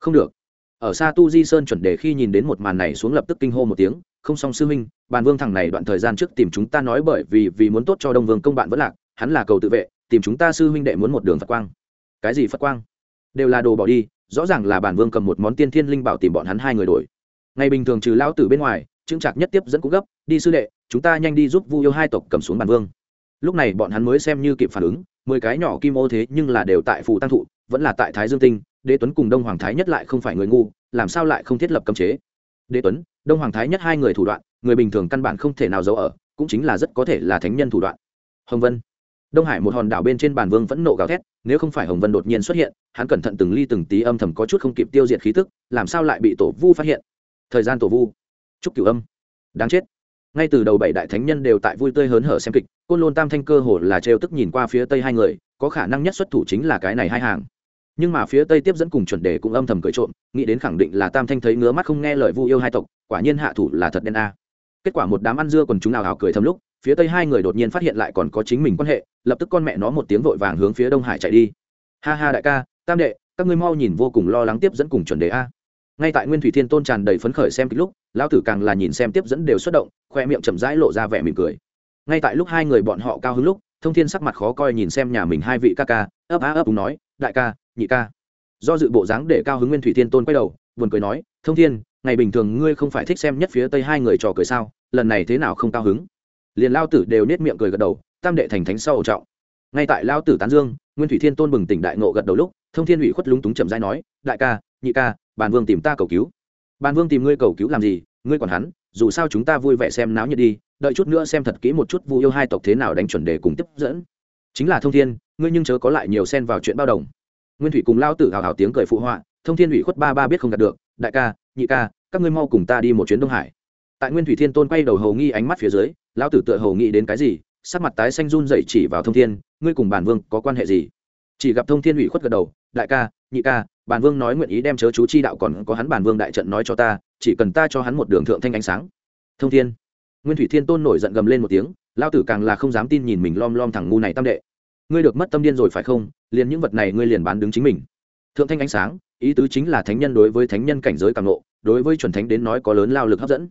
không được. Ở xa tu di sơn chuẩn đề khi nhìn đến một màn này xuống lập tức kinh hô một tiếng, không xong sư huynh, bàn vương thằng này đoạn thời gian trước tìm chúng ta nói bởi vì vì muốn tốt cho đông vương công bạn vẫn lạc, hắn là cầu tự vệ, tìm chúng ta sư huynh đệ muốn một đường phật quang. Cái gì phật quang? Đều là đồ bỏ đi, rõ ràng là bản vương cầm một món tiên thiên linh bảo tìm bọn hắn hai người đổi. Ngày bình thường trừ lão tử bên ngoài chứng trạc nhất tiếp dẫn cũng gấp, đi sư đệ, chúng ta nhanh đi giúp vu yêu hai tộc cầm xuống bản vương. Lúc này bọn hắn mới xem như kịp phản ứng, mười cái nhỏ kim ô thế nhưng là đều tại phù tăng thụ, vẫn là tại thái dương tinh đế tuấn cùng đông hoàng thái nhất lại không phải người ngu, làm sao lại không thiết lập cấm chế? Đế tuấn, đông hoàng thái nhất hai người thủ đoạn, người bình thường căn bản không thể nào giấu ở, cũng chính là rất có thể là thánh nhân thủ đoạn. Hồng vân. Đông hải một hòn đảo bên trên bàn vương vẫn nộ gào thét, nếu không phải hồng vân đột nhiên xuất hiện, hắn cẩn thận từng ly từng tí âm thầm có chút không kịp tiêu diệt khí tức, làm sao lại bị tổ vu phát hiện? Thời gian tổ vu. Chúc cửu âm. Đáng chết. Ngay từ đầu bảy đại thánh nhân đều tại vui tươi hớn hở xem kịch, côn lôn tam thanh cơ hồ là trêu tức nhìn qua phía tây hai người, có khả năng nhất xuất thủ chính là cái này hai hàng nhưng mà phía tây tiếp dẫn cùng chuẩn đề cũng âm thầm cười trộm, nghĩ đến khẳng định là tam thanh thấy ngứa mắt không nghe lời vu yêu hai tộc, quả nhiên hạ thủ là thật đen a. Kết quả một đám ăn dưa còn chúng nào hào cười thầm lúc, phía tây hai người đột nhiên phát hiện lại còn có chính mình quan hệ, lập tức con mẹ nó một tiếng vội vàng hướng phía đông hải chạy đi. Ha ha đại ca, tam đệ, các ngươi mau nhìn vô cùng lo lắng tiếp dẫn cùng chuẩn đề a. Ngay tại nguyên thủy thiên tôn tràn đầy phấn khởi xem kịch lúc, lão tử càng là nhìn xem tiếp dẫn đều xuất động, khoe miệng chậm rãi lộ ra vẻ mỉm cười. Ngay tại lúc hai người bọn họ cao hứng lúc, thông thiên sắc mặt khó coi nhìn xem nhà mình hai vị ca ca, ấp á ấp nói, đại ca nhị ca. Do dự bộ dáng để cao hứng nguyên thủy thiên tôn quay đầu, buồn cười nói, thông thiên, ngày bình thường ngươi không phải thích xem nhất phía tây hai người trò cười sao? Lần này thế nào không cao hứng? Liền lao tử đều nết miệng cười gật đầu, tam đệ thành thánh sau ổ trọng. Ngay tại lao tử tán dương, nguyên thủy thiên tôn bừng tỉnh đại ngộ gật đầu lúc, thông thiên ủy khuất lúng túng chậm dai nói, đại ca, nhị ca, bàn vương tìm ta cầu cứu. Bàn vương tìm ngươi cầu cứu làm gì? Ngươi còn hắn, dù sao chúng ta vui vẻ xem náo nhiệt đi, đợi chút nữa xem thật kỹ một chút vu yêu hai tộc thế nào đánh chuẩn đề cùng tiếp dẫn. Chính là thông thiên, ngươi nhưng chớ có lại nhiều xen vào chuyện bao đồng nguyên thủy cùng lao tử hào hào tiếng cười phụ họa, thông thiên ủy khuất ba ba biết không đạt được, đại ca, nhị ca, các ngươi mau cùng ta đi một chuyến đông hải. Tại nguyên thủy thiên tôn quay đầu hầu nghi ánh mắt phía dưới lão tử tựa hầu nghĩ đến cái gì, sắc mặt tái xanh run dậy chỉ vào thông thiên, ngươi cùng bản vương có quan hệ gì? Chỉ gặp thông thiên ủy khuất gật đầu, đại ca, nhị ca, bản vương nói nguyện ý đem chớ chú chi đạo còn có hắn bản vương đại trận nói cho ta, chỉ cần ta cho hắn một đường thượng thanh ánh sáng. Thông thiên, nguyên thủy thiên tôn nổi giận gầm lên một tiếng, lao tử càng là không dám tin nhìn mình lom lom thằng ngu này tam đệ. Ngươi được mất tâm điên rồi phải không? Liền những vật này ngươi liền bán đứng chính mình. Thượng thanh ánh sáng, ý tứ chính là thánh nhân đối với thánh nhân cảnh giới càng nộ đối với chuẩn thánh đến nói có lớn lao lực hấp dẫn.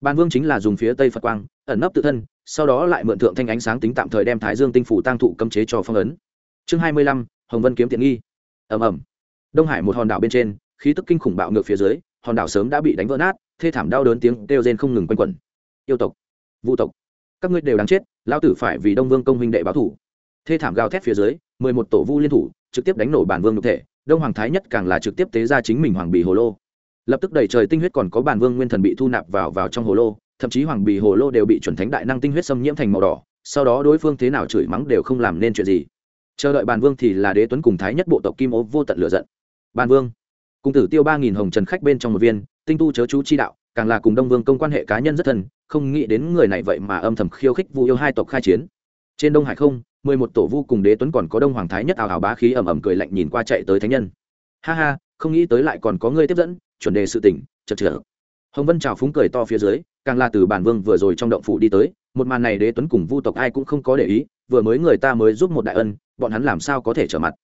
Ban vương chính là dùng phía tây phật quang, ẩn nấp tự thân, sau đó lại mượn thượng thanh ánh sáng tính tạm thời đem thái dương tinh phủ tăng thụ cấm chế cho phong ấn. Chương hai mươi lăm, hồng vân kiếm tiện nghi. Ầm ầm. Đông hải một hòn đảo bên trên, khí tức kinh khủng bạo ngược phía dưới, hòn đảo sớm đã bị đánh vỡ nát, thê thảm đau đớn tiếng kêu rên không ngừng quanh quẩn. Yêu tộc vũ tộc, các ngươi đều đáng chết lao tử phải vì đông vương công huynh đệ báo thủ thê thảm gào thét phía dưới, mười một tổ vu liên thủ trực tiếp đánh nổ bản vương nhục thể, đông hoàng thái nhất càng là trực tiếp tế ra chính mình hoàng bì hồ lô. Lập tức đẩy trời tinh huyết còn có bản vương nguyên thần bị thu nạp vào vào trong hồ lô, thậm chí hoàng bì hồ lô đều bị chuẩn thánh đại năng tinh huyết xâm nhiễm thành màu đỏ, sau đó đối phương thế nào chửi mắng đều không làm nên chuyện gì. Chờ đợi bản vương thì là đế tuấn cùng thái nhất bộ tộc kim ố vô tận lửa giận. Bản vương, cung tử tiêu ba nghìn hồng trần khách bên trong một viên, tinh tu chớ chú chi đạo, càng là cùng đông vương công quan hệ cá nhân rất thân, không nghĩ đến người này vậy mà âm thầm khiêu khích vu yêu hai tộc khai chiến. Trên đông hải không mười một tổ vu cùng đế tuấn còn có đông hoàng thái nhất ảo ảo bá khí ẩm ẩm cười lạnh nhìn qua chạy tới thánh nhân. Ha ha, không nghĩ tới lại còn có người tiếp dẫn, chuẩn đề sự tỉnh chật chật hồng vân trào phúng cười to phía dưới, càng là từ bản vương vừa rồi trong động phủ đi tới, một màn này đế tuấn cùng vu tộc ai cũng không có để ý, vừa mới người ta mới giúp một đại ân, bọn hắn làm sao có thể trở mặt.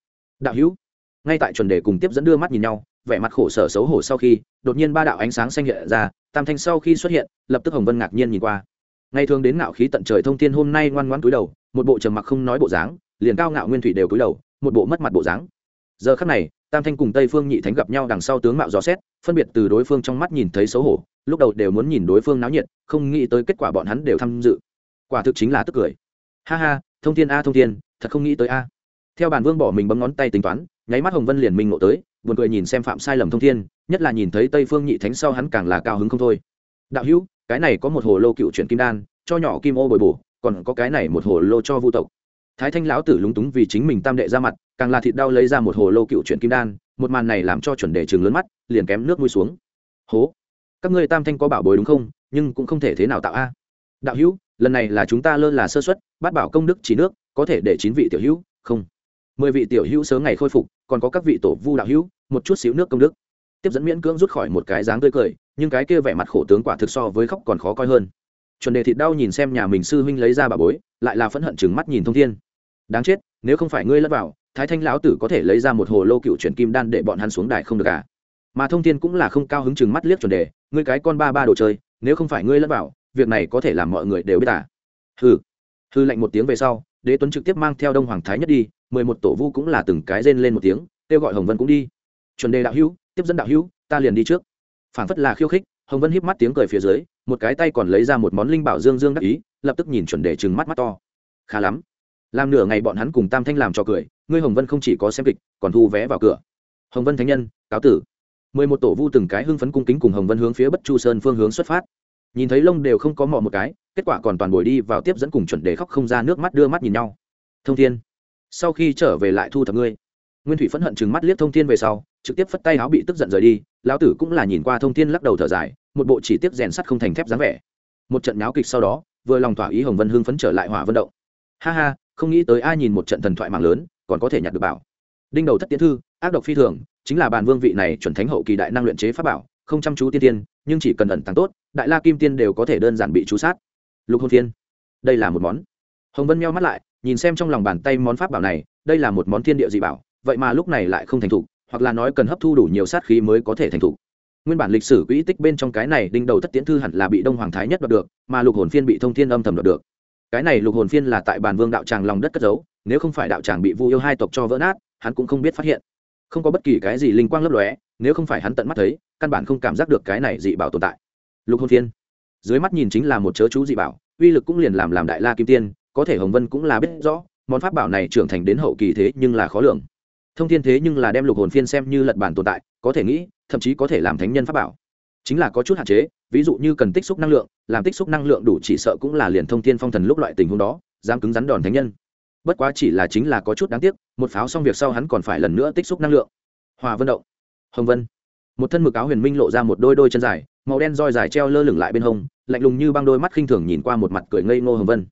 Đạo hữu, ngay tại chuẩn đề cùng tiếp dẫn đưa mắt nhìn nhau, vẻ mặt khổ sở xấu hổ sau khi, đột nhiên ba đạo ánh sáng xanh hiện ra, tam thanh sau khi xuất hiện, lập tức hồng vân ngạc nhiên nhìn qua ngày thường đến ngạo khí tận trời thông thiên hôm nay ngoan ngoãn cúi đầu, một bộ trầm mặc không nói bộ dáng, liền cao ngạo nguyên thủy đều cúi đầu, một bộ mất mặt bộ dáng. Giờ khắc này, tam thanh cùng tây phương nhị thánh gặp nhau đằng sau tướng mạo dò xét, phân biệt từ đối phương trong mắt nhìn thấy xấu hổ, lúc đầu đều muốn nhìn đối phương náo nhiệt, không nghĩ tới kết quả bọn hắn đều tham dự. Quả thực chính là tức cười. Ha ha, thông thiên a, thông thiên, thật không nghĩ tới a. Theo bản vương bỏ mình bấm ngón tay tính toán, nháy mắt hồng vân liền minh ngộ tới, buồn cười nhìn xem phạm sai lầm thông thiên, nhất là nhìn thấy tây phương nhị thánh sau hắn càng là cao hứng không thôi. Đạo hữu cái này có một hồ lô cựu chuyển kim đan, cho nhỏ kim ô bồi bổ, còn có cái này một hồ lô cho vu tộc. Thái thanh lão tử lúng túng vì chính mình tam đệ ra mặt, càng là thịt đau lấy ra một hồ lô cựu chuyển kim đan, một màn này làm cho chuẩn đề trường lớn mắt, liền kém nước mũi xuống. Hố, các ngươi tam thanh có bảo bối đúng không, nhưng cũng không thể thế nào tạo a. Đạo hữu, lần này là chúng ta lơ là sơ xuất bắt bảo công đức chỉ nước, có thể để chín vị tiểu hữu, không. Mười vị tiểu hữu sớm ngày khôi phục, còn có các vị tổ vu đạo hữu, một chút xíu nước công đức. Tiếp dẫn miễn cưỡng rút khỏi một cái dáng tươi cười nhưng cái kia vẻ mặt khổ tướng quả thực so với khóc còn khó coi hơn. Chuẩn đề thịt đau nhìn xem nhà mình sư huynh lấy ra bà bối, lại là phẫn hận chừng mắt nhìn thông thiên. Đáng chết, nếu không phải ngươi lất vào, thái thanh lão tử có thể lấy ra một hồ lô cựu chuyển kim đan để bọn hắn xuống đài không được à? Mà thông thiên cũng là không cao hứng chừng mắt liếc chuẩn đề, ngươi cái con ba ba đồ chơi, nếu không phải ngươi lất vào, việc này có thể làm mọi người đều biết à? Hừ. Hư lạnh một tiếng về sau, đế tuấn trực tiếp mang theo đông hoàng thái nhất đi, mười một tổ vu cũng là từng cái rên lên một tiếng, kêu gọi hồng vân cũng đi. Chuẩn đề đạo hữu, tiếp dẫn đạo hữu, ta liền đi trước phảng phất là khiêu khích, hồng vân híp mắt tiếng cười phía dưới, một cái tay còn lấy ra một món linh bảo dương dương đắc ý, lập tức nhìn chuẩn đề trừng mắt mắt to. Khá lắm. Làm nửa ngày bọn hắn cùng tam thanh làm cho cười, ngươi hồng vân không chỉ có xem kịch, còn thu vé vào cửa. Hồng vân thánh nhân, cáo tử. Mười một tổ vu từng cái hưng phấn cung kính cùng hồng vân hướng phía bất chu sơn phương hướng xuất phát. Nhìn thấy lông đều không có mọ một cái, kết quả còn toàn buổi đi vào tiếp dẫn cùng chuẩn đề khóc không ra nước mắt đưa mắt nhìn nhau. Thông thiên, sau khi trở về lại thu thập ngươi. Nguyên thủy phẫn hận chừng mắt liếc thông thiên về sau trực tiếp phất tay áo bị tức giận rời đi, lão tử cũng là nhìn qua thông thiên lắc đầu thở dài, một bộ chỉ tiếp rèn sắt không thành thép dáng vẻ. Một trận náo kịch sau đó, vừa lòng thỏa ý hồng vân hưng phấn trở lại hỏa vận động. Ha ha, không nghĩ tới ai nhìn một trận thần thoại mạng lớn, còn có thể nhặt được bảo. Đinh đầu thất tiến thư, ác độc phi thường, chính là bàn vương vị này chuẩn thánh hậu kỳ đại năng luyện chế pháp bảo, không chăm chú tiên tiên, nhưng chỉ cần ẩn tàng tốt, đại la kim tiên đều có thể đơn giản bị chú sát. Lục hôn thiên, đây là một món. Hồng vân meo mắt lại, nhìn xem trong lòng bàn tay món pháp bảo này, đây là một món thiên địa dị bảo, vậy mà lúc này lại không thành thục hoặc là nói cần hấp thu đủ nhiều sát khí mới có thể thành thục. Nguyên bản lịch sử quỹ tích bên trong cái này đinh đầu thất tiễn thư hẳn là bị đông hoàng thái nhất đoạt được, mà lục hồn phiên bị thông thiên âm thầm đoạt được. Cái này lục hồn phiên là tại bản vương đạo tràng lòng đất cất giấu, nếu không phải đạo tràng bị vu yêu hai tộc cho vỡ nát, hắn cũng không biết phát hiện. Không có bất kỳ cái gì linh quang lấp lóe, nếu không phải hắn tận mắt thấy, căn bản không cảm giác được cái này dị bảo tồn tại. Lục hồn phiên. Dưới mắt nhìn chính là một chớ chú dị bảo, uy lực cũng liền làm làm đại la kim tiên, có thể hồng vân cũng là biết rõ, món pháp bảo này trưởng thành đến hậu kỳ thế nhưng là khó lường thông thiên thế nhưng là đem lục hồn phiên xem như lật bản tồn tại, có thể nghĩ, thậm chí có thể làm thánh nhân pháp bảo. Chính là có chút hạn chế, ví dụ như cần tích xúc năng lượng, làm tích xúc năng lượng đủ chỉ sợ cũng là liền thông thiên phong thần lúc loại tình huống đó, dám cứng rắn đòn thánh nhân. Bất quá chỉ là chính là có chút đáng tiếc, một pháo xong việc sau hắn còn phải lần nữa tích xúc năng lượng. Hòa vân động, hồng vân. Một thân mực áo huyền minh lộ ra một đôi đôi chân dài, màu đen roi dài treo lơ lửng lại bên hông, lạnh lùng như băng đôi mắt khinh thường nhìn qua một mặt cười ngây ngô hồng vân.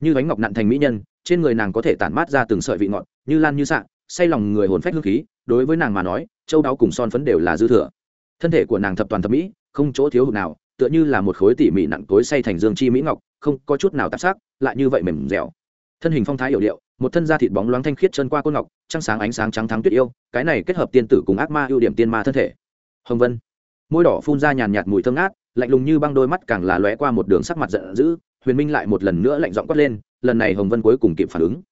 Như bánh ngọc nặn thành mỹ nhân, trên người nàng có thể tản mát ra từng sợi vị ngọt, như lan như sạn say lòng người hồn phách hương khí, đối với nàng mà nói, châu đáo cùng son phấn đều là dư thừa. Thân thể của nàng thập toàn thập mỹ, không chỗ thiếu hụt nào, tựa như là một khối tỉ mỉ nặng tối say thành dương chi mỹ ngọc, không có chút nào tạp sắc, lại như vậy mềm dẻo. Thân hình phong thái hiểu điệu, một thân da thịt bóng loáng thanh khiết chân qua côn ngọc, trăng sáng ánh sáng trắng thắng tuyết yêu, cái này kết hợp tiên tử cùng ác ma ưu điểm tiên ma thân thể. Hồng vân. Môi đỏ phun ra nhàn nhạt mùi thơm ngát, lạnh lùng như băng đôi mắt càng là lóe qua một đường sắc mặt giận dữ, huyền minh lại một lần nữa lạnh giọng quát lên, lần này hồng vân cuối cùng kịp phản ứng.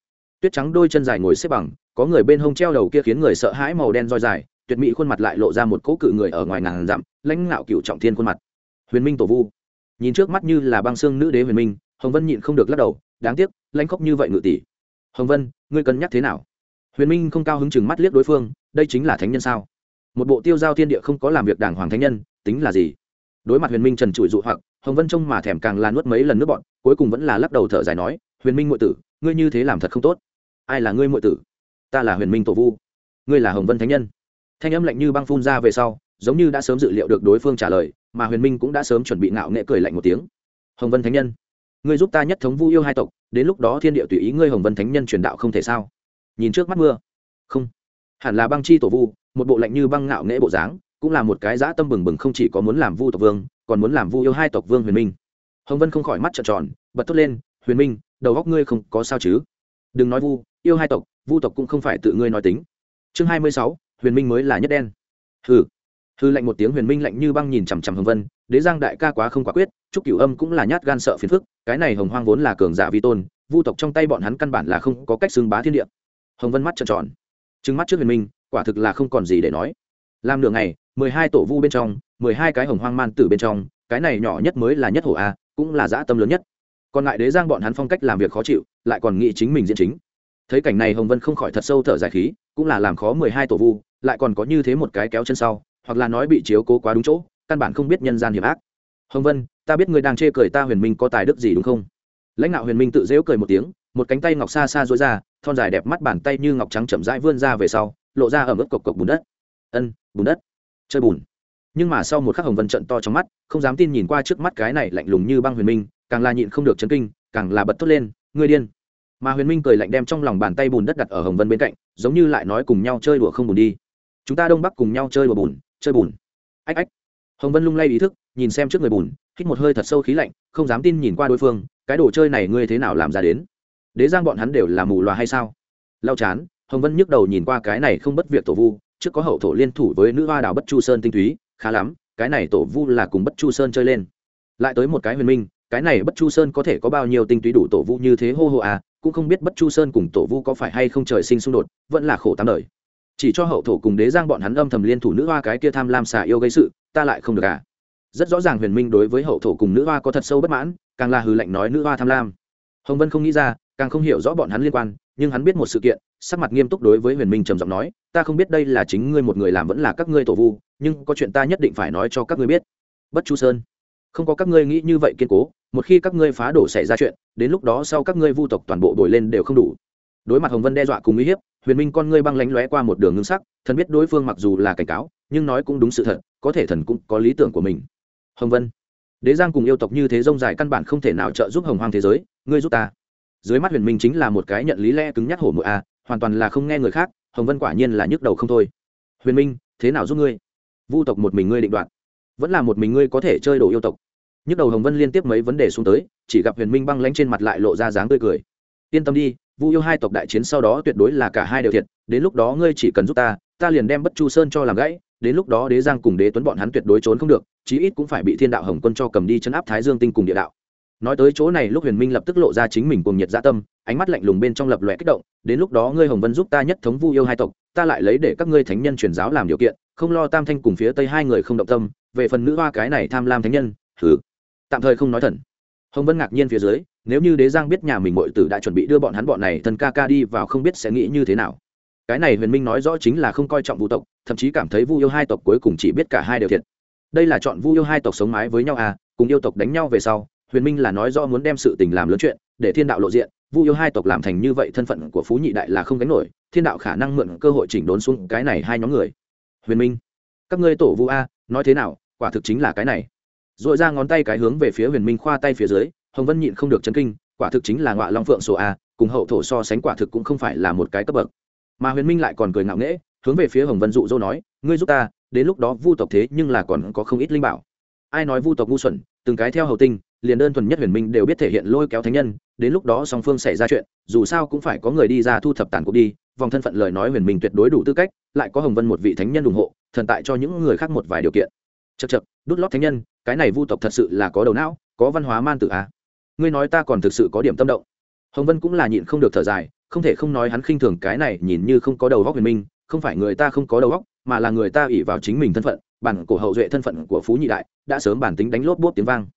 Tuyết trắng đôi chân dài ngồi xếp bằng có người bên hông treo đầu kia khiến người sợ hãi màu đen roi dài, tuyệt mỹ khuôn mặt lại lộ ra một cỗ cự người ở ngoài ngàn dặm, lãnh ngạo cựu trọng thiên khuôn mặt. Huyền minh tổ vu. Nhìn trước mắt như là băng xương nữ đế huyền minh, hồng vân nhịn không được lắc đầu, đáng tiếc, lãnh khóc như vậy ngự tỷ. Hồng vân, ngươi cân nhắc thế nào? Huyền minh không cao hứng chừng mắt liếc đối phương, đây chính là thánh nhân sao? Một bộ tiêu giao thiên địa không có làm việc đàng hoàng thánh nhân, tính là gì? Đối mặt huyền minh trần trụi dụ hoặc, hồng vân trông mà thèm càng là nuốt mấy lần nước bọn cuối cùng vẫn là lắc đầu thở dài nói, huyền minh ngụy tử, ngươi như thế làm thật không tốt. Ai là ngươi ngụy tử? Ta là huyền minh tổ vu, ngươi là hồng vân thánh nhân. Thanh âm lạnh như băng phun ra về sau, giống như đã sớm dự liệu được đối phương trả lời, mà huyền minh cũng đã sớm chuẩn bị ngạo nghệ cười lạnh một tiếng. Hồng vân thánh nhân, ngươi giúp ta nhất thống vu yêu hai tộc, đến lúc đó thiên địa tùy ý ngươi hồng vân thánh nhân truyền đạo không thể sao? Nhìn trước mắt mưa. Không. Hẳn là băng chi tổ vu, một bộ lạnh như băng ngạo nghệ bộ dáng, cũng là một cái dã tâm bừng bừng không chỉ có muốn làm vu tộc vương, còn muốn làm vu yêu hai tộc vương huyền minh. Hồng vân không khỏi mắt trợn tròn, bật thốt lên, huyền minh, đầu góc ngươi không có sao chứ? Đừng nói vu, yêu hai tộc vu tộc cũng không phải tự ngươi nói tính. Chương hai mươi sáu, huyền minh mới là nhất đen. Hừ. Hư lạnh một tiếng huyền minh lạnh như băng nhìn chằm chằm hồng vân, đế giang đại ca quá không quả quyết chúc cửu âm cũng là nhát gan sợ phiền phức, cái này hồng hoang vốn là cường giả vi tôn, vu tộc trong tay bọn hắn căn bản là không có cách xưng bá thiên địa. Hồng vân mắt trợn tròn. Trừng mắt trước huyền minh, quả thực là không còn gì để nói. Làm nửa ngày, mười hai tổ vu bên trong, mười hai cái hồng hoang man tử bên trong, cái này nhỏ nhất mới là nhất hổ a, cũng là dã tâm lớn nhất. Còn lại đế giang bọn hắn phong cách làm việc khó chịu, lại còn nghĩ chính mình diễn chính thấy cảnh này hồng vân không khỏi thật sâu thở dài khí, cũng là làm khó mười hai tổ vu, lại còn có như thế một cái kéo chân sau, hoặc là nói bị chiếu cố quá đúng chỗ, căn bản không biết nhân gian hiểm ác. Hồng vân, ta biết ngươi đang chê cười ta huyền minh có tài đức gì đúng không? Lãnh đạo huyền minh tự dễu cười một tiếng, một cánh tay ngọc xa xa dối ra, thon dài đẹp mắt bàn tay như ngọc trắng chậm rãi vươn ra về sau, lộ ra ở mức cộc cộc bùn đất. Ân, bùn đất. Chơi bùn. Nhưng mà sau một khắc hồng vân trận to trong mắt, không dám tin nhìn qua trước mắt cái này lạnh lùng như băng huyền minh, càng là nhịn không được chấn kinh, càng là bật thốt lên, ngươi điên mà huyền minh cười lạnh đem trong lòng bàn tay bùn đất đặt ở hồng vân bên cạnh, giống như lại nói cùng nhau chơi đùa không bùn đi. Chúng ta đông bắc cùng nhau chơi đùa bùn, chơi bùn. Ách ách. Hồng vân lung lay ý thức, nhìn xem trước người bùn, hít một hơi thật sâu khí lạnh, không dám tin nhìn qua đối phương, cái đồ chơi này ngươi thế nào làm ra đến? Đế giang bọn hắn đều là mù loà hay sao? Lao chán, hồng vân nhức đầu nhìn qua cái này không bất việc tổ vu, trước có hậu thổ liên thủ với nữ hoa đào bất chu sơn tinh túy, khá lắm, cái này tổ vu là cùng bất chu sơn chơi lên. Lại tới một cái huyền minh, cái này bất chu sơn có thể có bao nhiêu tinh túy đủ tổ vu như thế hô hô à cũng không biết bất chu sơn cùng tổ vu có phải hay không trời sinh xung đột, vẫn là khổ tám đời. Chỉ cho hậu thổ cùng đế giang bọn hắn âm thầm liên thủ nữ hoa cái kia tham lam xà yêu gây sự, ta lại không được à. Rất rõ ràng huyền minh đối với hậu thổ cùng nữ hoa có thật sâu bất mãn, càng là hừ lạnh nói nữ hoa tham lam. Hồng vân không nghĩ ra, càng không hiểu rõ bọn hắn liên quan, nhưng hắn biết một sự kiện, sắc mặt nghiêm túc đối với huyền minh trầm giọng nói, ta không biết đây là chính ngươi một người làm vẫn là các ngươi tổ vu, nhưng có chuyện ta nhất định phải nói cho các ngươi biết. Bất chu sơn không có các ngươi nghĩ như vậy kiên cố, một khi các ngươi phá đổ xảy ra chuyện, đến lúc đó sau các ngươi vu tộc toàn bộ đổi lên đều không đủ. Đối mặt hồng vân đe dọa cùng uy hiếp, huyền minh con ngươi băng lánh lóe qua một đường ngưng sắc, thần biết đối phương mặc dù là cảnh cáo, nhưng nói cũng đúng sự thật, có thể thần cũng có lý tưởng của mình. Hồng vân, đế giang cùng yêu tộc như thế rông dài căn bản không thể nào trợ giúp hồng hoang thế giới, ngươi giúp ta. Dưới mắt huyền minh chính là một cái nhận lý lẽ cứng nhắc hổ mụi a, hoàn toàn là không nghe người khác, hồng vân quả nhiên là nhức đầu không thôi. Huyền minh, thế nào giúp ngươi? Vu tộc một mình ngươi định đoạt vẫn là một mình ngươi có thể chơi đồ yêu tộc. Nhức đầu hồng vân liên tiếp mấy vấn đề xuống tới, chỉ gặp huyền minh băng lánh trên mặt lại lộ ra dáng tươi cười. Yên tâm đi, vu yêu hai tộc đại chiến sau đó tuyệt đối là cả hai đều thiệt, đến lúc đó ngươi chỉ cần giúp ta ta liền đem bất chu sơn cho làm gãy, đến lúc đó đế giang cùng đế tuấn bọn hắn tuyệt đối trốn không được, chí ít cũng phải bị thiên đạo hồng quân cho cầm đi chấn áp thái dương tinh cùng địa đạo. Nói tới chỗ này lúc huyền minh lập tức lộ ra chính mình cùng nhiệt gia tâm, ánh mắt lạnh lùng bên trong lập lòe kích động, đến lúc đó ngươi hồng vân giúp ta nhất thống vu yêu hai tộc, ta lại lấy để các ngươi thánh nhân truyền giáo làm điều kiện, không lo tam thanh cùng phía tây hai người không động tâm về phần nữ hoa cái này tham lam thánh nhân thử tạm thời không nói thần. Hồng vân ngạc nhiên phía dưới, nếu như đế giang biết nhà mình mọi tử đã chuẩn bị đưa bọn hắn bọn này thân ca ca đi vào không biết sẽ nghĩ như thế nào. Cái này huyền minh nói rõ chính là không coi trọng vu tộc, thậm chí cảm thấy vu yêu hai tộc cuối cùng chỉ biết cả hai đều thiệt. Đây là chọn vu yêu hai tộc sống mái với nhau à cùng yêu tộc đánh nhau về sau, huyền minh là nói rõ muốn đem sự tình làm lớn chuyện, để thiên đạo lộ diện, vu yêu hai tộc làm thành như vậy thân phận của phú nhị đại là không gánh nổi, thiên đạo khả năng mượn cơ hội chỉnh đốn xuống cái này hai nhóm người. Huyền minh, các ngươi tổ vu a nói thế nào, quả thực chính là cái này. R ồ i ra ngón tay cái hướng về phía huyền minh khoa tay phía dưới, hồng vân nhịn không được chấn kinh, quả thực chính là ngọa long phượng sổ a, cùng hậu thổ so sánh quả thực cũng không phải là một cái cấp bậc. Mà huyền minh lại còn cười ngạo nghễ, hướng về phía hồng vân dụ dỗ nói, ngươi giúp ta, đến lúc đó vu tộc thế nhưng là còn có không ít linh bảo. Ai nói vu tộc ngu xuẩn, từng cái theo hầu tinh, liền đơn thuần nhất huyền minh đều biết thể hiện lôi kéo thánh nhân, đến lúc đó song phương xảy ra chuyện, dù sao cũng phải có người đi ra thu thập tàn cuộc đi, vòng thân phận lời nói huyền minh tuyệt đối đủ tư cách, lại có hồng vân một vị thánh nhân ủng hộ thần tại cho những người khác một vài điều kiện. Chật chật đút lót thánh nhân, cái này vu tộc thật sự là có đầu não, có văn hóa man tự à. ngươi nói ta còn thực sự có điểm tâm động. Hồng vân cũng là nhịn không được thở dài, không thể không nói hắn khinh thường cái này nhìn như không có đầu góc huyền minh, không phải người ta không có đầu góc mà là người ta ỉ vào chính mình thân phận, bản cổ hậu duệ thân phận của phú nhị đại, đã sớm bản tính đánh lốp bốp tiếng vang.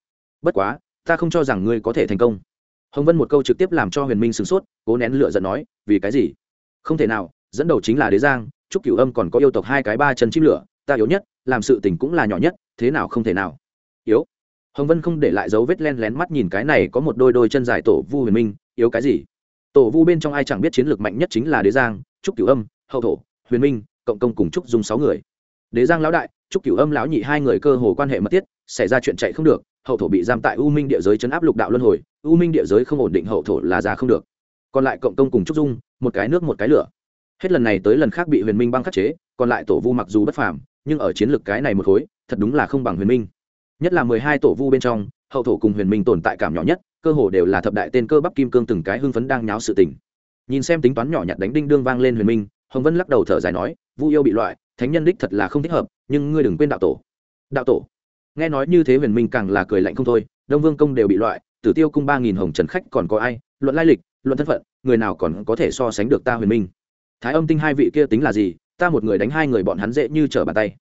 Bất quá, ta không cho rằng ngươi có thể thành công. Hồng vân một câu trực tiếp làm cho huyền minh sửng sốt, cố nén lựa giận nói, vì cái gì? Không thể nào, dẫn đầu chính là đế giang Chúc cửu âm còn có yêu tộc hai cái ba chân chim lửa, ta yếu nhất, làm sự tình cũng là nhỏ nhất, thế nào không thể nào. Yếu. Hồng vân không để lại dấu vết len lén mắt nhìn cái này có một đôi đôi chân dài tổ vu huyền minh, yếu cái gì? Tổ vu bên trong ai chẳng biết chiến lược mạnh nhất chính là đế giang trúc cửu âm, hậu thổ, huyền minh, cộng công cùng trúc dùng sáu người. Đế giang lão đại trúc cửu âm lão nhị hai người cơ hồ quan hệ mật thiết, xảy ra chuyện chạy không được, hậu thổ bị giam tại u minh địa giới chấn áp lục đạo luân hồi, u minh địa giới không ổn định hậu thổ là ra không được. Còn lại cộng công cùng trúc dung, một cái nước một cái lửa hết lần này tới lần khác bị huyền minh băng khắc chế, còn lại tổ vu mặc dù bất phàm, nhưng ở chiến lược cái này một khối, thật đúng là không bằng huyền minh. Nhất là mười hai tổ vu bên trong, hậu thổ cùng huyền minh tồn tại cảm nhỏ nhất, cơ hồ đều là thập đại tên cơ bắp kim cương từng cái hưng phấn đang nháo sự tình. Nhìn xem tính toán nhỏ nhặt đánh đinh đương vang lên huyền minh, hồng vân lắc đầu thở dài nói, vu yêu bị loại, thánh nhân đích thật là không thích hợp, nhưng ngươi đừng quên đạo tổ. Đạo tổ? Nghe nói như thế huyền minh càng là cười lạnh không thôi, đông vương công đều bị loại, tử tiêu cung ba nghìn hồng trần khách còn có ai, luận lai lịch, luận thân phận, người nào còn có thể so sánh được ta huyền minh? Thái âm tinh hai vị kia tính là gì? Ta một người đánh hai người bọn hắn dễ như trở bàn tay.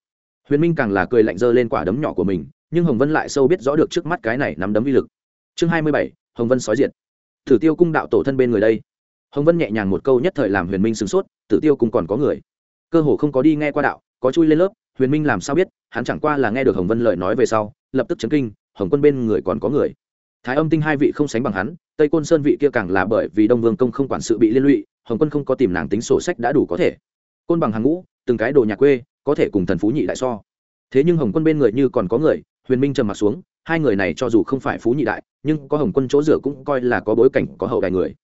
Huyền minh càng là cười lạnh dơ lên quả đấm nhỏ của mình, nhưng hồng vân lại sâu biết rõ được trước mắt cái này nắm đấm vi lực. Chương hai mươi bảy, hồng vân sói diệt. Tử tiêu cung đạo tổ thân bên người đây. Hồng vân nhẹ nhàng một câu nhất thời làm huyền minh sửng sốt, tử tiêu cung còn có người. Cơ hồ không có đi nghe qua đạo, có chui lên lớp, huyền minh làm sao biết, hắn chẳng qua là nghe được hồng vân lời nói về sau, lập tức chấn kinh, hồng quân bên người còn có người. Thái âm tinh hai vị không sánh bằng hắn, tây côn sơn vị kia càng là bởi vì đông vương công không quản sự bị liên lụy hồng quân không có tìm nàng tính sổ sách đã đủ có thể. Côn bằng hàng ngũ, từng cái đồ nhà quê, có thể cùng thần phú nhị đại so. Thế nhưng hồng quân bên người như còn có người, huyền minh trầm m ặ t xuống, hai người này cho dù không phải phú nhị đại, nhưng có hồng quân chỗ rửa cũng coi là có bối cảnh, có hậu đại người.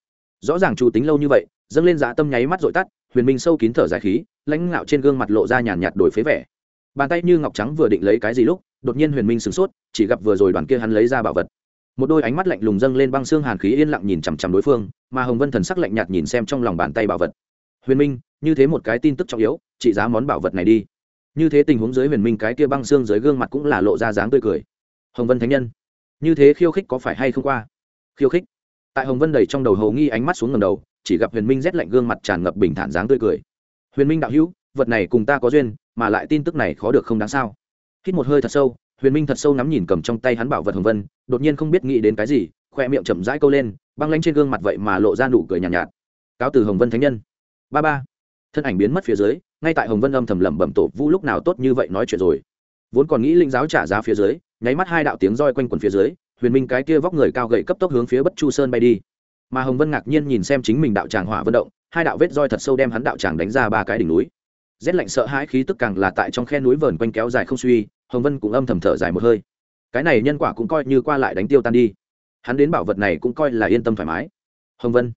Rõ ràng chủ tính lâu như vậy, dâng lên dã tâm nháy mắt dội tắt, huyền minh sâu kín thở dài khí, lãnh ngạo trên gương mặt lộ ra nhàn nhạt đổi phế vẻ. Bàn tay như ngọc trắng vừa định lấy cái gì lúc, đột nhiên huyền minh sửng sốt, chỉ gặp vừa rồi đoàn kia hắn lấy ra bảo vật một đôi ánh mắt lạnh lùng dâng lên băng xương hàn khí yên lặng nhìn chằm chằm đối phương, mà hồng vân thần sắc lạnh nhạt nhìn xem trong lòng bàn tay bảo vật. Huyền minh, như thế một cái tin tức trọng yếu, trị giá món bảo vật này đi. Như thế tình huống dưới huyền minh cái kia băng xương dưới gương mặt cũng là lộ ra dáng tươi cười. Hồng vân thánh nhân, như thế khiêu khích có phải hay không qua? Khiêu khích? Tại hồng vân đầy trong đầu hầu nghi ánh mắt xuống ngầm đầu, chỉ gặp huyền minh rét lạnh gương mặt tràn ngập bình thản dáng tươi cười. Huyền minh đạo hữu, vật này cùng ta có duyên, mà lại tin tức này khó được không đáng sao. Hít một hơi thật sâu huyền minh thật sâu nắm nhìn cầm trong tay hắn bảo vật hồng vân đột nhiên không biết nghĩ đến cái gì khoe miệng chậm rãi câu lên băng lanh trên gương mặt vậy mà lộ ra nụ cười nhàn nhạt, nhạt. Cáo từ hồng vân thánh nhân. Ba ba. Thân ảnh biến mất phía dưới ngay tại hồng vân âm thầm lẩm bẩm tổ vũ lúc nào tốt như vậy nói chuyện rồi. Vốn còn nghĩ linh giáo trả giá phía dưới nháy mắt hai đạo tiếng roi quanh quần phía dưới huyền minh cái kia vóc người cao gậy cấp tốc hướng phía bất chu sơn bay đi. Mà hồng vân ngạc nhiên nhìn xem chính mình đạo tràng hỏa vận động hai đạo vết roi thật sâu đem hắn đạo tràng đánh ra ba cái đỉnh núi. Rét lạnh sợ hãi khí tức càng là tại trong khe núi vờn quanh kéo dài không suy hồng vân cũng âm thầm thở dài một hơi. Cái này nhân quả cũng coi như qua lại đánh tiêu tan đi. Hắn đến bảo vật này cũng coi là yên tâm thoải mái. Hồng vân,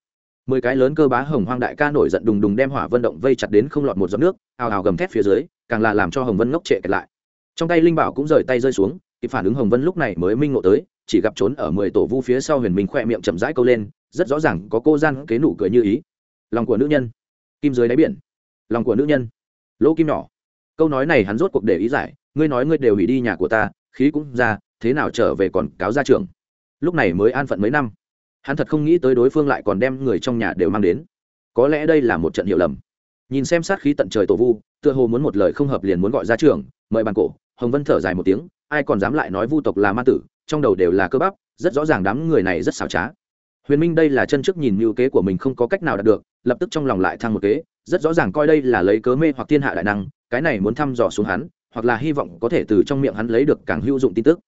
mười cái lớn cơ bá hồng hoang đại ca nổi giận đùng đùng đem hỏa vân động vây chặt đến không lọt một giọt nước, ào ào gầm thét phía dưới, càng là làm cho hồng vân ngốc trệ kẹt lại. Trong tay linh bảo cũng rời tay rơi xuống, kịp phản ứng hồng vân lúc này mới minh ngộ tới, chỉ gặp trốn ở mười tổ vu phía sau huyền minh khoe miệng chậm rãi câu lên, rất rõ ràng có cô gian kế nụ cười như ý. Lòng của nữ nhân, kim dưới đáy biển. Lòng của nữ nhân, lỗ kim nhỏ. Câu nói này hắn rốt cuộc để ý giải ngươi nói ngươi đều hủy đi nhà của ta, khí cũng ra, thế nào trở về còn cáo ra trường lúc này mới an phận mấy năm. Hắn thật không nghĩ tới đối phương lại còn đem người trong nhà đều mang đến. Có lẽ đây là một trận hiệu lầm. Nhìn xem sát khí tận trời tổ vu, tựa hồ muốn một lời không hợp liền muốn gọi ra trường mời bàn cổ, hồng vân thở dài một tiếng, ai còn dám lại nói vu tộc là ma tử, trong đầu đều là cơ bắp, rất rõ ràng đám người này rất xảo trá. Huyền minh đây là chân trước nhìn mưu kế của mình không có cách nào đạt được, lập tức trong lòng lại thăng một kế, rất rõ ràng coi đây là lấy cớ mê hoặc thiên hạ đại năng, cái này muốn thăm dò xuống hắn hoặc là hy vọng có thể từ trong miệng hắn lấy được càng hữu dụng tin tức.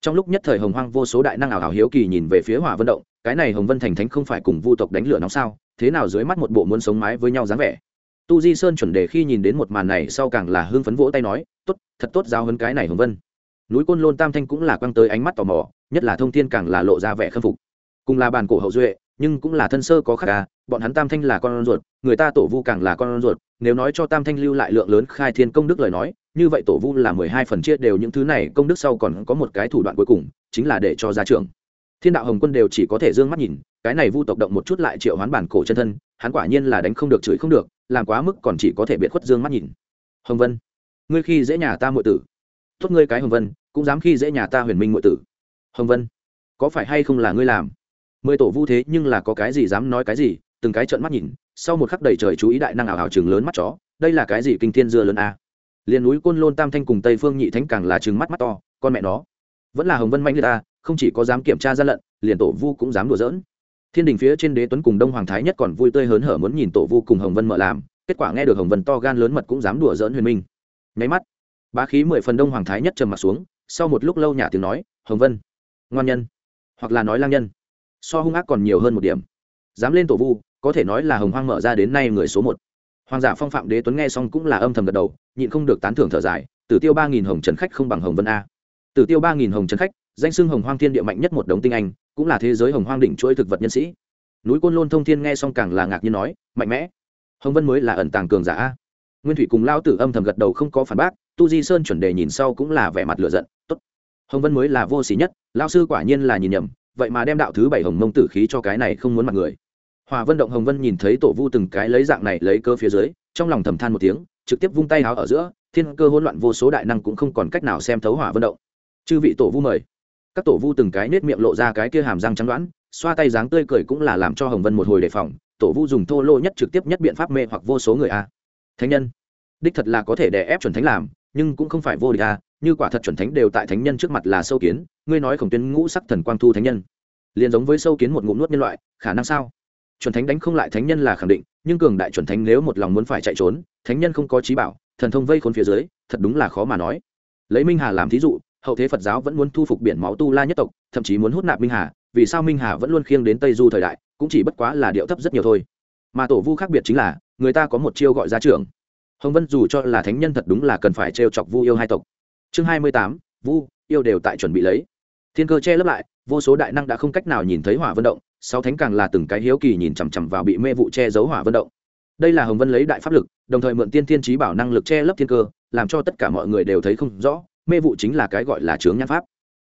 Trong lúc nhất thời hồng hoang vô số đại năng ảo hảo hiếu kỳ nhìn về phía hỏa vân động, cái này hồng vân thành thánh không phải cùng vu tộc đánh lửa nóng sao, thế nào dưới mắt một bộ muốn sống mái với nhau dáng vẻ. Tu di sơn chuẩn đề khi nhìn đến một màn này sau càng là hưng phấn vỗ tay nói, tốt, thật tốt giao hơn cái này hồng vân. Núi côn lôn tam thanh cũng là quăng tới ánh mắt tò mò, nhất là thông thiên càng là lộ ra vẻ khâm phục. Cùng là bàn cổ hậu duệ nhưng cũng là thân sơ có khác à bọn hắn tam thanh là con ruột, người ta tổ vu càng là con ruột. Nếu nói cho tam thanh lưu lại lượng lớn khai thiên công đức lời nói, như vậy tổ vu là mười hai phần chia đều những thứ này công đức sau còn có một cái thủ đoạn cuối cùng, chính là để cho ra trường thiên đạo hồng quân đều chỉ có thể d ư ơ n g mắt nhìn, cái này vu tộc động một chút lại triệu hoán bản cổ chân thân, hắn quả nhiên là đánh không được chửi không được, làm quá mức còn chỉ có thể biệt khuất dương mắt nhìn. Hồng vân, ngươi khi dễ nhà ta m tử. Tốt ngươi cái hồng vân, cũng dám khi dễ nhà ta huyền minh m tử. Hồng vân, có phải hay không là ngươi làm? Mười tổ vu thế nhưng là có cái gì dám nói cái gì, từng cái trợn mắt nhìn, sau một khắc đầy trời chú ý đại năng ảo ảo chừng lớn mắt chó, đây là cái gì kinh thiên dưa lớn a? Liền núi côn lôn tam thanh cùng tây phương nhị thánh càng là chừng mắt mắt to, con mẹ nó. Vẫn là hồng vân manh người ta không chỉ có dám kiểm tra gian lận, liền tổ vu cũng dám đùa giỡn. Thiên đình phía trên đế tuấn cùng đông hoàng thái nhất còn vui tươi hớn hở muốn nhìn tổ vu cùng hồng vân mở làm, kết quả nghe được hồng vân to gan lớn mật cũng dám đùa giỡn huyền minh. Nháy mắt, bá khí mười phần đông hoàng thái nhất trầm mặt xuống, sau một lúc lâu nhả tiếng nói, hồng vân, ngoan nhân, hoặc là nói lang nhân so hung ác còn nhiều hơn một điểm. Dám lên tổ vu, có thể nói là hồng hoang mở ra đến nay người số một. Hoàng giả phong phạm đế tuấn nghe xong cũng là âm thầm gật đầu, nhịn không được tán thưởng thở dài, tử tiêu ba nghìn hồng trần khách không bằng hồng vân a. Tử tiêu ba nghìn hồng trần khách, danh xưng hồng hoang thiên địa mạnh nhất một đống tinh anh, cũng là thế giới hồng hoang đỉnh chuỗi thực vật nhân sĩ. Núi côn lôn thông thiên nghe xong càng là ngạc nhiên nói, mạnh mẽ, hồng vân mới là ẩn tàng cường giả a. Nguyên thủy cùng lao tử âm thầm gật đầu không có phản bác, tu di sơn chuẩn đề nhìn sau cũng là vẻ mặt lựa giận, tốt, hồng vân mới là vô xỉ nhất lao sư quả nhiên là nhìn nhầm vậy mà đem đạo thứ bảy hồng mông tử khí cho cái này không muốn mặt người. Hòa vân động hồng vân nhìn thấy tổ vu từng cái lấy dạng này lấy cơ phía dưới, trong lòng thầm than một tiếng, trực tiếp vung tay háo ở giữa, thiên cơ hỗn loạn vô số đại năng cũng không còn cách nào xem thấu hỏa vân động. Chư vị tổ vu mời. Các tổ vu từng cái nết miệng lộ ra cái kia hàm răng trắng đoán, xoa tay dáng tươi cười cũng là làm cho hồng vân một hồi đề phòng, tổ vu dùng thô lô nhất trực tiếp nhất biện pháp mê hoặc vô số người a. Thánh nhân, đích thật là có thể đè ép chuẩn thánh làm, nhưng cũng không phải vô địch a, như quả thật chuẩn thánh đều tại thánh nhân trước mặt là sâu kiến ngươi nói khổng tuyến ngũ sắc thần quang thu thánh nhân, liền giống với sâu kiến một ngụm nuốt nhân loại, khả năng sao? Chuẩn thánh đánh không lại thánh nhân là khẳng định, nhưng cường đại chuẩn thánh nếu một lòng muốn phải chạy trốn, thánh nhân không có trí bảo, thần thông vây khốn phía dưới, thật đúng là khó mà nói. Lấy minh hà làm thí dụ, hậu thế phật giáo vẫn muốn thu phục biển máu tu la nhất tộc, thậm chí muốn hút nạp minh hà, vì sao minh hà vẫn luôn khiêng đến tây du thời đại, cũng chỉ bất quá là điệu thấp rất nhiều thôi. Mà tổ vu khác biệt chính là, người ta có một chiêu gọi ra trưởng. Hồng vân dù cho là thánh nhân thật đúng là cần phải trêu chọc vu yêu hai tộc. Chương hai mươi tám, vu yêu đều tại chuẩn bị lấy thiên cơ che lấp lại, vô số đại năng đã không cách nào nhìn thấy hỏa vân động, sáu thánh càng là từng cái hiếu kỳ nhìn chằm chằm vào bị mê vụ che giấu hỏa vân động. Đây là hồng vân lấy đại pháp lực, đồng thời mượn tiên thiên trí bảo năng lực che lấp thiên cơ, làm cho tất cả mọi người đều thấy không rõ, mê vụ chính là cái gọi là chướng nhãn pháp.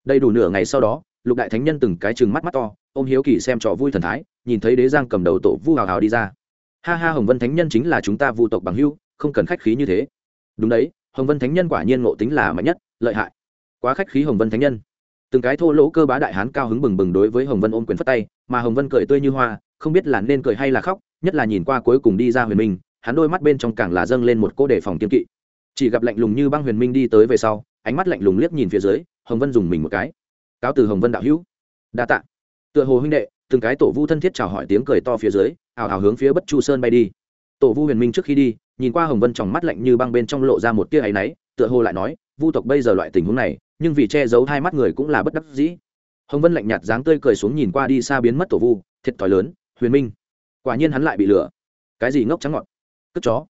Đầy đủ nửa ngày sau đó, lục đại thánh nhân từng cái chừng mắt mắt to, ôm hiếu kỳ xem trò vui thần thái, nhìn thấy đế giang cầm đầu tổ vu hào hào đi ra. Ha ha, hồng vân thánh nhân chính là chúng ta vu tộc bằng hưu không cần khách khí như thế. Đúng đấy, hồng vân thánh nhân quả nhiên ngộ tính là mạnh nhất, lợi hại. Quá khách khí hồng vân thánh nhân từng cái thô lỗ cơ bá đại hán cao hứng bừng bừng đối với hồng vân ôm quyền phất tay, mà hồng vân cười tươi như hoa, không biết là nên cười hay là khóc, nhất là nhìn qua cuối cùng đi ra huyền minh, hắn đôi mắt bên trong càng là dâng lên một cô đề phòng kiên kỵ. Chỉ gặp lạnh lùng như băng huyền minh đi tới về sau, ánh mắt lạnh lùng liếc nhìn phía dưới, hồng vân dùng mình một cái. Cáo từ hồng vân đạo hữu. Đa tạ. Tựa hồ huynh đệ, từng cái tổ vu thân thiết chào hỏi tiếng cười to phía dưới ảo ảo hướng phía bất chu sơn bay đi. Tổ vu huyền minh trước khi đi, nhìn qua hồng vân trong mắt lạnh như băng bên trong lộ ra một tia áy náy, tựa hồ lại nói, vu tộc bây giờ loại tình huống này nhưng vì che giấu hai mắt người cũng là bất đắc dĩ. Hồng vân lạnh nhạt dáng tươi cười xuống nhìn qua đi xa biến mất tổ vu, thiệt thòi lớn, huyền minh. Quả nhiên hắn lại bị lừa. Cái gì ngốc trắng ngọt cất chó.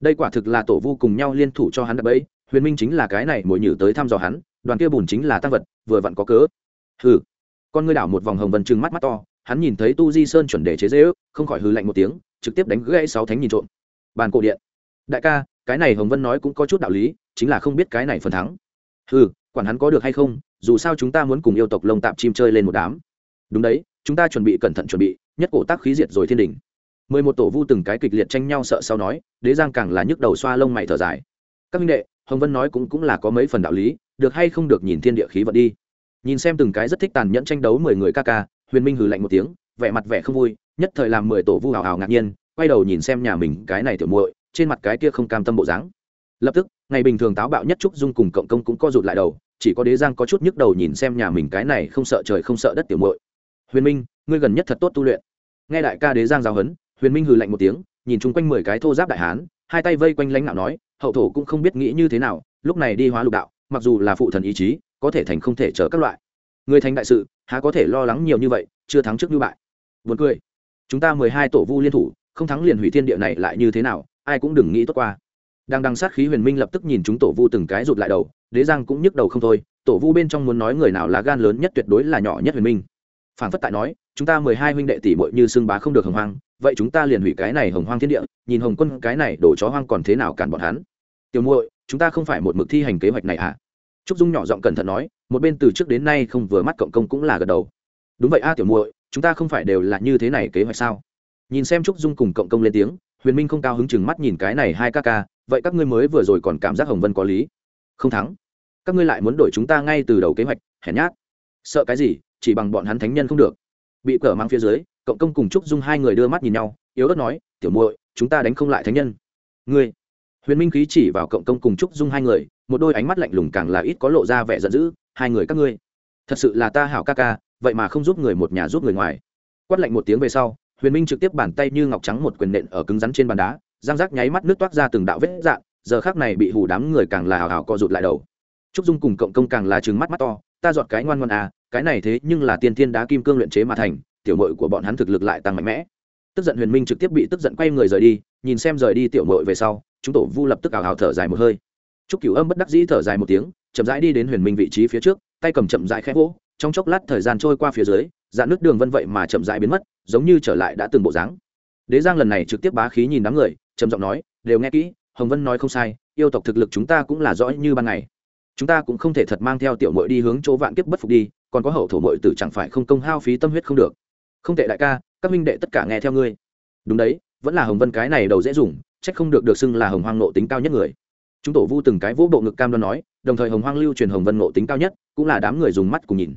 Đây quả thực là tổ vu cùng nhau liên thủ cho hắn đập ấy huyền minh chính là cái này mồi nhử tới thăm dò hắn, đoàn kia bùn chính là tăng vật, vừa vặn có cớ. Hừ. Con ngươi đảo một vòng hồng vân trừng mắt mắt to, hắn nhìn thấy tu di sơn chuẩn đề chế dễ ước, không khỏi hừ lạnh một tiếng, trực tiếp đánh gãy sáu thánh nhìn trộm. Bàn cổ điện. Đại ca, cái này hồng vân nói cũng có chút đạo lý, chính là không biết cái này phần thắng. Hừ quản hắn có được hay không, dù sao chúng ta muốn cùng yêu tộc lông tạp chim chơi lên một đám. Đúng đấy, chúng ta chuẩn bị cẩn thận chuẩn bị, nhất cổ tác khí diệt rồi thiên đình. Mười một tổ vu từng cái kịch liệt tranh nhau sợ sau nói, đế giang càng là nhức đầu xoa lông mày thở dài. Các minh đệ, hồng vân nói cũng cũng là có mấy phần đạo lý, được hay không được nhìn thiên địa khí vận đi. Nhìn xem từng cái rất thích tàn nhẫn tranh đấu mười người ca ca, huyền minh hừ lạnh một tiếng, vẻ mặt vẻ không vui, nhất thời làm mười tổ vu hào hào ngạc nhiên, quay đầu nhìn xem nhà mình cái này tiểu muội, trên mặt cái kia không cam tâm bộ dáng. Lập tức, ngày bình thường táo bạo nhất trúc dung cùng cộng công cũng co rụt lại đầu chỉ có đế giang có chút nhức đầu nhìn xem nhà mình cái này không sợ trời không sợ đất tiểu mội huyền minh, ngươi gần nhất thật tốt tu luyện. Nghe đại ca đế giang giáo huấn, huyền minh hừ lạnh một tiếng, nhìn chung quanh mười cái thô giáp đại hán, hai tay vây quanh lãnh đạo nói, hậu thổ cũng không biết nghĩ như thế nào, lúc này đi hóa lục đạo, mặc dù là phụ thần ý chí, có thể thành không thể chờ các loại. Người thành đại sự, há có thể lo lắng nhiều như vậy, chưa thắng trước như bại. Buồn cười. Chúng ta mười hai tổ vu liên thủ, không thắng liền hủy thiên địa này lại như thế nào, ai cũng đừng nghĩ tốt qua. Đang đằng sát khí huyền minh lập tức nhìn chúng tổ vu từng cái rụt lại đầu đế giang cũng nhức đầu không thôi, tổ vu bên trong muốn nói người nào là gan lớn nhất tuyệt đối là nhỏ nhất huyền minh. Phản phất tại nói, chúng ta mười hai huynh đệ tỷ muội như xương bá không được hồng hoang, vậy chúng ta liền hủy cái này hồng hoang thiên địa, nhìn hồng quân cái này đổ chó hoang còn thế nào cản bọn hắn. Tiểu muội, chúng ta không phải một mực thi hành kế hoạch này à? Trúc dung nhỏ giọng cẩn thận nói, một bên từ trước đến nay không vừa mắt cộng công cũng là gật đầu. Đúng vậy a, tiểu muội, chúng ta không phải đều là như thế này kế hoạch sao? Nhìn xem trúc dung cùng cộng công lên tiếng, huyền minh không cao hứng chừng mắt nhìn cái này hai ca ca, vậy các ngươi mới vừa rồi còn cảm giác hồng vân có lý không thắng. Các ngươi lại muốn đổi chúng ta ngay từ đầu kế hoạch, hèn nhát. Sợ cái gì, chỉ bằng bọn hắn thánh nhân không được. Bị cờ mang phía dưới, cộng công cùng trúc dung hai người đưa mắt nhìn nhau, yếu ớt nói, tiểu muội, chúng ta đánh không lại thánh nhân. Ngươi? Huyền minh khí chỉ vào cộng công cùng trúc dung hai người, một đôi ánh mắt lạnh lùng càng là ít có lộ ra vẻ giận dữ, hai người các ngươi, thật sự là ta hảo ca ca, vậy mà không giúp người một nhà giúp người ngoài. Quát lạnh một tiếng về sau, huyền minh trực tiếp bàn tay như ngọc trắng một quyền nện ở cứng rắn trên bàn đá giang giác nháy mắt nước toát ra từng đạo vết dạn giờ khác này bị hù đám người càng là hào hào co rụt lại đầu. Trúc dung cùng cộng công càng là trừng mắt mắt to, ta dọn cái ngoan ngoan à cái này thế nhưng là tiên thiên đá kim cương luyện chế mà thành, tiểu mội của bọn hắn thực lực lại tăng mạnh mẽ. Tức giận huyền minh trực tiếp bị tức giận quay người rời đi, nhìn xem rời đi tiểu mội về sau, chúng tổ vu lập tức ảo hào thở dài một hơi. Trúc cửu âm bất đắc dĩ thở dài một tiếng, chậm rãi đi đến huyền minh vị trí phía trước, tay cầm chậm rãi khẽ vỗ, trong chốc lát thời gian trôi qua phía dưới dạn nước đường vân vậy mà chậm rãi biến mất, giống như trở lại đã từng bộ dáng. Đế giang lần này trực tiếp bá khí nhìn đám người, trầm giọng nói, đều nghe kỹ hồng vân nói không sai, yêu tộc thực lực chúng ta cũng là rõ như ban ngày. Chúng ta cũng không thể thật mang theo tiểu mội đi hướng chỗ vạn kiếp bất phục đi, còn có hậu thổ mội tử chẳng phải không công hao phí tâm huyết không được. Không tệ đại ca, các minh đệ tất cả nghe theo ngươi. Đúng đấy, vẫn là hồng vân cái này đầu dễ dùng trách không được được xưng là hồng hoang nộ tính cao nhất người. Chúng tổ vu từng cái vỗ bộ ngực cam đoan nói, đồng thời hồng hoang lưu truyền hồng vân nộ tính cao nhất, cũng là đám người dùng mắt cùng nhìn.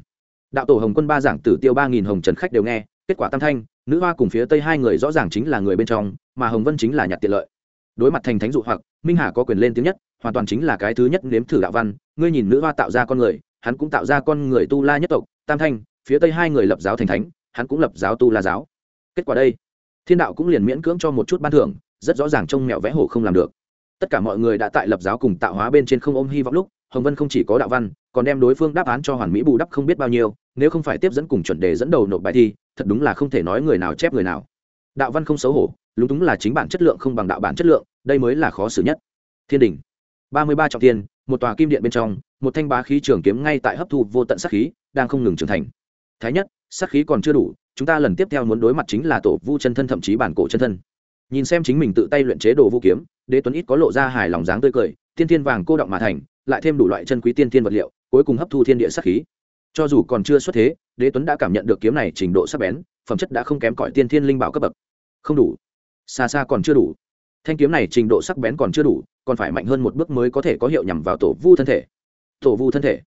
Đạo tổ hồng quân ba giảng tử tiêu ba nghìn hồng trần khách đều nghe, kết quả tam thanh, nữ hoa cùng phía tây hai người rõ ràng chính là người bên trong, mà hồng vân chính là nhặt tiện lợi đối mặt thành thánh dụ hoặc, minh hà có quyền lên tiếng nhất, hoàn toàn chính là cái thứ nhất nếm thử đạo văn, ngươi nhìn nữ hoa tạo ra con người, hắn cũng tạo ra con người tu la nhất tộc, tam thanh, phía tây hai người lập giáo thành thánh, hắn cũng lập giáo tu la giáo. Kết quả đây, thiên đạo cũng liền miễn cưỡng cho một chút ban thưởng, rất rõ ràng trông mẹo vẽ hổ không làm được. Tất cả mọi người đã tại lập giáo cùng tạo hóa bên trên không ôm hy vọng lúc, hồng vân không chỉ có đạo văn, còn đem đối phương đáp án cho hoàn mỹ bù đắp không biết bao nhiêu, nếu không phải tiếp dẫn cùng chuẩn đề dẫn đầu nộp bài thi, thật đúng là không thể nói người nào chép người nào. Đạo văn không xấu hổ lúng túng là chính bản chất lượng không bằng đạo bản chất lượng, đây mới là khó xử nhất. Thiên đình. Ba mươi ba trọng tiên một tòa kim điện bên trong, một thanh bá khí trường kiếm ngay tại hấp thu vô tận sát khí, đang không ngừng trưởng thành. Thái nhất, sát khí còn chưa đủ, chúng ta lần tiếp theo muốn đối mặt chính là tổ vu chân thân thậm chí bản cổ chân thân. Nhìn xem chính mình tự tay luyện chế đồ vũ kiếm, đế tuấn ít có lộ ra hài lòng dáng tươi cười tiên thiên vàng cô động mà thành, lại thêm đủ loại chân quý tiên thiên vật liệu, cuối cùng hấp thu thiên địa sát khí. Cho dù còn chưa xuất thế, đế tuấn đã cảm nhận được kiếm này trình độ sắc bén, phẩm chất đã không kém cỏi tiên thiên linh bảo cấp bậc. Không đủ xa xa còn chưa đủ. Thanh kiếm này trình độ sắc bén còn chưa đủ, còn phải mạnh hơn một bước mới có thể có hiệu nhằm vào tổ vu thân thể. Tổ vu thân thể.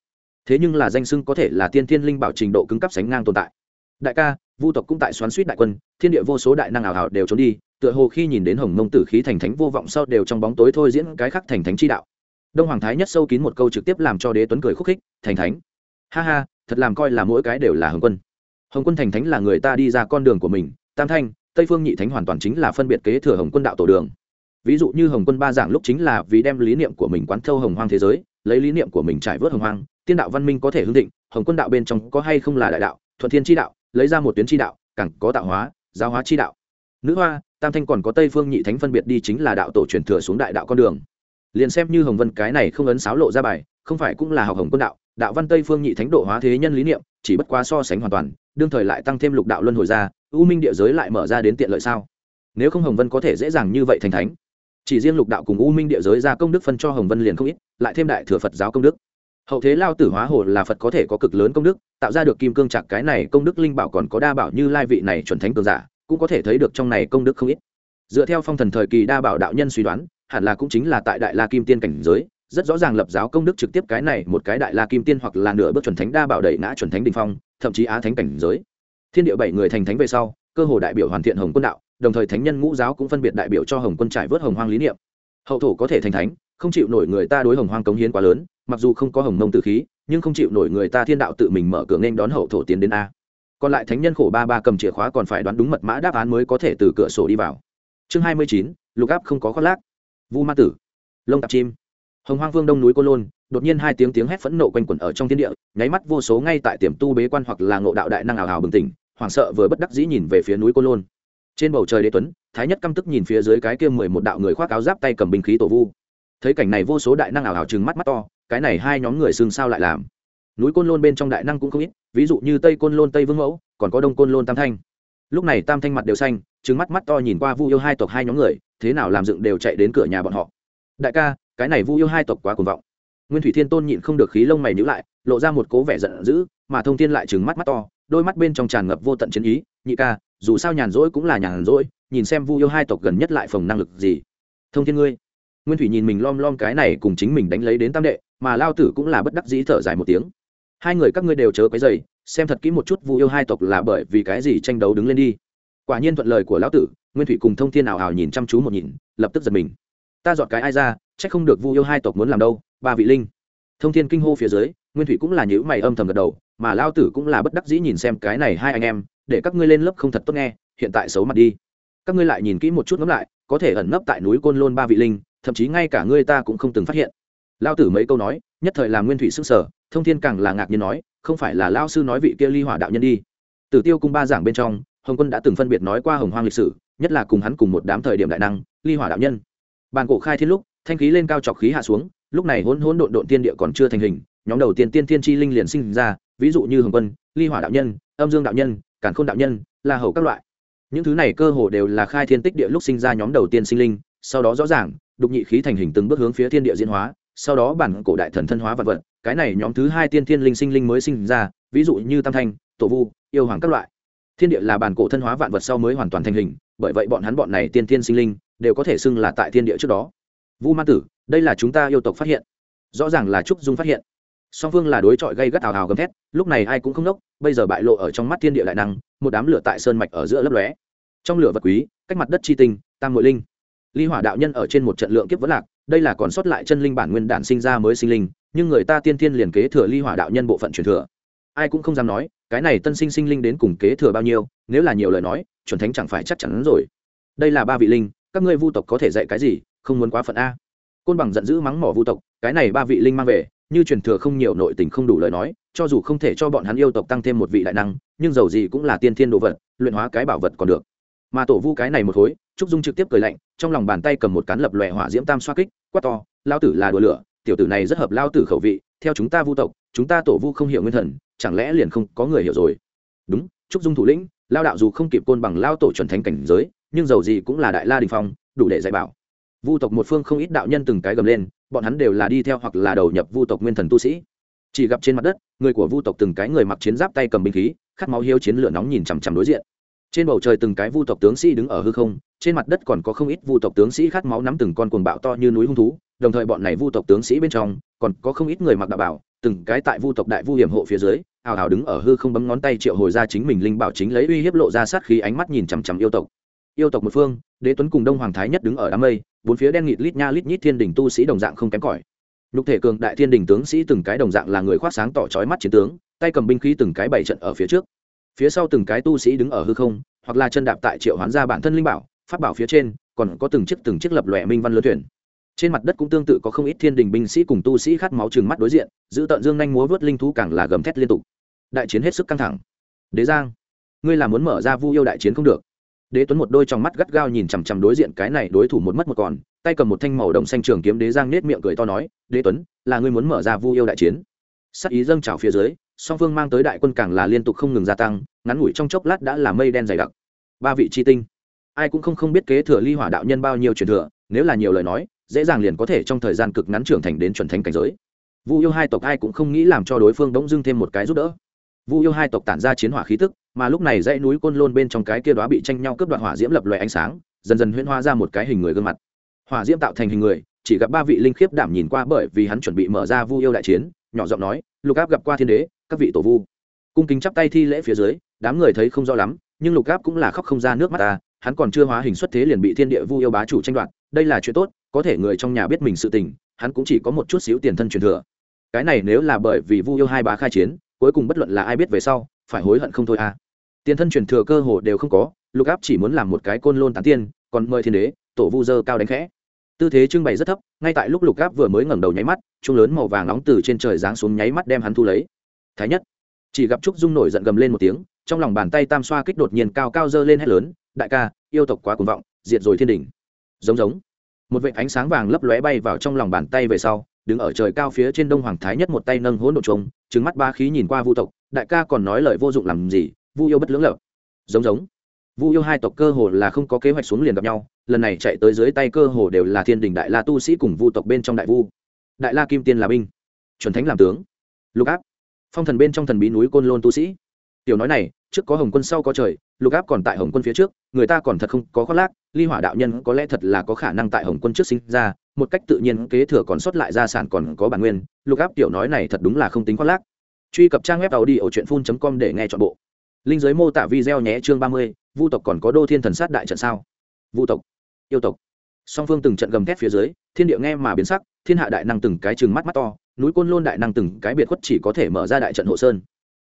Thế nhưng là danh sưng có thể là tiên thiên linh bảo trình độ cứng cấp sánh ngang tồn tại. Đại ca, vu tộc cũng tại xoắn suýt đại quân, thiên địa vô số đại năng ảo hảo đều trốn đi, tựa hồ khi nhìn đến hồng mông tử khí thành thánh vô vọng sau đều trong bóng tối thôi diễn cái khắc thành thánh chi đạo. Đông hoàng thái nhất sâu kín một câu trực tiếp làm cho đế tuấn cười khúc khích, thành thánh. Ha ha, thật làm coi là mỗi cái đều là hồng quân. Hồng quân thành thánh là người ta đi ra con đường của mình, tam thanh tây phương nhị thánh hoàn toàn chính là phân biệt kế thừa hồng quân đạo tổ đường. Ví dụ như hồng quân ba giảng lúc chính là vì đem lý niệm của mình quán thâu hồng hoang thế giới, lấy lý niệm của mình trải vớt hồng hoang, tiên đạo văn minh có thể hưng định hồng quân đạo bên trong có hay không là đại đạo, thuận thiên tri đạo, lấy ra một tuyến tri đạo, càng có tạo hóa, giáo hóa tri đạo. Nữ hoa, tam thanh còn có tây phương nhị thánh phân biệt đi chính là đạo tổ truyền thừa xuống đại đạo con đường. Liền xem như hồng vân cái này không ấn sáo lộ ra bài, không phải cũng là học hồng quân đạo đạo văn tây phương nhị thánh độ hóa thế nhân lý niệm, chỉ bất quá so sánh hoàn toàn đương thời lại tăng thêm lục đạo luân hồi ra, u minh địa giới lại mở ra đến tiện lợi sao? Nếu không hồng vân có thể dễ dàng như vậy thành thánh. Chỉ riêng lục đạo cùng u minh địa giới ra công đức phân cho hồng vân liền không ít, lại thêm đại thừa phật giáo công đức. Hậu thế lao tử hóa hồ là phật có thể có cực lớn công đức, tạo ra được kim cương chặt cái này công đức linh bảo còn có đa bảo như lai vị này chuẩn thánh cường giả, cũng có thể thấy được trong này công đức không ít. Dựa theo phong thần thời kỳ đa bảo đạo nhân suy đoán, hẳn là cũng chính là tại đại la kim tiên cảnh giới, rất rõ ràng lập giáo công đức trực tiếp cái này một cái đại la kim tiên hoặc là nửa bước chuẩn thánh đa bảo đẩy ngã chuẩn thánh đình phong thậm chí á thánh cảnh giới. Thiên địa bảy người thành thánh về sau, cơ hồ đại biểu hoàn thiện hồng quân đạo, đồng thời thánh nhân ngũ giáo cũng phân biệt đại biểu cho hồng quân trải vớt hồng hoang lý niệm. Hậu thổ có thể thành thánh, không chịu nổi người ta đối hồng hoang cống hiến quá lớn, mặc dù không có hồng mông tự khí, nhưng không chịu nổi người ta thiên đạo tự mình mở cửa nên đón hậu thổ tiến đến a. Còn lại thánh nhân khổ ba ba cầm chìa khóa còn phải đoán đúng mật mã đáp án mới có thể từ cửa sổ đi vào. Chương hai mươi chín, lục áp không có khoác lác. Vu ma tử, lông tạp chim. Hồng hoang vương đông núi côn lôn đột nhiên hai tiếng tiếng hét phẫn nộ quanh quẩn ở trong thiên địa, nháy mắt vô số ngay tại tiềm tu bế quan hoặc là ngộ đạo đại năng ảo hào bừng tỉnh, hoảng sợ vừa bất đắc dĩ nhìn về phía núi côn lôn. Trên bầu trời đế tuấn, thái nhất căm tức nhìn phía dưới cái kia mười một đạo người khoác áo giáp tay cầm binh khí tổ vu. Thấy cảnh này vô số đại năng ảo hào trừng mắt mắt to, cái này hai nhóm người xương sao lại làm? Núi côn lôn bên trong đại năng cũng không ít, ví dụ như tây côn lôn tây vương mẫu, còn có đông côn lôn tam thanh. Lúc này tam thanh mặt đều xanh trứng mắt mắt to nhìn qua vu yêu hai tộc hai nhóm người, thế nào làm dựng đều chạy đến cửa nhà bọn họ. Đại ca, cái này vu yêu hai tộc quá cuồng vọng nguyên thủy thiên tôn nhịn không được khí lông mày nhữ lại, lộ ra một cố vẻ giận dữ, mà thông thiên lại trừng mắt mắt to, đôi mắt bên trong tràn ngập vô tận chiến ý, nhị ca, dù sao nhàn rỗi cũng là nhàn rỗi, nhìn xem vu yêu hai tộc gần nhất lại phòng năng lực gì. Thông thiên ngươi. Nguyên thủy nhìn mình lom lom cái này cùng chính mình đánh lấy đến tam đệ, mà lao tử cũng là bất đắc dĩ thở dài một tiếng. Hai người các ngươi đều chớ quấy dày xem thật kỹ một chút vu yêu hai tộc là bởi vì cái gì tranh đấu đứng lên đi. Quả nhiên thuận lời của lão tử, nguyên thủy cùng thông thiên ảo ảo nhìn chăm chú một nhìn, lập tức giật mình. Ta dọn cái ai ra chắc không được vu yêu hai tộc muốn làm đâu, ba vị linh. Thông thiên kinh hô phía dưới, nguyên thủy cũng là nhữ mày âm thầm gật đầu, mà lao tử cũng là bất đắc dĩ nhìn xem cái này hai anh em, để các ngươi lên lớp không thật tốt nghe, hiện tại xấu mặt đi. Các ngươi lại nhìn kỹ một chút ngẫm lại, có thể ẩn nấp tại núi côn lôn ba vị linh, thậm chí ngay cả ngươi ta cũng không từng phát hiện. Lao tử mấy câu nói, nhất thời làm nguyên thủy sức sở thông thiên càng là ngạc nhiên nói, không phải là lao sư nói vị kia ly hỏa đạo nhân đi. Tử tiêu cung ba giảng bên trong, hồng quân đã từng phân biệt nói qua hồng hoang lịch sử, nhất là cùng hắn cùng một đám thời điểm đại năng, ly hỏa đạo nhân. Bàn cổ khai thiên lúc thanh khí lên cao chọc khí hạ xuống, lúc này hỗn hỗn độn độn tiên địa còn chưa thành hình, nhóm đầu tiên tiên tiên tri linh liền sinh ra, ví dụ như hồng quân, ly hỏa đạo nhân, âm dương đạo nhân cản khôn đạo nhân, la hầu các loại. Những thứ này cơ hồ đều là khai thiên tích địa lúc sinh ra nhóm đầu tiên sinh linh, sau đó rõ ràng, đục nhị khí thành hình từng bước hướng phía thiên địa diễn hóa, sau đó bản cổ đại thần thân hóa vật vật, cái này nhóm thứ hai tiên thiên linh sinh linh mới sinh ra, ví dụ như tam thanh, tổ vu, yêu hoàng các loại. Thiên địa là bản cổ thân hóa vạn vật sau mới hoàn toàn thành hình, bởi vậy bọn hắn bọn này tiên thiên sinh linh đều có thể xưng là tại thiên địa trước đó vu ma tử, đây là chúng ta yêu tộc phát hiện. Rõ ràng là trúc dung phát hiện. Song phương là đối chọi gây gắt ào ào gầm thét, lúc này ai cũng không nốc, bây giờ bại lộ ở trong mắt thiên địa đại năng, một đám lửa tại sơn mạch ở giữa lấp lóe. Trong lửa vật quý, cách mặt đất chi tinh, tam ngội linh. Ly hỏa đạo nhân ở trên một trận lượng kiếp vẫn lạc, đây là còn sót lại chân linh bản nguyên đản sinh ra mới sinh linh, nhưng người ta tiên thiên liền kế thừa ly hỏa đạo nhân bộ phận truyền thừa. Ai cũng không dám nói, cái này tân sinh sinh linh đến cùng kế thừa bao nhiêu, nếu là nhiều lời nói, chuẩn thánh chẳng phải chắc chắn rồi. Đây là ba vị linh, các ngươi vu tộc có thể dạy cái gì không muốn quá phận a. Côn bằng giận dữ mắng mỏ vu tộc, cái này ba vị linh mang về, như truyền thừa không nhiều nội tình không đủ lời nói, cho dù không thể cho bọn hắn yêu tộc tăng thêm một vị đại năng, nhưng dầu gì cũng là tiên thiên đồ vật, luyện hóa cái bảo vật còn được. Mà tổ vu cái này một khối trúc dung trực tiếp cười lạnh, trong lòng bàn tay cầm một cán lập lòe hỏa diễm tam xoa kích, quát to lao tử là đùa lửa, tiểu tử này rất hợp lao tử khẩu vị, theo chúng ta vu tộc, chúng ta tổ vu không hiểu nguyên thần, chẳng lẽ liền không có người hiểu rồi? Đúng, trúc dung thủ lĩnh lao đạo dù không kịp côn bằng lao tổ chuẩn thánh cảnh giới, nhưng dầu gì cũng là đại la đình phong, đủ để dạy bảo vu tộc một phương không ít đạo nhân từng cái gầm lên, bọn hắn đều là đi theo hoặc là đầu nhập vu tộc nguyên thần tu sĩ. Chỉ gặp trên mặt đất, người của vu tộc từng cái người mặc chiến giáp tay cầm binh khí, khát máu hiếu chiến lửa nóng nhìn chằm chằm đối diện. Trên bầu trời từng cái vu tộc tướng sĩ đứng ở hư không, trên mặt đất còn có không ít vu tộc tướng sĩ khát máu nắm từng con cuồng bạo to như núi hung thú, đồng thời bọn này vu tộc tướng sĩ bên trong, còn có không ít người mặc đạo bảo, từng cái tại vu tộc đại vu hiểm hộ phía dưới ào ào đứng ở hư không bấm ngón tay triệu hồi ra chính mình linh bảo chính lấy uy hiếp lộ ra sát khí ánh mắt nhìn chằm chằm yêu tộc yêu tộc một phương, đế tuấn cùng đông hoàng thái nhất đứng ở đám mây, bốn phía đen nghịt lít nha lít nhít thiên đình tu sĩ đồng dạng không kém cỏi. Nhục thể cường đại thiên đình tướng sĩ từng cái đồng dạng là người khoác sáng tỏ trói mắt chiến tướng, tay cầm binh khí từng cái bảy trận ở phía trước. Phía sau từng cái tu sĩ đứng ở hư không, hoặc là chân đạp tại triệu hoán ra bản thân linh bảo phát bảo phía trên, còn có từng chiếc từng chiếc lập lòe minh văn lớn thuyền. Trên mặt đất cũng tương tự có không ít thiên đình binh sĩ cùng tu sĩ khát máu chừng mắt đối diện, giữ tận dương nhanh múa vớt linh thú càng là gầm thét liên tục. Đại chiến hết sức căng thẳng. Đế giang, ngươi là muốn mở ra vu yêu đại chiến không được đế tuấn một đôi trong mắt gắt gao nhìn chằm chằm đối diện cái này đối thủ một mất một còn, tay cầm một thanh màu đồng xanh trường kiếm đế giang nết miệng cười to nói, đế tuấn, là ngươi muốn mở ra vu yêu đại chiến? Sắc ý dâng trào phía dưới, song phương mang tới đại quân càng là liên tục không ngừng gia tăng, ngắn ngủi trong chốc lát đã là mây đen dày đặc. Ba vị chi tinh. Ai cũng không không biết kế thừa ly hỏa đạo nhân bao nhiêu truyền thừa, nếu là nhiều lời nói, dễ dàng liền có thể trong thời gian cực ngắn trưởng thành đến chuẩn thánh cảnh giới. Vu yêu hai tộc ai cũng không nghĩ làm cho đối phương đống dưng thêm một cái giúp đỡ. Vu yêu hai tộc tản ra chiến hỏa khí tức mà lúc này dãy núi côn lôn bên trong cái kia đó bị tranh nhau cướp đoạt hỏa diễm lập loè ánh sáng, dần dần huyễn hóa ra một cái hình người gương mặt. Hỏa diễm tạo thành hình người, chỉ gặp ba vị linh khiếp đảm nhìn qua bởi vì hắn chuẩn bị mở ra vu yêu đại chiến, nhỏ giọng nói, lục áp gặp qua thiên đế, các vị tổ vu. Cung kính chắp tay thi lễ phía dưới, đám người thấy không rõ lắm, nhưng lục áp cũng là khóc không ra nước mắt ta, hắn còn chưa hóa hình xuất thế liền bị thiên địa vu yêu bá chủ tranh đoạt, đây là chuyện tốt, có thể người trong nhà biết mình sự tình, hắn cũng chỉ có một chút xíu tiền thân truyền thừa. Cái này nếu là bởi vì vu yêu hai bá khai chiến, cuối cùng bất luận là ai biết về sau, phải hối hận không thôi à tiền thân truyền thừa cơ hồ đều không có, lục áp chỉ muốn làm một cái côn lôn tán tiên, còn mời thiên đế, tổ vu dơ cao đánh khẽ. Tư thế trưng bày rất thấp, ngay tại lúc lục áp vừa mới ngẩng đầu nháy mắt chung lớn màu vàng nóng từ trên trời giáng xuống nháy mắt đem hắn thu lấy. Thái nhất, chỉ gặp trúc dung nổi giận gầm lên một tiếng, trong lòng bàn tay tam xoa kích đột nhiên cao cao dơ lên hét lớn, đại ca, yêu tộc quá cuồng vọng, diệt rồi thiên đình giống giống. Một vệ ánh sáng vàng lấp lóe bay vào trong lòng bàn tay về sau, đứng ở trời cao phía trên đông hoàng thái nhất một tay nâng hỗn độ trống trứng mắt ba khí nhìn qua vu tộc, đại ca còn nói lời vô dụng làm gì vu yêu bất lưỡng lập giống giống. Vu yêu hai tộc cơ hồ là không có kế hoạch xuống liền gặp nhau, lần này chạy tới dưới tay cơ hồ đều là thiên đình đại la tu sĩ cùng vu tộc bên trong đại vu. Đại la kim tiên là binh, chuẩn thánh làm tướng. Lục áp. Phong thần bên trong thần bí núi côn lôn tu sĩ. Tiểu nói này, trước có hồng quân sau có trời, lục áp còn tại hồng quân phía trước, người ta còn thật không có khoác lác, ly hỏa đạo nhân có lẽ thật là có khả năng tại hồng quân trước sinh ra, một cách tự nhiên kế thừa còn sót lại gia sản còn có bản nguyên, lục áp tiểu nói này thật đúng là không tính khoác lác. Truy cập trang web tàu đi ở truyện phun com để nghe chọn bộ linh giới mô tả video nhé, chương ba mươi, vu tộc còn có đô thiên thần sát đại trận sao? Vu tộc, yêu tộc. Song phương từng trận gầm thét phía dưới, thiên địa nghe mà biến sắc, thiên hạ đại năng từng cái chừng mắt mắt to, núi côn lôn đại năng từng cái biệt khuất chỉ có thể mở ra đại trận hộ sơn.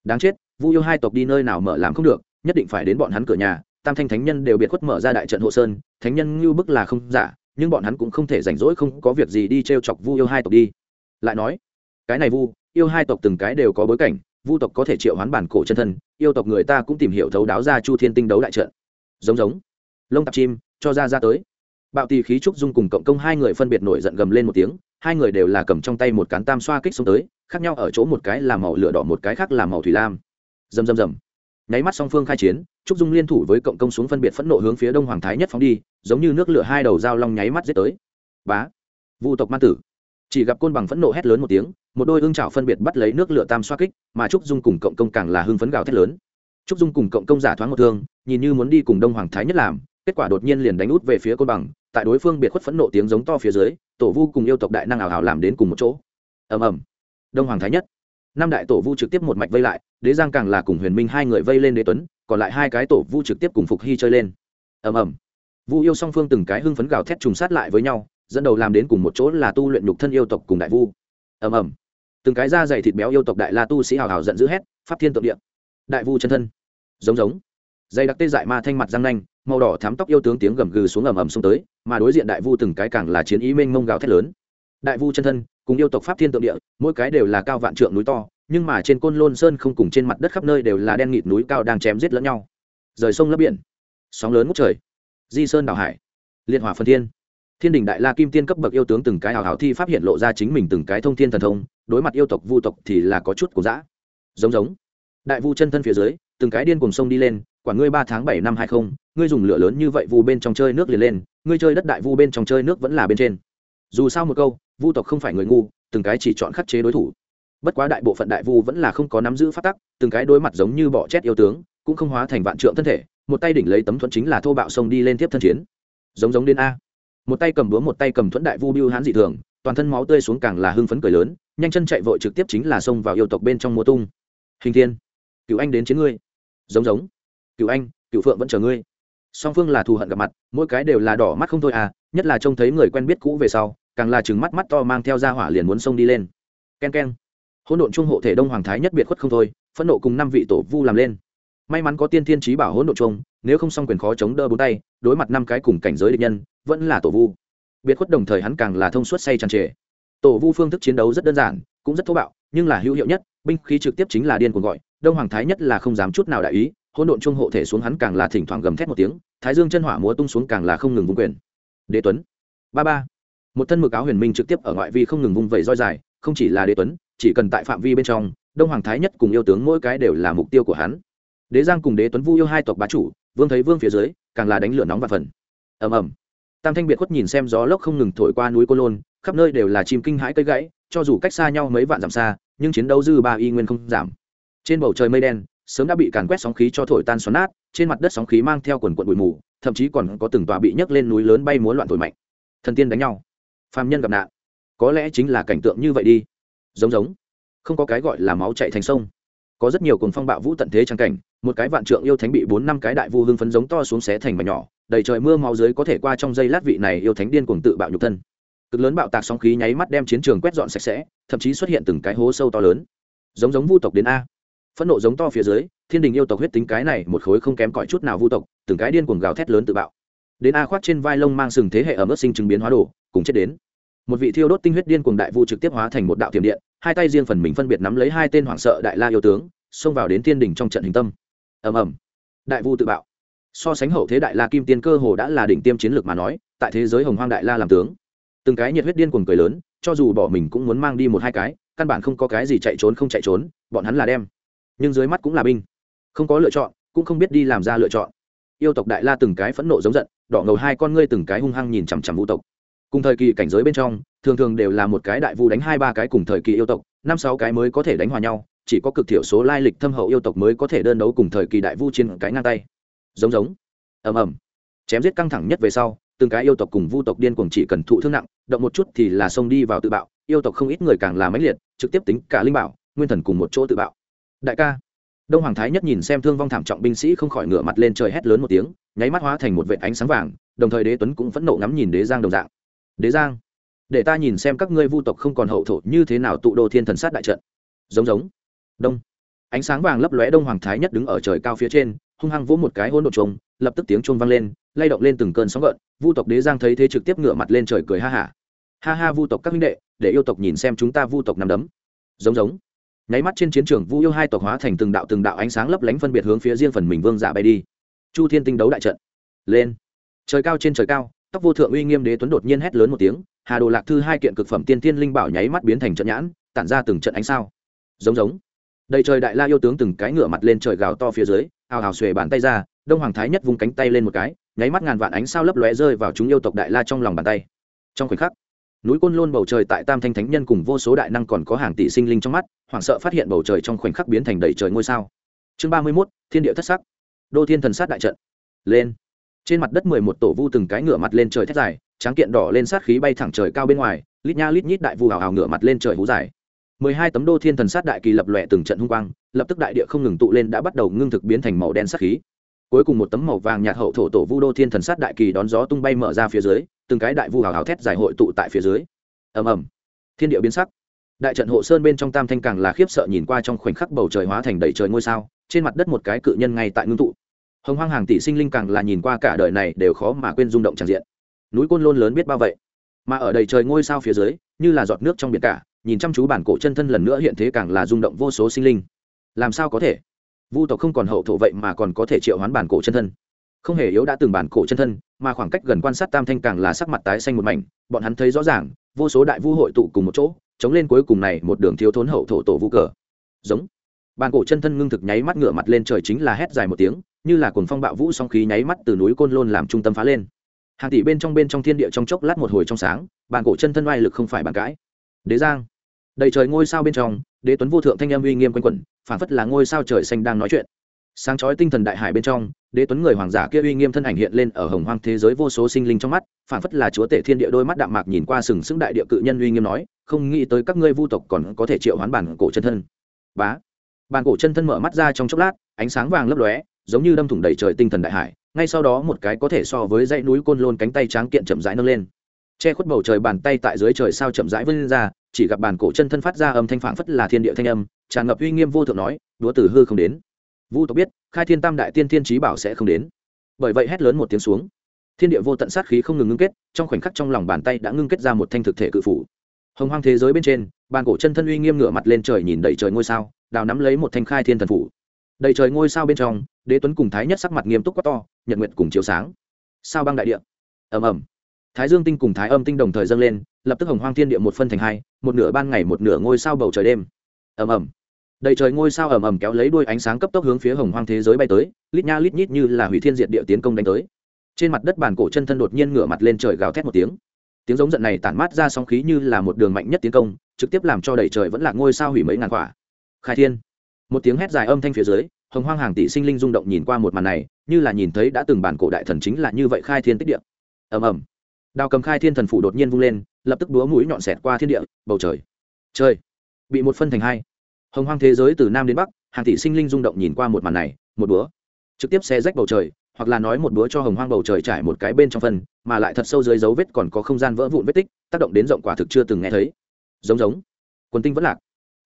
Đáng chết, vu yêu hai tộc đi nơi nào mở làm không được, nhất định phải đến bọn hắn cửa nhà, tam thanh thánh nhân đều biệt khuất mở ra đại trận hộ sơn, thánh nhân như bức là không giả, nhưng bọn hắn cũng không thể rảnh rỗi không có việc gì đi t r e o chọc vu yêu hai tộc đi. Lại nói, cái này vu yêu hai tộc từng cái đều có bối cảnh vu tộc có thể triệu hoán bản cổ chân thân, yêu tộc người ta cũng tìm hiểu thấu đáo ra chu thiên tinh đấu đại trận. Giống giống. Lông tạp chim, cho ra ra tới. Bạo tì khí trúc dung cùng cộng công hai người phân biệt nổi giận gầm lên một tiếng, hai người đều là cầm trong tay một cán tam xoa kích xuống tới, khác nhau ở chỗ một cái là màu lửa đỏ, một cái khác là màu thủy lam. Dầm dầm dầm nháy mắt song phương khai chiến, trúc dung liên thủ với cộng công xuống phân biệt phẫn nộ hướng phía đông hoàng thái nhất phóng đi, giống như nước lửa hai đầu dao long nháy mắt giết tới. Bá. Vu tộc man tử. Chỉ gặp côn bằng phẫn nộ hét lớn một tiếng một đôi ương trào phân biệt bắt lấy nước lửa tam xoa kích, mà trúc dung cùng cộng công càng là hưng phấn gào thét lớn. Trúc dung cùng cộng công giả thoáng một thương, nhìn như muốn đi cùng đông hoàng thái nhất làm, kết quả đột nhiên liền đánh út về phía côn bằng, tại đối phương biệt khuất phẫn nộ tiếng giống to phía dưới, tổ vu cùng yêu tộc đại năng ảo hảo làm đến cùng một chỗ. Ầm ầm. Đông hoàng thái nhất. Năm đại tổ vu trực tiếp một mạch vây lại, đế giang càng là cùng huyền minh hai người vây lên đế tuấn, còn lại hai cái tổ vu trực tiếp cùng phục hy chơi lên. Ầm ầm. Vu yêu song phương từng cái hưng phấn gào thét trùng sát lại với nhau, dẫn đầu làm đến cùng một chỗ là tu luyện nhục thân yêu tộc cùng đại vu. Ầm ầm từng cái da dày thịt béo yêu tộc đại la tu sĩ hào hào giận dữ hét, pháp thiên tượng địa, đại vu chân thân, giống giống. Dây đặc tê dại ma thanh mặt răng nanh, màu đỏ thám tóc yêu tướng tiếng gầm gừ xuống ầm ầm xuống tới, mà đối diện đại vu từng cái càng là chiến ý mênh mông gào thét lớn. Đại vu chân thân, cùng yêu tộc pháp thiên tượng địa, mỗi cái đều là cao vạn trượng núi to, nhưng mà trên côn lôn sơn không cùng trên mặt đất khắp nơi đều là đen nghịt núi cao đang chém giết lẫn nhau. Rời sông lấp biển, sóng lớn ngút trời. Di sơn đảo hải, liệt hỏa phân thiên thiên đình đại la kim tiên cấp bậc yêu tướng từng cái hào hào thi phát hiện lộ ra chính mình từng cái thông thiên thần thông, đối mặt yêu tộc vu tộc thì là có chút của giã giống giống. Đại vu chân thân phía dưới, từng cái điên cùng sông đi lên, quả ngươi ba tháng bảy năm hai không, ngươi dùng lửa lớn như vậy vu bên trong chơi nước liền lên, ngươi chơi đất đại vu bên trong chơi nước vẫn là bên trên. Dù sao một câu, vu tộc không phải người ngu, từng cái chỉ chọn khắc chế đối thủ. Bất quá đại bộ phận đại vu vẫn là không có nắm giữ phát tắc, từng cái đối mặt giống như bọ chét yêu tướng, cũng không hóa thành vạn trượng thân thể, một tay đỉnh lấy tấm thuẫn chính là thô bạo sông đi lên tiếp thân chiến. Giống giống đến a một tay cầm búa, một tay cầm thuẫn đại vu biêu hán dị thường, toàn thân máu tươi xuống càng là hưng phấn cười lớn, nhanh chân chạy vội trực tiếp chính là xông vào yêu tộc bên trong mùa tung. Hình thiên cựu anh đến chiến ngươi. Giống giống. Cựu anh cựu phượng vẫn chờ ngươi. Song phương là thù hận gặp mặt, mỗi cái đều là đỏ mắt không thôi à nhất là trông thấy người quen biết cũ về sau, càng là chừng mắt mắt to mang theo ra hỏa liền muốn xông đi lên. K e n k e n hỗn độn trung hộ thể đông hoàng thái nhất biệt khuất không thôi, phẫn nộ cùng năm vị tổ vu làm lên may mắn có tiên thiên trí bảo hỗn độn trung nếu không xong quyền khó chống đỡ bốn tay, đối mặt năm cái cùng cảnh giới địch nhân, vẫn là tổ vu. Biệt khuất đồng thời hắn càng là thông suốt say tràn trề. Tổ vu phương thức chiến đấu rất đơn giản, cũng rất thô bạo, nhưng là hữu hiệu nhất, binh khí trực tiếp chính là điên cuồng gọi, đông hoàng thái nhất là không dám chút nào đại ý, hỗn độn trung hộ thể xuống hắn càng là thỉnh thoảng gầm thét một tiếng, thái dương chân hỏa múa tung xuống càng là không ngừng vung quyền. Đế tuấn, ba ba. Một thân mực áo huyền minh trực tiếp ở ngoại vi không ngừng vung vẩy roi dài, không chỉ là đế tuấn, chỉ cần tại phạm vi bên trong, đông hoàng thái nhất cùng yêu tướng mỗi cái đều là mục tiêu của hắn đế giang cùng đế tuấn vu yêu hai tộc bá chủ, vương thấy vương phía dưới, càng là đánh lửa nóng và phần. Ầm ầm. Tam thanh biệt khuất nhìn xem gió lốc không ngừng thổi qua núi cô lôn, khắp nơi đều là chim kinh hãi cây gãy, cho dù cách xa nhau mấy vạn dặm xa, nhưng chiến đấu dư ba y nguyên không giảm. Trên bầu trời mây đen, sớm đã bị càn quét sóng khí cho thổi tan xoắn nát, trên mặt đất sóng khí mang theo quần quận bụi mù, thậm chí còn có từng tòa bị nhấc lên núi lớn bay múa loạn thổi mạnh. Thần tiên đánh nhau. Phàm nhân gặp nạn. Có lẽ chính là cảnh tượng như vậy đi. Giống giống. Không có cái gọi là máu chạy thành sông. Có rất nhiều cồn phong bạo vũ tận thế trang cảnh một cái vạn trượng yêu thánh bị bốn năm cái đại vu hưng phấn giống to xuống xé thành mảnh nhỏ, đầy trời mưa máu dưới có thể qua trong giây lát vị này yêu thánh điên cuồng tự bạo nhục thân. Cực lớn bạo tạc sóng khí nháy mắt đem chiến trường quét dọn sạch sẽ, thậm chí xuất hiện từng cái hố sâu to lớn. Giống giống vu tộc đến a. Phẫn nộ giống to phía dưới, thiên đình yêu tộc huyết tính cái này một khối không kém cỏi chút nào vu tộc, từng cái điên cuồng gào thét lớn tự bạo. Đến a khoác trên vai lông mang sừng thế hệ ở mức sinh chứng biến hóa đồ, cùng chết đến. Một vị thiêu đốt tinh huyết điên cuồng đại vu trực tiếp hóa thành một đạo tiềm điện, hai tay riêng phần mình phân biệt nắm lấy hai tên hoảng sợ đại la yêu tướng, xông vào đến thiên đình trong trận hình tâm ầm ầm. Đại vu tự bạo. So sánh hậu thế đại la kim tiên cơ hồ đã là đỉnh tiêm chiến lược mà nói, tại thế giới hồng hoang đại la làm tướng. Từng cái nhiệt huyết điên cuồng cười lớn, cho dù bỏ mình cũng muốn mang đi một hai cái, căn bản không có cái gì chạy trốn không chạy trốn, bọn hắn là đem. Nhưng dưới mắt cũng là binh. Không có lựa chọn, cũng không biết đi làm ra lựa chọn. Yêu tộc đại la từng cái phẫn nộ giống giận, đỏ ngầu hai con ngươi từng cái hung hăng nhìn chằm chằm vũ tộc. Cùng thời kỳ cảnh giới bên trong, thường thường đều là một cái đại vu đánh hai ba cái cùng thời kỳ yêu tộc năm sáu cái mới có thể đánh hòa nhau, chỉ có cực thiểu số lai lịch thâm hậu yêu tộc mới có thể đơn đấu cùng thời kỳ đại vu trên cái ngang tay. Giống giống. Ầm ầm. Chém giết căng thẳng nhất về sau, từng cái yêu tộc cùng vu tộc điên cuồng chỉ cần thụ thương nặng, động một chút thì là xông đi vào tự bạo, yêu tộc không ít người càng là máy liệt, trực tiếp tính cả linh bảo, nguyên thần cùng một chỗ tự bạo. Đại ca. Đông hoàng thái nhất nhìn xem thương vong thảm trọng binh sĩ không khỏi ngửa mặt lên trời hét lớn một tiếng, nháy mắt hóa thành một vệ ánh sáng vàng, đồng thời đế tuấn cũng phẫn nộ ngắm nhìn đế giang đồng dạng. Đế giang để ta nhìn xem các ngươi vu tộc không còn hậu thổ như thế nào tụ đô thiên thần sát đại trận. Giống giống. Đông. Ánh sáng vàng lấp lóe đông hoàng thái nhất đứng ở trời cao phía trên, hung hăng vỗ một cái hỗn độn trùng lập tức tiếng chuông vang lên, lay động lên từng cơn sóng gợn, vu tộc đế giang thấy thế trực tiếp ngửa mặt lên trời cười ha hả. Ha. ha ha vu tộc các huynh đệ, để yêu tộc nhìn xem chúng ta vu tộc nằm đấm. Giống giống. Nháy mắt trên chiến trường vu yêu hai tộc hóa thành từng đạo từng đạo ánh sáng lấp lánh phân biệt hướng phía riêng phần mình vương giả bay đi. Chu thiên tinh đấu đại trận. Lên. Trời cao trên trời cao, tóc vô thượng uy nghiêm đế tuấn đột nhiên hét lớn một tiếng hà đồ lạc thư hai kiện cực phẩm tiên thiên linh bảo nháy mắt biến thành trận nhãn, tản ra từng trận ánh sao. Giống giống. Đầy trời đại la yêu tướng từng cái ngựa mặt lên trời gào to phía dưới, ào ào xuề bàn tay ra, đông hoàng thái nhất vung cánh tay lên một cái, nháy mắt ngàn vạn ánh sao lấp lóe rơi vào chúng yêu tộc đại la trong lòng bàn tay. Trong khoảnh khắc, núi côn lôn bầu trời tại tam thanh thánh nhân cùng vô số đại năng còn có hàng tỷ sinh linh trong mắt, hoảng sợ phát hiện bầu trời trong khoảnh khắc biến thành đầy trời ngôi sao. Chương ba mươi mốt, thiên địa thất sắc. Đô thiên thần sát đại trận. Lên. Trên mặt đất mười một tổ vu từng cái ngựa mặt lên trời thét dài tráng kiện đỏ lên sát khí bay thẳng trời cao bên ngoài, lít nha lít nhít đại vu hào hào ngửa mặt lên trời hú dài. Mười hai tấm đô thiên thần sát đại kỳ lập lòe từng trận hung quang, lập tức đại địa không ngừng tụ lên đã bắt đầu ngưng thực biến thành màu đen sát khí. Cuối cùng một tấm màu vàng nhạt hậu thổ tổ vu đô thiên thần sát đại kỳ đón gió tung bay mở ra phía dưới, từng cái đại vu hào hào thét dài hội tụ tại phía dưới. Ầm ầm. Thiên địa biến sắc. Đại trận hộ sơn bên trong tam thanh càng là khiếp sợ nhìn qua trong khoảnh khắc bầu trời hóa thành đầy trời ngôi sao, trên mặt đất một cái cự nhân ngay tại ngưng tụ. Hồng hoang hàng tỷ sinh linh càng là nhìn qua cả đời này đều khó mà quên rung động tràn diện núi côn lôn lớn biết bao vậy? Mà ở đầy trời ngôi sao phía dưới, như là giọt nước trong biển cả, nhìn chăm chú bản cổ chân thân lần nữa hiện thế càng là rung động vô số sinh linh. Làm sao có thể? Vu tộc không còn hậu thổ vậy mà còn có thể triệu hoán bản cổ chân thân. Không hề yếu đã từng bản cổ chân thân, mà khoảng cách gần quan sát tam thanh càng là sắc mặt tái xanh một mảnh, bọn hắn thấy rõ ràng, vô số đại vu hội tụ cùng một chỗ, chống lên cuối cùng này một đường thiếu thốn hậu thổ tổ vũ cờ. Giống. Bản cổ chân thân ngưng thực nháy mắt ngửa mặt lên trời chính là hét dài một tiếng, như là cuồng phong bạo vũ song khí nháy mắt từ núi côn lôn làm trung tâm phá lên hàng tỷ bên trong bên trong thiên địa trong chốc lát một hồi trong sáng bàn cổ chân thân oai lực không phải bàn cãi đế giang đầy trời ngôi sao bên trong đế tuấn vô thượng thanh em uy nghiêm quanh quẩn phản phất là ngôi sao trời xanh đang nói chuyện sáng chói tinh thần đại hải bên trong đế tuấn người hoàng giả kia uy nghiêm thân ảnh hiện lên ở hồng hoang thế giới vô số sinh linh trong mắt phản phất là chúa tể thiên địa đôi mắt đạm mạc nhìn qua sừng sững đại địa cự nhân uy nghiêm nói không nghĩ tới các ngươi vu tộc còn có thể triệu hoán bản cổ chân thân bá bản cổ chân thân mở mắt ra trong chốc lát ánh sáng vàng lấp lóe giống như đâm thủng đầy trời tinh thần đại hải ngay sau đó một cái có thể so với dãy núi côn lôn cánh tay tráng kiện chậm rãi nâng lên. Che khuất bầu trời bàn tay tại dưới trời sao chậm rãi vươn ra, chỉ gặp bàn cổ chân thân phát ra âm thanh phảng phất là thiên địa thanh âm, tràn ngập uy nghiêm vô thượng nói, đúa tử hư không đến. Vu tộc biết, khai thiên tam đại tiên thiên trí bảo sẽ không đến. Bởi vậy hét lớn một tiếng xuống. Thiên địa vô tận sát khí không ngừng ngưng kết, trong khoảnh khắc trong lòng bàn tay đã ngưng kết ra một thanh thực thể cự phủ. Hồng hoang thế giới bên trên, bàn cổ chân thân uy nghiêm ngửa mặt lên trời nhìn đầy trời ngôi sao, đào nắm lấy một thanh khai thiên thần phủ. Đầy trời ngôi sao bên trong đế tuấn cùng thái nhất sắc mặt nghiêm túc quá to, nhật nguyệt cùng chiếu sáng. Sao băng đại địa? Ầm ầm. Thái dương tinh cùng thái âm tinh đồng thời dâng lên, lập tức hồng hoang thiên địa một phân thành hai, một nửa ban ngày một nửa ngôi sao bầu trời đêm. Ầm ầm. Đầy trời ngôi sao ầm ầm kéo lấy đuôi ánh sáng cấp tốc hướng phía hồng hoang thế giới bay tới, lít nha lít nhít như là hủy thiên diệt địa tiến công đánh tới. Trên mặt đất bàn cổ chân thân đột nhiên ngửa mặt lên trời gào thét một tiếng. Tiếng giống giận này tản mát ra sóng khí như là một đường mạnh nhất tiến công, trực tiếp làm cho đầy trời vẫn là ngôi sao hủy mấy ngàn quả. Khai thiên. Một tiếng hét dài âm thanh phía dưới hồng hoang hàng tỷ sinh linh rung động nhìn qua một màn này, như là nhìn thấy đã từng bản cổ đại thần chính là như vậy khai thiên tích địa. Ầm ầm. Đào cầm khai thiên thần phủ đột nhiên vung lên, lập tức đúa mũi nhọn xẹt qua thiên địa, bầu trời. Trời. Bị một phân thành hai. Hồng hoang thế giới từ nam đến bắc, hàng tỷ sinh linh rung động nhìn qua một màn này, một búa. Trực tiếp xe rách bầu trời, hoặc là nói một búa cho hồng hoang bầu trời trải một cái bên trong phân mà lại thật sâu dưới dấu vết còn có không gian vỡ vụn vết tích, tác động đến rộng quả thực chưa từng nghe thấy. Giống giống. Quần tinh vẫn lạc.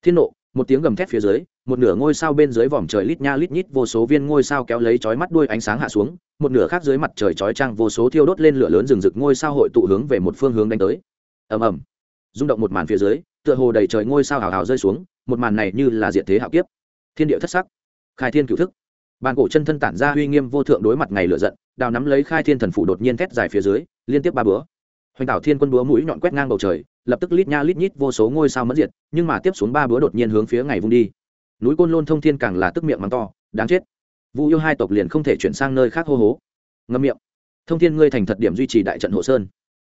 Thiên nộ, một tiếng gầm thét phía dưới một nửa ngôi sao bên dưới vòm trời lít nha lít nhít, vô số viên ngôi sao kéo lấy chói mắt đuôi ánh sáng hạ xuống, một nửa khác dưới mặt trời chói trang vô số thiêu đốt lên lửa lớn rừng rực, ngôi sao hội tụ hướng về một phương hướng đánh tới. Ầm ầm. Rung động một màn phía dưới, tựa hồ đầy trời ngôi sao hào hào rơi xuống, một màn này như là diện thế hạo kiếp. Thiên địa thất sắc. Khai thiên cửu thức. Bàn cổ chân thân tản ra uy nghiêm vô thượng đối mặt ngày lửa giận, đào nắm lấy khai thiên thần phủ đột nhiên thét dài phía dưới, liên tiếp ba bữa. Hoành tạo thiên quân búa mũi nhọn quét ngang bầu trời, lập tức lít nha lít nhít vô số ngôi sao mất diệt, nhưng mà tiếp xuống ba bữa đột nhiên hướng phía ngày vung đi núi côn lôn thông thiên càng là tức miệng mắng to, đáng chết. Vu yêu hai tộc liền không thể chuyển sang nơi khác hô hố. Ngâm miệng. Thông thiên ngươi thành thật điểm duy trì đại trận hộ sơn.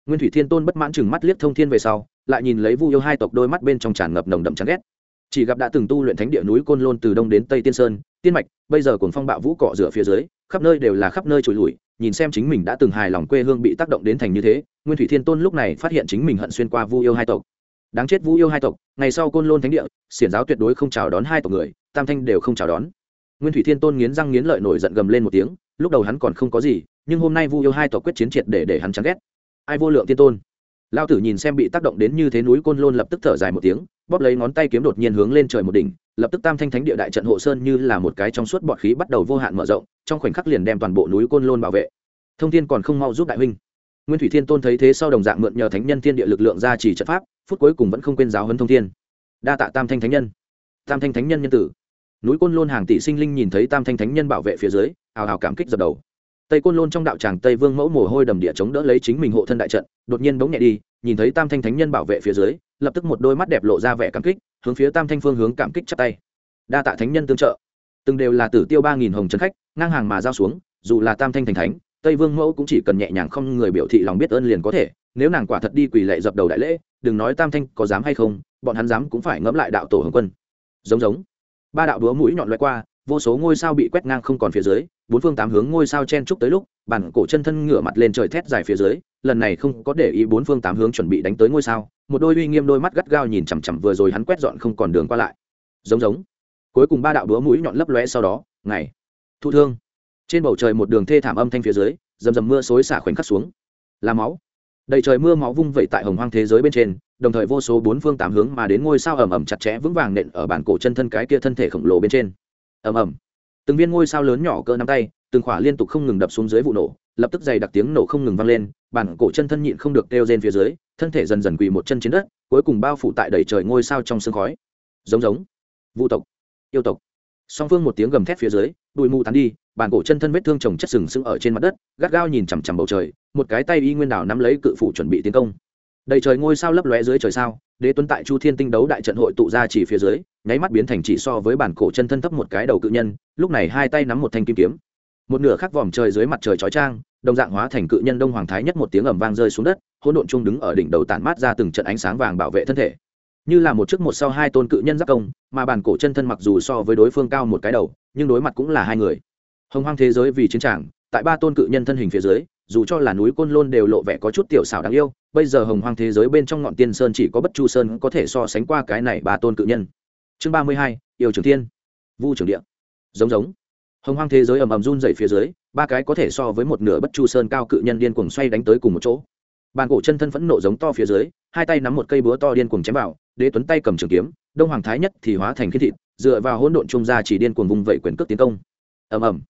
Nguyên thủy thiên tôn bất mãn chừng mắt liếc thông thiên về sau, lại nhìn lấy vu yêu hai tộc đôi mắt bên trong tràn ngập nồng đậm chán ghét. Chỉ gặp đã từng tu luyện thánh địa núi côn lôn từ đông đến tây tiên sơn, tiên mạch, bây giờ cùng phong bạo vũ cọ rửa phía dưới, khắp nơi đều là khắp nơi trồi lùi nhìn xem chính mình đã từng hài lòng quê hương bị tác động đến thành như thế, nguyên thủy thiên tôn lúc này phát hiện chính mình hận xuyên qua vu yêu hai tộc đáng chết vu yêu hai tộc, ngày sau côn lôn thánh địa, xiển giáo tuyệt đối không chào đón hai tộc người, tam thanh đều không chào đón. Nguyên thủy thiên tôn nghiến răng nghiến lợi nổi giận gầm lên một tiếng, lúc đầu hắn còn không có gì, nhưng hôm nay vu yêu hai tộc quyết chiến triệt để để hắn chán ghét. Ai vô lượng thiên tôn? Lao tử nhìn xem bị tác động đến như thế núi côn lôn lập tức thở dài một tiếng, bóp lấy ngón tay kiếm đột nhiên hướng lên trời một đỉnh, lập tức tam thanh thánh địa đại trận hộ sơn như là một cái trong suốt bọt khí bắt đầu vô hạn mở rộng, trong khoảnh khắc liền đem toàn bộ núi côn lôn bảo vệ. Thông thiên còn không mau giúp đại huynh. Nguyên thủy thiên tôn thấy thế sau đồng dạng mượn nhờ thánh nhân thiên địa lực lượng ra chỉ trận pháp phút cuối cùng vẫn không quên giáo huấn thông thiên. Đa tạ tam thanh thánh nhân. Tam thanh thánh nhân nhân tử. Núi côn lôn hàng tỷ sinh linh nhìn thấy tam thanh thánh nhân bảo vệ phía dưới, ào ào cảm kích dập đầu. Tây côn lôn trong đạo tràng tây vương mẫu mồ hôi đầm địa chống đỡ lấy chính mình hộ thân đại trận, đột nhiên bỗng nhẹ đi, nhìn thấy tam thanh thánh nhân bảo vệ phía dưới, lập tức một đôi mắt đẹp lộ ra vẻ cảm kích, hướng phía tam thanh phương hướng cảm kích chắp tay. Đa tạ thánh nhân tương trợ. Từng đều là tử tiêu ba nghìn hồng trấn khách, ngang hàng mà giao xuống, dù là tam thanh thành thánh, tây vương mẫu cũng chỉ cần nhẹ nhàng không người biểu thị lòng biết ơn liền có thể, nếu nàng quả thật đi quỳ lệ dập đầu đại lễ đừng nói tam thanh có dám hay không, bọn hắn dám cũng phải ngẫm lại đạo tổ hồng quân. Giống giống. Ba đạo đúa mũi nhọn loại qua, vô số ngôi sao bị quét ngang không còn phía dưới, bốn phương tám hướng ngôi sao chen trúc tới lúc, bản cổ chân thân ngửa mặt lên trời thét dài phía dưới, lần này không có để ý bốn phương tám hướng chuẩn bị đánh tới ngôi sao, một đôi uy nghiêm đôi mắt gắt gao nhìn chằm chằm vừa rồi hắn quét dọn không còn đường qua lại. Giống giống. Cuối cùng ba đạo đúa mũi nhọn lấp lóe sau đó, ngày. Thu thương. Trên bầu trời một đường thê thảm âm thanh phía dưới, rầm rầm mưa xối xả khoảnh khắc xuống. Là máu đầy trời mưa máu vung vẩy tại hồng hoang thế giới bên trên, đồng thời vô số bốn phương tám hướng mà đến ngôi sao ẩm ẩm chặt chẽ vững vàng nện ở bản cổ chân thân cái kia thân thể khổng lồ bên trên. Ẩm ẩm từng viên ngôi sao lớn nhỏ cỡ nắm tay, từng khỏa liên tục không ngừng đập xuống dưới vụ nổ, lập tức dày đặc tiếng nổ không ngừng vang lên, bản cổ chân thân nhịn không được đeo rên phía dưới, thân thể dần dần quỳ một chân trên đất, cuối cùng bao phủ tại đầy trời ngôi sao trong sương khói. Giống giống. Vu tộc. Yêu tộc. Song phương một tiếng gầm thét phía dưới bụi mù tán đi bàn cổ chân thân vết thương chồng chất sừng sững ở trên mặt đất, gắt gao nhìn chằm chằm bầu trời, một cái tay y nguyên đảo nắm lấy cự phủ chuẩn bị tiến công. Đầy trời ngôi sao lấp lóe dưới trời sao, đế tuấn tại chu thiên tinh đấu đại trận hội tụ ra chỉ phía dưới, nháy mắt biến thành chỉ so với bản cổ chân thân thấp một cái đầu cự nhân, lúc này hai tay nắm một thanh kim kiếm. Một nửa khắc vòm trời dưới mặt trời chói trang đồng dạng hóa thành cự nhân đông hoàng thái nhất một tiếng ầm vang rơi xuống đất, hỗn độn chung đứng ở đỉnh đầu tản mát ra từng trận ánh sáng vàng bảo vệ thân thể. Như là một chiếc một sau hai tôn cự nhân giáp công, mà bản cổ chân thân mặc dù so với đối phương cao một cái đầu, nhưng đối mặt cũng là hai người hồng hoang thế giới vì chiến tràng, tại ba tôn cự nhân thân hình phía dưới, dù cho là núi côn lôn đều lộ vẻ có chút tiểu xảo đáng yêu, bây giờ hồng hoang thế giới bên trong ngọn tiên sơn chỉ có bất chu sơn có thể so sánh qua cái này ba tôn cự nhân. Chương ba mươi hai, yêu trường thiên. Vu trường địa. Giống giống. Hồng hoang thế giới ầm ầm run dày phía dưới, ba cái có thể so với một nửa bất chu sơn cao cự nhân điên cuồng xoay đánh tới cùng một chỗ. Bàn cổ chân thân phẫn nộ giống to phía dưới, hai tay nắm một cây búa to điên cuồng chém vào, đế tuấn tay cầm trường kiếm, đông hoàng thái nhất thì hóa thành khí thịt, dựa vào hỗn độn trung ra chỉ điên cuồng vùng vẫy quyền cước tiến công. Ầm ầm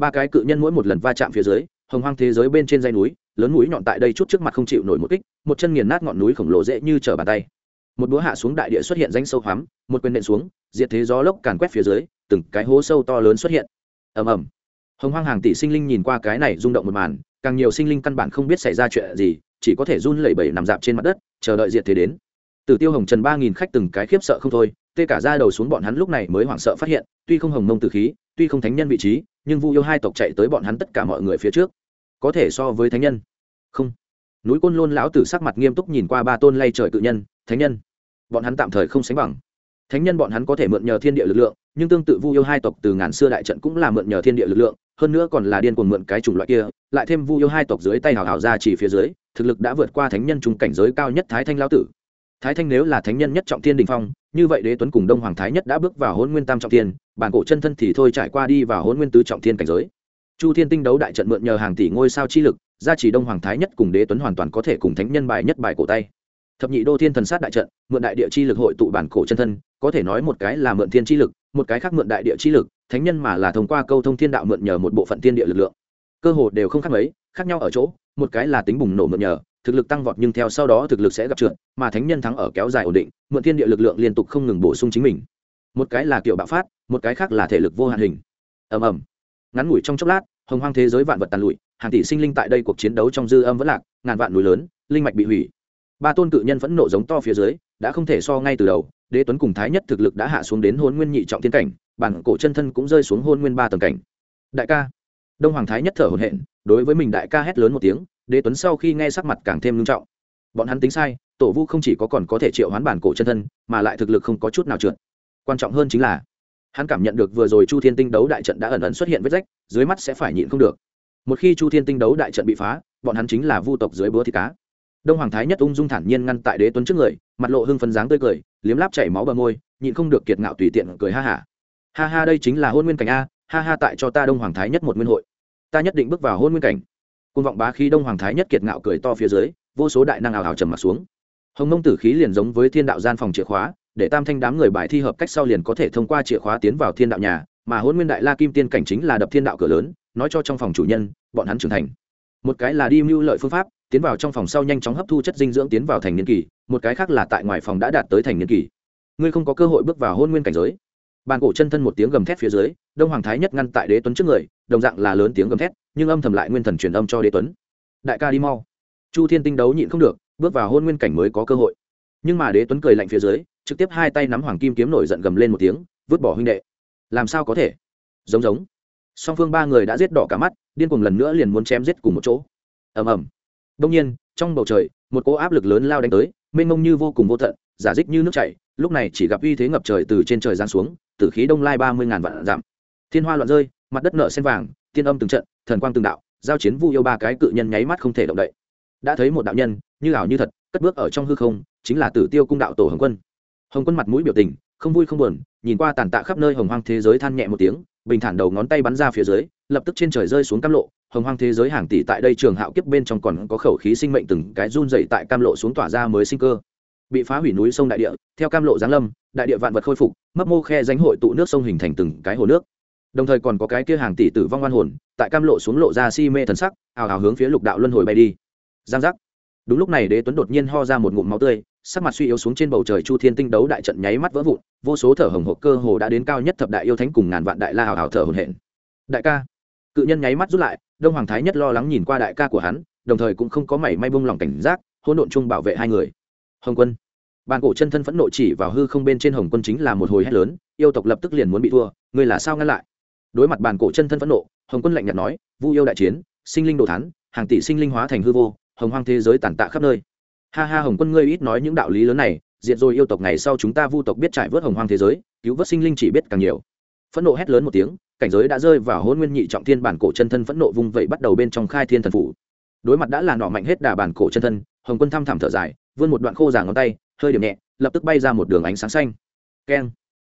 ba cái cự nhân mỗi một lần va chạm phía dưới, hồng hoang thế giới bên trên dây núi, lớn núi nhọn tại đây chút trước mặt không chịu nổi một kích, một chân nghiền nát ngọn núi khổng lồ dễ như trở bàn tay. Một búa hạ xuống đại địa xuất hiện danh sâu hoắm, một quyền nện xuống, diệt thế gió lốc càn quét phía dưới, từng cái hố sâu to lớn xuất hiện. Ầm ầm. Hồng hoang hàng tỷ sinh linh nhìn qua cái này rung động một màn, càng nhiều sinh linh căn bản không biết xảy ra chuyện gì, chỉ có thể run lẩy bẩy nằm dạp trên mặt đất, chờ đợi diệt thế đến từ tiêu hồng trần ba nghìn khách từng cái khiếp sợ không thôi, tê cả da đầu xuống bọn hắn lúc này mới hoảng sợ phát hiện, tuy không hồng mông từ khí, tuy không thánh nhân vị trí, nhưng vu yêu hai tộc chạy tới bọn hắn tất cả mọi người phía trước. Có thể so với thánh nhân? Không. Núi côn lôn lão tử sắc mặt nghiêm túc nhìn qua ba tôn lay trời cự nhân, thánh nhân, bọn hắn tạm thời không sánh bằng. Thánh nhân bọn hắn có thể mượn nhờ thiên địa lực lượng, nhưng tương tự vu yêu hai tộc từ ngàn xưa đại trận cũng là mượn nhờ thiên địa lực lượng, hơn nữa còn là điên cuồng mượn cái chủng loại kia, lại thêm vu yêu hai tộc dưới tay hào hào ra chỉ phía dưới, thực lực đã vượt qua thánh nhân trung cảnh giới cao nhất thái thanh lão tử thái thanh nếu là thánh nhân nhất trọng thiên đình phong, như vậy đế tuấn cùng đông hoàng thái nhất đã bước vào hôn nguyên tam trọng thiên, bản cổ chân thân thì thôi trải qua đi vào hôn nguyên tứ trọng thiên cảnh giới. Chu thiên tinh đấu đại trận mượn nhờ hàng tỷ ngôi sao chi lực, gia trì đông hoàng thái nhất cùng đế tuấn hoàn toàn có thể cùng thánh nhân bài nhất bài cổ tay. Thập nhị đô thiên thần sát đại trận, mượn đại địa chi lực hội tụ bản cổ chân thân, có thể nói một cái là mượn thiên chi lực, một cái khác mượn đại địa chi lực, thánh nhân mà là thông qua câu thông thiên đạo mượn nhờ một bộ phận thiên địa lực lượng. Cơ hồ đều không khác mấy, khác nhau ở chỗ, một cái là tính bùng nổ mượn nhờ thực lực tăng vọt nhưng theo sau đó thực lực sẽ gặp trượt, mà thánh nhân thắng ở kéo dài ổn định, mượn thiên địa lực lượng liên tục không ngừng bổ sung chính mình. Một cái là kiểu bạo phát, một cái khác là thể lực vô hạn hình. Ầm ầm. Ngắn ngủi trong chốc lát, hồng hoang thế giới vạn vật tàn lụi, hàng tỷ sinh linh tại đây cuộc chiến đấu trong dư âm vẫn lạc, ngàn vạn núi lớn, linh mạch bị hủy. Ba tôn cự nhân vẫn nộ giống to phía dưới, đã không thể so ngay từ đầu, đế tuấn cùng thái nhất thực lực đã hạ xuống đến hôn nguyên nhị trọng thiên cảnh, bản cổ chân thân cũng rơi xuống hôn nguyên ba tầng cảnh. Đại ca. Đông hoàng thái nhất thở hổn hển, đối với mình đại ca hét lớn một tiếng đế tuấn sau khi nghe sắc mặt càng thêm nghiêm trọng. Bọn hắn tính sai, tổ vu không chỉ có còn có thể triệu hoán bản cổ chân thân, mà lại thực lực không có chút nào trượt. Quan trọng hơn chính là, hắn cảm nhận được vừa rồi chu thiên tinh đấu đại trận đã ẩn ẩn xuất hiện vết rách, dưới mắt sẽ phải nhịn không được. Một khi chu thiên tinh đấu đại trận bị phá, bọn hắn chính là vu tộc dưới búa thịt cá. Đông hoàng thái nhất ung dung thản nhiên ngăn tại đế tuấn trước người, mặt lộ hưng phấn dáng tươi cười, liếm láp chảy máu bờ môi, nhịn không được kiệt ngạo tùy tiện cười ha hả. Ha. ha ha, đây chính là hôn nguyên cảnh a, ha ha, tại cho ta đông hoàng thái nhất một nguyên hội. Ta nhất định bước vào hôn nguyên cảnh côn vọng bá khí đông hoàng thái nhất kiệt ngạo cười to phía dưới, vô số đại năng ảo ảo trầm mặt xuống. Hồng mông tử khí liền giống với thiên đạo gian phòng chìa khóa, để tam thanh đám người bài thi hợp cách sau liền có thể thông qua chìa khóa tiến vào thiên đạo nhà, mà hôn nguyên đại la kim tiên cảnh chính là đập thiên đạo cửa lớn, nói cho trong phòng chủ nhân, bọn hắn trưởng thành. Một cái là đi mưu lợi phương pháp, tiến vào trong phòng sau nhanh chóng hấp thu chất dinh dưỡng tiến vào thành niên kỳ, một cái khác là tại ngoài phòng đã đạt tới thành niên kỳ. Ngươi không có cơ hội bước vào hôn nguyên cảnh giới. Bàn cổ chân thân một tiếng gầm thét phía dưới, đông hoàng thái nhất ngăn tại đế tuấn trước người, đồng dạng là lớn tiếng gầm thét nhưng âm thầm lại nguyên thần truyền âm cho đế tuấn. Đại ca đi mau. Chu thiên tinh đấu nhịn không được, bước vào hôn nguyên cảnh mới có cơ hội. Nhưng mà đế tuấn cười lạnh phía dưới, trực tiếp hai tay nắm hoàng kim kiếm nổi giận gầm lên một tiếng, vứt bỏ huynh đệ. Làm sao có thể? Giống giống. Song phương ba người đã giết đỏ cả mắt, điên cuồng lần nữa liền muốn chém giết cùng một chỗ. Ầm ầm. Đông nhiên, trong bầu trời, một cỗ áp lực lớn lao đánh tới, mênh mông như vô cùng vô tận, giả dích như nước chảy, lúc này chỉ gặp uy thế ngập trời từ trên trời giáng xuống, tử khí đông lai ba mươi ngàn vạn giảm thiên hoa loạn rơi, mặt đất nở sen vàng tiên âm từng trận, thần quang từng đạo, giao chiến vu yêu ba cái cự nhân nháy mắt không thể động đậy. Đã thấy một đạo nhân, như ảo như thật, cất bước ở trong hư không, chính là tử tiêu cung đạo tổ hồng quân. Hồng quân mặt mũi biểu tình, không vui không buồn, nhìn qua tàn tạ khắp nơi hồng hoang thế giới than nhẹ một tiếng, bình thản đầu ngón tay bắn ra phía dưới, lập tức trên trời rơi xuống cam lộ. Hồng hoang thế giới hàng tỷ tại đây trường hạo kiếp bên trong còn có khẩu khí sinh mệnh từng cái run dậy tại cam lộ xuống tỏa ra mới sinh cơ. Bị phá hủy núi sông đại địa, theo cam lộ giáng lâm, đại địa vạn vật khôi phục, mấp mô khe danh hội tụ nước sông hình thành từng cái hồ nước đồng thời còn có cái kia hàng tỷ tử vong oan hồn, tại cam lộ xuống lộ ra si mê thần sắc, ào ào hướng phía lục đạo luân hồi bay đi. Giang giác. Đúng lúc này đế tuấn đột nhiên ho ra một ngụm máu tươi, sắc mặt suy yếu xuống trên bầu trời chu thiên tinh đấu đại trận nháy mắt vỡ vụn, vô số thở hồng hộc cơ hồ đã đến cao nhất thập đại yêu thánh cùng ngàn vạn đại la hào hào thở hồn hển. Đại ca. Cự nhân nháy mắt rút lại, đông hoàng thái nhất lo lắng nhìn qua đại ca của hắn, đồng thời cũng không có mảy may bông lòng cảnh giác, hỗn độn chung bảo vệ hai người. Hồng quân. Bàn cổ chân thân phẫn nộ chỉ vào hư không bên trên hồng quân chính là một hồi hét lớn, yêu tộc lập tức liền muốn bị thua, ngươi là sao ngăn lại? Đối mặt bàn cổ chân thân phẫn nộ, hồng quân lạnh nhạt nói, vu yêu đại chiến, sinh linh đồ thán, hàng tỷ sinh linh hóa thành hư vô, hồng hoang thế giới tàn tạ khắp nơi. Ha ha, hồng quân ngươi ít nói những đạo lý lớn này, diệt rồi yêu tộc ngày sau chúng ta vu tộc biết trải vớt hồng hoang thế giới, cứu vớt sinh linh chỉ biết càng nhiều. Phẫn nộ hét lớn một tiếng, cảnh giới đã rơi vào hôn nguyên nhị trọng thiên bản cổ chân thân phẫn nộ vung vậy bắt đầu bên trong khai thiên thần phủ. Đối mặt đã là nọ mạnh hết đà bản cổ chân thân, hồng quân thăm thẳm thở dài, vươn một đoạn khô giảng ngón tay, hơi điểm nhẹ, lập tức bay ra một đường ánh sáng xanh. Keng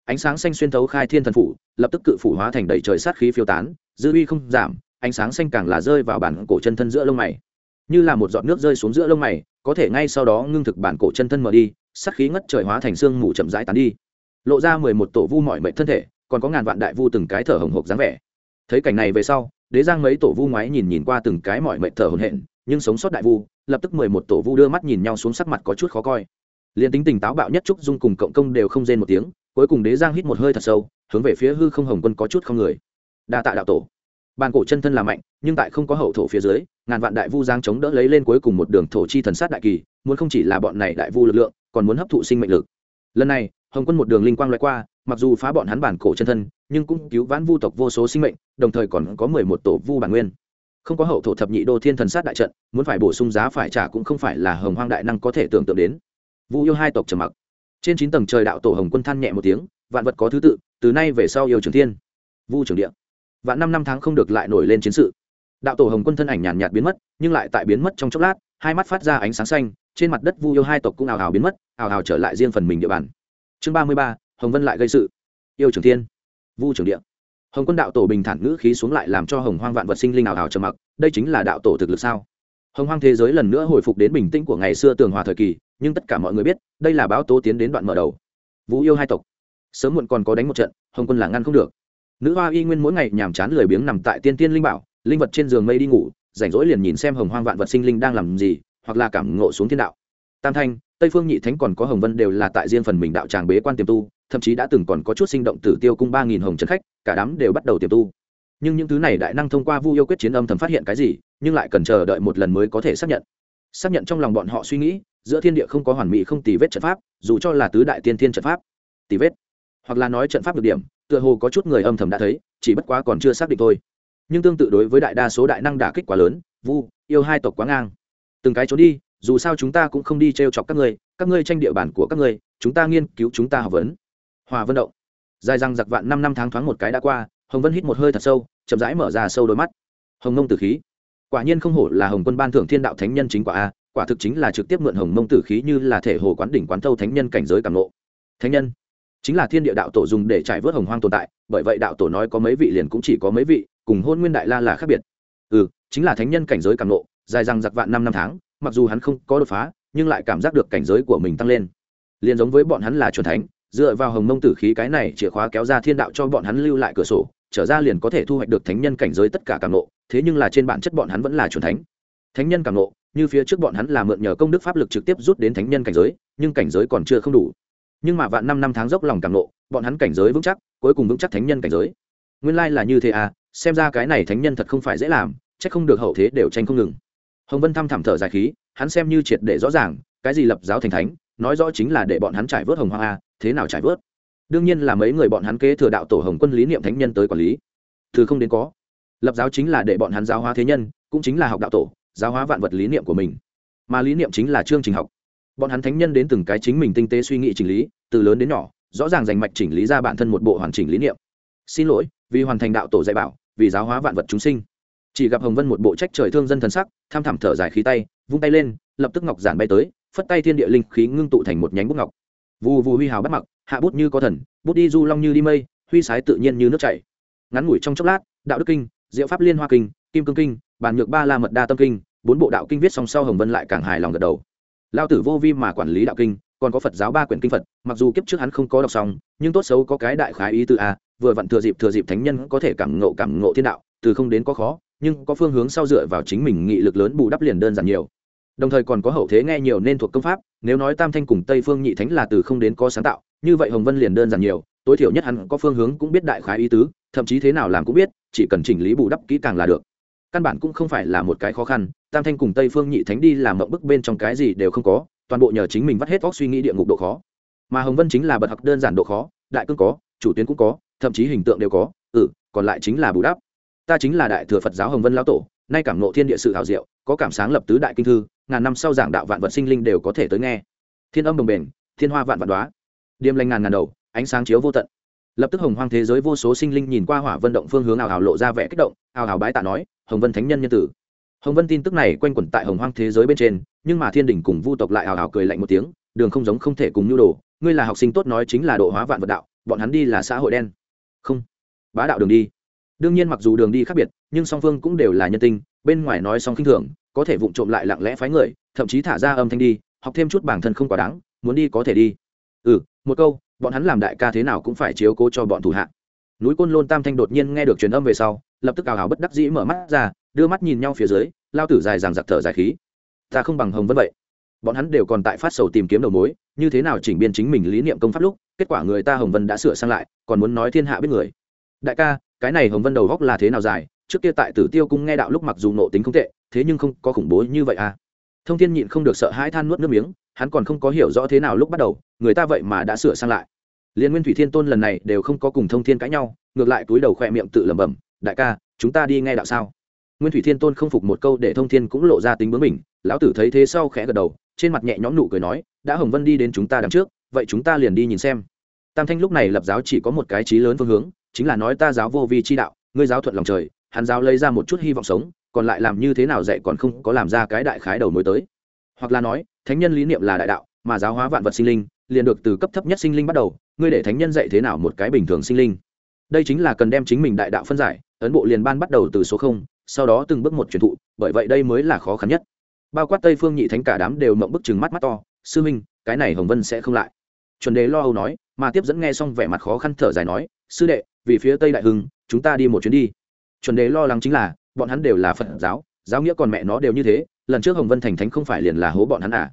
ánh sáng xanh xuyên thấu khai thiên thần phủ, lập tức cự phủ hóa thành đầy trời sát khí phiêu tán, dư uy không giảm, ánh sáng xanh càng là rơi vào bản cổ chân thân giữa lông mày. Như là một giọt nước rơi xuống giữa lông mày, có thể ngay sau đó ngưng thực bản cổ chân thân mở đi, sát khí ngất trời hóa thành xương mù chậm rãi tán đi. Lộ ra mười một tổ vu mọi mệnh thân thể, còn có ngàn vạn đại vu từng cái thở hồng hộc dáng vẻ. Thấy cảnh này về sau, đế giang mấy tổ vu ngoái nhìn nhìn qua từng cái mọi mệnh thở hồn hển, nhưng sống sót đại vu, lập tức mười một tổ vu đưa mắt nhìn nhau xuống sắc mặt có chút khó coi. Liền tính tình táo bạo nhất trúc dung cùng cộng công đều không rên một tiếng cuối cùng đế giang hít một hơi thật sâu, hướng về phía hư không hồng quân có chút không người. Đa tạ đạo tổ. Bàn cổ chân thân là mạnh, nhưng tại không có hậu thổ phía dưới, ngàn vạn đại vu giang chống đỡ lấy lên cuối cùng một đường thổ chi thần sát đại kỳ, muốn không chỉ là bọn này đại vu lực lượng, còn muốn hấp thụ sinh mệnh lực. Lần này, hồng quân một đường linh quang loại qua, mặc dù phá bọn hắn bản cổ chân thân, nhưng cũng cứu vãn vu tộc vô số sinh mệnh, đồng thời còn có mười một tổ vu bản nguyên. Không có hậu thổ thập nhị đô thiên thần sát đại trận, muốn phải bổ sung giá phải trả cũng không phải là hồng hoang đại năng có thể tưởng tượng đến. Vu yêu hai tộc trầm mặc trên chín tầng trời đạo tổ hồng quân than nhẹ một tiếng, vạn vật có thứ tự, từ nay về sau yêu trường thiên. Vu trường địa. Vạn năm năm tháng không được lại nổi lên chiến sự. Đạo tổ hồng quân thân ảnh nhàn nhạt biến mất, nhưng lại tại biến mất trong chốc lát, hai mắt phát ra ánh sáng xanh, trên mặt đất vu yêu hai tộc cũng ào ào biến mất, ào ào trở lại riêng phần mình địa bàn. Chương ba mươi ba, hồng vân lại gây sự. Yêu trường thiên. Vu trường địa. Hồng quân đạo tổ bình thản ngữ khí xuống lại làm cho hồng hoang vạn vật sinh linh ào ào trầm mặc, đây chính là đạo tổ thực lực sao? Hồng hoang thế giới lần nữa hồi phục đến bình tĩnh của ngày xưa tường hòa thời kỳ, nhưng tất cả mọi người biết, đây là báo tố tiến đến đoạn mở đầu. Vũ yêu hai tộc. Sớm muộn còn có đánh một trận, hồng quân là ngăn không được. Nữ hoa y nguyên mỗi ngày nhàm chán lười biếng nằm tại tiên tiên linh bảo, linh vật trên giường mây đi ngủ, rảnh rỗi liền nhìn xem hồng hoang vạn vật sinh linh đang làm gì, hoặc là cảm ngộ xuống thiên đạo. Tam thanh, tây phương nhị thánh còn có hồng vân đều là tại riêng phần mình đạo tràng bế quan tiềm tu, thậm chí đã từng còn có chút sinh động tử tiêu cung ba nghìn hồng trần khách, cả đám đều bắt đầu tiềm tu nhưng những thứ này đại năng thông qua vu yêu quyết chiến âm thầm phát hiện cái gì, nhưng lại cần chờ đợi một lần mới có thể xác nhận. Xác nhận trong lòng bọn họ suy nghĩ, giữa thiên địa không có hoàn mỹ không tì vết trận pháp, dù cho là tứ đại tiên thiên trận pháp, tì vết, hoặc là nói trận pháp được điểm, tựa hồ có chút người âm thầm đã thấy, chỉ bất quá còn chưa xác định thôi. Nhưng tương tự đối với đại đa số đại năng đả kích quá lớn, vu yêu hai tộc quá ngang. Từng cái trốn đi, dù sao chúng ta cũng không đi t r e o chọc các ngươi các ngươi tranh địa bàn của các ngươi, chúng ta nghiên cứu, chúng ta học vấn. Hòa vân động. Dài răng giặc vạn năm năm tháng thoáng một cái đã qua hồng vân hít một hơi thật sâu, chậm rãi mở ra sâu đôi mắt. Hồng mông tử khí. Quả nhiên không hổ là hồng quân ban thưởng thiên đạo thánh nhân chính quả a, quả thực chính là trực tiếp mượn hồng mông tử khí như là thể hồ quán đỉnh quán thâu thánh nhân cảnh giới càng lộ thánh nhân. Chính là thiên địa đạo tổ dùng để trải vớt hồng hoang tồn tại, bởi vậy đạo tổ nói có mấy vị liền cũng chỉ có mấy vị, cùng hôn nguyên đại la là khác biệt. Ừ chính là thánh nhân cảnh giới càng lộ dài rằng giặc vạn năm năm tháng, mặc dù hắn không có đột phá, nhưng lại cảm giác được cảnh giới của mình tăng lên. Liền giống với bọn hắn là truyền thánh dựa vào hồng mông tử khí cái này chìa khóa kéo ra thiên đạo cho bọn hắn lưu lại cửa sổ, trở ra liền có thể thu hoạch được thánh nhân cảnh giới tất cả cảm nộ thế nhưng là trên bản chất bọn hắn vẫn là c thánh. Thánh nhân cảm nộ như phía trước bọn hắn là mượn nhờ công đức pháp lực trực tiếp rút đến thánh nhân cảnh giới, nhưng cảnh giới còn chưa không đủ. Nhưng mà vạn năm năm tháng dốc lòng cảm nộ bọn hắn cảnh giới vững chắc, cuối cùng vững chắc thánh nhân cảnh giới. Nguyên lai là như thế à xem ra cái này thánh nhân thật không phải dễ làm c h ắ c không được hậu thế đều tranh không ngừng. Hồng vân thăm thảm thở dài khí, hắn xem như triệt để rõ ràng, cái gì lập giáo thành thánh, nói rõ chính là để bọn hắn trải vớt hồng hoa a à, thế nào trải vớt? Đương nhiên là mấy người bọn hắn kế thừa đạo tổ hồng quân lý niệm thánh nhân tới quản lý. Từ không đến có. Lập giáo chính là để bọn hắn giáo hóa thế nhân, cũng chính là học đạo tổ, giáo hóa vạn vật lý niệm của mình. Mà lý niệm chính là chương trình học. Bọn hắn thánh nhân đến từng cái chính mình tinh tế suy nghĩ chỉnh lý, từ lớn đến nhỏ, rõ ràng dành mạch chỉnh lý ra bản thân một bộ hoàn chỉnh lý niệm. Xin lỗi, vì hoàn thành đạo tổ dạy bảo, vì giáo hóa vạn vật chúng sinh. Chỉ gặp hồng vân một bộ trách trời thương dân thần sắc, tham thảm thở dài khí tay, vung tay lên, lập tức ngọc giản bay tới, phất tay thiên địa linh khí ngưng tụ thành một nhánh bút ngọc vù vù huy hào bắt mặc, hạ bút như có thần, bút đi du long như đi mây, huy sái tự nhiên như nước chảy. Ngắn ngủi trong chốc lát, đạo đức kinh, diệu pháp liên hoa kinh, kim cương kinh bản nhược ba la mật đa tâm kinh, bốn bộ đạo kinh viết song sau hồng vân lại càng hài lòng gật đầu. Lao tử vô vi mà quản lý đạo kinh, còn có phật giáo ba quyển kinh phật, mặc dù kiếp trước hắn không có đọc xong, nhưng tốt xấu có cái đại khái ý từ a, vừa vặn thừa dịp thừa dịp thánh nhân có thể cảm ngộ cảm ngộ thiên đạo, từ không đến có khó, nhưng có phương hướng sau dựa vào chính mình nghị lực lớn bù đắp liền đơn giản nhiều đồng thời còn có hậu thế nghe nhiều nên thuộc công pháp, nếu nói tam thanh cùng tây phương nhị thánh là từ không đến có sáng tạo, như vậy hồng vân liền đơn giản nhiều, tối thiểu nhất hắn có phương hướng cũng biết đại khái ý tứ, thậm chí thế nào làm cũng biết, chỉ cần chỉnh lý bù đắp kỹ càng là được. Căn bản cũng không phải là một cái khó khăn, tam thanh cùng tây phương nhị thánh đi làm mộng bức bên trong cái gì đều không có, toàn bộ nhờ chính mình vắt hết óc suy nghĩ địa ngục độ khó. Mà hồng vân chính là bậc học đơn giản độ khó, đại cương có, chủ tuyến cũng có, thậm chí hình tượng đều có ừ còn lại chính là bù đắp. Ta chính là đại thừa phật giáo hồng vân lão tổ, nay cảm nộ thiên địa sự hào diệu, có cảm sáng lập tứ đại kinh thư ngàn năm sau giảng đạo vạn vật sinh linh đều có thể tới nghe. Thiên âm đồng bền thiên hoa vạn vạn đoá điềm lành ngàn ngàn đầu, ánh sáng chiếu vô tận. Lập tức hồng hoang thế giới vô số sinh linh nhìn qua hỏa vận động phương hướng ảo ảo lộ ra vẻ kích động, ảo ảo bái tạ nói, hồng vân thánh nhân nhân tử. Hồng vân tin tức này quanh quẩn tại hồng hoang thế giới bên trên, nhưng mà thiên đình cùng vu tộc lại ảo ảo cười lạnh một tiếng, đường không giống không thể cùng nhu đồ, ngươi là học sinh tốt nói chính là độ hóa vạn vật đạo, bọn hắn đi là xã hội đen. Không, bá đạo đường đi. Đương nhiên mặc dù đường đi khác biệt, nhưng song phương cũng đều là nhân tinh, bên ngoài nói song khinh thường có thể vụng trộm lại lặng lẽ phái người, thậm chí thả ra âm thanh đi, học thêm chút bản thân không quá đáng, muốn đi có thể đi. Ừ một câu, bọn hắn làm đại ca thế nào cũng phải chiếu cố cho bọn thủ hạ. Núi côn lôn tam thanh đột nhiên nghe được truyền âm về sau, lập tức ào ào bất đắc dĩ mở mắt ra, đưa mắt nhìn nhau phía dưới, lao tử dài ràng giặc thở dài khí. Ta không bằng hồng vân vậy. Bọn hắn đều còn tại phát sầu tìm kiếm đầu mối, như thế nào chỉnh biên chính mình lý niệm công pháp lúc, kết quả người ta hồng vân đã sửa sang lại, còn muốn nói thiên hạ biết người. Đại ca, cái này hồng vân đầu góc là thế nào dài trước kia tại tử tiêu cung nghe đạo lúc mặc dù nộ tính không tệ, thế nhưng không có khủng bố như vậy à. Thông thiên nhịn không được sợ hãi than nuốt nước miếng, hắn còn không có hiểu rõ thế nào lúc bắt đầu, người ta vậy mà đã sửa sang lại. Liên nguyên thủy thiên tôn lần này đều không có cùng thông thiên cãi nhau, ngược lại túi đầu khỏe miệng tự lẩm bẩm, đại ca, chúng ta đi nghe đạo sao? Nguyên thủy thiên tôn không phục một câu để thông thiên cũng lộ ra tính bướng mình lão tử thấy thế sau khẽ gật đầu, trên mặt nhẹ nhõm nụ cười nói, đã hồng vân đi đến chúng ta đằng trước, vậy chúng ta liền đi nhìn xem. Tam thanh lúc này lập giáo chỉ có một cái trí lớn phương hướng, chính là nói ta giáo vô vi chi đạo, ngươi giáo thuận lòng trời hắn giáo lấy ra một chút hy vọng sống, còn lại làm như thế nào dạy còn không có làm ra cái đại khái đầu mối tới. Hoặc là nói, thánh nhân lý niệm là đại đạo, mà giáo hóa vạn vật sinh linh, liền được từ cấp thấp nhất sinh linh bắt đầu, ngươi để thánh nhân dạy thế nào một cái bình thường sinh linh. Đây chính là cần đem chính mình đại đạo phân giải, ấn bộ liền ban bắt đầu từ số không, sau đó từng bước một truyền thụ, bởi vậy đây mới là khó khăn nhất. Bao quát tây phương nhị thánh cả đám đều mộng bức chừng mắt mắt to, sư minh, cái này hồng vân sẽ không lại. Chuẩn đề lo âu nói, mà tiếp dẫn nghe xong vẻ mặt khó khăn thở dài nói, sư đệ, vì phía tây đại hưng, chúng ta đi một chuyến đi chuẩn đề lo lắng chính là, bọn hắn đều là phật giáo giáo nghĩa còn mẹ nó đều như thế, lần trước hồng vân thành thánh không phải liền là hố bọn hắn à?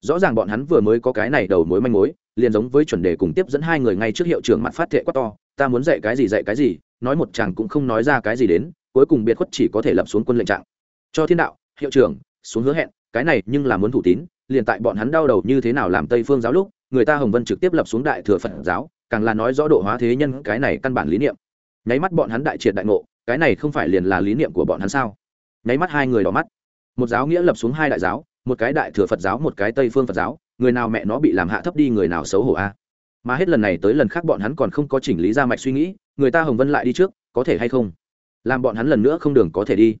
Rõ ràng bọn hắn vừa mới có cái này đầu mối manh mối, liền giống với chuẩn đề cùng tiếp dẫn hai người ngay trước hiệu trưởng mặt phát thệ quát to, ta muốn dạy cái gì dạy cái gì, nói một chàng cũng không nói ra cái gì đến, cuối cùng biệt khuất chỉ có thể lập xuống quân lệnh trạng. Cho thiên đạo, hiệu trưởng, xuống hứa hẹn, cái này nhưng là muốn thủ tín, liền tại bọn hắn đau đầu như thế nào làm tây phương giáo lúc, người ta hồng vân trực tiếp lập xuống đại thừa phật giáo, càng là nói rõ độ hóa thế nhân cái này căn bản lý niệm. Nháy mắt bọn hắn đại triệt đại ngộ cái này không phải liền là lý niệm của bọn hắn sao? Nháy mắt hai người đỏ mắt. Một giáo nghĩa lập xuống hai đại giáo một cái đại thừa phật giáo một cái tây phương phật giáo người nào mẹ nó bị làm hạ thấp đi người nào xấu hổ a. Mà hết lần này tới lần khác bọn hắn còn không có chỉnh lý ra mạch suy nghĩ người ta hồng vân lại đi trước có thể hay không? Làm bọn hắn lần nữa không đường có thể đi.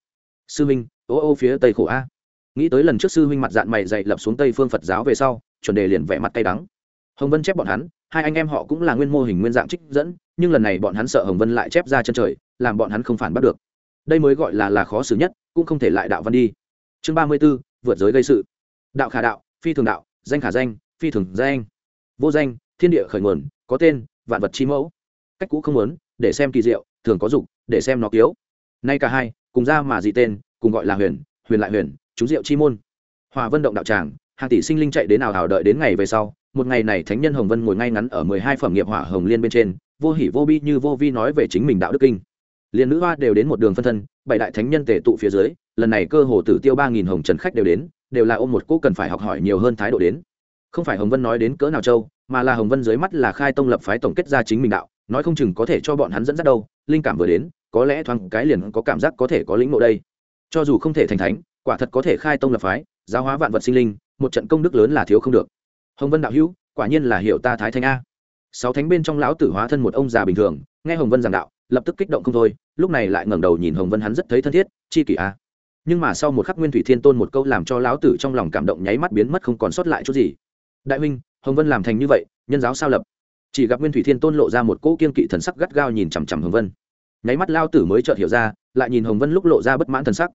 Sư huynh, ô ô phía tây khổ a. Nghĩ tới lần trước sư huynh mặt dạng mày dạy lập xuống tây phương phật giáo về sau chuẩn đề liền vẻ mặt cay đắng. Hồng vân chép bọn hắn hai anh em họ cũng là nguyên mô hình nguyên dạng trích dẫn, nhưng lần này bọn hắn sợ hồng vân lại chép ra chân trời, làm bọn hắn không phản bắt được. Đây mới gọi là là khó xử nhất, cũng không thể lại đạo văn đi. Chương ba mươi b ố vượt giới gây sự. Đạo khả đạo, phi thường đạo, danh khả danh, phi thường danh. Vô danh, thiên địa khởi nguồn, có tên, vạn vật chi mẫu. Cách cũ không muốn, để xem kỳ diệu, thường có dục, để xem nó kiếu. Nay cả hai, cùng ra mà dị tên, cùng gọi là huyền huyền lại huyền, chúng diệu chi môn. Hòa vân động đạo tràng, hàng tỷ sinh linh chạy đến nào hào đợi đến ngày về sau một ngày này thánh nhân hồng vân ngồi ngay ngắn ở mười hai phẩm nghiệp hỏa hồng liên bên trên, vô hỉ vô bi như vô vi nói về chính mình đạo đức kinh. Liền nữ hoa đều đến một đường phân thân, bảy đại thánh nhân tề tụ phía dưới, lần này cơ hồ tử tiêu ba nghìn hồng trần khách đều đến, đều là ôm một cô cần phải học hỏi nhiều hơn thái độ đến. Không phải hồng vân nói đến cỡ nào châu, mà là hồng vân dưới mắt là khai tông lập phái tổng kết ra chính mình đạo, nói không chừng có thể cho bọn hắn dẫn dắt đâu, linh cảm vừa đến, có lẽ thoáng cái liền có cảm giác có thể có lĩnh ngộ đây. Cho dù không thể thành thánh, quả thật có thể khai tông lập phái, giáo hóa vạn vật sinh linh, một trận công đức lớn là thiếu không được hồng vân đạo hữu, quả nhiên là hiệu ta thái thanh a. Sáu thánh bên trong lão tử hóa thân một ông già bình thường, nghe hồng vân giảng đạo, lập tức kích động không thôi, lúc này lại ngẩng đầu nhìn hồng vân hắn rất thấy thân thiết, chi kỷ a. Nhưng mà sau một khắc nguyên thủy thiên tôn một câu làm cho lão tử trong lòng cảm động nháy mắt biến mất không còn sót lại chút gì. Đại huynh, hồng vân làm thành như vậy, nhân giáo sao lập? Chỉ gặp nguyên thủy thiên tôn lộ ra một cỗ kiên kỵ thần sắc gắt gao nhìn chằm chằm hồng vân. Nháy mắt lao tử mới chợt hiểu ra, lại nhìn hồng vân lúc lộ ra bất mãn thần sắc.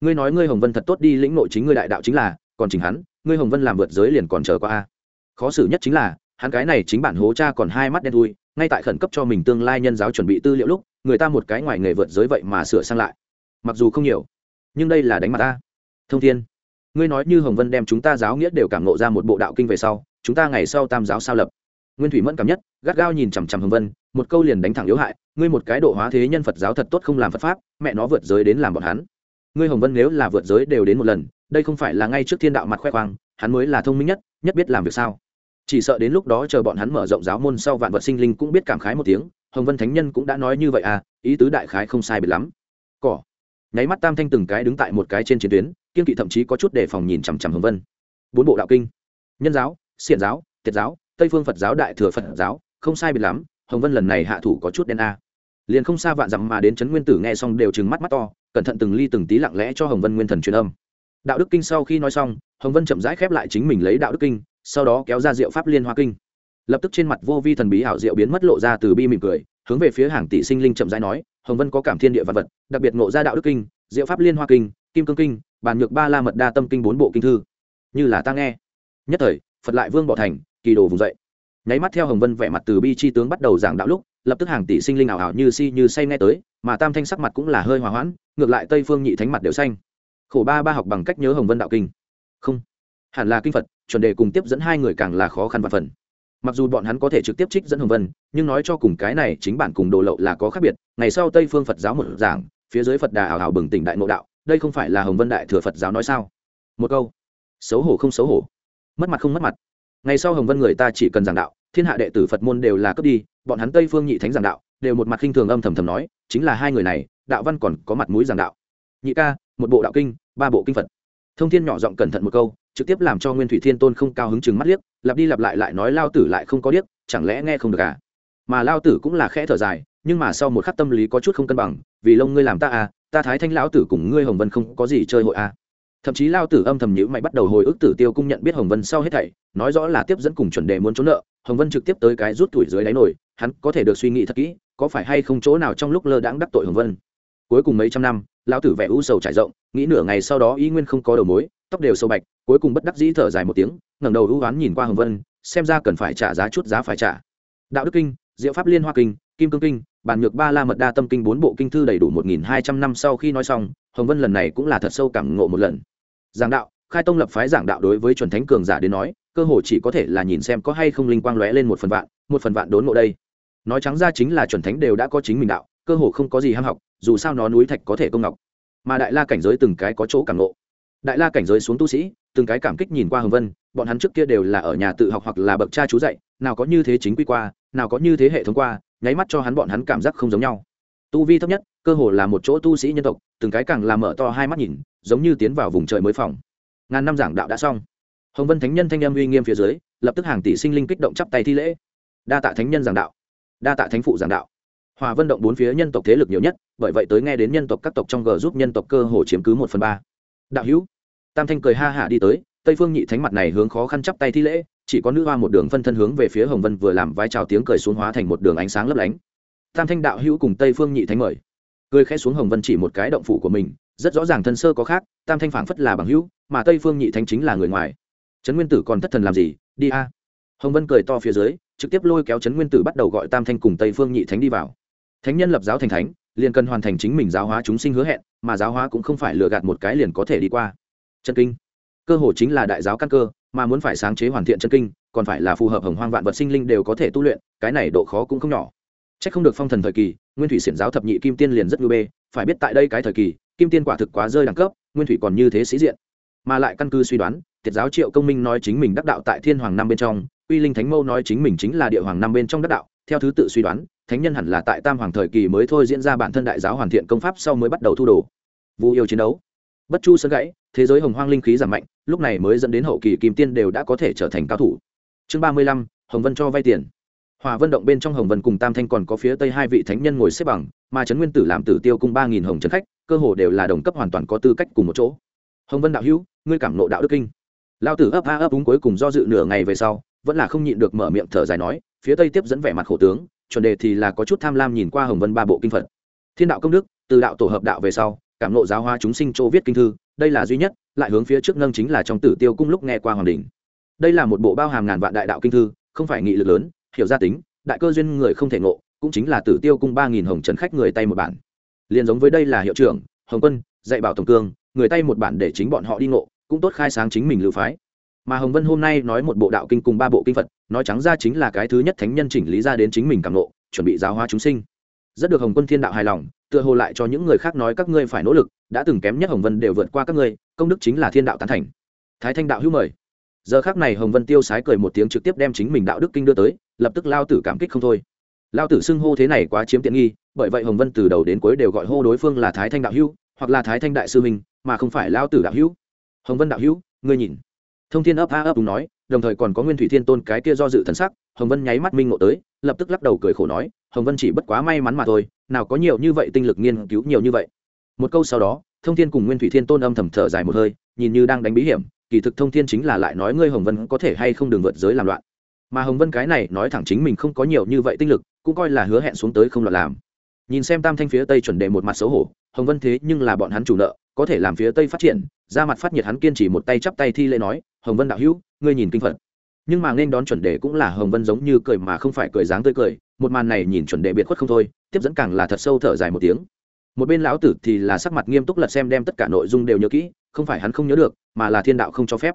Ngươi nói ngươi hồng vân thật tốt đi, lĩnh nội chính ngươi đại đạo chính là, còn chính hắn, ngươi hồng vân làm vượt giới liền còn chờ qua a khó xử nhất chính là, hắn cái này chính bản hố cha còn hai mắt đen thui, ngay tại khẩn cấp cho mình tương lai nhân giáo chuẩn bị tư liệu lúc, người ta một cái ngoài nghề vượt giới vậy mà sửa sang lại. Mặc dù không nhiều, nhưng đây là đánh mặt ta. Thông thiên, ngươi nói như hồng vân đem chúng ta giáo nghĩa đều cảm ngộ ra một bộ đạo kinh về sau, chúng ta ngày sau tam giáo sao lập. Nguyên thủy mẫn cảm nhất, gắt gao nhìn chằm chằm hồng vân, một câu liền đánh thẳng yếu hại, ngươi một cái độ hóa thế nhân phật giáo thật tốt không làm phật pháp, mẹ nó vượt giới đến làm bọn hắn. Ngươi hồng vân nếu là vượt giới đều đến một lần, đây không phải là ngay trước thiên đạo mặt khoe khoang, hắn mới là thông minh nhất nhất biết làm việc sao chỉ sợ đến lúc đó chờ bọn hắn mở rộng giáo môn sau vạn vật sinh linh cũng biết cảm khái một tiếng, hồng vân thánh nhân cũng đã nói như vậy à ý tứ đại khái không sai biệt lắm. Cỏ. Nháy mắt tam thanh từng cái đứng tại một cái trên chiến tuyến, kiên kỵ thậm chí có chút đề phòng nhìn chằm chằm hồng vân. Bốn bộ đạo kinh. Nhân giáo, xiển giáo, tiệt giáo, tây phương phật giáo, đại thừa phật giáo, không sai biệt lắm, hồng vân lần này hạ thủ có chút đen a. Liền không xa vạn dặm mà đến trấn nguyên tử nghe xong đều trừng mắt mắt to, cẩn thận từng ly từng tí lặng lẽ cho hồng vân nguyên thần truyền âm. Đạo đức kinh sau khi nói xong, hồng vân chậm rãi khép lại chính mình lấy đạo đức kinh sau đó kéo ra diệu pháp liên hoa kinh. Lập tức trên mặt vô vi thần bí ảo diệu biến mất lộ ra từ bi mỉm cười, hướng về phía hàng tỷ sinh linh chậm rãi nói, hồng vân có cảm thiên địa vật vật, đặc biệt ngộ ra đạo đức kinh, diệu pháp liên hoa kinh, kim cương kinh, bàn nhược ba la mật đa tâm kinh bốn bộ kinh thư. Như là ta nghe. Nhất thời, phật lại vương bỏ thành, kỳ đồ vùng dậy. Nháy mắt theo hồng vân vẻ mặt từ bi chi tướng bắt đầu giảng đạo lúc, lập tức hàng tỷ sinh linh ảo ảo như si như say nghe tới, mà tam thanh sắc mặt cũng là hơi hòa hoãn, ngược lại tây phương nhị thánh mặt đều xanh. Khổ ba ba học bằng cách nhớ hồng vân đạo kinh. Không hẳn là kinh phật, chuẩn đề cùng tiếp dẫn hai người càng là khó khăn và phần. Mặc dù bọn hắn có thể trực tiếp trích dẫn hồng vân, nhưng nói cho cùng cái này chính bản cùng đồ lậu là có khác biệt, ngày sau tây phương phật giáo một giảng, phía dưới phật đà ảo ảo bừng tỉnh đại nội đạo, đây không phải là hồng vân đại thừa phật giáo nói sao? Một câu. Xấu hổ không xấu hổ. Mất mặt không mất mặt. Ngày sau hồng vân người ta chỉ cần giảng đạo, thiên hạ đệ tử phật môn đều là cướp đi, bọn hắn tây phương nhị thánh giảng đạo, đều một mặt khinh thường âm thầm thầm nói, chính là hai người này, đạo văn còn có mặt mũi giảng đạo. Nhị ca, một bộ đạo kinh, ba bộ kinh phật. Thông thiên nhỏ giọng cẩn thận một câu trực tiếp làm cho nguyên thủy thiên tôn không cao hứng chừng mắt liếc, lặp đi lặp lại lại nói lao tử lại không có điếc, chẳng lẽ nghe không được à? Mà lao tử cũng là khẽ thở dài, nhưng mà sau một khắc tâm lý có chút không cân bằng, vì lông ngươi làm ta à ta thái thanh lão tử cùng ngươi hồng vân không có gì chơi hội à? Thậm chí lao tử âm thầm nhữ mày bắt đầu hồi ức tử tiêu cung nhận biết hồng vân sau hết thảy, nói rõ là tiếp dẫn cùng chuẩn đề muốn trốn nợ, hồng vân trực tiếp tới cái rút tuổi dưới đáy nổi hắn có thể được suy nghĩ thật kỹ, có phải hay không chỗ nào trong lúc lơ đãng đắc tội hồng vân? Cuối cùng mấy trăm năm lão tử vẻ u sầu trải rộng, nghĩ nửa ngày sau đó y nguyên không có đầu mối, tóc đều sâu bạch, cuối cùng bất đắc dĩ thở dài một tiếng, ngẩng đầu u oán nhìn qua hồng vân, xem ra cần phải trả giá chút giá phải trả. Đạo đức kinh, diệu pháp liên hoa kinh, kim cương kinh, bản nhược ba la mật đa tâm kinh bốn bộ kinh thư đầy đủ một nghìn hai trăm năm sau khi nói xong, hồng vân lần này cũng là thật sâu cảm ngộ một lần. Giảng đạo, khai tông lập phái giảng đạo đối với chuẩn thánh cường giả đến nói, cơ hội chỉ có thể là nhìn xem có hay không linh quang lóe lên một phần vạn, một phần vạn đốn ngộ đây. Nói trắng ra chính là chuẩn thánh đều đã có chính mình đạo cơ hồ không có gì ham học, dù sao nó núi thạch có thể công ngọc. Mà đại la cảnh giới từng cái có chỗ cảm ngộ. Đại la cảnh giới xuống tu sĩ, từng cái cảm kích nhìn qua hồng vân, bọn hắn trước kia đều là ở nhà tự học hoặc là bậc cha chú dạy, nào có như thế chính quy qua, nào có như thế hệ thống qua, nháy mắt cho hắn bọn hắn cảm giác không giống nhau. Tu vi thấp nhất, cơ hồ là một chỗ tu sĩ nhân tộc, từng cái càng làm mở to hai mắt nhìn, giống như tiến vào vùng trời mới phòng. Ngàn năm giảng đạo đã xong. Hồng vân thánh nhân thanh em uy nghiêm phía dưới, lập tức hàng tỷ sinh linh kích động chắp tay thi lễ. Đa tạ thánh nhân giảng đạo. Đa tạ thánh phụ giảng đạo hòa vân động bốn phía nhân tộc thế lực nhiều nhất, bởi vậy tới nghe đến nhân tộc các tộc trong g giúp nhân tộc cơ hồ chiếm cứ một phần ba. Đạo hữu, tam thanh cười ha hả đi tới, tây phương nhị thánh mặt này hướng khó khăn chắp tay thi lễ, chỉ có nữ hoa một đường phân thân hướng về phía hồng vân vừa làm vai trào tiếng cười xuống hóa thành một đường ánh sáng lấp lánh. Tam thanh đạo hữu cùng tây phương nhị thánh mời. Cười khẽ xuống hồng vân chỉ một cái động phủ của mình, rất rõ ràng thân sơ có khác, tam thanh phảng phất là bằng hữu, mà tây phương nhị thánh chính là người ngoài. Trấn nguyên tử còn thất thần làm gì? Đi a. Hồng vân cười to phía dưới, trực tiếp lôi kéo trấn nguyên tử bắt đầu gọi tam thanh cùng tây phương nhị thánh đi vào thánh nhân lập giáo thành thánh, liền cần hoàn thành chính mình giáo hóa chúng sinh hứa hẹn, mà giáo hóa cũng không phải lừa gạt một cái liền có thể đi qua. Chân kinh. Cơ hồ chính là đại giáo căn cơ, mà muốn phải sáng chế hoàn thiện chân kinh, còn phải là phù hợp hồng hoang vạn vật sinh linh đều có thể tu luyện, cái này độ khó cũng không nhỏ. C h ắ c không được phong thần thời kỳ, nguyên thủy xiển giáo thập nhị kim tiên liền rất ngư bê, phải biết tại đây cái thời kỳ, kim tiên quả thực quá rơi đẳng cấp, nguyên thủy còn như thế sĩ diện. Mà lại căn cứ suy đoán thiệt giáo triệu công minh nói chính mình đắc đạo tại thiên hoàng năm bên trong, uy linh thánh mâu nói chính mình chính là địa hoàng năm bên trong đắc đạo theo thứ tự suy đoán, thánh nhân hẳn là tại tam hoàng thời kỳ mới thôi diễn ra bản thân đại giáo hoàn thiện công pháp sau mới bắt đầu thu đồ. Vu yêu chiến đấu. Bất chu sơn gãy, thế giới hồng hoang linh khí giảm mạnh, lúc này mới dẫn đến hậu kỳ kim tiên đều đã có thể trở thành cao thủ. Chương ba mươi lăm, hồng vân cho vay tiền. Hòa vân động bên trong hồng vân cùng tam thanh còn có phía tây hai vị thánh nhân ngồi xếp bằng, mà trấn nguyên tử làm tử tiêu cung ba nghìn hồng trấn khách, cơ hồ đều là đồng cấp hoàn toàn có tư cách cùng một chỗ. Hồng vân đạo hữu, ngươi cảm nộ đạo đức kinh. Lao tử ấp a ấp úng cuối cùng do dự nửa ngày về sau, vẫn là không nhịn được mở miệng thở dài nói phía tây tiếp dẫn vẻ mặt khổ tướng, chuẩn đề thì là có chút tham lam nhìn qua hồng vân ba bộ kinh phật. Thiên đạo công đức, từ đạo tổ hợp đạo về sau, cảm nộ giáo hóa chúng sinh chỗ viết kinh thư, đây là duy nhất, lại hướng phía trước nâng chính là trong tử tiêu cung lúc nghe qua hoàng đình. Đây là một bộ bao hàm ngàn vạn đại đạo kinh thư, không phải nghị lực lớn, hiểu gia tính, đại cơ duyên người không thể ngộ, cũng chính là tử tiêu cung ba nghìn hồng trần khách người tay một bản. Liền giống với đây là hiệu trưởng, hồng quân, dạy bảo tổng cương, người tay một bản để chính bọn họ đi ngộ, cũng tốt khai sáng chính mình lưu phái mà hồng vân hôm nay nói một bộ đạo kinh cùng ba bộ kinh phật, nói trắng ra chính là cái thứ nhất thánh nhân chỉnh lý ra đến chính mình cảm nộ chuẩn bị giáo hóa chúng sinh. Rất được hồng quân thiên đạo hài lòng, tựa hồ lại cho những người khác nói các ngươi phải nỗ lực, đã từng kém nhất hồng vân đều vượt qua các ngươi, công đức chính là thiên đạo tán thành. Thái thanh đạo hữu mời. Giờ khác này hồng vân tiêu sái cười một tiếng trực tiếp đem chính mình đạo đức kinh đưa tới, lập tức lao tử cảm kích không thôi. Lao tử xưng hô thế này quá chiếm tiện nghi, bởi vậy hồng vân từ đầu đến cuối đều gọi hô đối phương là thái thanh đạo hữu, hoặc là thái thanh đại sư minh, mà không phải lao tử đạo hữu. Hồng vân đạo hữu, ngươi nhìn thông thiên ấp a ấp đúng nói, đồng thời còn có nguyên thủy thiên tôn cái kia do dự thần sắc, hồng vân nháy mắt minh ngộ tới, lập tức lắc đầu cười khổ nói, hồng vân chỉ bất quá may mắn mà thôi, nào có nhiều như vậy tinh lực nghiên cứu nhiều như vậy. Một câu sau đó, thông thiên cùng nguyên thủy thiên tôn âm thầm thở dài một hơi, nhìn như đang đánh bí hiểm, kỳ thực thông thiên chính là lại nói ngươi hồng vân có thể hay không đừng vượt giới làm loạn. Mà hồng vân cái này nói thẳng chính mình không có nhiều như vậy tinh lực, cũng coi là hứa hẹn xuống tới không loạn làm. Nhìn xem tam thanh phía tây chuẩn đề một mặt xấu hổ, hồng vân thế nhưng là bọn hắn chủ nợ, có thể làm phía tây phát triển ra mặt phát nhiệt hắn kiên trì một tay chắp tay thi lễ nói, hồng vân đạo hữu, ngươi nhìn kinh phật. Nhưng mà nên đón chuẩn đề cũng là hồng vân giống như cười mà không phải cười dáng tươi cười, một màn này nhìn chuẩn đề biệt khuất không thôi, tiếp dẫn càng là thật sâu thở dài một tiếng. Một bên lão tử thì là sắc mặt nghiêm túc lật xem đem tất cả nội dung đều nhớ kỹ, không phải hắn không nhớ được, mà là thiên đạo không cho phép.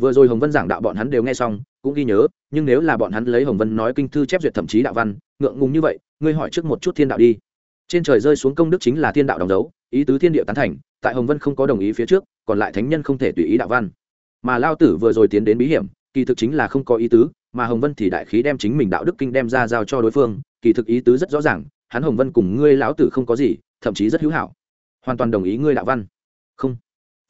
Vừa rồi hồng vân giảng đạo bọn hắn đều nghe xong, cũng ghi nhớ, nhưng nếu là bọn hắn lấy hồng vân nói kinh thư chép duyệt thậm chí đạo văn, ngượng ngùng như vậy, ngươi hỏi trước một chút thiên đạo đi. Trên trời rơi xuống công đức chính là thiên đạo đóng dấu ý tứ thiên địa tán thành, tại hồng vân không có đồng ý phía trước, còn lại thánh nhân không thể tùy ý đạo văn. Mà lao tử vừa rồi tiến đến bí hiểm, kỳ thực chính là không có ý tứ, mà hồng vân thì đại khí đem chính mình đạo đức kinh đem ra giao cho đối phương, kỳ thực ý tứ rất rõ ràng, hắn hồng vân cùng ngươi lão tử không có gì, thậm chí rất hữu hảo. Hoàn toàn đồng ý ngươi đạo văn. Không.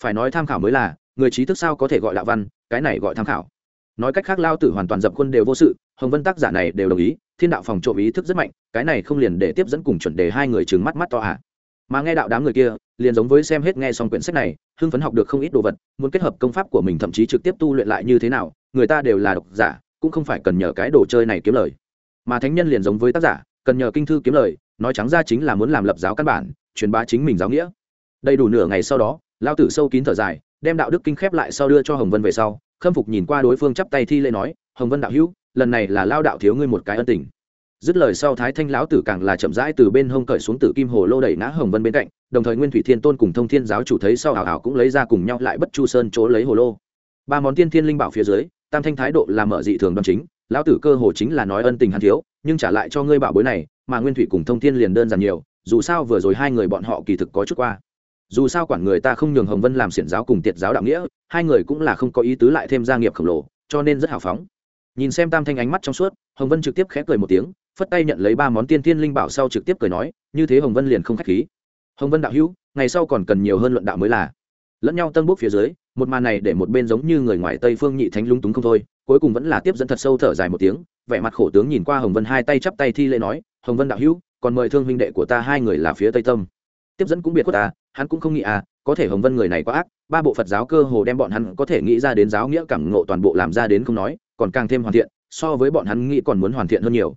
Phải nói tham khảo mới là, người trí thức sao có thể gọi đạo văn, cái này gọi tham khảo. Nói cách khác lao tử hoàn toàn dập khuôn đều vô sự, hồng vân tác giả này đều đồng ý, thiên đạo phòng trộm ý thức rất mạnh, cái này không liền để tiếp dẫn cùng chuẩn đề hai người trừng mắt mắt to à mà nghe đạo đám người kia, liền giống với xem hết nghe xong quyển sách này, hưng phấn học được không ít đồ vật, muốn kết hợp công pháp của mình thậm chí trực tiếp tu luyện lại như thế nào, người ta đều là độc giả, cũng không phải cần nhờ cái đồ chơi này kiếm lời. Mà thánh nhân liền giống với tác giả, cần nhờ kinh thư kiếm lời, nói trắng ra chính là muốn làm lập giáo căn bản, truyền bá chính mình giáo nghĩa. Đầy đủ nửa ngày sau đó, lao tử sâu kín thở dài, đem đạo đức kinh khép lại sau đưa cho hồng vân về sau, khâm phục nhìn qua đối phương chắp tay thi lễ nói, hồng vân đạo hữu, lần này là lao đạo thiếu ngươi một cái ân tình dứt lời sau thái thanh lão tử càng là chậm rãi từ bên hông cởi xuống tử kim hồ lô đẩy ngã hồng vân bên cạnh, đồng thời nguyên thủy thiên tôn cùng thông thiên giáo chủ thấy sau hào hào cũng lấy ra cùng nhau lại bất chu sơn chỗ lấy hồ lô. Ba món tiên thiên linh bảo phía dưới, tam thanh thái độ là mở dị thường đoan chính, lão tử cơ hồ chính là nói ân tình hắn thiếu, nhưng trả lại cho ngươi bảo bối này, mà nguyên thủy cùng thông thiên liền đơn giản nhiều, dù sao vừa rồi hai người bọn họ kỳ thực có chút qua. Dù sao quản người ta không nhường hồng vân làm xiển giáo cùng tiệt giáo đạo nghĩa, hai người cũng là không có ý tứ lại thêm gia nghiệp khổng lồ, cho nên rất hào phóng. Nhìn xem tam thanh ánh mắt trong suốt, hồng vân trực tiếp khẽ cười một tiếng phất tay nhận lấy ba món tiên thiên linh bảo sau trực tiếp cười nói, như thế hồng vân liền không k h á c h khí. Hồng vân đạo hữu, ngày sau còn cần nhiều hơn luận đạo mới là. Lẫn nhau tân bốc phía dưới, một màn này để một bên giống như người ngoài tây phương nhị thánh lúng túng không thôi, cuối cùng vẫn là tiếp dẫn thật sâu thở dài một tiếng, vẻ mặt khổ tướng nhìn qua hồng vân hai tay chắp tay thi lễ nói, hồng vân đạo hữu, còn mời thương huynh đệ của ta hai người là phía tây tâm. Tiếp dẫn cũng biệt khuất ta hắn cũng không nghĩ à có thể hồng vân người này quá ác, ba bộ phật giáo cơ hồ đem bọn hắn có thể nghĩ ra đến giáo nghĩa cảm ngộ toàn bộ làm ra đến không nói, còn càng thêm hoàn thiện, so với bọn hắn nghĩ còn muốn hoàn thiện hơn nhiều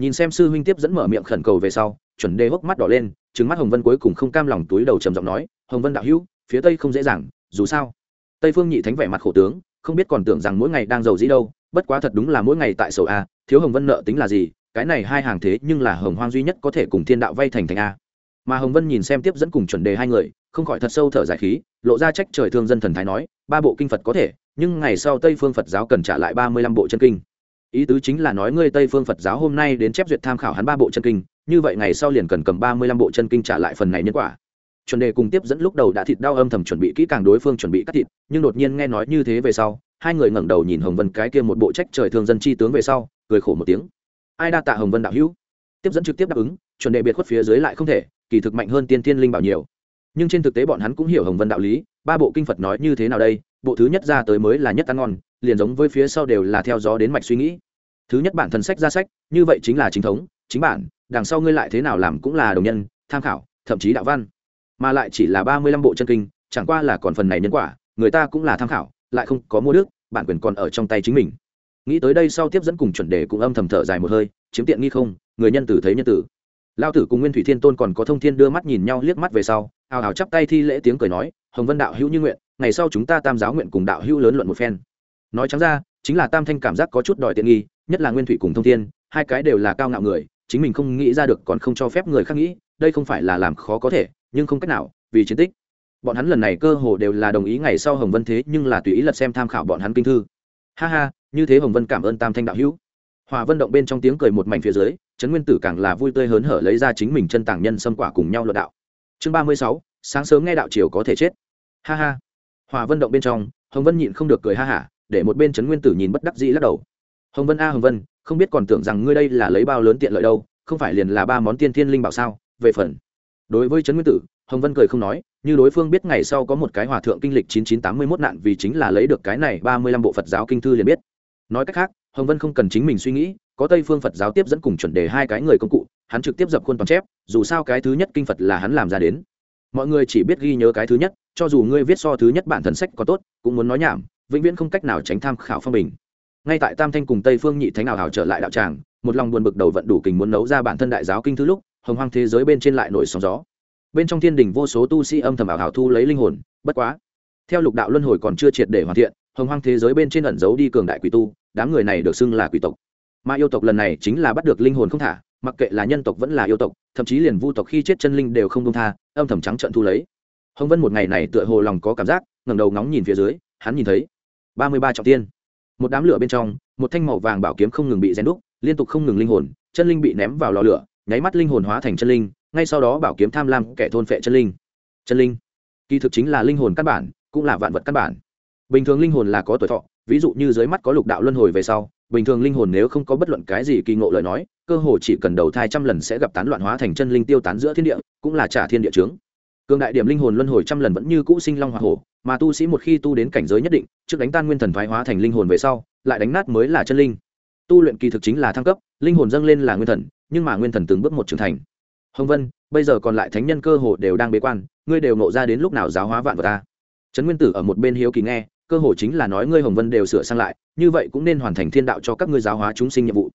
nhìn xem sư huynh tiếp dẫn mở miệng khẩn cầu về sau, chuẩn đê hốc mắt đỏ lên trứng mắt hồng vân cuối cùng không cam lòng túi đầu trầm giọng nói, hồng vân đạo hữu, phía tây không dễ dàng, dù sao. Tây phương nhị thánh vẻ mặt khổ tướng, không biết còn tưởng rằng mỗi ngày đang giàu dĩ đâu, bất quá thật đúng là mỗi ngày tại sầu a, thiếu hồng vân nợ tính là gì, cái này hai hàng thế nhưng là hồng hoang duy nhất có thể cùng thiên đạo vay thành thành a. Mà hồng vân nhìn xem tiếp dẫn cùng chuẩn đề hai người, không khỏi thật sâu thở dài khí, lộ ra trách trời thương dân thần thái nói, ba bộ kinh phật có thể, nhưng ngày sau tây phương phật giáo cần trả lại ba mươi lăm bộ chân kinh ý tứ chính là nói ngươi tây phương phật giáo hôm nay đến chép duyệt tham khảo hắn ba bộ chân kinh, như vậy ngày sau liền cần cầm ba mươi lăm bộ chân kinh trả lại phần này nhân quả. Chuẩn đề cùng tiếp dẫn lúc đầu đã thịt đau âm thầm chuẩn bị kỹ càng đối phương chuẩn bị cắt thịt, nhưng đột nhiên nghe nói như thế về sau, hai người ngẩng đầu nhìn hồng vân cái kia một bộ trách trời thương dân chi tướng về sau, cười khổ một tiếng. Ai đa tạ hồng vân đạo hữu? Tiếp dẫn trực tiếp đáp ứng, chuẩn đề biệt khuất phía dưới lại không thể, kỳ thực mạnh hơn tiên tiên linh bảo nhiều. Nhưng trên thực tế bọn hắn cũng hiểu hồng vân đạo lý, ba bộ kinh phật nói như thế nào đây, bộ thứ nhất ra tới mới là nhất ăn ngon liền giống với phía sau đều là theo gió đến mạch suy nghĩ. Thứ nhất bản thần sách ra sách, như vậy chính là chính thống, chính bản, đằng sau ngươi lại thế nào làm cũng là đồng nhân, tham khảo, thậm chí đạo văn. Mà lại chỉ là ba mươi lăm bộ chân kinh, chẳng qua là còn phần này nhân quả, người ta cũng là tham khảo, lại không có mua đức, bản quyền còn ở trong tay chính mình. Nghĩ tới đây sau tiếp dẫn cùng chuẩn đề cũng âm thầm thở dài một hơi, chiếm tiện nghi không, người nhân tử thấy nhân tử. Lao tử cùng nguyên thủy thiên tôn còn có thông thiên đưa mắt nhìn nhau liếc mắt về sau, hào hào chắp tay thi lễ tiếng cười nói, hồng vân đạo hữu như nguyện, ngày sau chúng ta tam giáo nguyện cùng đạo hữu lớn luận một phen nói trắng ra, chính là tam thanh cảm giác có chút đòi tiện nghi, nhất là nguyên thủy cùng thông thiên, hai cái đều là cao ngạo người, chính mình không nghĩ ra được còn không cho phép người khác nghĩ, đây không phải là làm khó có thể, nhưng không cách nào, vì chiến tích. Bọn hắn lần này cơ hồ đều là đồng ý ngày sau hồng vân thế, nhưng là tùy ý lật xem tham khảo bọn hắn kinh thư. Ha ha, như thế hồng vân cảm ơn tam thanh đạo hữu. Hòa vân động bên trong tiếng cười một mảnh phía dưới, trấn nguyên tử càng là vui tươi hớn hở lấy ra chính mình chân tàng nhân xâm quả cùng nhau luận đạo. Chương ba mươi sáu, sáng sớm nghe đạo triều có thể chết. Ha ha. Hòa vân động bên trong, hồng vân nhịn không được cười ha hả để một bên trấn nguyên tử nhìn bất đắc dĩ lắc đầu. Hồng vân a, hồng vân, không biết còn tưởng rằng ngươi đây là lấy bao lớn tiện lợi đâu, không phải liền là ba món tiên thiên linh bảo sao? Về phần, đối với trấn nguyên tử, hồng vân cười không nói, như đối phương biết ngày sau có một cái hòa thượng kinh lịch chín chín tám mươi mốt nạn vì chính là lấy được cái này ba mươi lăm bộ phật giáo kinh thư liền biết. Nói cách khác, hồng vân không cần chính mình suy nghĩ, có tây phương phật giáo tiếp dẫn cùng chuẩn đề hai cái người công cụ, hắn trực tiếp dập khuôn toàn chép, dù sao cái thứ nhất kinh phật là hắn làm ra đến. Mọi người chỉ biết ghi nhớ cái thứ nhất, cho dù ngươi viết so thứ nhất bản thần sách có tốt, cũng muốn nói nhảm vĩnh viễn không cách nào tránh tham khảo phong bình. Ngay tại tam thanh cùng tây phương nhị thánh nào hào trở lại đạo tràng, một lòng buồn bực đầu vận đủ kình muốn nấu ra bản thân đại giáo kinh thứ lúc, hồng hoang thế giới bên trên lại nổi sóng gió. Bên trong thiên đình vô số tu sĩ âm thầm ảo hào thu lấy linh hồn, bất quá, theo lục đạo luân hồi còn chưa triệt để hoàn thiện, hồng hoang thế giới bên trên ẩn giấu đi cường đại quỷ tu, đám người này được xưng là quỷ tộc. Mà yêu tộc lần này chính là bắt được linh hồn không thả, mặc kệ là nhân tộc vẫn là yêu tộc, thậm chí liền vu tộc khi chết chân linh đều không công tha, âm thầm trắng trận thu lấy. Hồng vân một ngày này tựa hồ lòng có cảm giác, ngẩng đầu ngóng nhìn phía dưới, hắn nhìn thấy ba mươi ba trọng tiên một đám lửa bên trong, một thanh màu vàng bảo kiếm không ngừng bị rèn đúc, liên tục không ngừng linh hồn, chân linh bị ném vào lò lửa, nháy mắt linh hồn hóa thành chân linh, ngay sau đó bảo kiếm tham lam kẻ thôn phệ chân linh. Chân linh. Kỳ thực chính là linh hồn căn bản, cũng là vạn vật căn bản. Bình thường linh hồn là có tuổi thọ, ví dụ như dưới mắt có lục đạo luân hồi về sau, bình thường linh hồn nếu không có bất luận cái gì kỳ ngộ lời nói, cơ hồ chỉ cần đầu thai trăm lần sẽ gặp tán loạn hóa thành chân linh tiêu tán giữa thiên địa, cũng là trả thiên địa trướng cường đại điểm linh hồn luân hồi trăm lần vẫn như cũ sinh long hoa hổ, mà tu sĩ một khi tu đến cảnh giới nhất định, trước đánh tan nguyên thần thoái hóa thành linh hồn về sau, lại đánh nát mới là chân linh. Tu luyện kỳ thực chính là thăng cấp, linh hồn dâng lên là nguyên thần, nhưng mà nguyên thần từng bước một trưởng thành. Hồng vân, bây giờ còn lại thánh nhân cơ hồ đều đang bế quan, ngươi đều nộ ra đến lúc nào giáo hóa vạn vật ta? Trấn nguyên tử ở một bên hiếu kỳ nghe, cơ hồ chính là nói ngươi hồng vân đều sửa sang lại, như vậy cũng nên hoàn thành thiên đạo cho các ngươi giáo hóa chúng sinh nhiệm vụ.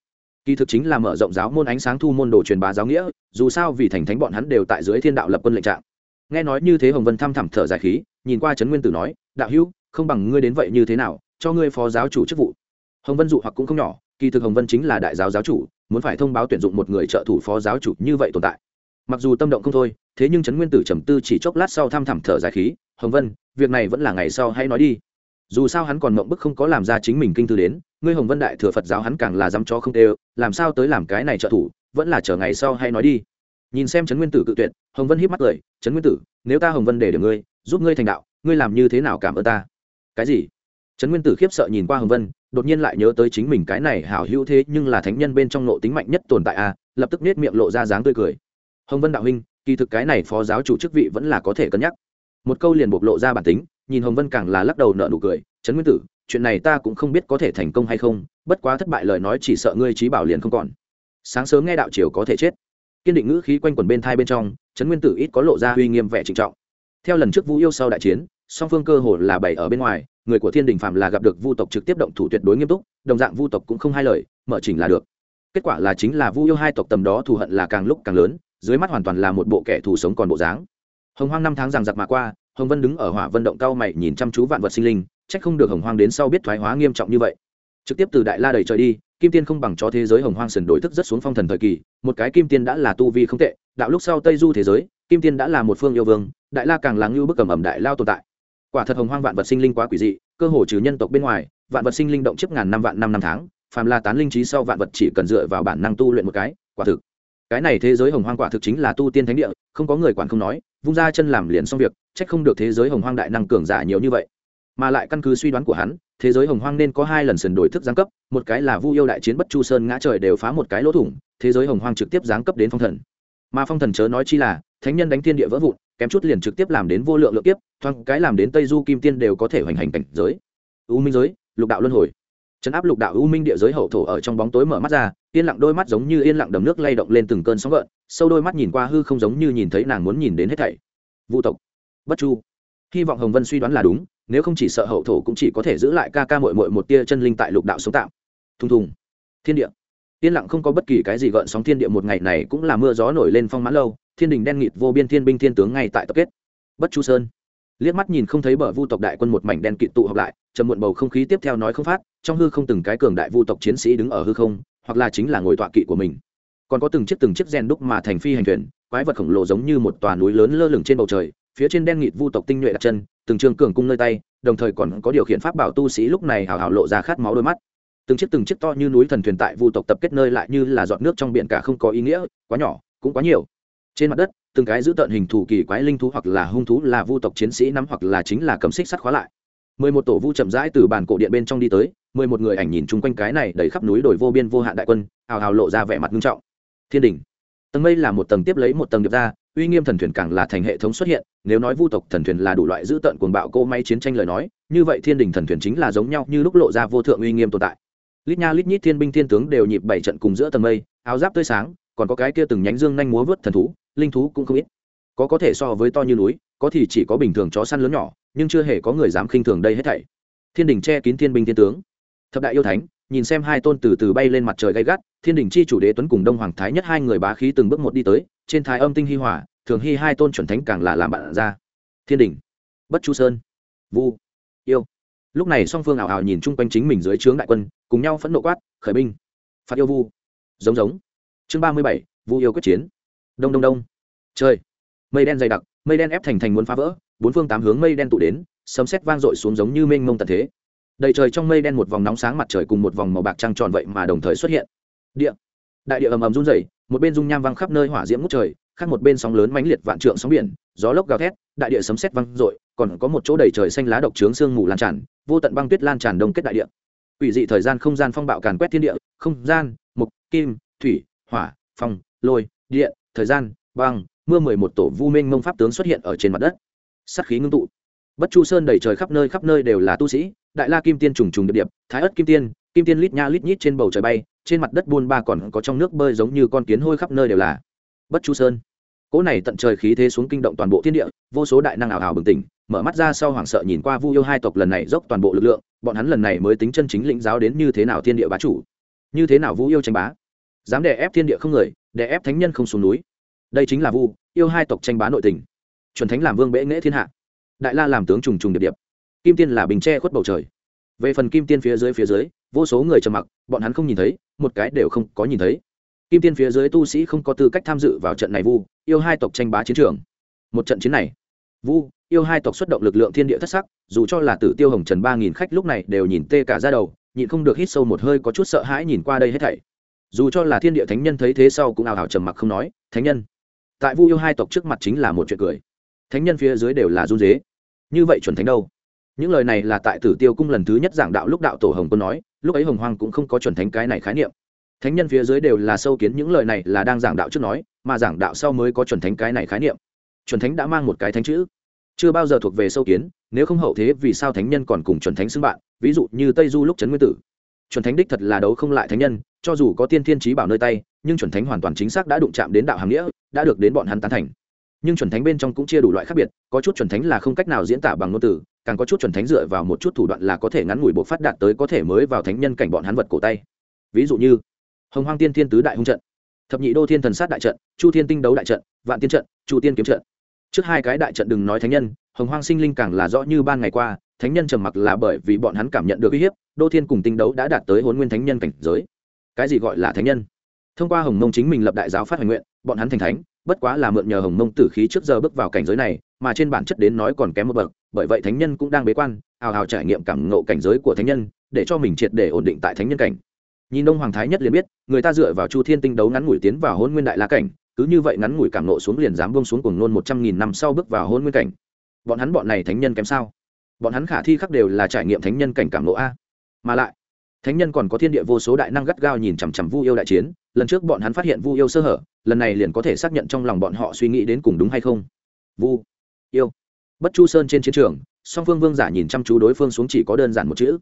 Kỳ thực chính là mở rộng giáo môn ánh sáng thu môn đồ truyền bá giáo nghĩa, dù sao vì thành thánh bọn hắn đều tại dưới thiên đạo lập quân lệnh trạng nghe nói như thế hồng vân thăm thẳm thở dài khí, nhìn qua trấn nguyên tử nói, đạo hữu, không bằng ngươi đến vậy như thế nào, cho ngươi phó giáo chủ chức vụ. Hồng vân dụ hoặc cũng không nhỏ, kỳ thực hồng vân chính là đại giáo giáo chủ, muốn phải thông báo tuyển dụng một người trợ thủ phó giáo chủ như vậy tồn tại. Mặc dù tâm động không thôi, thế nhưng trấn nguyên tử trầm tư chỉ chốc lát sau thăm thẳm thở dài khí, hồng vân, việc này vẫn là ngày sau hãy nói đi. Dù sao hắn còn mộng bức không có làm ra chính mình kinh thư đến, ngươi hồng vân đại thừa phật giáo hắn càng là dám cho không đều làm sao tới làm cái này trợ thủ, vẫn là chờ ngày sau hay nói đi nhìn xem trấn nguyên tử cự tuyệt hồng vân híp mắt cười trấn nguyên tử nếu ta hồng vân để được ngươi giúp ngươi thành đạo ngươi làm như thế nào cảm ơn ta? Cái gì? Trấn nguyên tử khiếp sợ nhìn qua hồng vân đột nhiên lại nhớ tới chính mình cái này hảo hữu thế nhưng là thánh nhân bên trong nộ tính mạnh nhất tồn tại a à, lập tức nết miệng lộ ra dáng tươi cười. Hồng vân đạo huynh kỳ thực cái này phó giáo chủ chức vị vẫn là có thể cân nhắc. Một câu liền bộc lộ ra bản tính nhìn hồng vân càng là lắc đầu nợ nụ cười trấn nguyên tử chuyện này ta cũng không biết có thể thành công hay không bất quá thất bại lời nói chỉ sợ ngươi trí bảo liền không còn. Sáng sớm nghe đạo triều có thể chết kiên định ngữ khí quanh quần bên thai bên trong, trấn nguyên tử ít có lộ ra uy nghiêm vẻ trịnh trọng. Theo lần trước vũ yêu sau đại chiến, song phương cơ hồ là bảy ở bên ngoài, người của thiên đình phạm là gặp được vu tộc trực tiếp động thủ tuyệt đối nghiêm túc, đồng dạng vu tộc cũng không hai lời, mở chỉnh là được. Kết quả là chính là vu yêu hai tộc tầm đó thù hận là càng lúc càng lớn, dưới mắt hoàn toàn là một bộ kẻ thù sống còn bộ dáng. Hồng hoang năm tháng rằng giặc mà qua, hồng vân đứng ở hỏa vân động cao mày nhìn chăm chú vạn vật sinh linh trách không được hồng hoang đến sau biết thoái hóa nghiêm trọng như vậy trực tiếp từ đại la đầy trời đi, kim tiên không bằng cho thế giới hồng hoang sần đổi thức rất xuống phong thần thời kỳ, một cái kim tiên đã là tu vi không tệ, đạo lúc sau tây du thế giới, kim tiên đã là một phương yêu vương, đại la càng là ngưu bức cầm ẩm đại lao tồn tại. Quả thật hồng hoang vạn vật sinh linh quá quỷ dị, cơ hồ trừ nhân tộc bên ngoài, vạn vật sinh linh động trước ngàn năm vạn năm năm tháng, phàm là tán linh trí sau vạn vật chỉ cần dựa vào bản năng tu luyện một cái, quả thực. Cái này thế giới hồng hoang quả thực chính là tu tiên thánh địa, không có người quản không nói, vung ra chân làm liền xong việc trách không được thế giới hồng hoang đại năng cường giả nhiều như vậy. Mà lại căn cứ suy đoán của hắn thế giới hồng hoang nên có hai lần sườn đổi thức giáng cấp một cái là vu yêu đại chiến bất chu sơn ngã trời đều phá một cái lỗ thủng thế giới hồng hoang trực tiếp giáng cấp đến phong thần. Mà phong thần chớ nói chi là thánh nhân đánh thiên địa vỡ vụn kém chút liền trực tiếp làm đến vô lượng lượng kiếp, thoáng cái làm đến tây du kim tiên đều có thể hoành hành cảnh giới. U minh giới lục đạo luân hồi. Trấn áp lục đạo u minh địa giới hậu thổ ở trong bóng tối mở mắt ra yên lặng đôi mắt giống như yên lặng đầm nước lay động lên từng cơn sóng gợn sâu đôi mắt nhìn qua hư không giống như nhìn thấy nàng muốn nhìn đến hết thảy. Vũ tộc. Bất chu. Hy vọng hồng vân suy đoán là đúng nếu không chỉ sợ hậu thổ cũng chỉ có thể giữ lại ca ca mội mội một tia chân linh tại lục đạo sống tạm. Thùng thùng. Thiên địa. Yên lặng không có bất kỳ cái gì gợn sóng thiên địa một ngày này cũng là mưa gió nổi lên phong mãn lâu, thiên đình đen nghịt vô biên thiên binh thiên tướng ngay tại tập kết. Bất chu sơn. Liếc mắt nhìn không thấy bờ vu tộc đại quân một mảnh đen kịt tụ họp lại, trầm muộn bầu không khí tiếp theo nói không phát, trong hư không từng cái cường đại vu tộc chiến sĩ đứng ở hư không, hoặc là chính là ngồi tọa kỵ của mình. Còn có từng chiếc từng chiếc gen đúc mà thành phi hành thuyền, quái vật khổng lồ giống như một tòa núi lớn lơ lửng trên bầu trời phía trên đen nghịt vu tộc tinh nhuệ đặt chân, từng trường cường cung nơi tay, đồng thời còn có điều khiển pháp bảo tu sĩ lúc này hào hào lộ ra khát máu đôi mắt. Từng chiếc từng chiếc to như núi thần thuyền tại vu tộc tập kết nơi lại như là giọt nước trong biển cả không có ý nghĩa, quá nhỏ, cũng quá nhiều. Trên mặt đất, từng cái giữ tợn hình thù kỳ quái linh thú hoặc là hung thú là vu tộc chiến sĩ nắm hoặc là chính là cấm xích sắt khóa lại. Mười một tổ vu chậm rãi từ bàn cổ điện bên trong đi tới, mười một người ảnh nhìn chung quanh cái này đầy khắp núi đồi vô biên vô hạn đại quân, hào hào lộ ra vẻ mặt nghiêm trọng. Thiên đình. Tầng mây là một tầng tiếp lấy một tầng điệp ra uy nghiêm thần thuyền càng là thành hệ thống xuất hiện, nếu nói vu tộc thần thuyền là đủ loại dữ tợn cuồng bạo cô may chiến tranh lời nói, như vậy thiên đình thần thuyền chính là giống nhau như lúc lộ ra vô thượng uy nghiêm tồn tại. Lít nha lít nhít thiên binh thiên tướng đều nhịp bảy trận cùng giữa tầng mây, áo giáp tươi sáng, còn có cái kia từng nhánh dương nhanh múa vớt thần thú, linh thú cũng không ít. Có có thể so với to như núi, có thì chỉ có bình thường chó săn lớn nhỏ, nhưng chưa hề có người dám khinh thường đây hết thảy. Thiên đình che kín thiên binh thiên tướng. Thập đại yêu thánh, nhìn xem hai tôn từ từ bay lên mặt trời gay gắt, thiên đình chi chủ đế tuấn cùng đông hoàng thái nhất hai người bá khí từng bước một đi tới trên thái âm tinh hi hỏa, thường hy hai tôn chuẩn thánh càng là làm bạn ra. Thiên đình bất chu sơn, vu, yêu. Lúc này song phương ảo ảo nhìn chung quanh chính mình dưới trướng đại quân, cùng nhau phẫn nộ quát, khởi binh, phạt yêu vu. Giống giống. Chương ba mươi bảy, vu yêu quyết chiến. Đông đông đông. Chơi mây đen dày đặc, mây đen ép thành thành muốn phá vỡ, bốn phương tám hướng mây đen tụ đến, sấm sét vang dội xuống giống như mênh mông tận thế. Đầy trời trong mây đen một vòng nóng sáng mặt trời cùng một vòng màu bạc trăng tròn vậy mà đồng thời xuất hiện. Địa. Đại địa ầm ầm run rẩy một bên dung nham văng khắp nơi hỏa diễm ngút trời, khác một bên sóng lớn mãnh liệt vạn trượng sóng biển, gió lốc gào thét, đại địa sấm sét văng rội còn có một chỗ đầy trời xanh lá độc trướng sương mù lan tràn, vô tận băng tuyết lan tràn đông kết đại địa. Ủy dị thời gian không gian phong bạo càn quét thiên địa, không gian, mục, kim, thủy, hỏa, phong, lôi, địa, thời gian, băng, mưa mười một tổ vu minh mông pháp tướng xuất hiện ở trên mặt đất. Sát khí ngưng tụ. Bất chu sơn đầy trời khắp nơi khắp nơi đều là tu sĩ, đại la kim tiên trùng trùng điệp điệp, thái ất kim tiên kim tiên lít nha lít nhít trên bầu trời bay trên mặt đất buôn ba còn có trong nước bơi giống như con kiến hôi khắp nơi đều là. Bất chu sơn. Cỗ này tận trời khí thế xuống kinh động toàn bộ thiên địa, vô số đại năng ảo ảo bừng tỉnh, mở mắt ra sau hoảng sợ nhìn qua vu yêu hai tộc lần này dốc toàn bộ lực lượng, bọn hắn lần này mới tính chân chính lĩnh giáo đến như thế nào thiên địa bá chủ. Như thế nào vu yêu tranh bá? Dám đè ép thiên địa không người, đè ép thánh nhân không xuống núi. Đây chính là vu yêu hai tộc tranh bá nội tình. Chuẩn thánh làm vương bệ nghễ thiên hạ. Đại la làm tướng trùng trùng điệp điệp. Kim tiên là bình tre khuất bầu trời. Về phần kim tiên phía dưới phía dưới vô số người trầm mặc, bọn hắn không nhìn thấy, một cái đều không có nhìn thấy. Kim tiên phía dưới tu sĩ không có tư cách tham dự vào trận này vu, yêu hai tộc tranh bá chiến trường. Một trận chiến này, vu, yêu hai tộc xuất động lực lượng thiên địa thất sắc, dù cho là tử tiêu hồng trần ba nghìn khách lúc này đều nhìn tê cả ra đầu, nhịn không được hít sâu một hơi có chút sợ hãi nhìn qua đây hết thảy. Dù cho là thiên địa thánh nhân thấy thế sau cũng ảo ảo trầm mặc không nói, thánh nhân. Tại vu yêu hai tộc trước mặt chính là một chuyện cười. Thánh nhân phía dưới đều là run dế như vậy chuẩn thánh đâu? Những lời này là tại tử tiêu cung lần thứ nhất giảng đạo lúc đạo tổ hồng quân nói lúc ấy hồng hoang cũng không có chuẩn thánh cái này khái niệm. Thánh nhân phía dưới đều là sâu kiến, những lời này là đang giảng đạo trước nói, mà giảng đạo sau mới có chuẩn thánh cái này khái niệm. Chuẩn thánh đã mang một cái thánh chữ. Chưa bao giờ thuộc về sâu kiến, nếu không hậu thế vì sao thánh nhân còn cùng chuẩn thánh xưng bạn, ví dụ như tây du lúc trấn nguyên tử. Chuẩn thánh đích thật là đấu không lại thánh nhân, cho dù có tiên thiên trí bảo nơi tay, nhưng chuẩn thánh hoàn toàn chính xác đã đụng chạm đến đạo hàm nghĩa, đã được đến bọn hắn tán thành. Nhưng chuẩn thánh bên trong cũng chia đủ loại khác biệt, có chút chuẩn thánh là không cách nào diễn tả bằng ngôn từ càng có chút chuẩn thánh dựa vào một chút thủ đoạn là có thể ngắn ngủi bộ phát đạt tới có thể mới vào thánh nhân cảnh bọn hắn vật cổ tay. Ví dụ như, hồng hoang tiên thiên tứ đại hung trận, thập nhị đô thiên thần sát đại trận, chu thiên tinh đấu đại trận, vạn tiên trận, chu tiên kiếm trận. Trước hai cái đại trận đừng nói thánh nhân, hồng hoang sinh linh càng là rõ như ban ngày qua, thánh nhân trầm mặc là bởi vì bọn hắn cảm nhận được uy hiếp, đô thiên cùng tinh đấu đã đạt tới hôn nguyên thánh nhân cảnh giới. Cái gì gọi là thánh nhân? Thông qua hồng mông chính mình lập đại giáo phát hoành nguyện, bọn hắn thành thánh bất quá là mượn nhờ hồng mông tử khí trước giờ bước vào cảnh giới này, mà trên bản chất đến nói còn kém một bậc, bởi vậy thánh nhân cũng đang bế quan, hào hào trải nghiệm cảm ngộ cảnh giới của thánh nhân, để cho mình triệt để ổn định tại thánh nhân cảnh. Nhìn đông hoàng thái nhất liền biết, người ta dựa vào chu thiên tinh đấu ngắn ngủi tiến vào hôn nguyên đại la cảnh, cứ như vậy ngắn ngủi cảm nộ xuống liền dám bông xuống cùng nôn một trăm nghìn năm sau bước vào hôn nguyên cảnh. Bọn hắn bọn này thánh nhân kém sao? Bọn hắn khả thi khắc đều là trải nghiệm thánh nhân cảnh cảm nộ a. Mà lại, thánh nhân còn có thiên địa vô số đại năng gắt gao nhìn chằm chằm vu yêu đại chiến lần trước bọn hắn phát hiện vu yêu sơ hở, lần này liền có thể xác nhận trong lòng bọn họ suy nghĩ đến cùng đúng hay không. Vu yêu. Bất chu sơn trên chiến trường, song phương vương giả nhìn chăm chú đối phương xuống chỉ có đơn giản một chữ.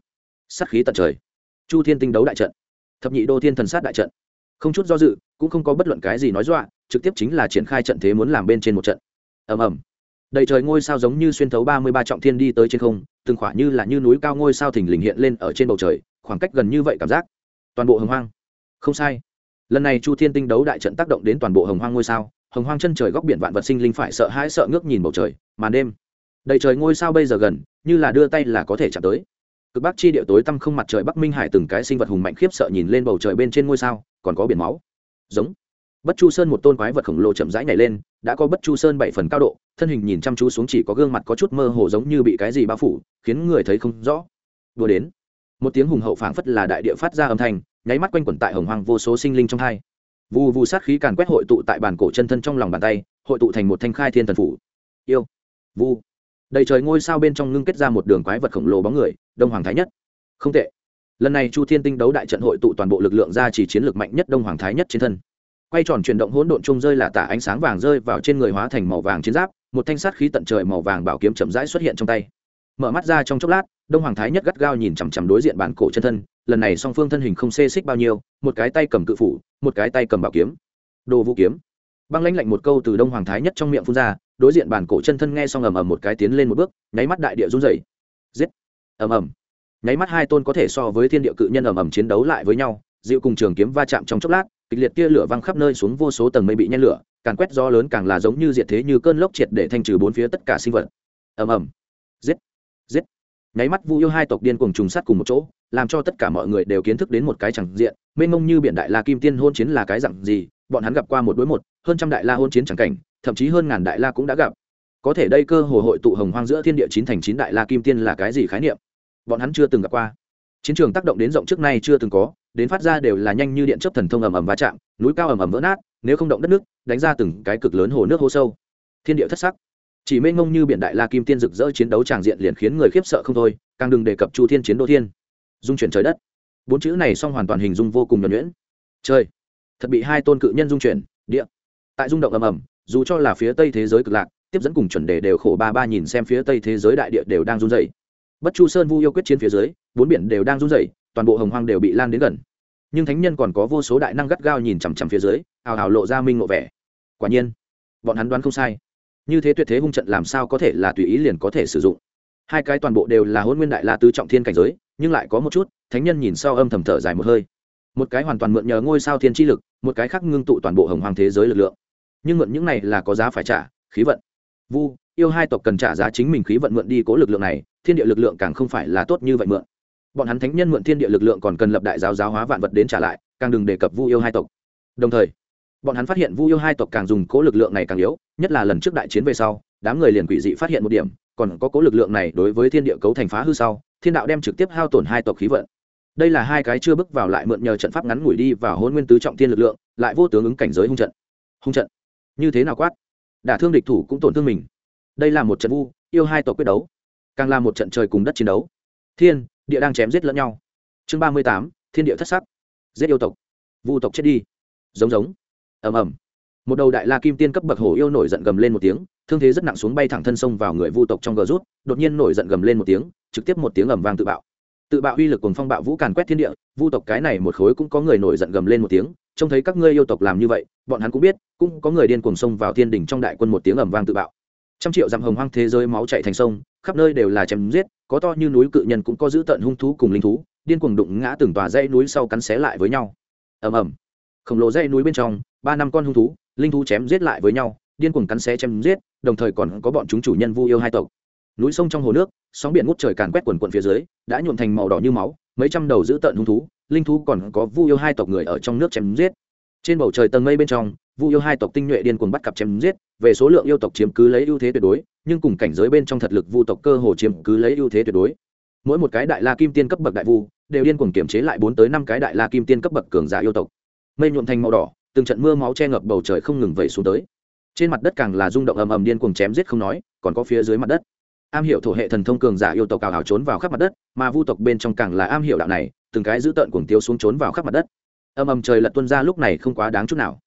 Sát khí tận trời. Chu thiên tinh đấu đại trận. Thập nhị đô thiên thần sát đại trận. Không chút do dự, cũng không có bất luận cái gì nói dọa, trực tiếp chính là triển khai trận thế muốn làm bên trên một trận. Ầm ầm. Đầy trời ngôi sao giống như xuyên thấu ba mươi ba trọng thiên đi tới trên không, từng khỏa như là như núi cao ngôi sao thình lình hiện lên ở trên bầu trời, khoảng cách gần như vậy cảm giác toàn bộ hồng hoang. Không sai lần này chu thiên tinh đấu đại trận tác động đến toàn bộ hồng hoang ngôi sao, hồng hoang chân trời góc biển vạn vật sinh linh phải sợ hãi sợ ngước nhìn bầu trời, màn đêm. Đầy trời ngôi sao bây giờ gần, như là đưa tay là có thể chạm tới. Cực bắc chi địa tối tăm không mặt trời bắc minh hải từng cái sinh vật hùng mạnh khiếp sợ nhìn lên bầu trời bên trên ngôi sao, còn có biển máu. Giống. Bất chu sơn một tôn quái vật khổng lồ chậm rãi nhảy lên, đã có bất chu sơn bảy phần cao độ, thân hình nhìn chăm chú xuống chỉ có gương mặt có chút mơ hồ giống như bị cái gì bao phủ, khiến người thấy không rõ. Vừa đến, một tiếng hùng hậu phảng phất là đại địa phát ra âm thanh nháy mắt quanh quẩn tại hồng hoàng vô số sinh linh trong hai. Vù vù sát khí càn quét hội tụ tại bàn cổ chân thân trong lòng bàn tay, hội tụ thành một thanh khai thiên thần phủ. Yêu. Vu đầy trời ngôi sao bên trong ngưng kết ra một đường quái vật khổng lồ bóng người, đông hoàng thái nhất. Không tệ. Lần này chu thiên tinh đấu đại trận hội tụ toàn bộ lực lượng ra chỉ chiến lược mạnh nhất đông hoàng thái nhất trên thân. Quay tròn chuyển động hỗn độn chung rơi là tả ánh sáng vàng rơi vào trên người hóa thành màu vàng chiến giáp, một thanh sát khí tận trời màu vàng bảo kiếm chậm rãi xuất hiện trong tay. Mở mắt ra trong chốc lát, đông hoàng thái nhất gắt gao nhìn chằm chằm đối diện bản cổ chân thân lần này song phương thân hình không xê xích bao nhiêu, một cái tay cầm cự phủ, một cái tay cầm bảo kiếm. Đồ vũ kiếm. Băng lãnh lạnh một câu từ đông hoàng thái nhất trong miệng phun ra, đối diện bản cổ chân thân nghe xong ầm ầm một cái tiến lên một bước, nháy mắt đại địa run rẩy. Giết. Ầm ầm. Nháy mắt hai tôn có thể so với thiên địa cự nhân ầm ầm chiến đấu lại với nhau, dịu cùng trường kiếm va chạm trong chốc lát, kịch liệt tia lửa văng khắp nơi xuống vô số tầng mây bị nhen lửa càng quét gió lớn càng là giống như diệt thế như cơn lốc triệt để thanh trừ bốn phía tất cả sinh vật. Ầm ầm. Giết. Giết nháy mắt vu yêu hai tộc điên cuồng trùng sát cùng một chỗ, làm cho tất cả mọi người đều kiến thức đến một cái chẳng diện, mênh mông như biển đại la kim tiên hôn chiến là cái dặn gì, bọn hắn gặp qua một đối một, hơn trăm đại la hôn chiến chẳng cảnh, thậm chí hơn ngàn đại la cũng đã gặp. Có thể đây cơ hồ hội tụ hồng hoang giữa thiên địa chín thành chín đại la kim tiên là cái gì khái niệm? Bọn hắn chưa từng gặp qua. Chiến trường tác động đến rộng trước nay chưa từng có, đến phát ra đều là nhanh như điện chấp thần thông ầm ầm va chạm, núi cao ầm ầm vỡ nát, nếu không động đất nước, đánh ra từng cái cực lớn hồ nước hô sâu. Thiên địa thất sắc chỉ mênh mông như biển đại la kim tiên rực rỡ chiến đấu tràng diện liền khiến người khiếp sợ không thôi, càng đừng đề cập chu thiên chiến đô thiên. Dung chuyển trời đất. Bốn chữ này song hoàn toàn hình dung vô cùng nhuẩn nhuyễn. Trời, thật bị hai tôn cự nhân dung chuyển, địa. Tại rung động ầm ầm, dù cho là phía tây thế giới cực lạc, tiếp dẫn cùng chuẩn đề đều khổ ba ba nhìn xem phía tây thế giới đại địa đều đang run dày bất chu sơn vu yêu quyết chiến phía dưới, bốn biển đều đang run dày toàn bộ hồng hoang đều bị lan đến gần. Nhưng thánh nhân còn có vô số đại năng gắt gao nhìn chằm chằm phía dưới ào ào lộ ra minh ngộ vẻ. Quả nhiên, bọn hắn đoán không sai như thế tuyệt thế hung trận làm sao có thể là tùy ý liền có thể sử dụng? Hai cái toàn bộ đều là hôn nguyên đại la tứ trọng thiên cảnh giới, nhưng lại có một chút, thánh nhân nhìn sau âm thầm thở dài một hơi. Một cái hoàn toàn mượn nhờ ngôi sao thiên tri lực, một cái khác ngưng tụ toàn bộ hồng hoàng thế giới lực lượng. Nhưng mượn những này là có giá phải trả, khí vận. Vu, yêu hai tộc cần trả giá chính mình khí vận mượn đi cố lực lượng này, thiên địa lực lượng càng không phải là tốt như vậy mượn. Bọn hắn thánh nhân mượn thiên địa lực lượng còn cần lập đại giáo giáo hóa vạn vật đến trả lại, càng đừng đề cập vu yêu hai tộc. Đồng thời bọn hắn phát hiện vu yêu hai tộc càng dùng cố lực lượng này càng yếu, nhất là lần trước đại chiến về sau, đám người liền quỷ dị phát hiện một điểm, còn có cố lực lượng này đối với thiên địa cấu thành phá hư sau, thiên đạo đem trực tiếp hao tổn hai tộc khí vận. Đây là hai cái chưa bước vào lại mượn nhờ trận pháp ngắn ngủi đi và hôn nguyên tứ trọng thiên lực lượng, lại vô tướng ứng cảnh giới hung trận. Hung trận? Như thế nào quát? Đả thương địch thủ cũng tổn thương mình. Đây là một trận vu, yêu hai tộc quyết đấu. Càng là một trận trời cùng đất chiến đấu. Thiên, địa đang chém giết lẫn nhau. Chương ba mươi tám, thiên địa thất sắc. Giết yêu tộc. Vu tộc chết đi. Giống giống ầm ầm. Một đầu đại la kim tiên cấp bậc hổ yêu nổi giận gầm lên một tiếng, thương thế rất nặng xuống bay thẳng thân sông vào người vu tộc trong gờ rút, đột nhiên nổi giận gầm lên một tiếng, trực tiếp một tiếng ầm vang tự bạo. Tự bạo uy lực cùng phong bạo vũ càn quét thiên địa, vu tộc cái này một khối cũng có người nổi giận gầm lên một tiếng, trông thấy các ngươi yêu tộc làm như vậy, bọn hắn cũng biết, cũng có người điên cuồng sông vào thiên đỉnh trong đại quân một tiếng ầm vang tự bạo. Trăm triệu dặm hồng hoang thế giới máu chạy thành sông, khắp nơi đều là chém giết, có to như núi cự nhân cũng có giữ tận hung thú cùng linh thú, điên cuồng đụng ngã từng tòa dãy núi sau cắn xé lại với nhau. Ầm ầm. Khổng lồ dãy núi bên trong ba năm con hung thú, linh thú chém giết lại với nhau, điên cuồng cắn xé chém giết, đồng thời còn có bọn chúng chủ nhân vu yêu hai tộc. Núi sông trong hồ nước, sóng biển ngút trời càn quét quần quận phía dưới, đã nhuộm thành màu đỏ như máu, mấy trăm đầu giữ tợn hung thú, linh thú còn có vu yêu hai tộc người ở trong nước chém giết. Trên bầu trời tầng mây bên trong, vu yêu hai tộc tinh nhuệ điên cuồng bắt cặp chém giết, về số lượng yêu tộc chiếm cứ lấy ưu thế tuyệt đối, nhưng cùng cảnh giới bên trong thật lực vu tộc cơ hồ chiếm cứ lấy ưu thế tuyệt đối. Mỗi một cái đại la kim tiên cấp bậc đại vu, đều điên cuồng kiểm chế lại bốn tới năm cái đại la kim tiên cấp bậc cường giả yêu tộc. Mây nhuộm thành màu đỏ từng trận mưa máu che ngập bầu trời không ngừng vẩy xuống tới. Trên mặt đất càng là rung động ầm ầm điên cuồng chém giết không nói, còn có phía dưới mặt đất. Am hiểu thổ hệ thần thông cường giả yêu tộc cào hào trốn vào khắp mặt đất, mà vu tộc bên trong càng là am hiểu đạo này, từng cái giữ tợn cuồng tiêu xuống trốn vào khắp mặt đất. Ầm ầm trời lật tuân ra lúc này không quá đáng chút nào.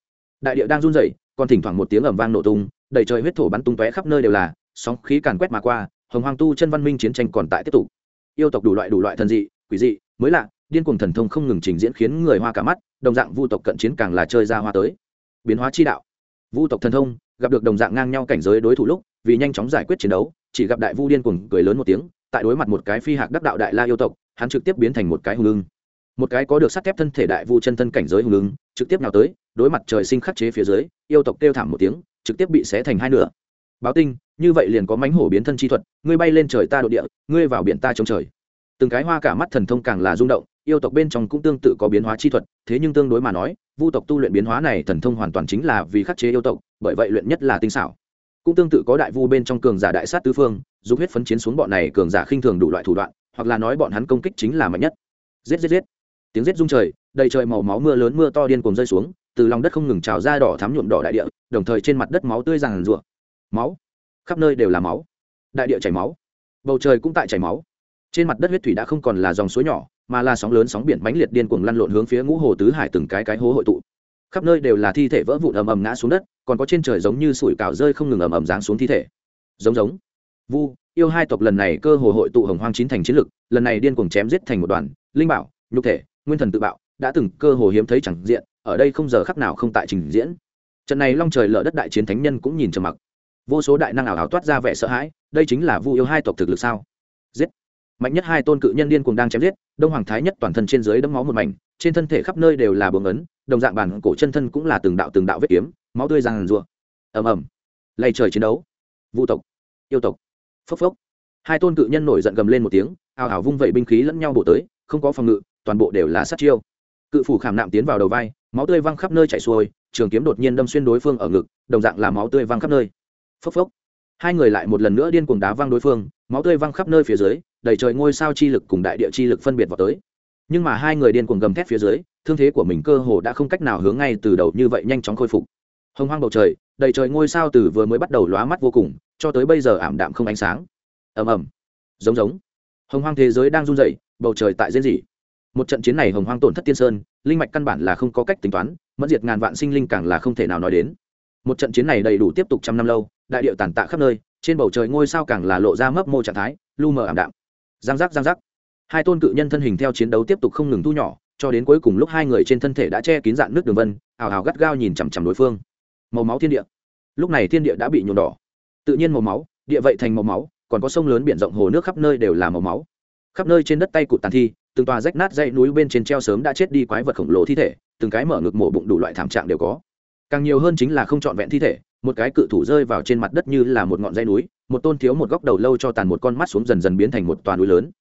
Đại địa đang run rẩy, còn thỉnh thoảng một tiếng ầm vang nổ tung, đầy trời huyết thổ bắn tung tóe khắp nơi đều là, sóng khí càn quét mà qua, hồng hoàng tu chân văn minh chiến tranh còn tại tiếp tục. Yêu tộc đủ loại đủ loại thần dị, quỷ dị, mới lạ điên cuồng thần thông không ngừng trình diễn khiến người hoa cả mắt, đồng dạng vu tộc cận chiến càng là chơi ra hoa tới. Biến hóa chi đạo. Vu tộc thần thông, gặp được đồng dạng ngang nhau cảnh giới đối thủ lúc, vì nhanh chóng giải quyết chiến đấu, chỉ gặp đại vu điên cuồng cười lớn một tiếng, tại đối mặt một cái phi hạc đắc đạo đại la yêu tộc, hắn trực tiếp biến thành một cái hùng lưng một cái có được sắt thép thân thể đại vu chân thân cảnh giới hùng lưng trực tiếp nào tới, đối mặt trời sinh khắc chế phía dưới, yêu tộc kêu thảm một tiếng, trực tiếp bị xé thành hai nửa. Báo tinh, như vậy liền có mánh hổ biến thân chi thuật, ngươi bay lên trời ta độ địa, ngươi vào biển ta chống trời từng cái hoa cả mắt thần thông càng là rung động, yêu tộc bên trong cũng tương tự có biến hóa chi thuật, thế nhưng tương đối mà nói, vu tộc tu luyện biến hóa này thần thông hoàn toàn chính là vì khắc chế yêu tộc, bởi vậy luyện nhất là tinh xảo. Cũng tương tự có đại vu bên trong cường giả đại sát tứ phương giúp huyết phấn chiến xuống bọn này cường giả khinh thường đủ loại thủ đoạn, hoặc là nói bọn hắn công kích chính là mạnh nhất. Giết giết giết. Tiếng giết rung trời, đầy trời màu máu mưa lớn mưa to điên cuồng rơi xuống, từ lòng đất không ngừng trào ra đỏ thắm nhuộm đỏ đại địa, đồng thời trên mặt đất máu tươi ràng rụa máu? Khắp nơi đều là máu. Đại địa chảy máu. Bầu trời cũng tại chảy máu trên mặt đất huyết thủy đã không còn là dòng suối nhỏ, mà là sóng lớn sóng biển mãnh liệt điên cuồng lăn lộn hướng phía ngũ hồ tứ hải từng cái cái hố hội tụ. Khắp nơi đều là thi thể vỡ vụn ầm ầm ngã xuống đất, còn có trên trời giống như sủi cảo rơi không ngừng ầm ầm giáng xuống thi thể. Giống giống. Vu, yêu hai tộc lần này cơ hồ hội tụ hồng hoang chín thành chiến lực, lần này điên cuồng chém giết thành một đoàn, linh bảo, nhục thể, nguyên thần tự bạo, đã từng cơ hồ hiếm thấy chẳng diện, ở đây không giờ khắc nào không tại trình diễn. Trận này long trời lở đất đại chiến thánh nhân cũng nhìn trầm mặc. Vô số đại năng ảo ảo toát ra vẻ sợ hãi, đây chính là vu yêu hai tộc thực lực sao? Giết mạnh nhất hai tôn cự nhân điên cuồng đang chém giết, đông hoàng thái nhất toàn thân trên dưới đấm máu một mảnh, trên thân thể khắp nơi đều là bường ấn đồng dạng bản cổ chân thân cũng là từng đạo từng đạo vết kiếm, máu tươi ràng rụa. Ầm ầm. Lầy trời chiến đấu. Vu tộc. Yêu tộc. Phốc phốc. Hai tôn cự nhân nổi giận gầm lên một tiếng, ào ào vung vẩy binh khí lẫn nhau bổ tới, không có phòng ngự, toàn bộ đều là sát chiêu. Cự phủ khảm nạm tiến vào đầu vai, máu tươi văng khắp nơi chảy xuôi, trường kiếm đột nhiên đâm xuyên đối phương ở ngực, đồng dạng là máu tươi văng khắp nơi. Phốc phốc. Hai người lại một lần nữa điên cuồng đá văng đối phương máu tươi văng khắp nơi phía dưới, đầy trời ngôi sao chi lực cùng đại địa chi lực phân biệt vào tới. Nhưng mà hai người điên cuồng gầm thét phía dưới, thương thế của mình cơ hồ đã không cách nào hướng ngay từ đầu như vậy nhanh chóng khôi phục. Hồng hoang bầu trời, đầy trời ngôi sao từ vừa mới bắt đầu lóa mắt vô cùng, cho tới bây giờ ảm đạm không ánh sáng. Ầm ầm. Giống giống. Hồng hoang thế giới đang run rẩy, bầu trời tại diễn dị một trận chiến này hồng hoang tổn thất tiên sơn, linh mạch căn bản là không có cách tính toán, mẫn diệt ngàn vạn sinh linh càng là không thể nào nói đến. Một trận chiến này đầy đủ tiếp tục trăm năm lâu, đại điệu tàn tạ khắp nơi trên bầu trời ngôi sao càng là lộ ra mấp mô trạng thái, lu mờ ảm đạm. Giang giác giang giác. Hai tôn cự nhân thân hình theo chiến đấu tiếp tục không ngừng thu nhỏ, cho đến cuối cùng lúc hai người trên thân thể đã che kín dạn nước đường vân, ào ào gắt gao nhìn chằm chằm đối phương. Màu máu thiên địa. Lúc này thiên địa đã bị nhuộm đỏ. Tự nhiên màu máu, địa vậy thành màu máu, còn có sông lớn biển rộng hồ nước khắp nơi đều là màu máu. Khắp nơi trên đất tay cụt tàn thi, từng tòa rách nát dãy núi bên trên treo sớm đã chết đi quái vật khổng lồ thi thể, từng cái mở ngực mổ bụng đủ loại thảm trạng đều có. Càng nhiều hơn chính là không trọn vẹn thi thể một cái cự thủ rơi vào trên mặt đất như là một ngọn dây núi, một tôn thiếu một góc đầu lâu cho tàn một con mắt xuống dần dần biến thành một toàn núi lớn.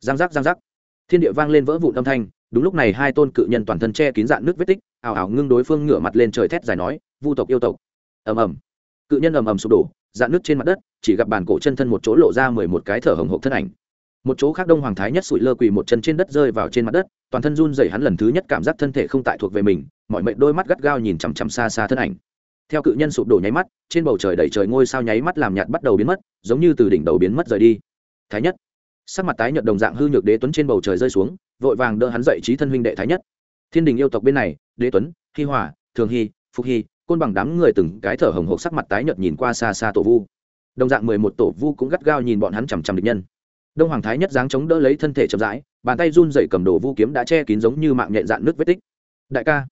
Giang giác giang giác. Thiên địa vang lên vỡ vụn âm thanh, đúng lúc này hai tôn cự nhân toàn thân che kín dạn nước vết tích ảo ảo ngưng đối phương ngửa mặt lên trời thét dài nói, vu tộc, yêu tộc. Ầm ầm. Cự nhân ầm ầm sụp đổ, dạn nước trên mặt đất, chỉ gặp bàn cổ chân thân một chỗ lộ ra mười một cái thở hồng hộc thân ảnh. Một chỗ khác đông hoàng thái nhất sủi lơ quỳ một chân trên đất rơi vào trên mặt đất, toàn thân run dày hắn lần thứ nhất cảm giác thân thể không tại thuộc về mình, mọi mệnh đôi mắt gắt gao nhìn chằm chằm xa xa thân ảnh theo cự nhân sụp đổ nháy mắt, trên bầu trời đầy trời ngôi sao nháy mắt làm nhạt bắt đầu biến mất, giống như từ đỉnh đầu biến mất rời đi. Thái nhất. Sắc mặt tái nhợt đồng dạng hư nhược đế tuấn trên bầu trời rơi xuống, vội vàng đỡ hắn dậy trí thân huynh đệ thái nhất. Thiên đình yêu tộc bên này, đế tuấn, hi hòa, thường hy Phục hy côn bằng đám người từng cái thở hồng hộc sắc mặt tái nhợt nhìn qua xa xa tổ vu. Đồng dạng mười một tổ vu cũng gắt gao nhìn bọn hắn chằm chằm địch nhân. Đông hoàng thái nhất dáng chống đỡ lấy thân thể chậm rãi, bàn tay run dậy cầm đồ vu kiếm đã che kín giống như mạng nhện dạn nước vết tích. Đại ca.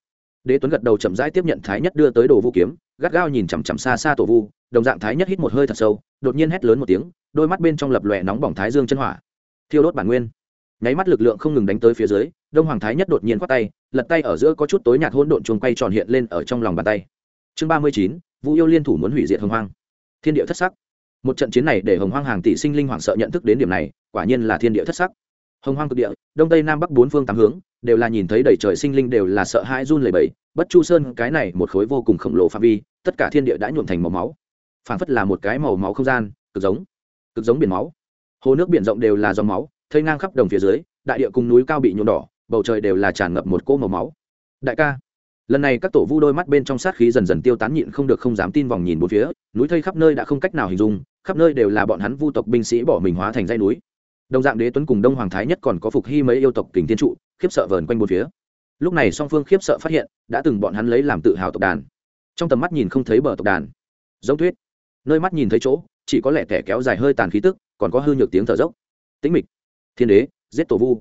Đế tuấn gật đầu chậm rãi tiếp nhận thái nhất đưa tới đồ vu kiếm gắt gao nhìn chằm chằm xa xa tổ vu, đồng dạng thái nhất hít một hơi thật sâu, đột nhiên hét lớn một tiếng, đôi mắt bên trong lập lòe nóng bỏng thái dương chân hỏa. Thiêu đốt bản nguyên. Nháy mắt lực lượng không ngừng đánh tới phía dưới, đông hoàng thái nhất đột nhiên khoác tay, lật tay ở giữa có chút tối nhạt hỗn độn chuồng quay tròn hiện lên ở trong lòng bàn tay. Chương ba mươi chín vũ yêu liên thủ muốn hủy diệt hồng hoang. Thiên địa thất sắc. Một trận chiến này để hồng hoang hàng tỷ sinh linh hoảng sợ nhận thức đến điểm này, quả nhiên là thiên địa thất sắc. Hồng hoang cực địa, đông tây nam bắc bốn phương tám hướng đều là nhìn thấy đầy trời sinh linh đều là sợ hãi run lẩy bẩy. Bất chu sơn, cái này một khối vô cùng khổng lồ phạm vi, tất cả thiên địa đã nhuộm thành màu máu. Phảng phất là một cái màu máu không gian, cực giống cực giống biển máu. Hồ nước biển rộng đều là dòng máu, thây ngang khắp đồng phía dưới, đại địa cùng núi cao bị nhuộm đỏ, bầu trời đều là tràn ngập một cỗ màu máu. Đại ca, lần này các tổ vu đôi mắt bên trong sát khí dần dần tiêu tán nhịn không được không dám tin vòng nhìn bốn phía, núi thây khắp nơi đã không cách nào hình dung, khắp nơi đều là bọn hắn vu tộc binh sĩ bỏ mình hóa thành dây núi. Đồng dạng đế tuấn cùng đông hoàng thái nhất còn có phục hy mấy yêu tộc kình thiên trụ khiếp sợ vờn quanh bốn phía. Lúc này song phương khiếp sợ phát hiện, đã từng bọn hắn lấy làm tự hào tộc đàn. Trong tầm mắt nhìn không thấy bờ tộc đàn. Giống thuyết nơi mắt nhìn thấy chỗ, chỉ có lẻ tẻ kéo dài hơi tàn khí tức, còn có hư nhược tiếng thở dốc. Tĩnh mịch. Thiên đế, giết tổ vu.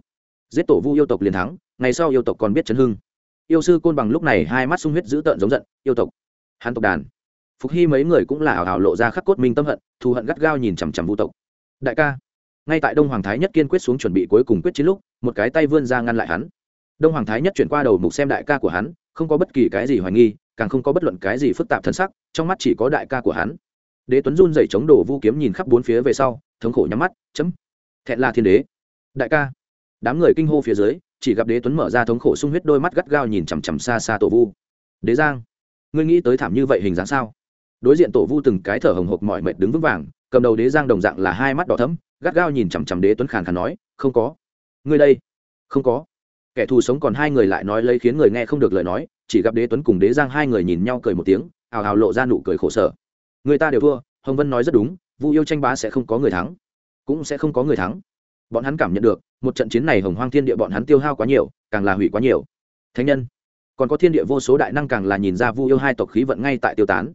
Giết tổ vu yêu tộc liền thắng, ngày sau yêu tộc còn biết chấn hưng. Yêu sư côn bằng lúc này hai mắt sung huyết dữ tợn giống giận, yêu tộc. Hắn tộc đàn. Phục hy mấy người cũng là ảo ảo lộ ra khắc cốt minh tâm hận, thù hận gắt gao nhìn chằm chằm vu tộc. Đại ca ngay tại đông hoàng thái nhất kiên quyết xuống chuẩn bị cuối cùng quyết chiến lúc, một cái tay vươn ra ngăn lại hắn. Đông hoàng thái nhất chuyển qua đầu mục xem đại ca của hắn, không có bất kỳ cái gì hoài nghi, càng không có bất luận cái gì phức tạp thân sắc, trong mắt chỉ có đại ca của hắn. Đế tuấn run dậy chống đổ vu kiếm nhìn khắp bốn phía về sau, thống khổ nhắm mắt, chấm. Thẹn là thiên đế. Đại ca. Đám người kinh hô phía dưới, chỉ gặp đế tuấn mở ra thống khổ sung huyết đôi mắt gắt gao nhìn chằm chằm xa xa tổ vu. Đế giang, ngươi nghĩ tới thảm như vậy hình dáng sao? Đối diện tổ vu từng cái thở hồng hộc mọi mệt đứng vững vàng cầm đầu đế giang đồng dạng là hai mắt đỏ thấm gắt gao nhìn chằm chằm đế tuấn khàn khàn nói, không có. Ngươi đây. Không có. Kẻ thù sống còn hai người lại nói lấy khiến người nghe không được lời nói, chỉ gặp đế tuấn cùng đế giang hai người nhìn nhau cười một tiếng, ào ào lộ ra nụ cười khổ sở. Người ta đều thua, hồng vân nói rất đúng, vu yêu tranh bá sẽ không có người thắng, cũng sẽ không có người thắng. Bọn hắn cảm nhận được, một trận chiến này hồng hoang thiên địa bọn hắn tiêu hao quá nhiều, càng là hủy quá nhiều. Thánh nhân. Còn có thiên địa vô số đại năng càng là nhìn ra vu yêu hai tộc khí vận ngay tại tiêu tán.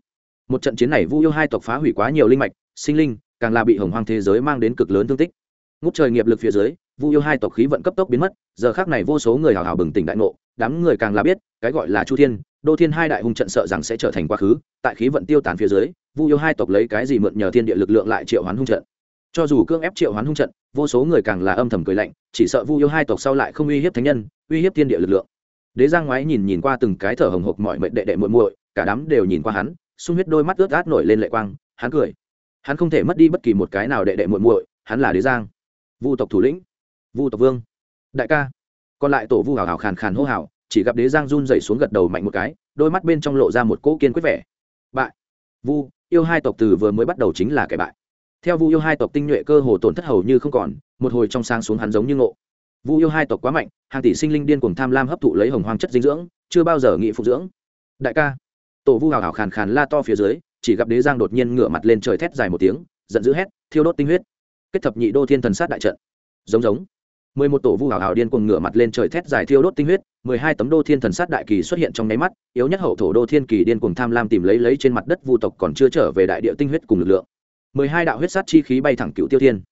Một trận chiến này vu yêu hai tộc phá hủy quá nhiều linh mạch sinh linh, càng là bị hồng hoang thế giới mang đến cực lớn thương tích. Ngút trời nghiệp lực phía dưới, vu yêu hai tộc khí vận cấp tốc biến mất, giờ khác này vô số người hào hào bừng tỉnh đại ngộ, đám người càng là biết, cái gọi là chu thiên, đô thiên hai đại hùng trận sợ rằng sẽ trở thành quá khứ, tại khí vận tiêu tán phía dưới, vu yêu hai tộc lấy cái gì mượn nhờ thiên địa lực lượng lại triệu hoán hung trận. Cho dù cưỡng ép triệu hoán hung trận, vô số người càng là âm thầm cười lạnh, chỉ sợ vu yêu hai tộc sau lại không uy hiếp thánh nhân, uy hiếp thiên địa lực lượng. Đế giang ngoái nhìn nhìn qua từng cái thở hồng hộc mọi mệnh đệ đệ muội muội, cả đám đều nhìn qua hắn, sung huyết đôi mắt ướt át nổi lên lệ quang, hắn cười hắn không thể mất đi bất kỳ một cái nào đệ đệ muội muội, hắn là đế giang. Vu tộc thủ lĩnh, vu tộc vương. Đại ca. Còn lại tổ vu hào hào khàn khàn hô hào, chỉ gặp đế giang run dậy xuống gật đầu mạnh một cái, đôi mắt bên trong lộ ra một cỗ kiên quyết vẻ. Bại. Vu, yêu hai tộc từ vừa mới bắt đầu chính là kẻ bại. Theo vu yêu hai tộc tinh nhuệ cơ hồ tổn thất hầu như không còn, một hồi trong sang xuống hắn giống như ngộ. Vu yêu hai tộc quá mạnh, hàng tỷ sinh linh điên cùng tham lam hấp thụ lấy hồng hoang chất dinh dưỡng, chưa bao giờ nghị phục dưỡng. Đại ca. Tổ vu hào hào khàn khàn la to phía dưới chỉ gặp đế giang đột nhiên ngửa mặt lên trời thét dài một tiếng, giận dữ hét, thiêu đốt tinh huyết, kết thập nhị đô thiên thần sát đại trận. Giống giống. Mười một tổ vu hào hào điên cùng ngửa mặt lên trời thét dài thiêu đốt tinh huyết, mười hai tấm đô thiên thần sát đại kỳ xuất hiện trong nháy mắt, yếu nhất hậu thổ đô thiên kỳ điên cùng tham lam tìm lấy lấy trên mặt đất vu tộc còn chưa trở về đại địa tinh huyết cùng lực lượng. Mười hai đạo huyết sát chi khí bay thẳng cựu tiêu thiên.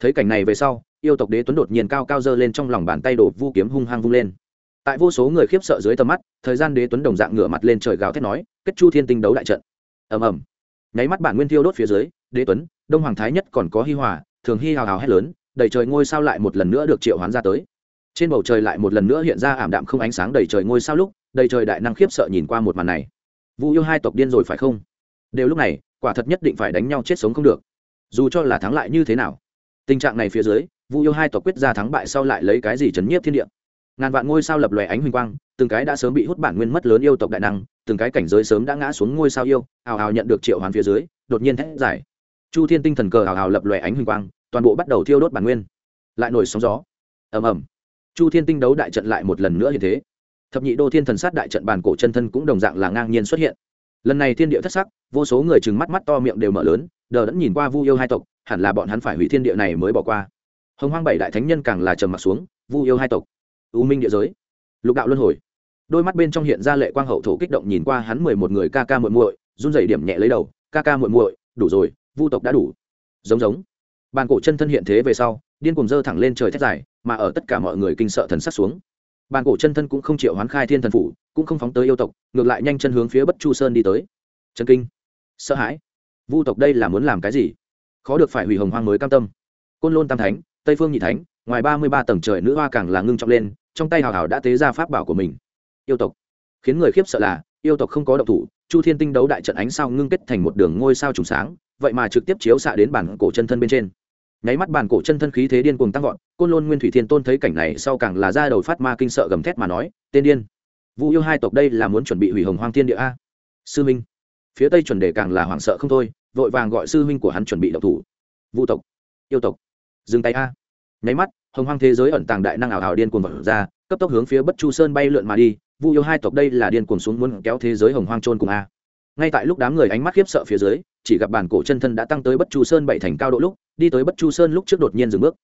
Thấy cảnh này về sau, yêu tộc đế tuấn đột nhiên cao cao dơ lên trong lòng bàn tay đổ vu kiếm hung hăng vung lên. Tại vô số người khiếp sợ dưới tầm mắt, thời gian đế tuấn đồng dạng ngửa mặt lên trời gào thét nói, kết chu thiên tinh đấu đại trận ầm ầm. Nháy mắt bản nguyên thiêu đốt phía dưới, đế tuấn, đông hoàng thái nhất còn có hi hòa, thường hi hào hào hét lớn, đầy trời ngôi sao lại một lần nữa được triệu hoán ra tới. Trên bầu trời lại một lần nữa hiện ra ảm đạm không ánh sáng đầy trời ngôi sao lúc, đầy trời đại năng khiếp sợ nhìn qua một màn này. Vu yêu hai tộc điên rồi phải không? Đều lúc này, quả thật nhất định phải đánh nhau chết sống không được. Dù cho là thắng lại như thế nào, tình trạng này phía dưới, vu yêu hai tộc quyết ra thắng bại sau lại lấy cái gì chấn nhiếp thiên địa? Ngàn vạn ngôi sao lập lòe ánh huỳnh quang, từng cái đã sớm bị hút bản nguyên mất lớn yêu tộc đại năng, từng cái cảnh giới sớm đã ngã xuống ngôi sao yêu, hào hào nhận được triệu hoàn phía dưới, đột nhiên thét giải chu thiên tinh thần cờ hào hào lập lòe ánh huỳnh quang, toàn bộ bắt đầu thiêu đốt bản nguyên. Lại nổi sóng gió. Ầm ầm. Chu thiên tinh đấu đại trận lại một lần nữa như thế. Thập nhị đô thiên thần sát đại trận bàn cổ chân thân cũng đồng dạng là ngang nhiên xuất hiện. Lần này thiên địa thất sắc, vô số người chừng mắt mắt to miệng đều mở lớn, đờ đẫn nhìn qua vu yêu hai tộc, hẳn là bọn hắn phải hủy thiên địa này mới bỏ qua. Hồng hoang bảy đại thánh nhân càng là trầm mặt xuống, vu yêu hai tộc u minh địa giới. Lục đạo luân hồi. Đôi mắt bên trong hiện ra lệ quang hậu thổ kích động nhìn qua hắn mười một người ca ca muội muội, run rẩy điểm nhẹ lấy đầu, ca ca muội muội, đủ rồi, vu tộc đã đủ. Giống giống. Bàn cổ chân thân hiện thế về sau, điên cùng dơ thẳng lên trời thét dài, mà ở tất cả mọi người kinh sợ thần sắc xuống. Bàn cổ chân thân cũng không chịu hoán khai thiên thần phủ, cũng không phóng tới yêu tộc, ngược lại nhanh chân hướng phía bất chu sơn đi tới. Chân kinh. Sợ hãi. Vu tộc đây là muốn làm cái gì? Khó được phải hủy hồng hoang mới cam tâm. Côn lôn tam thánh, tây phương nhị thánh, ngoài ba mươi ba tầng trời nữ hoa càng là ngưng trọng lên trong tay hào hào đã tế ra pháp bảo của mình. Yêu tộc. Khiến người khiếp sợ là, yêu tộc không có động thủ, chu thiên tinh đấu đại trận ánh sao ngưng kết thành một đường ngôi sao trùng sáng, vậy mà trực tiếp chiếu xạ đến bản cổ chân thân bên trên. Nháy mắt bản cổ chân thân khí thế điên cuồng tăng vọt, côn lôn nguyên thủy thiên tôn thấy cảnh này sau càng là ra đầu phát ma kinh sợ gầm thét mà nói, tên điên! Vu yêu hai tộc đây là muốn chuẩn bị hủy hồng hoang thiên địa a? Sư minh. Phía tây chuẩn đề càng là hoảng sợ không thôi, vội vàng gọi sư minh của hắn chuẩn bị độc thủ. Vu tộc! Yêu tộc! Dừng tay a! Nháy mắt hồng hoang thế giới ẩn tàng đại năng ảo hào điên cuồng vật ra, cấp tốc hướng phía bất chu sơn bay lượn mà đi, vu yêu hai tộc đây là điên cuồng xuống muốn kéo thế giới hồng hoang trôn cùng a. Ngay tại lúc đám người ánh mắt khiếp sợ phía dưới, chỉ gặp bản cổ chân thân đã tăng tới bất chu sơn bảy thành cao độ lúc, đi tới bất chu sơn lúc trước đột nhiên dừng bước.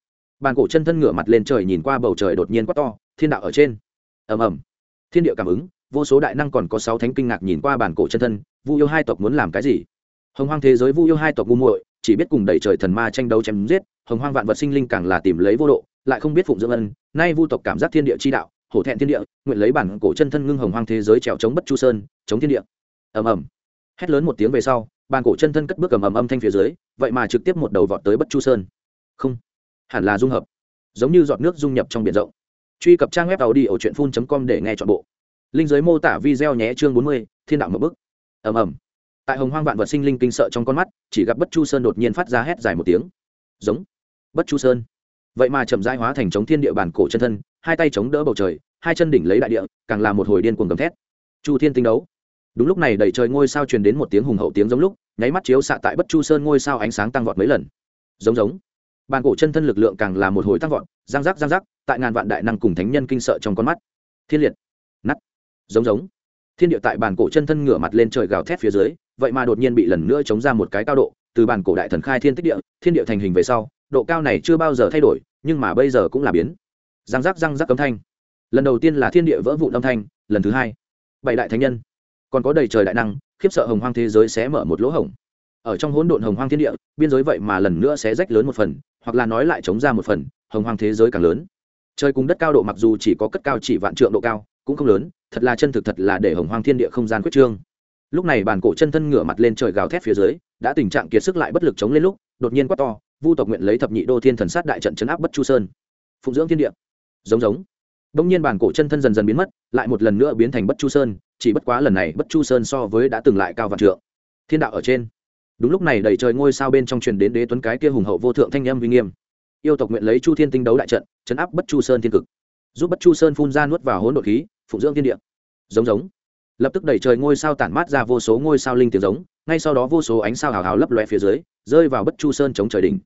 Bản cổ chân thân ngửa mặt lên trời nhìn qua bầu trời đột nhiên quát to, thiên đạo ở trên. Ầm ầm. Thiên địa cảm ứng, vô số đại năng còn có sáu thánh kinh ngạc nhìn qua bản cổ chân thân, vu yêu hai tộc muốn làm cái gì? Hồng hoang thế giới vu yêu hai tộc ngu muội chỉ biết cùng đẩy trời thần ma tranh đấu chém giết, hồng hoang vạn vật sinh linh càng là tìm lấy vô độ, lại không biết phụng dưỡng ân, nay vu tộc cảm giác thiên địa chi đạo, hổ thẹn thiên địa, nguyện lấy bản cổ chân thân ngưng hồng hoang thế giới trèo chống bất chu sơn, chống thiên địa. Ầm ầm. Hét lớn một tiếng về sau bàn cổ chân thân cất bước ầm ầm âm thanh phía dưới, vậy mà trực tiếp một đầu vọt tới bất chu sơn. Không, hẳn là dung hợp. Giống như giọt nước dung nhập trong biển rộng. Truy cập trang web tàu đi ở truyện phun com để nghe chọn bộ. Linh giới mô tả video nhé chương bốn mươi, thiên đạo một bức ầm ầm tại hồng hoang vạn vật sinh linh kinh sợ trong con mắt, chỉ gặp bất chu sơn đột nhiên phát ra hét dài một tiếng. Giống. Bất chu sơn. Vậy mà chậm rãi hóa thành chống thiên địa bàn cổ chân thân, hai tay chống đỡ bầu trời, hai chân đỉnh lấy đại địa, càng là một hồi điên cuồng gầm thét. Chu thiên tinh đấu. Đúng lúc này đầy trời ngôi sao truyền đến một tiếng hùng hậu tiếng giống lúc, nháy mắt chiếu xạ tại bất chu sơn ngôi sao ánh sáng tăng vọt mấy lần. Giống giống. Bàn cổ chân thân lực lượng càng là một hồi tăng vọt giang giác giang giác tại ngàn vạn đại năng cùng thánh nhân kinh sợ trong con mắt. Thiên liệt. Nắt giống giống. Thiên địa tại bàn cổ chân thân ngửa mặt lên trời gào thét phía dưới vậy mà đột nhiên bị lần nữa chống ra một cái cao độ, từ bàn cổ đại thần khai thiên tích địa, thiên địa thành hình về sau, độ cao này chưa bao giờ thay đổi, nhưng mà bây giờ cũng là biến. Răng rắc răng rắc cấm thanh. Lần đầu tiên là thiên địa vỡ vụn âm thanh, lần thứ hai, bảy đại thánh nhân. Còn có đầy trời đại năng, khiếp sợ hồng hoang thế giới sẽ mở một lỗ hổng. Ở trong hỗn độn hồng hoang thiên địa, biên giới vậy mà lần nữa sẽ rách lớn một phần, hoặc là nói lại chống ra một phần, hồng hoang thế giới càng lớn. Trời cùng đất cao độ mặc dù chỉ có cất cao chỉ vạn trượng độ cao, cũng không lớn, thật là chân thực thật là để hồng hoang thiên địa không gian quyết trương lúc này bàn cổ chân thân ngửa mặt lên trời gào thét phía dưới, đã tình trạng kiệt sức lại bất lực chống lên lúc, đột nhiên quát to, vu tộc nguyện lấy thập nhị đô thiên thần sát đại trận chấn áp bất chu sơn. Phụng dưỡng thiên địa. Giống giống. Đông nhiên bàn cổ chân thân dần dần biến mất, lại một lần nữa biến thành bất chu sơn, chỉ bất quá lần này bất chu sơn so với đã từng lại cao vạn trượng. Thiên đạo ở trên. Đúng lúc này đầy trời ngôi sao bên trong truyền đến đế tuấn cái kia hùng hậu vô thượng thanh âm uy nghiêm. Yêu tộc nguyện lấy chu thiên tinh đấu đại trận, chấn áp bất chu sơn thiên cực. Giúp bất chu sơn phun ra nuốt vào hỗn độn khí, phụng dưỡng thiên địa. Giống giống lập tức đầy trời ngôi sao tản mát ra vô số ngôi sao linh tiếng giống, ngay sau đó vô số ánh sao hào hào lấp loe phía dưới, rơi vào bất chu sơn chống trời đỉnh.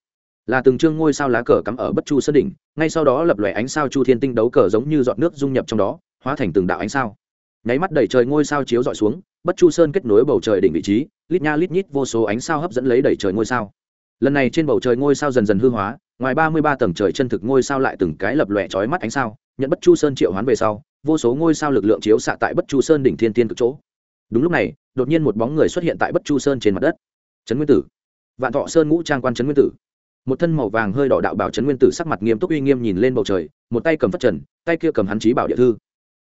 Là từng chương ngôi sao lá cờ cắm ở bất chu sơn đỉnh, ngay sau đó lập loe ánh sao chu thiên tinh đấu cờ giống như giọt nước dung nhập trong đó, hóa thành từng đạo ánh sao. Nháy mắt đầy trời ngôi sao chiếu dọi xuống, bất chu sơn kết nối bầu trời đỉnh vị trí, lít nha lít nhít vô số ánh sao hấp dẫn lấy đầy trời ngôi sao. Lần này trên bầu trời ngôi sao dần dần hư hóa, ngoài ba mươi ba tầng trời chân thực ngôi sao lại từng cái lập lòe trói mắt ánh sao, nhận bất chu sơn triệu hoán về sau vô số ngôi sao lực lượng chiếu xạ tại bất chu sơn đỉnh thiên tiên cực chỗ. Đúng lúc này, đột nhiên một bóng người xuất hiện tại bất chu sơn trên mặt đất. Trấn nguyên tử. Vạn thọ sơn ngũ trang quan trấn nguyên tử. Một thân màu vàng hơi đỏ đạo bảo trấn nguyên tử sắc mặt nghiêm túc uy nghiêm nhìn lên bầu trời, một tay cầm phất trần, tay kia cầm hắn trí bảo địa thư.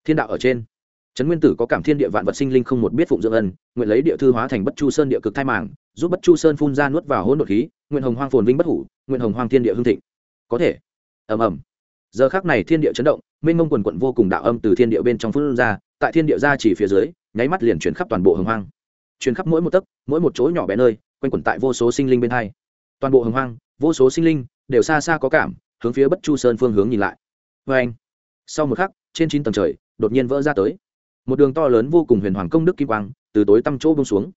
Thiên đạo ở trên. Trấn nguyên tử có cảm thiên địa vạn vật sinh linh không một biết phụng dưỡng ân, nguyện lấy địa thư hóa thành bất chu sơn địa cực thai màng, giúp bất chu sơn phun ra nuốt vào hỗn độn khí, nguyện hồng hoang phồn vinh bất hủ, nguyện hồng hoang thiên địa hương thịnh. Có thể. Ầm ầm giờ khác này thiên địa chấn động, mênh mông quần quận vô cùng đạo âm từ thiên địa bên trong phun ra, tại thiên địa ra chỉ phía dưới, nháy mắt liền chuyển khắp toàn bộ hồng hoang. Chuyển khắp mỗi một tấc, mỗi một chỗ nhỏ bé nơi, quanh quẩn tại vô số sinh linh bên hai. Toàn bộ hồng hoang, vô số sinh linh, đều xa xa có cảm, hướng phía bất chu sơn phương hướng nhìn lại. Vê anh, sau một khắc, trên chín tầng trời, đột nhiên vỡ ra tới. Một đường to lớn vô cùng huyền hoàng công đức kim quang, từ tối tăm chỗ bông xuống.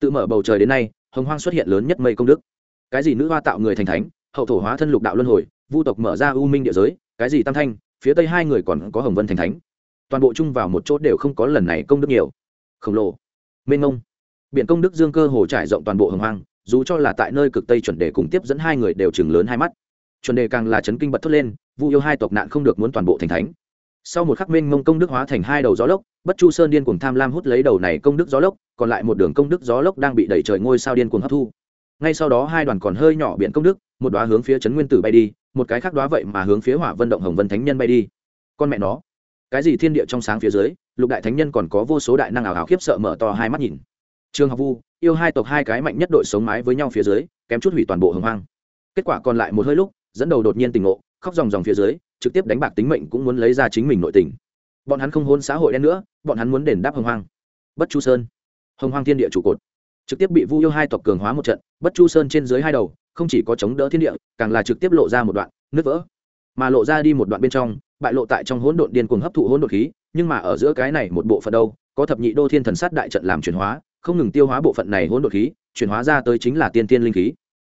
Tự mở bầu trời đến nay, hồng hoang xuất hiện lớn nhất mây công đức. Cái gì nữ hoa tạo người thành thánh, hậu thổ hóa thân lục đạo luân hồi, vu tộc mở ra u minh địa giới cái gì tam thanh, phía tây hai người còn có hồng vân thành thánh. Toàn bộ chung vào một chốt đều không có lần này công đức nhiều. Khổng lồ. Mênh ngông biện công đức dương cơ hồ trải rộng toàn bộ hồng hoang, dù cho là tại nơi cực tây chuẩn đề cùng tiếp dẫn hai người đều chừng lớn hai mắt. Chuẩn đề càng là chấn kinh bật thốt lên, vu yêu hai tộc nạn không được muốn toàn bộ thành thánh. Sau một khắc minh mông công đức hóa thành hai đầu gió lốc, bất chu sơn điên cuồng tham lam hút lấy đầu này công đức gió lốc, còn lại một đường công đức gió lốc đang bị đẩy trời ngôi sao điên cuồng hấp thu. Ngay sau đó hai đoàn còn hơi nhỏ biển công đức, một đoá hướng phía trấn nguyên tử bay đi một cái khác đó vậy mà hướng phía hỏa vân động hồng vân thánh nhân bay đi. Con mẹ nó, cái gì thiên địa trong sáng phía dưới, lục đại thánh nhân còn có vô số đại năng ảo ảo khiếp sợ mở to hai mắt nhìn. Trường học vu, yêu hai tộc hai cái mạnh nhất đội sống mái với nhau phía dưới, kém chút hủy toàn bộ hồng hoang. Kết quả còn lại một hơi lúc, dẫn đầu đột nhiên tình ngộ, khóc dòng dòng phía dưới, trực tiếp đánh bạc tính mệnh cũng muốn lấy ra chính mình nội tình. Bọn hắn không hôn xã hội đen nữa, bọn hắn muốn đền đáp hồng hoang. Bất chu sơn, hồng hoang thiên địa trụ cột. Trực tiếp bị vu yêu hai tộc cường hóa một trận, bất chu sơn trên dưới hai đầu không chỉ có chống đỡ thiên địa, càng là trực tiếp lộ ra một đoạn nứt vỡ. Mà lộ ra đi một đoạn bên trong, bại lộ tại trong hỗn độn điên cuồng hấp thụ hỗn độn khí, nhưng mà ở giữa cái này một bộ phận đâu, có thập nhị đô thiên thần sát đại trận làm chuyển hóa, không ngừng tiêu hóa bộ phận này hỗn độn khí, chuyển hóa ra tới chính là tiên tiên linh khí.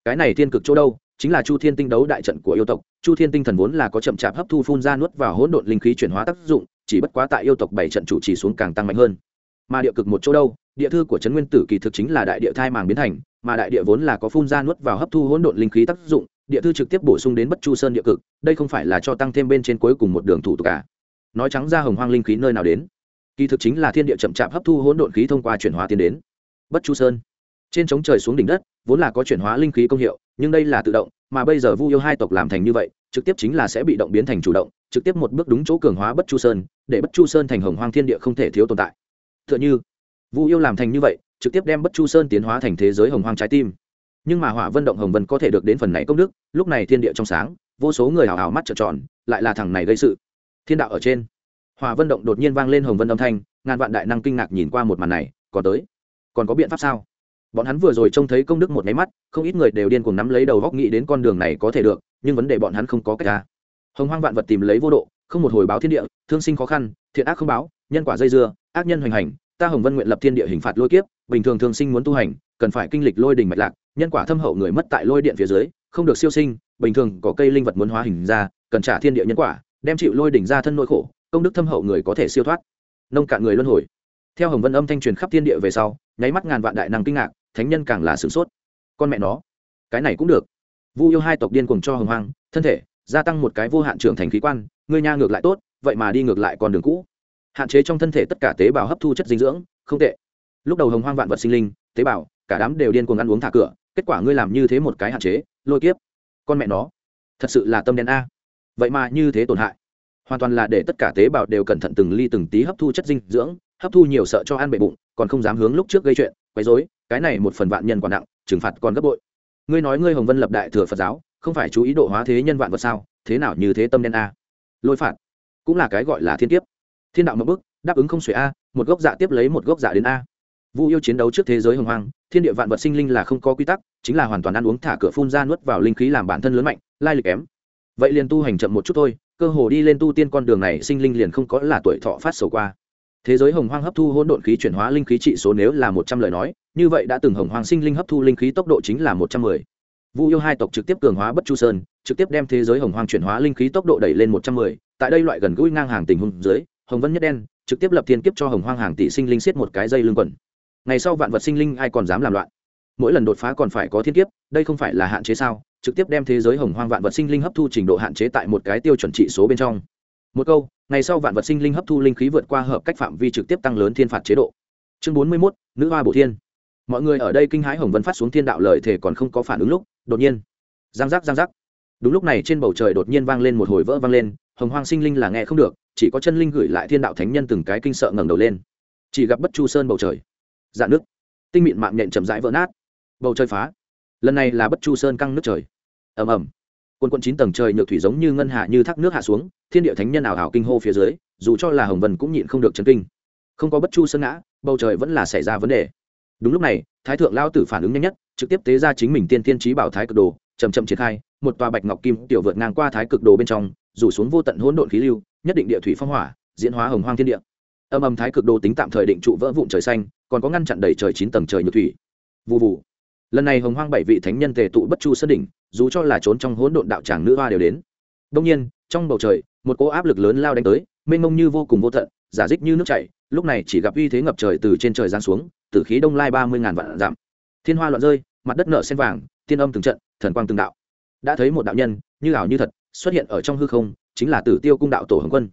Cái này thiên cực chỗ đâu? Chính là chu thiên tinh đấu đại trận của yêu tộc. Chu thiên tinh thần vốn là có chậm chạp hấp thu phun ra nuốt vào hỗn độn linh khí chuyển hóa tác dụng, chỉ bất quá tại yêu tộc bảy trận chủ trì xuống càng tăng mạnh hơn. Mà địa cực một chỗ đâu? Địa thư của trấn nguyên tử kỳ thực chính là đại địa thai màng biến thành mà đại địa vốn là có phun ra nuốt vào hấp thu hỗn độn linh khí tác dụng, địa thư trực tiếp bổ sung đến bất chu sơn địa cực, đây không phải là cho tăng thêm bên trên cuối cùng một đường thủ tục cả nói trắng ra hồng hoang linh khí nơi nào đến? Kỳ thực chính là thiên địa chậm chạp hấp thu hỗn độn khí thông qua chuyển hóa tiến đến. Bất chu sơn. Trên trống trời xuống đỉnh đất, vốn là có chuyển hóa linh khí công hiệu, nhưng đây là tự động, mà bây giờ vu yêu hai tộc làm thành như vậy, trực tiếp chính là sẽ bị động biến thành chủ động, trực tiếp một bước đúng chỗ cường hóa bất chu sơn, để bất chu sơn thành hồng hoang thiên địa không thể thiếu tồn tại. T h ư ợ n h ư vu yêu làm thành như vậy trực tiếp đem bất chu sơn tiến hóa thành thế giới hồng hoang trái tim. Nhưng mà hỏa vân động hồng vân có thể được đến phần này công đức, lúc này thiên địa trong sáng, vô số người hào hào mắt trợn tròn, lại là thằng này gây sự. Thiên đạo ở trên. Hỏa vân động đột nhiên vang lên hồng vân âm thanh, ngàn vạn đại năng kinh ngạc nhìn qua một màn này, còn tới. Còn có biện pháp sao? Bọn hắn vừa rồi trông thấy công đức một máy mắt, không ít người đều điên cuồng nắm lấy đầu góc nghĩ đến con đường này có thể được, nhưng vấn đề bọn hắn không có cách ra. Hồng hoang vạn vật tìm lấy vô độ, không một hồi báo thiên địa, thương sinh khó khăn, thiện ác không báo, nhân quả dây dưa, ác nhân hoành hành, ta hồng vân nguyện lập thiên địa hình phạt lôi kiếp bình thường thường sinh muốn tu hành, cần phải kinh lịch lôi đình mạch lạc, nhân quả thâm hậu người mất tại lôi điện phía dưới, không được siêu sinh, bình thường có cây linh vật muốn hóa hình ra, cần trả thiên địa nhân quả, đem chịu lôi đỉnh ra thân nỗi khổ, công đức thâm hậu người có thể siêu thoát. Nông cạn người luân hồi. Theo hồng vân âm thanh truyền khắp thiên địa về sau, nháy mắt ngàn vạn đại năng kinh ngạc, thánh nhân càng là sửng sốt. Con mẹ nó, cái này cũng được. Vu yêu hai tộc điên cùng cho hồng hoang, thân thể, gia tăng một cái vô hạn trưởng thành khí quan, ngươi nha ngược lại tốt, vậy mà đi ngược lại con đường cũ. Hạn chế trong thân thể tất cả tế bào hấp thu chất dinh dưỡng, không tệ lúc đầu hồng hoang vạn vật sinh linh, tế bào, cả đám đều điên cuồng ăn uống thả cửa, kết quả ngươi làm như thế một cái hạn chế, lôi kiếp. Con mẹ nó, thật sự là tâm đen a. Vậy mà như thế tổn hại. Hoàn toàn là để tất cả tế bào đều cẩn thận từng ly từng tí hấp thu chất dinh dưỡng, hấp thu nhiều sợ cho ăn bệ bụng, còn không dám hướng lúc trước gây chuyện, quấy rối, cái này một phần vạn nhân còn nặng, trừng phạt còn gấp bội. Ngươi nói ngươi hồng vân lập đại thừa phật giáo, không phải chú ý độ hóa thế nhân vạn vật sao, thế nào như thế tâm đen a? Lôi phạt, cũng là cái gọi là thiên kiếp. Thiên đạo mập bức đáp ứng không xuể a, một gốc dạ tiếp lấy một gốc dạ đến a vu yêu chiến đấu trước thế giới hồng hoang, thiên địa vạn vật sinh linh là không có quy tắc, chính là hoàn toàn ăn uống thả cửa phun ra nuốt vào linh khí làm bản thân lớn mạnh, lai lịch kém. Vậy liền tu hành chậm một chút thôi, cơ hồ đi lên tu tiên con đường này sinh linh liền không có là tuổi thọ phát sầu qua. Thế giới hồng hoang hấp thu hỗn độn khí chuyển hóa linh khí trị số nếu là một trăm lời nói, như vậy đã từng hồng hoang sinh linh hấp thu linh khí tốc độ chính là một trăm mười. Vu yêu hai tộc trực tiếp cường hóa bất chu sơn, trực tiếp đem thế giới hồng hoang chuyển hóa linh khí tốc độ đẩy lên một trăm mười, tại đây loại gần gũi ngang hàng tình huống dưới, hồng vân nhất đen trực tiếp lập thiên kiếp cho hồng hoang hàng tỷ sinh linh siết một cái dây lưng quần ngày sau vạn vật sinh linh ai còn dám làm loạn? Mỗi lần đột phá còn phải có thiên kiếp, đây không phải là hạn chế sao? Trực tiếp đem thế giới hồng hoang vạn vật sinh linh hấp thu trình độ hạn chế tại một cái tiêu chuẩn trị số bên trong. Một câu, ngày sau vạn vật sinh linh hấp thu linh khí vượt qua hợp cách phạm vi trực tiếp tăng lớn thiên phạt chế độ. Chương bốn mươi mốt, nữ hoa bổ thiên. Mọi người ở đây kinh hãi hồng vân phát xuống thiên đạo lời thể còn không có phản ứng lúc, đột nhiên, giang giác giang giác. Đúng lúc này trên bầu trời đột nhiên vang lên một hồi vỡ vang lên, hồng hoang sinh linh là nghe không được, chỉ có chân linh gửi lại thiên đạo thánh nhân từng cái kinh sợ ngẩng đầu lên. Chỉ gặp bất chu sơn bầu trời dạn nước. Tinh mịn mạng nhện chậm rãi vỡ nát. Bầu trời phá. Lần này là bất chu sơn căng nước trời. Ầm ầm. Quân quân chín tầng trời nhược thủy giống như ngân hạ như thác nước hạ xuống, thiên địa thánh nhân ảo hảo kinh hô phía dưới, dù cho là hồng vân cũng nhịn không được chấn kinh. Không có bất chu sơn ngã, bầu trời vẫn là xảy ra vấn đề. Đúng lúc này, thái thượng lao tử phản ứng nhanh nhất, trực tiếp tế ra chính mình tiên tiên trí bảo thái cực đồ chầm chậm triển khai, một tòa bạch ngọc kim tiểu vượt ngang qua thái cực đồ bên trong, rủ xuống vô tận hỗn độn khí lưu, nhất định địa thủy phong hỏa, diễn hóa hồng hoang thiên địa. Âm âm thái cực đồ tính tạm thời định trụ vỡ vụn trời xanh còn có ngăn chặn đầy trời chín tầng trời nhược thủy. Vụ vụ lần này hồng hoang bảy vị thánh nhân tề tụ bất chu sơn đỉnh, dù cho là trốn trong hỗn độn đạo tràng nữ hoa đều đến. Đông nhiên, trong bầu trời, một cỗ áp lực lớn lao đánh tới, mênh mông như vô cùng vô tận, giả dích như nước chảy, lúc này chỉ gặp uy thế ngập trời từ trên trời giáng xuống, từ khí đông lai ba mươi ngàn vạn giảm thiên hoa loạn rơi, mặt đất nở sen vàng, tiên âm từng trận, thần quang từng đạo. Đã thấy một đạo nhân, như ảo như thật, xuất hiện ở trong hư không, chính là tử tiêu cung đạo tổ hồng quân.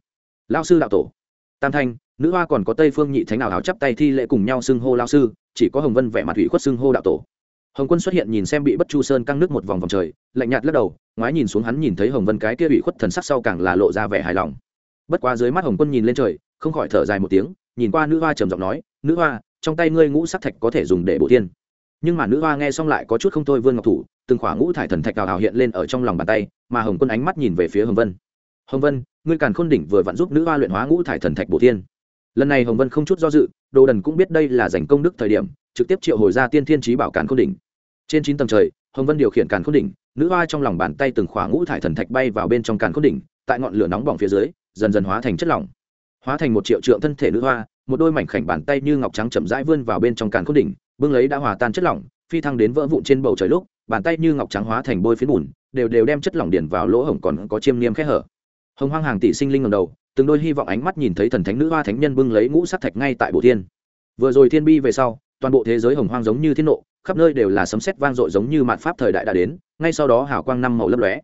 Lao sư đạo tổ. Tam thanh nữ hoa còn có tây phương nhị thánh nào áo chắp tay thi lễ cùng nhau xưng hô lao sư, chỉ có hồng vân vẻ mặt hủy khuất xưng hô đạo tổ. Hồng quân xuất hiện nhìn xem bị bất chu sơn căng nước một vòng vòng trời, lạnh nhạt lắc đầu, ngoái nhìn xuống hắn nhìn thấy hồng vân cái kia bị khuất thần sắc sau càng là lộ ra vẻ hài lòng. Bất quá dưới mắt hồng quân nhìn lên trời, không khỏi thở dài một tiếng, nhìn qua nữ hoa trầm giọng nói, nữ hoa, trong tay ngươi ngũ sắc thạch có thể dùng để bổ thiên. Nhưng mà nữ hoa nghe xong lại có chút không thôi vươn ngọc thủ, từng khỏa ngũ thải thần thạch đào hào hiện lên ở trong lòng bàn tay, mà hồng quân ánh mắt nhìn về phía hồng vân. Hồng vân, ngươi càn khôn đỉnh vừa vặn giúp nữ hoa luyện hóa ngũ thải thần thạch bổ thiên lần này hồng vân không chút do dự, đồ đần cũng biết đây là giành công đức thời điểm, trực tiếp triệu hồi ra tiên thiên trí bảo càn khôn đỉnh. Trên chín tầng trời, hồng vân điều khiển càn khôn đỉnh, nữ hoa trong lòng bàn tay từng khỏa ngũ thải thần thạch bay vào bên trong càn khôn đỉnh, tại ngọn lửa nóng bỏng phía dưới, dần dần hóa thành chất lỏng. Hóa thành một triệu trượng thân thể nữ hoa, một đôi mảnh khảnh bàn tay như ngọc trắng chậm rãi vươn vào bên trong càn khôn đỉnh, bưng lấy đã hòa tan chất lỏng, phi thăng đến vỡ vụn trên bầu trời lúc, bàn tay như ngọc trắng hóa thành bôi phiến bùn, đều đều đem chất lỏng điển vào lỗ hổng còn có chiêm niêm khẽ hở. Hồng hoang hàng tỷ sinh linh ngầm đầu từng đôi hy vọng ánh mắt nhìn thấy thần thánh nữ hoa thánh nhân bưng lấy ngũ sắc thạch ngay tại bộ thiên. Vừa rồi thiên bi về sau, toàn bộ thế giới hồng hoang giống như thiên nộ, khắp nơi đều là sấm sét vang dội giống như mạn pháp thời đại đã đến, ngay sau đó hào quang năm màu lấp lóe.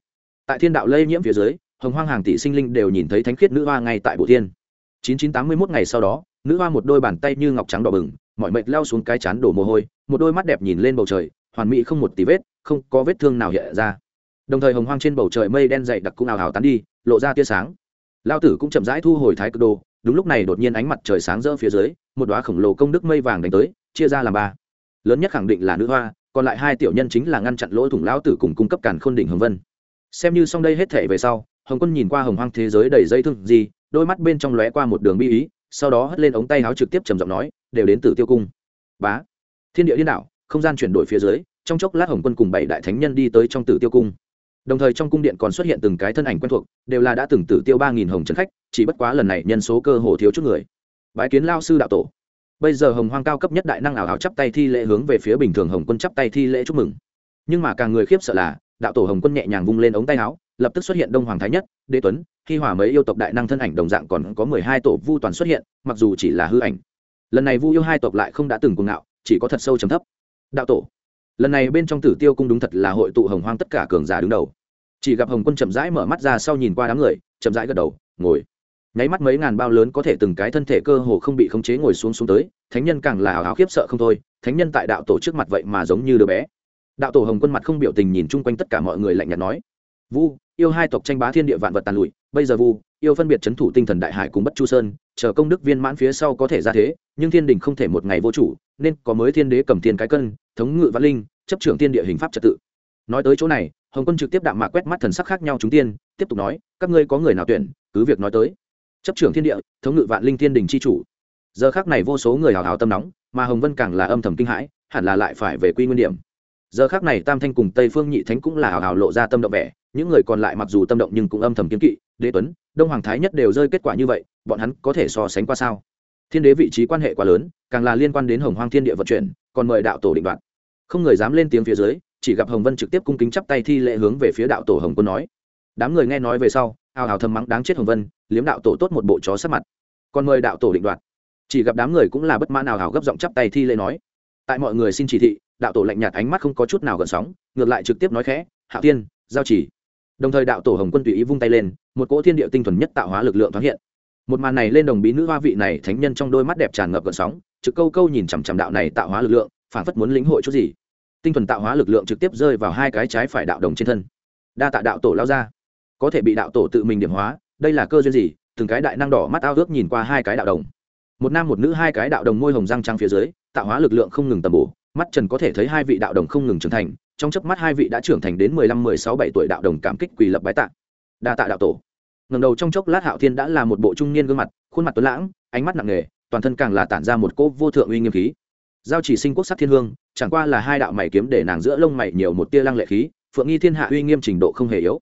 Tại thiên đạo lây nhiễm phía dưới, hồng hoang hàng tỷ sinh linh đều nhìn thấy thánh khiết nữ hoa ngay tại bộ thiên. 9981 ngày sau đó, nữ hoa một đôi bàn tay như ngọc trắng đỏ bừng, mọi mệt lao xuống cái chán đổ mồ hôi, một đôi mắt đẹp nhìn lên bầu trời, hoàn mỹ không một tí vết, không có vết thương nào hiện ra. Đồng thời hồng hoang trên bầu trời mây đen dày đặc cũng ảo hào tán đi, lộ ra tia sáng lao tử cũng chậm rãi thu hồi thái cực đồ, đúng lúc này đột nhiên ánh mặt trời sáng rỡ phía dưới, một đoá khổng lồ công đức mây vàng đánh tới, chia ra làm ba. Lớn nhất khẳng định là nữ hoa, còn lại hai tiểu nhân chính là ngăn chặn lỗ thủng lão tử cùng cung cấp cản khôn đỉnh hồng vân. Xem như xong đây hết thể về sau, hồng quân nhìn qua hồng hoang thế giới đầy dây thương gì, đôi mắt bên trong lóe qua một đường bi ý, sau đó hất lên ống tay áo trực tiếp trầm giọng nói, đều đến từ tiêu cung. Bá, thiên địa điên đảo, không gian chuyển đổi phía dưới, trong chốc lát hồng quân cùng bảy đại thánh nhân đi tới trong tử tiêu cung đồng thời trong cung điện còn xuất hiện từng cái thân ảnh quen thuộc, đều là đã từng tử tiêu ba nghìn hồng trấn khách, chỉ bất quá lần này nhân số cơ hồ thiếu chút người. Bái kiến lao sư đạo tổ. Bây giờ hồng hoang cao cấp nhất đại năng ảo ảo chắp tay thi lễ hướng về phía bình thường hồng quân chắp tay thi lễ chúc mừng. Nhưng mà càng người khiếp sợ là, đạo tổ hồng quân nhẹ nhàng vung lên ống tay áo, lập tức xuất hiện đông hoàng thái nhất, đế tuấn khi hỏa mấy yêu tộc đại năng thân ảnh đồng dạng còn có mười hai tổ vu toàn xuất hiện, mặc dù chỉ là hư ảnh. Lần này vu yêu hai tộc lại không đã từng cuồng ngạo, chỉ có thật sâu trầm thấp. Đạo tổ lần này bên trong tử tiêu cung đúng thật là hội tụ hồng hoang tất cả cường giả đứng đầu. Chỉ gặp hồng quân chậm rãi mở mắt ra sau nhìn qua đám người, chậm rãi gật đầu, ngồi. Nháy mắt mấy ngàn bao lớn có thể từng cái thân thể cơ hồ không bị khống chế ngồi xuống xuống tới, thánh nhân càng là hào hào khiếp sợ không thôi, thánh nhân tại đạo tổ trước mặt vậy mà giống như đứa bé. Đạo tổ hồng quân mặt không biểu tình nhìn chung quanh tất cả mọi người lạnh nhạt nói, vu, yêu hai tộc tranh bá thiên địa vạn vật tàn lụi, bây giờ vu, yêu phân biệt c h ấ n thủ tinh thần đại hải cùng bất chu sơn, chờ công đức viên mãn phía sau có thể ra thế, nhưng thiên đình không thể một ngày vô chủ, nên có mới thiên đế cầm thiên cái cân thống ngự văn linh, chấp trưởng thiên địa hình pháp trật tự. Nói tới chỗ này, hồng quân trực tiếp đạm mạc quét mắt thần sắc khác nhau chúng tiên, tiếp tục nói, các ngươi có người nào tuyển, cứ việc nói tới. Chấp trưởng thiên địa, thống ngự vạn linh thiên đình c h i chủ. Giờ khác này vô số người hào hào tâm nóng, mà hồng vân càng là âm thầm kinh hãi, hẳn là lại phải về quy nguyên điểm. Giờ khác này tam thanh cùng tây phương nhị thánh cũng là hào hào lộ ra tâm động vẻ, những người còn lại mặc dù tâm động nhưng cũng âm thầm kiếm kỵ, đế tuấn, đông hoàng thái nhất đều rơi kết quả như vậy, bọn hắn có thể so sánh qua sao? Thiên đế vị trí quan hệ quá lớn, càng là liên quan đến hồng hoang thiên địa vận chuyển còn mời đạo tổ định đoạt. Không người dám lên tiếng phía dưới, chỉ gặp hồng vân trực tiếp cung kính chắp tay thi lễ hướng về phía đạo tổ hồng quân nói. Đám người nghe nói về sau ào ào thầm mắng đáng chết hồng vân, liếm đạo tổ tốt một bộ chó sát mặt. Còn mời đạo tổ định đoạt. Chỉ gặp đám người cũng là bất mãn ào ào gấp giọng chắp tay thi lễ nói. Tại mọi người xin chỉ thị, đạo tổ lạnh nhạt ánh mắt không có chút nào gợn sóng, ngược lại trực tiếp nói khẽ, hạ tiên, giao chỉ. Đồng thời đạo tổ hồng quân tùy ý vung tay lên, một cỗ thiên địa tinh thuần nhất tạo hóa lực lượng thoáng hiện. Một màn này lên đồng bí nữ hoa vị này thánh nhân trong đôi mắt đẹp tràn ngập gợn sóng trực câu câu nhìn chằm chằm đạo này tạo hóa lực lượng, phản phất muốn lĩnh hội chút gì. Tinh thuần tạo hóa lực lượng trực tiếp rơi vào hai cái trái phải đạo đồng trên thân. Đa tạ đạo tổ lao ra. Có thể bị đạo tổ tự mình điểm hóa, đây là cơ duyên gì? Từng cái đại năng đỏ mắt ao ước nhìn qua hai cái đạo đồng. Một nam một nữ hai cái đạo đồng môi hồng răng trăng phía dưới, tạo hóa lực lượng không ngừng tầm bổ, mắt trần có thể thấy hai vị đạo đồng không ngừng trưởng thành, trong chớp mắt hai vị đã trưởng thành đến mười lăm, mười sáu, bảy tuổi đạo đồng cảm kích quỳ lập bái tạ. Đa tạ đạo tổ. Ngầm đầu trong chốc lát hạo thiên đã là một bộ trung niên gương mặt, khuôn mặt tuấn lãng, ánh mắt nặng nề toàn thân càng là tản ra một cỗ vô thượng uy nghiêm khí. Giao chỉ sinh quốc sắc thiên hương, chẳng qua là hai đạo mày kiếm để nàng giữa lông mày nhiều một tia lăng lệ khí, phượng nghi thiên hạ uy nghiêm trình độ không hề yếu.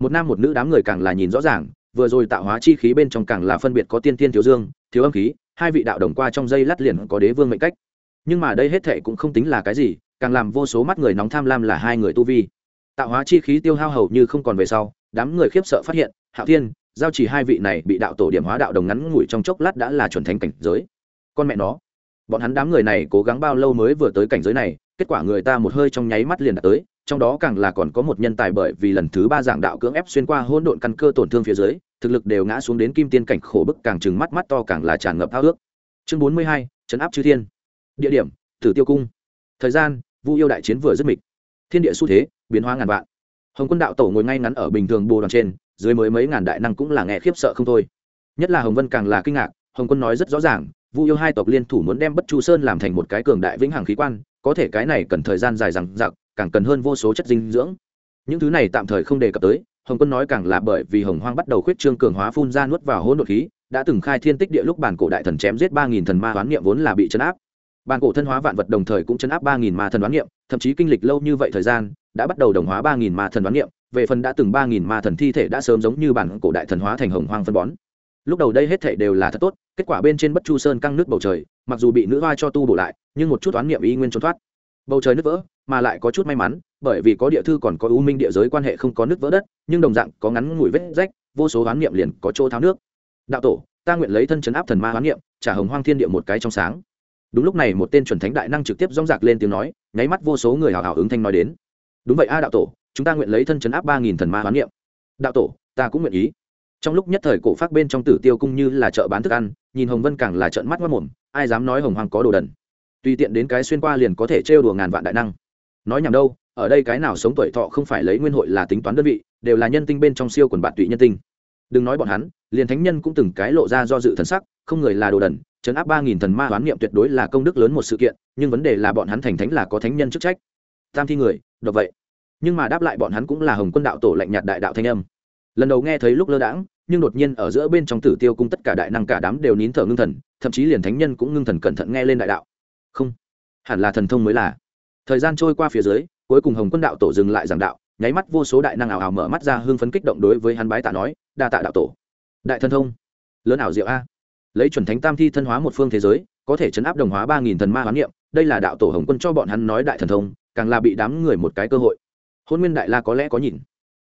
Một nam một nữ đám người càng là nhìn rõ ràng, vừa rồi tạo hóa chi khí bên trong càng là phân biệt có tiên tiên thiếu dương, thiếu âm khí, hai vị đạo đồng qua trong dây lát liền có đế vương mệnh cách. Nhưng mà đây hết thệ cũng không tính là cái gì, càng làm vô số mắt người nóng tham lam là hai người tu vi. Tạo hóa chi khí tiêu hao hầu như không còn về sau, đám người khiếp sợ phát hiện, hạo thiên giao chỉ hai vị này bị đạo tổ điểm hóa đạo đồng ngắn ngủi trong chốc lát đã là chuẩn thánh cảnh giới. Con mẹ nó, bọn hắn đám người này cố gắng bao lâu mới vừa tới cảnh giới này, kết quả người ta một hơi trong nháy mắt liền đạt tới, trong đó càng là còn có một nhân tài bởi vì lần thứ ba giảng đạo cưỡng ép xuyên qua hỗn độn căn cơ tổn thương phía dưới, thực lực đều ngã xuống đến kim tiên cảnh khổ bức càng trừng mắt mắt to càng là tràn ngập thao ước. Chương bốn mươi hai, chấn áp chư thiên. Địa điểm, tử tiêu cung. Thời gian, vu yêu đại chiến vừa dứt mịch. Thiên địa xu thế, biến hóa ngàn vạn. Hồng quân đạo tổ ngồi ngay ngắn ở bình thường bồ đoàn trên dưới mới mấy ngàn đại năng cũng là nghe khiếp sợ không thôi. Nhất là hồng vân càng là kinh ngạc, hồng quân nói rất rõ ràng, vu yêu hai tộc liên thủ muốn đem bất chu sơn làm thành một cái cường đại vĩnh hằng khí quan, có thể cái này cần thời gian dài rằng giặc càng cần hơn vô số chất dinh dưỡng. Những thứ này tạm thời không đề cập tới, hồng quân nói càng là bởi vì hồng hoang bắt đầu khuyết trương cường hóa phun ra nuốt vào hỗn độn khí, đã từng khai thiên tích địa lúc bản cổ đại thần chém giết ba nghìn thần ma hoán niệm vốn là bị chấn áp. Bản cổ thân hóa vạn vật đồng thời cũng chấn áp ba nghìn ma thần đoán niệm, thậm chí kinh lịch lâu như vậy thời gian, đã bắt đầu đồng hóa ba nghìn ma thần đoán niệm về phần đã từng ba nghìn ma thần thi thể đã sớm giống như bản cổ đại thần hóa thành hồng hoang phân bón. Lúc đầu đây hết thể đều là thật tốt, kết quả bên trên bất chu sơn căng nước bầu trời, mặc dù bị nữ hoa cho tu bổ lại, nhưng một chút toán niệm y nguyên trốn thoát. Bầu trời nứt vỡ, mà lại có chút may mắn, bởi vì có địa thư còn có ưu minh địa giới quan hệ không có nứt vỡ đất, nhưng đồng dạng có ngắn ngủi vết rách, vô số oán niệm liền có chỗ tháo nước. Đạo tổ, ta nguyện lấy thân chấn áp thần ma oán niệm, trả hồng hoang thiên địa một cái trong sáng. Đúng lúc này một tên chuẩn thánh đại năng trực tiếp rong rạc lên tiếng nói, nháy mắt vô số người hào hào ứng thanh nói đến. Đúng vậy a đạo tổ chúng ta nguyện lấy thân chấn áp ba nghìn thần ma hoán niệm. Đạo tổ, ta cũng nguyện ý. Trong lúc nhất thời cổ phát bên trong tử tiêu cung như là chợ bán thức ăn, nhìn hồng vân càng là trợn mắt mất mồm, ai dám nói hồng hoàng có đồ đần. Tùy tiện đến cái xuyên qua liền có thể trêu đùa ngàn vạn đại năng. Nói nhầm đâu, ở đây cái nào sống tuổi thọ không phải lấy nguyên hội là tính toán đơn vị, đều là nhân tinh bên trong siêu quần bạn tụy nhân tinh. Đừng nói bọn hắn, liền thánh nhân cũng từng cái lộ ra do dự thần sắc, không người là đồ đần, chấn áp ba nghìn thần ma hoán niệm tuyệt đối là công đức lớn một sự kiện, nhưng vấn đề là bọn hắn thành thánh là có thánh nhân chức trách. Tam thi người, độc vậy nhưng mà đáp lại bọn hắn cũng là hồng quân đạo tổ lạnh nhạt đại đạo thanh âm. Lần đầu nghe thấy lúc lơ đãng, nhưng đột nhiên ở giữa bên trong tử tiêu cung tất cả đại năng cả đám đều nín thở ngưng thần, thậm chí liền thánh nhân cũng ngưng thần cẩn thận nghe lên đại đạo. Không, hẳn là thần thông mới là. Thời gian trôi qua phía dưới, cuối cùng hồng quân đạo tổ dừng lại giảng đạo, nháy mắt vô số đại năng ảo ảo mở mắt ra hưng phấn kích động đối với hắn bái tạ nói, đa tạ đạo tổ. Đại thần thông, lớn ảo diệu a. Lấy chuẩn thánh tam thi thân hóa một phương thế giới, có thể chấn áp đồng hóa ba nghìn thần ma hoán niệm, đây là đạo tổ hồng quân cho bọn hắn nói đại thần thông, càng là bị đám người một cái cơ hội hôn nguyên đại la có lẽ có nhìn.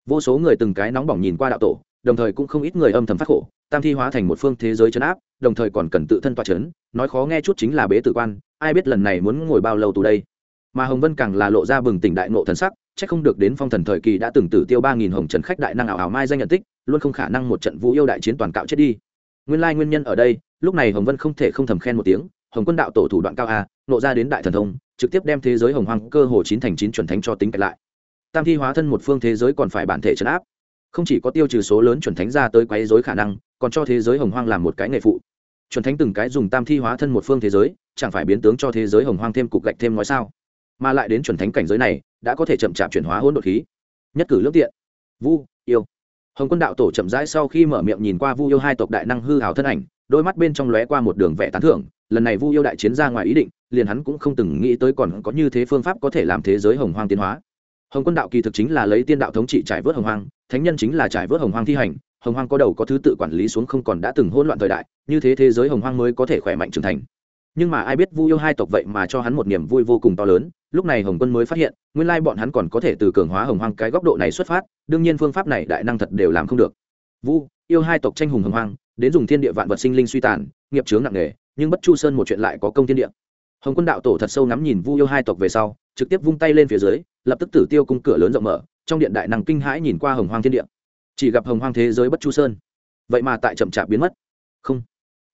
Vô số người từng cái nóng bỏng nhìn qua đạo tổ, đồng thời cũng không ít người âm thầm phát khổ, tam thi hóa thành một phương thế giới chấn áp, đồng thời còn cần tự thân toa chấn, nói khó nghe chút chính là bế tử quan, ai biết lần này muốn ngồi bao lâu tù đây. Mà hồng vân càng là lộ ra bừng tỉnh đại nộ thần sắc c h ắ c không được đến phong thần thời kỳ đã từng tử tiêu ba nghìn hồng trần khách đại năng ảo ảo mai danh nhận tích, luôn không khả năng một trận vũ yêu đại chiến toàn cạo chết đi. Nguyên lai nguyên nhân ở đây, lúc này hồng vân không thể không thầm khen một tiếng, hồng quân đạo tổ thủ đoạn cao a, nộ ra đến đại thần thông, trực tiếp đem thế giới hồng hoàng cơ hồ chín thành chín chuẩn thánh cho tính kẹt lại tam thi hóa thân một phương thế giới còn phải bản thể trấn áp. Không chỉ có tiêu trừ số lớn chuẩn thánh ra tới quấy rối khả năng, còn cho thế giới hồng hoang làm một cái nghề phụ. Chuẩn thánh từng cái dùng tam thi hóa thân một phương thế giới, chẳng phải biến tướng cho thế giới hồng hoang thêm cục gạch thêm nói sao? Mà lại đến chuẩn thánh cảnh giới này, đã có thể chậm chạp chuyển hóa hỗn độn khí. Nhất cử lước tiện. Vu, yêu. Hồng quân đạo tổ chậm rãi sau khi mở miệng nhìn qua vu yêu hai tộc đại năng hư hào thân ảnh, đôi mắt bên trong lóe qua một đường vẽ tán thưởng, lần này vu yêu đại chiến ra ngoài ý định, liền hắn cũng không từng nghĩ tới còn có như thế phương pháp có thể làm thế giới hồng hoang tiến hóa hồng quân đạo kỳ thực chính là lấy tiên đạo thống trị trải vớt hồng hoang, thánh nhân chính là trải vớt hồng hoang thi hành. Hồng hoang có đầu có thứ tự quản lý xuống không còn đã từng hỗn loạn thời đại, như thế thế giới hồng hoang mới có thể khỏe mạnh trưởng thành. Nhưng mà ai biết vu yêu hai tộc vậy mà cho hắn một niềm vui vô cùng to lớn, lúc này hồng quân mới phát hiện, nguyên lai bọn hắn còn có thể từ cường hóa hồng hoang cái góc độ này xuất phát, đương nhiên phương pháp này đại năng thật đều làm không được. Vu yêu hai tộc tranh hùng hồng hoang, đến dùng thiên địa vạn vật sinh linh suy tàn, nghiệp chướng nặng nề, nhưng bất chu sơn một chuyện lại có công thiên địa. Hồng quân đạo tổ thật sâu ngắm nhìn vu yêu hai tộc về sau trực tiếp vung tay lên phía dưới, lập tức tử tiêu cung cửa lớn rộng mở, trong điện đại năng kinh hãi nhìn qua hồng hoang thiên địa. Chỉ gặp hồng hoang thế giới bất chu sơn. Vậy mà tại chậm chạp biến mất. Không.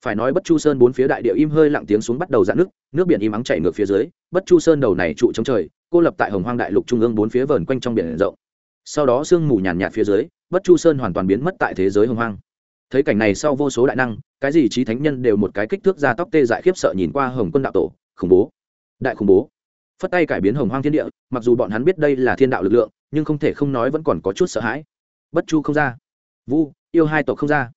Phải nói bất chu sơn bốn phía đại địa im hơi lặng tiếng xuống bắt đầu dạn nước nước biển im ắng chảy ngược phía dưới, bất chu sơn đầu này trụ chống trời, cô lập tại hồng hoang đại lục trung ương bốn phía vờn quanh trong biển rộng. Sau đó sương mù nhàn nhạt phía dưới, bất chu sơn hoàn toàn biến mất tại thế giới hồng hoang. Thấy cảnh này sau vô số đại năng, cái gì trí thánh nhân đều một cái kích thước ra tóc tê dại khiếp sợ nhìn qua hồng quân đạo tổ, khủng bố. Đại khủng bố phất tay cải biến hồng hoang thiên địa, mặc dù bọn hắn biết đây là thiên đạo lực lượng, nhưng không thể không nói vẫn còn có chút sợ hãi. Bất chu không ra. Vu, yêu hai tộc không ra.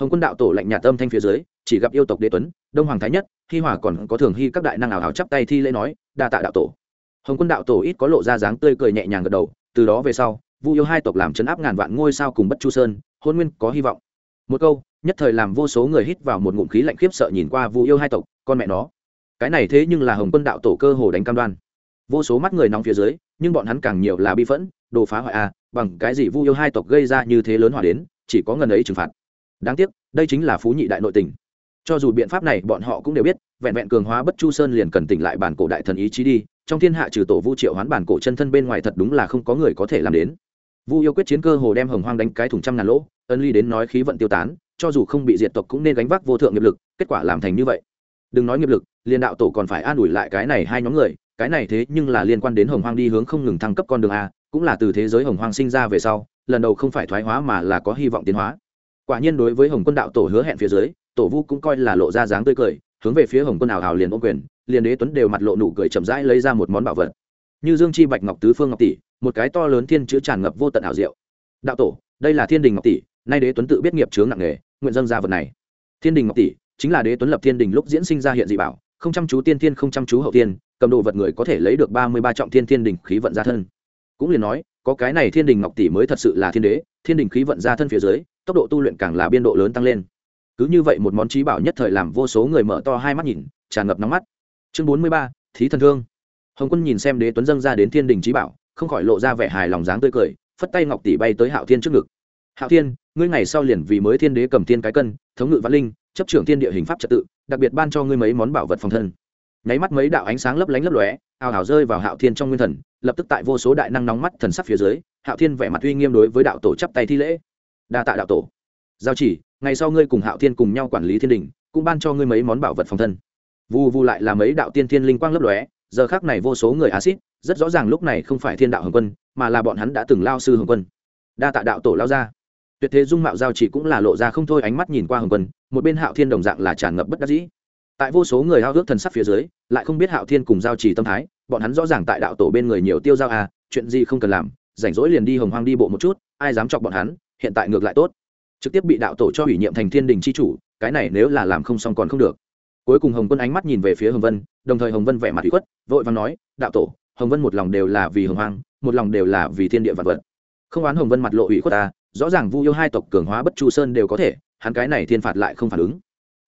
Hồng quân đạo tổ lạnh nhạt tâm thanh phía dưới, chỉ gặp yêu tộc đế tuấn, đông hoàng thái nhất, hi hòa còn có thường hy các đại năng ảo hào chắp tay thi lễ nói, đa tạ đạo tổ. Hồng quân đạo tổ ít có lộ ra dáng tươi cười nhẹ nhàng gật đầu, từ đó về sau, vu yêu hai tộc làm chấn áp ngàn vạn ngôi sao cùng bất chu sơn, hôn nguyên có hy vọng. Một câu, nhất thời làm vô số người hít vào một ngụm khí lạnh khiếp sợ nhìn qua vu yêu hai tộc, con mẹ nó. Cái này thế nhưng là hồng quân đạo tổ cơ hồ đánh cam đoan vô số mắt người nóng phía dưới nhưng bọn hắn càng nhiều là bi phẫn đồ phá hoại a à, bằng cái gì vu yêu hai tộc gây ra như thế lớn hỏa đến chỉ có ngần ấy trừng phạt. Đáng tiếc đây chính là phú nhị đại nội tình. Cho dù biện pháp này bọn họ cũng đều biết vẹn vẹn cường hóa bất chu sơn liền cần tỉnh lại bản cổ đại thần ý chí đi trong thiên hạ trừ tổ vu triệu hoán bản cổ chân thân bên ngoài thật đúng là không có người có thể làm đến. Vu yêu quyết chiến cơ hồ đem hồng hoang đánh cái thùng trăm ngàn lỗ ân ly đến nói khí vận tiêu tán cho dù không bị diệt tộc cũng nên gánh vác vô thượng nghiệp lực kết quả làm thành như vậy. Đừng nói nghiệp lực liên đạo tổ còn phải an ủi lại cái này hai nhóm người cái này thế nhưng là liên quan đến hồng hoang đi hướng không ngừng thăng cấp con đường a, cũng là từ thế giới hồng hoang sinh ra về sau, lần đầu không phải thoái hóa mà là có hy vọng tiến hóa. Quả nhiên đối với hồng quân đạo tổ hứa hẹn phía dưới, tổ vu cũng coi là lộ ra dáng tươi cười, hướng về phía hồng quân ảo hào liền ôm quyền, liền đế tuấn đều mặt lộ nụ cười chậm rãi lấy ra một món bảo vật. Như dương chi bạch ngọc tứ phương ngọc tỷ, một cái to lớn thiên chữ tràn ngập vô tận ảo diệu. Đạo tổ, đây là thiên đình ngọc tỷ, nay đế tuấn tự biết nghiệp chướng nặng nghề nguyện dâng ra vật này. Thiên đình ngọc tỷ, chính là đế tuấn lập thiên đình lúc diễn sinh ra hiện dị bảo, không chăm chú tiên thiên, không chăm chú hậu tiên cầm đồ vật người có thể lấy được ba mươi ba trọng thiên thiên đình khí vận ra thân. Cũng liền nói, có cái này thiên đình ngọc tỷ mới thật sự là thiên đế, thiên đình khí vận ra thân phía dưới, tốc độ tu luyện càng là biên độ lớn tăng lên. Cứ như vậy một món trí bảo nhất thời làm vô số người mở to hai mắt nhìn, tràn ngập nóng mắt. Chương bốn mươi ba, thí thần thương. Hồng quân nhìn xem đế tuấn dâng ra đến thiên đình trí bảo, không khỏi lộ ra vẻ hài lòng dáng tươi cười, phất tay ngọc tỷ bay tới hạo thiên trước ngực. Hạo thiên, ngươi ngày sau liền vì mới thiên đế cầm thiên cái cân, thống ngự văn linh, chấp trưởng thiên địa hình pháp trật tự, đặc biệt ban cho ngươi mấy món bảo vật phòng thân nháy mắt mấy đạo ánh sáng lấp lánh lấp lóe, ào ào rơi vào hạo thiên trong nguyên thần, lập tức tại vô số đại năng nóng mắt thần sắc phía dưới, hạo thiên vẻ mặt uy nghiêm đối với đạo tổ chắp tay thi lễ. Đa tạ đạo tổ. Giao chỉ, ngày sau ngươi cùng hạo thiên cùng nhau quản lý thiên đình, cũng ban cho ngươi mấy món bảo vật phòng thân. Vu vu lại là mấy đạo tiên thiên linh quang lấp lóe, giờ khác này vô số người acid rất rõ ràng lúc này không phải thiên đạo hồng quân, mà là bọn hắn đã từng lao sư hồng quân. Đa tạ đạo tổ lao ra. Tuyệt thế dung mạo giao chỉ cũng là lộ ra không thôi ánh mắt nhìn qua hồng quân, một bên hạo thiên đồng dạng là tràn ngập bất đắc dĩ tại vô số người hao ước thần sắc phía dưới, lại không biết hạo thiên cùng giao chỉ tâm thái, bọn hắn rõ ràng tại đạo tổ bên người nhiều tiêu giao à chuyện gì không cần làm, rảnh rỗi liền đi hồng hoang đi bộ một chút, ai dám chọc bọn hắn, hiện tại ngược lại tốt. Trực tiếp bị đạo tổ cho ủy nhiệm thành thiên đình c h i chủ, cái này nếu là làm không xong còn không được. Cuối cùng hồng quân ánh mắt nhìn về phía hồng vân, đồng thời hồng vân vẻ mặt bị khuất, vội và nói, đạo tổ, hồng vân một lòng đều là vì hồng hoang, một lòng đều là vì thiên địa vạn vật. Không oán hồng vân mặt lộ ủy khuất ta rõ ràng vu yêu hai tộc cường hóa bất chu sơn đều có thể, hắn cái này thiên phạt lại không phản ứng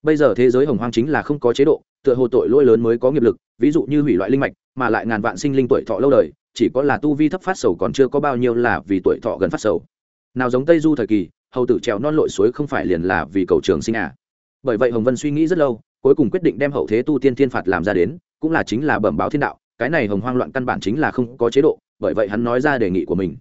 bây giờ thế giới hồng hoang chính là không có chế độ, tựa hồ tội lỗi lớn mới có nghiệp lực, ví dụ như hủy loại linh mạch, mà lại ngàn vạn sinh linh tuổi thọ lâu đời, chỉ có là tu vi thấp phát sầu còn chưa có bao nhiêu là vì tuổi thọ gần phát sầu. Nào giống tây du thời kỳ, hầu tử trèo non lội suối không phải liền là vì cầu trường sinh à? Bởi vậy hồng vân suy nghĩ rất lâu, cuối cùng quyết định đem hậu thế tu tiên thiên phạt làm ra đến, cũng là chính là bẩm báo thiên đạo, cái này hồng hoang loạn căn bản chính là không có chế độ, bởi vậy hắn nói ra đề nghị của mình.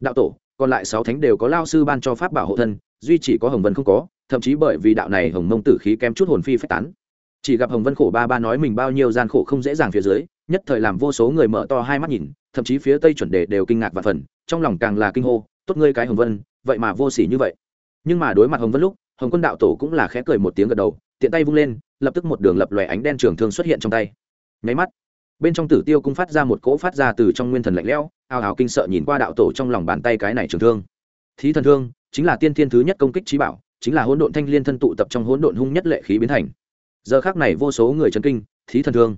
Đạo tổ, còn lại sáu thánh đều có lao sư ban cho pháp bảo hộ thân, duy chỉ có hồng vân không có thậm chí bởi vì đạo này hồng mông tử khí kém chút hồn phi phách tán. Chỉ gặp hồng vân khổ ba ba nói mình bao nhiêu gian khổ không dễ dàng phía dưới, nhất thời làm vô số người mở to hai mắt nhìn, thậm chí phía tây chuẩn đề đều kinh ngạc và phần, trong lòng càng là kinh hô, tốt ngươi cái hồng vân, vậy mà vô sỉ như vậy. Nhưng mà đối mặt hồng vân lúc, hồng quân đạo tổ cũng là khẽ cười một tiếng gật đầu, tiện tay vung lên, lập tức một đường lập lòe ánh đen trường thương xuất hiện trong tay. Nháy mắt, bên trong tử tiêu cung phát ra một cỗ phát ra từ trong nguyên thần lạnh lẽo ào ào kinh sợ nhìn qua đạo tổ trong lòng bàn tay cái này trường thương. Thí thần thương chính là tiên thiên thứ nhất công kích trí bảo chính là hỗn độn thanh liên thân tụ tập trong hỗn độn hung nhất lệ khí biến thành. Giờ khác này vô số người chấn kinh, thí thần thương.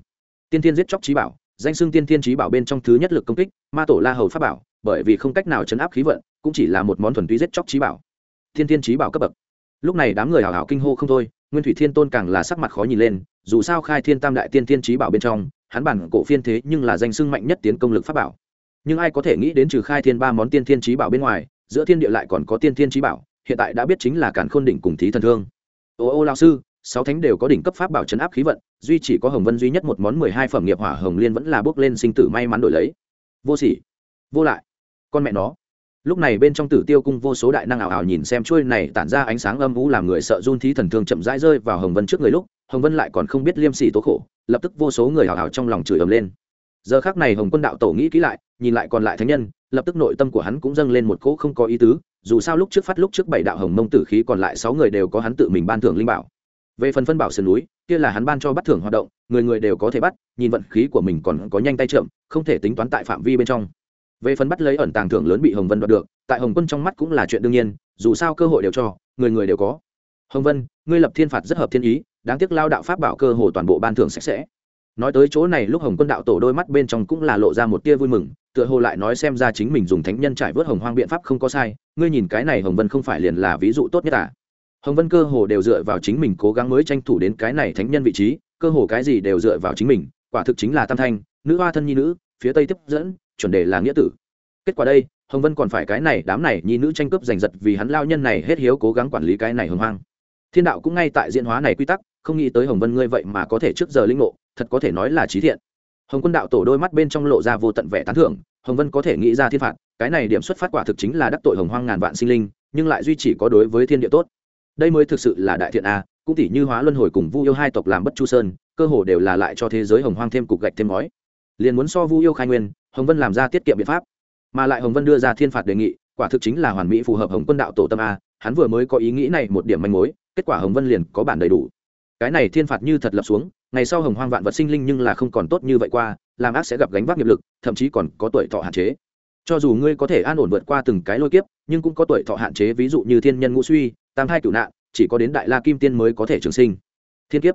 Tiên thiên giết chóc trí bảo, danh xưng tiên thiên trí bảo bên trong thứ nhất lực công kích, ma tổ la hầu pháp bảo, bởi vì không cách nào chấn áp khí vận, cũng chỉ là một món thuần túy giết chóc trí bảo. Tiên thiên trí bảo cấp bậc. Lúc này đám người hào hào kinh hô không thôi, nguyên thủy thiên tôn càng là sắc mặt khó nhìn lên, dù sao khai thiên tam đại tiên thiên trí bảo bên trong, hắn bản cổ phiên thế nhưng là danh xưng mạnh nhất tiến công lực pháp bảo. Nhưng ai có thể nghĩ đến trừ khai thiên ba món tiên thiên trí bảo bên ngoài, giữa thiên địa lại còn có tiên thiên trí bảo hiện tại đã biết chính là cản khôn đỉnh cùng thí thần thương. Ô ô lao sư, sáu thánh đều có đỉnh cấp pháp bảo chấn áp khí vận, duy chỉ có hồng vân duy nhất một món mười hai phẩm nghiệp hỏa hồng liên vẫn là bước lên sinh tử may mắn đổi lấy. Vô sỉ, vô lại, con mẹ nó. Lúc này bên trong tử tiêu cung vô số đại năng ảo ảo nhìn xem chuôi này tản ra ánh sáng âm u làm người sợ run thí thần thương chậm rãi rơi vào hồng vân trước người lúc, hồng vân lại còn không biết liêm sỉ tố khổ, lập tức vô số người ảo ảo trong lòng chửi ầm lên. Giờ khác này hồng quân đạo tổ nghĩ kỹ lại, nhìn lại còn lại thánh nhân, lập tức nội tâm của hắn cũng dâng lên một cỗ không có ý tứ dù sao lúc trước phát lúc trước bảy đạo hồng mông tử khí còn lại sáu người đều có hắn tự mình ban thưởng linh bảo. Về phần phân bảo sườn núi, kia là hắn ban cho bắt thưởng hoạt động, người người đều có thể bắt, nhìn vận khí của mình còn có nhanh tay trượm không thể tính toán tại phạm vi bên trong. Về phần bắt lấy ẩn tàng thưởng lớn bị hồng vân đoạt được, tại hồng quân trong mắt cũng là chuyện đương nhiên, dù sao cơ hội đều cho, người người đều có. Hồng vân, ngươi lập thiên phạt rất hợp thiên ý, đáng tiếc lao đạo pháp bảo cơ hồ toàn bộ ban thưởng sạch sẽ nói tới chỗ này lúc hồng quân đạo tổ đôi mắt bên trong cũng là lộ ra một tia vui mừng, tựa hồ lại nói xem ra chính mình dùng thánh nhân trải vớt hồng hoang biện pháp không có sai, ngươi nhìn cái này hồng vân không phải liền là ví dụ tốt nhất à? Hồng vân cơ hồ đều dựa vào chính mình cố gắng mới tranh thủ đến cái này thánh nhân vị trí, cơ hồ cái gì đều dựa vào chính mình, quả thực chính là tam thanh, nữ hoa thân nhi nữ, phía tây tiếp dẫn, chuẩn đề là nghĩa tử. Kết quả đây, hồng vân còn phải cái này, đám này nhi nữ tranh cướp giành giật vì hắn lao nhân này hết hiếu cố gắng quản lý cái này hồng hoang. Thiên đạo cũng ngay tại diễn hóa này quy tắc không nghĩ tới hồng vân ngươi vậy mà có thể trước giờ linh ngộ, thật có thể nói là trí thiện. Hồng quân đạo tổ đôi mắt bên trong lộ ra vô tận vẻ tán thưởng, hồng vân có thể nghĩ ra thiên phạt, cái này điểm xuất phát quả thực chính là đắc tội hồng hoang ngàn vạn sinh linh, nhưng lại duy trì có đối với thiên địa tốt. Đây mới thực sự là đại thiện a, cũng tỷ như hóa luân hồi cùng vu yêu hai tộc làm bất chu sơn, cơ hồ đều là lại cho thế giới hồng hoang thêm cục gạch thêm ngói. Liền muốn so vu yêu khai nguyên, hồng vân làm ra tiết kiệm biện pháp. Mà lại hồng vân đưa ra thiên phạt đề nghị, quả thực chính là hoàn mỹ phù hợp hồng quân đạo tổ tâm a, hắn vừa mới có ý nghĩ này một điểm manh mối, kết quả hồng vân liền có bản đầy đủ cái này thiên phạt như thật lập xuống, ngày sau hồng hoang vạn vật sinh linh nhưng là không còn tốt như vậy qua, làm ác sẽ gặp gánh vác nghiệp lực, thậm chí còn có tuổi thọ hạn chế. Cho dù ngươi có thể an ổn vượt qua từng cái lôi kiếp, nhưng cũng có tuổi thọ hạn chế, ví dụ như thiên nhân ngũ suy, tam thai cửu nạn, chỉ có đến đại la kim tiên mới có thể trường sinh. Thiên kiếp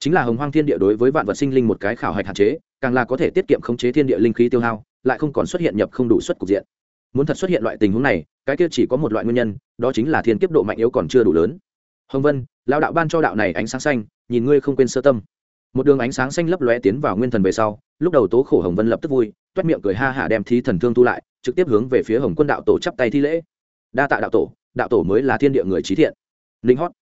chính là hồng hoang thiên địa đối với vạn vật sinh linh một cái khảo hạch hạn chế, càng là có thể tiết kiệm khống chế thiên địa linh khí tiêu hao, lại không còn xuất hiện nhập không đủ suất cục diện. Muốn thật xuất hiện loại tình huống này, cái kia chỉ có một loại nguyên nhân, đó chính là thiên kiếp độ mạnh yếu còn chưa đủ lớn hồng vân lao đạo ban cho đạo này ánh sáng xanh, nhìn ngươi không quên sơ tâm. Một đường ánh sáng xanh lấp lóe tiến vào nguyên thần về sau, lúc đầu tố khổ hồng vân lập tức vui, toét miệng cười ha hả đem thí thần thương tu lại, trực tiếp hướng về phía hồng quân đạo tổ chắp tay thi lễ. Đa tạ đạo tổ đạo tổ mới là thiên địa người trí thiện. Linh hót.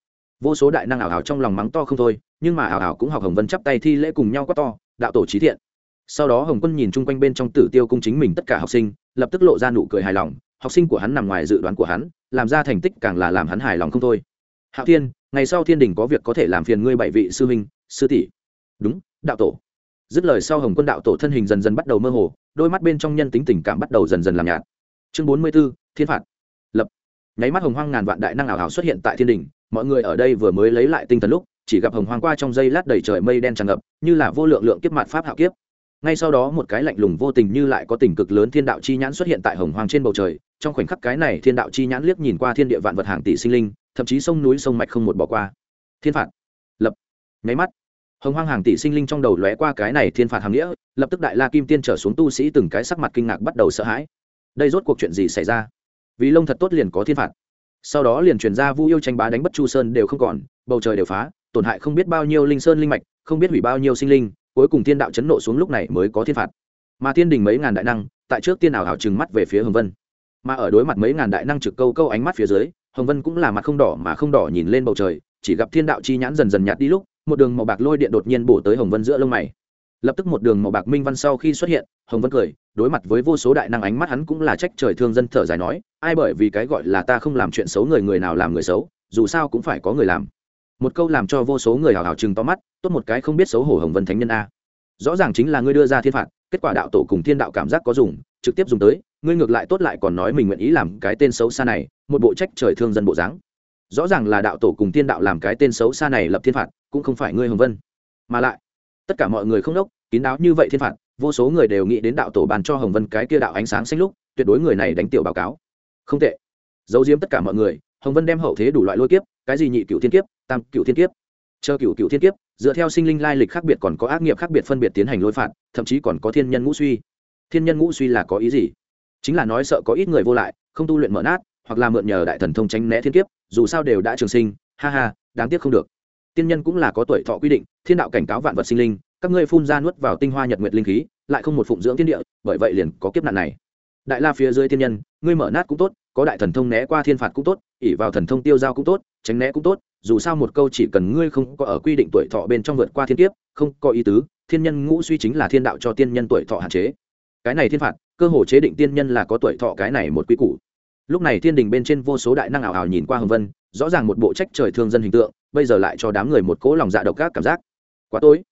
Vô số đại năng ảo ảo trong lòng mắng to không thôi, nhưng mà ảo ảo cũng học hồng vân chắp tay thi lễ cùng nhau quát to, đạo tổ trí thiện. Sau đó hồng quân nhìn chung quanh bên trong tử tiêu cung chính mình tất cả học sinh, lập tức lộ ra nụ cười hài lòng, học sinh của hắn nằm ngoài dự đoán của hắn, làm ra thành tích càng là làm hắn hài lòng không thôi hạo thiên, ngày sau thiên đình có việc có thể làm phiền ngươi bảy vị sư huynh, sư tỷ. Đúng, đạo tổ. Dứt lời sau hồng quân đạo tổ thân hình dần dần bắt đầu mơ hồ, đôi mắt bên trong nhân tính tình cảm bắt đầu dần dần làm nhạt. Chương bốn mươi b ố thiên phạt. Lập. Nháy mắt hồng hoang ngàn vạn đại năng ảo ảo xuất hiện tại thiên đình, mọi người ở đây vừa mới lấy lại tinh thần lúc, chỉ gặp hồng hoang qua trong dây lát đầy trời mây đen tràn ngập, như là vô lượng lượng kiếp mạt pháp hạo kiếp. Ngay sau đó một cái lạnh lùng vô tình như lại có tình cực lớn thiên đạo chi nhãn xuất hiện tại hồng hoang trên bầu trời, trong khoảnh khắc cái này thiên đạo chi nhãn liếc nhìn qua thiên địa vạn vật hàng tỷ sinh linh thậm chí sông núi sông mạch không một bỏ qua. Thiên phạt. Lập. Nháy mắt. Hồng hoang hàng tỷ sinh linh trong đầu lóe qua cái này thiên phạt hàng nghĩa, lập tức đại la kim tiên trở xuống tu sĩ từng cái sắc mặt kinh ngạc bắt đầu sợ hãi. Đây rốt cuộc chuyện gì xảy ra? Vì lông thật tốt liền có thiên phạt. Sau đó liền truyền ra vu yêu tranh bá đánh bất chu sơn đều không còn, bầu trời đều phá, tổn hại không biết bao nhiêu linh sơn linh mạch, không biết hủy bao nhiêu sinh linh, cuối cùng thiên đạo chấn nộ xuống lúc này mới có thiên phạt. Mà thiên đình mấy ngàn đại năng, tại trước tiên ảo hảo trừng mắt về phía hồng vân. Mà ở đối mặt mấy ngàn đại năng trực câu câu ánh mắt phía dưới hồng vân cũng là mặt không đỏ mà không đỏ nhìn lên bầu trời, chỉ gặp thiên đạo chi nhãn dần dần nhạt đi lúc, một đường màu bạc lôi điện đột nhiên bổ tới hồng vân giữa lông mày. Lập tức một đường màu bạc minh văn sau khi xuất hiện, hồng vân cười, đối mặt với vô số đại năng ánh mắt hắn cũng là trách trời thương dân thở dài nói, ai bởi vì cái gọi là ta không làm chuyện xấu người người nào làm người xấu, dù sao cũng phải có người làm. Một câu làm cho vô số người hào hào chừng to mắt, tốt một cái không biết xấu hổ hồng vân thánh nhân a. Rõ ràng chính là ngươi đưa ra thiên phạt, kết quả đạo tổ cùng thiên đạo cảm giác có dùng, trực tiếp dùng tới ngươi ngược lại tốt lại còn nói mình nguyện ý làm cái tên xấu xa này, một bộ trách trời thương dân bộ dáng. Rõ ràng là đạo tổ cùng tiên đạo làm cái tên xấu xa này lập thiên phạt, cũng không phải ngươi hồng vân. Mà lại, tất cả mọi người không đốc, kín đáo như vậy thiên phạt, vô số người đều nghĩ đến đạo tổ bàn cho hồng vân cái kia đạo ánh sáng xanh lúc, tuyệt đối người này đánh tiểu báo cáo. Không tệ. Giấu diếm tất cả mọi người, hồng vân đem hậu thế đủ loại lôi kiếp, cái gì nhị cựu thiên kiếp, tam cựu thiên kiếp, chờ cựu cựu thiên kiếp, dựa theo sinh linh lai lịch khác biệt còn có ác nghiệp khác biệt phân biệt tiến hành lôi phạt, thậm chí còn có thiên nhân ngũ suy. Thiên nhân ngũ suy là có ý gì? Chính là nói sợ có ít người vô lại, không tu luyện mở nát, hoặc là mượn nhờ đại thần thông tránh né thiên kiếp, dù sao đều đã trường sinh, ha ha, đáng tiếc không được. Tiên nhân cũng là có tuổi thọ quy định, thiên đạo cảnh cáo vạn vật sinh linh, các ngươi phun ra nuốt vào tinh hoa nhật nguyệt linh khí, lại không một phụng dưỡng thiên địa, bởi vậy liền có kiếp nạn này. Đại la phía dưới thiên nhân, ngươi mở nát cũng tốt, có đại thần thông né qua thiên phạt cũng tốt ỉ vào thần thông tiêu giao cũng tốt, tránh né cũng tốt, dù sao một câu chỉ cần ngươi không có ở quy định tuổi thọ bên trong vượt qua thiên kiếp, không có ý tứ, thiên nhân ngũ suy chính là thiên đạo cho tiên nhân tuổi thọ hạn chế. Cái này thiên phạt cơ hồ chế định tiên nhân là có tuổi thọ cái này một quy củ. Lúc này thiên đình bên trên vô số đại năng ảo ảo nhìn qua hồng vân, rõ ràng một bộ trách trời thương dân hình tượng, bây giờ lại cho đám người một cỗ lòng dạ độc các cảm giác. Quá tối.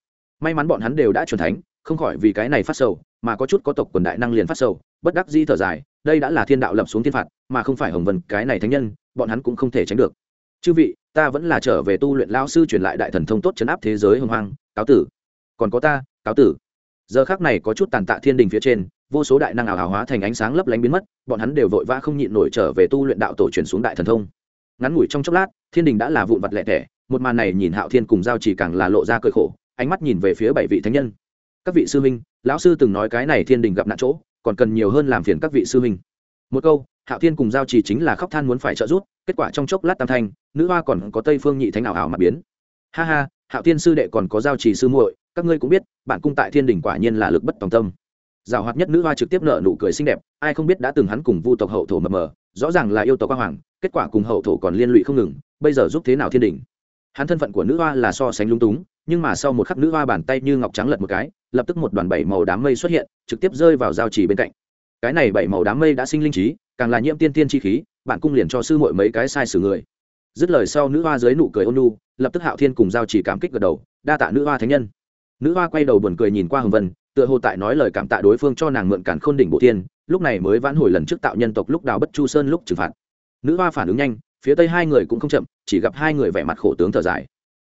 May mắn bọn hắn đều đã trưởng thánh, không khỏi vì cái này phát sầu, mà có chút có tộc quần đại năng liền phát sầu, bất đắc di thở dài, đây đã là thiên đạo lập xuống thiên phạt, mà không phải hồng vân cái này thánh nhân, bọn hắn cũng không thể tránh được. Chư vị, ta vẫn là trở về tu luyện lao sư truyền lại đại thần thông tốt chấn áp thế giới hồng hoang cáo tử. Còn có ta, cáo tử. Giờ khác này có chút tàn tạ thiên đình phía trên vô số đại năng ảo hào hóa thành ánh sáng lấp lánh biến mất, bọn hắn đều vội vã không nhịn nổi trở về tu luyện đạo tổ truyền xuống đại thần thông. Ngắn ngủi trong chốc lát, thiên đình đã là vụn vặt lẹ tẻ, một màn này nhìn hạo thiên cùng giao chỉ càng là lộ ra cơi khổ, ánh mắt nhìn về phía bảy vị thánh nhân. Các vị sư minh lão sư từng nói cái này thiên đình gặp nạn chỗ, còn cần nhiều hơn làm phiền các vị sư minh một câu, hạo thiên cùng giao chỉ chính là khóc than muốn phải trợ giúp, kết quả trong chốc lát tam thanh, nữ hoa còn có tây phương nhị thánh ảo ảo mà biến. Ha ha, hạo thiên sư đệ còn có giao chỉ sư muội, các ngươi cũng biết, bản cung tại thiên đình quả nhiên là lực bất tòng tâm giảo hoạt nhất nữ hoa trực tiếp nợ nụ cười xinh đẹp, ai không biết đã từng hắn cùng vu tộc hậu thổ mờ mờ, rõ ràng là yêu tộc quang hoàng, kết quả cùng hậu thổ còn liên lụy không ngừng, bây giờ giúp thế nào thiên đình hắn thân phận của nữ hoa là so sánh lung túng, nhưng mà sau một khắc nữ hoa bàn tay như ngọc trắng lật một cái, lập tức một đoàn bảy màu đám mây xuất hiện, trực tiếp rơi vào giao trì bên cạnh. Cái này bảy màu đám mây đã sinh linh trí, càng là nhiễm tiên tiên chi khí, bạn cung liền cho sư muội mấy cái sai sử người. Dứt lời sau nữ hoa dưới nụ cười ôn nu lập tức hạo thiên cùng giao chỉ cảm kích gật đầu, đa tạ nữ hoa thánh nhân. Nữ hoa quay đầu buồn cười nhìn qua hồng vân tựa hồ tại nói lời cảm tạ đối phương cho nàng mượn cản khôn đỉnh bộ tiên, lúc này mới vãn hồi lần trước tạo nhân tộc lúc đào bất chu sơn lúc trừng phạt. Nữ hoa phản ứng nhanh phía tây hai người cũng không chậm chỉ gặp hai người vẻ mặt khổ tướng thở dài.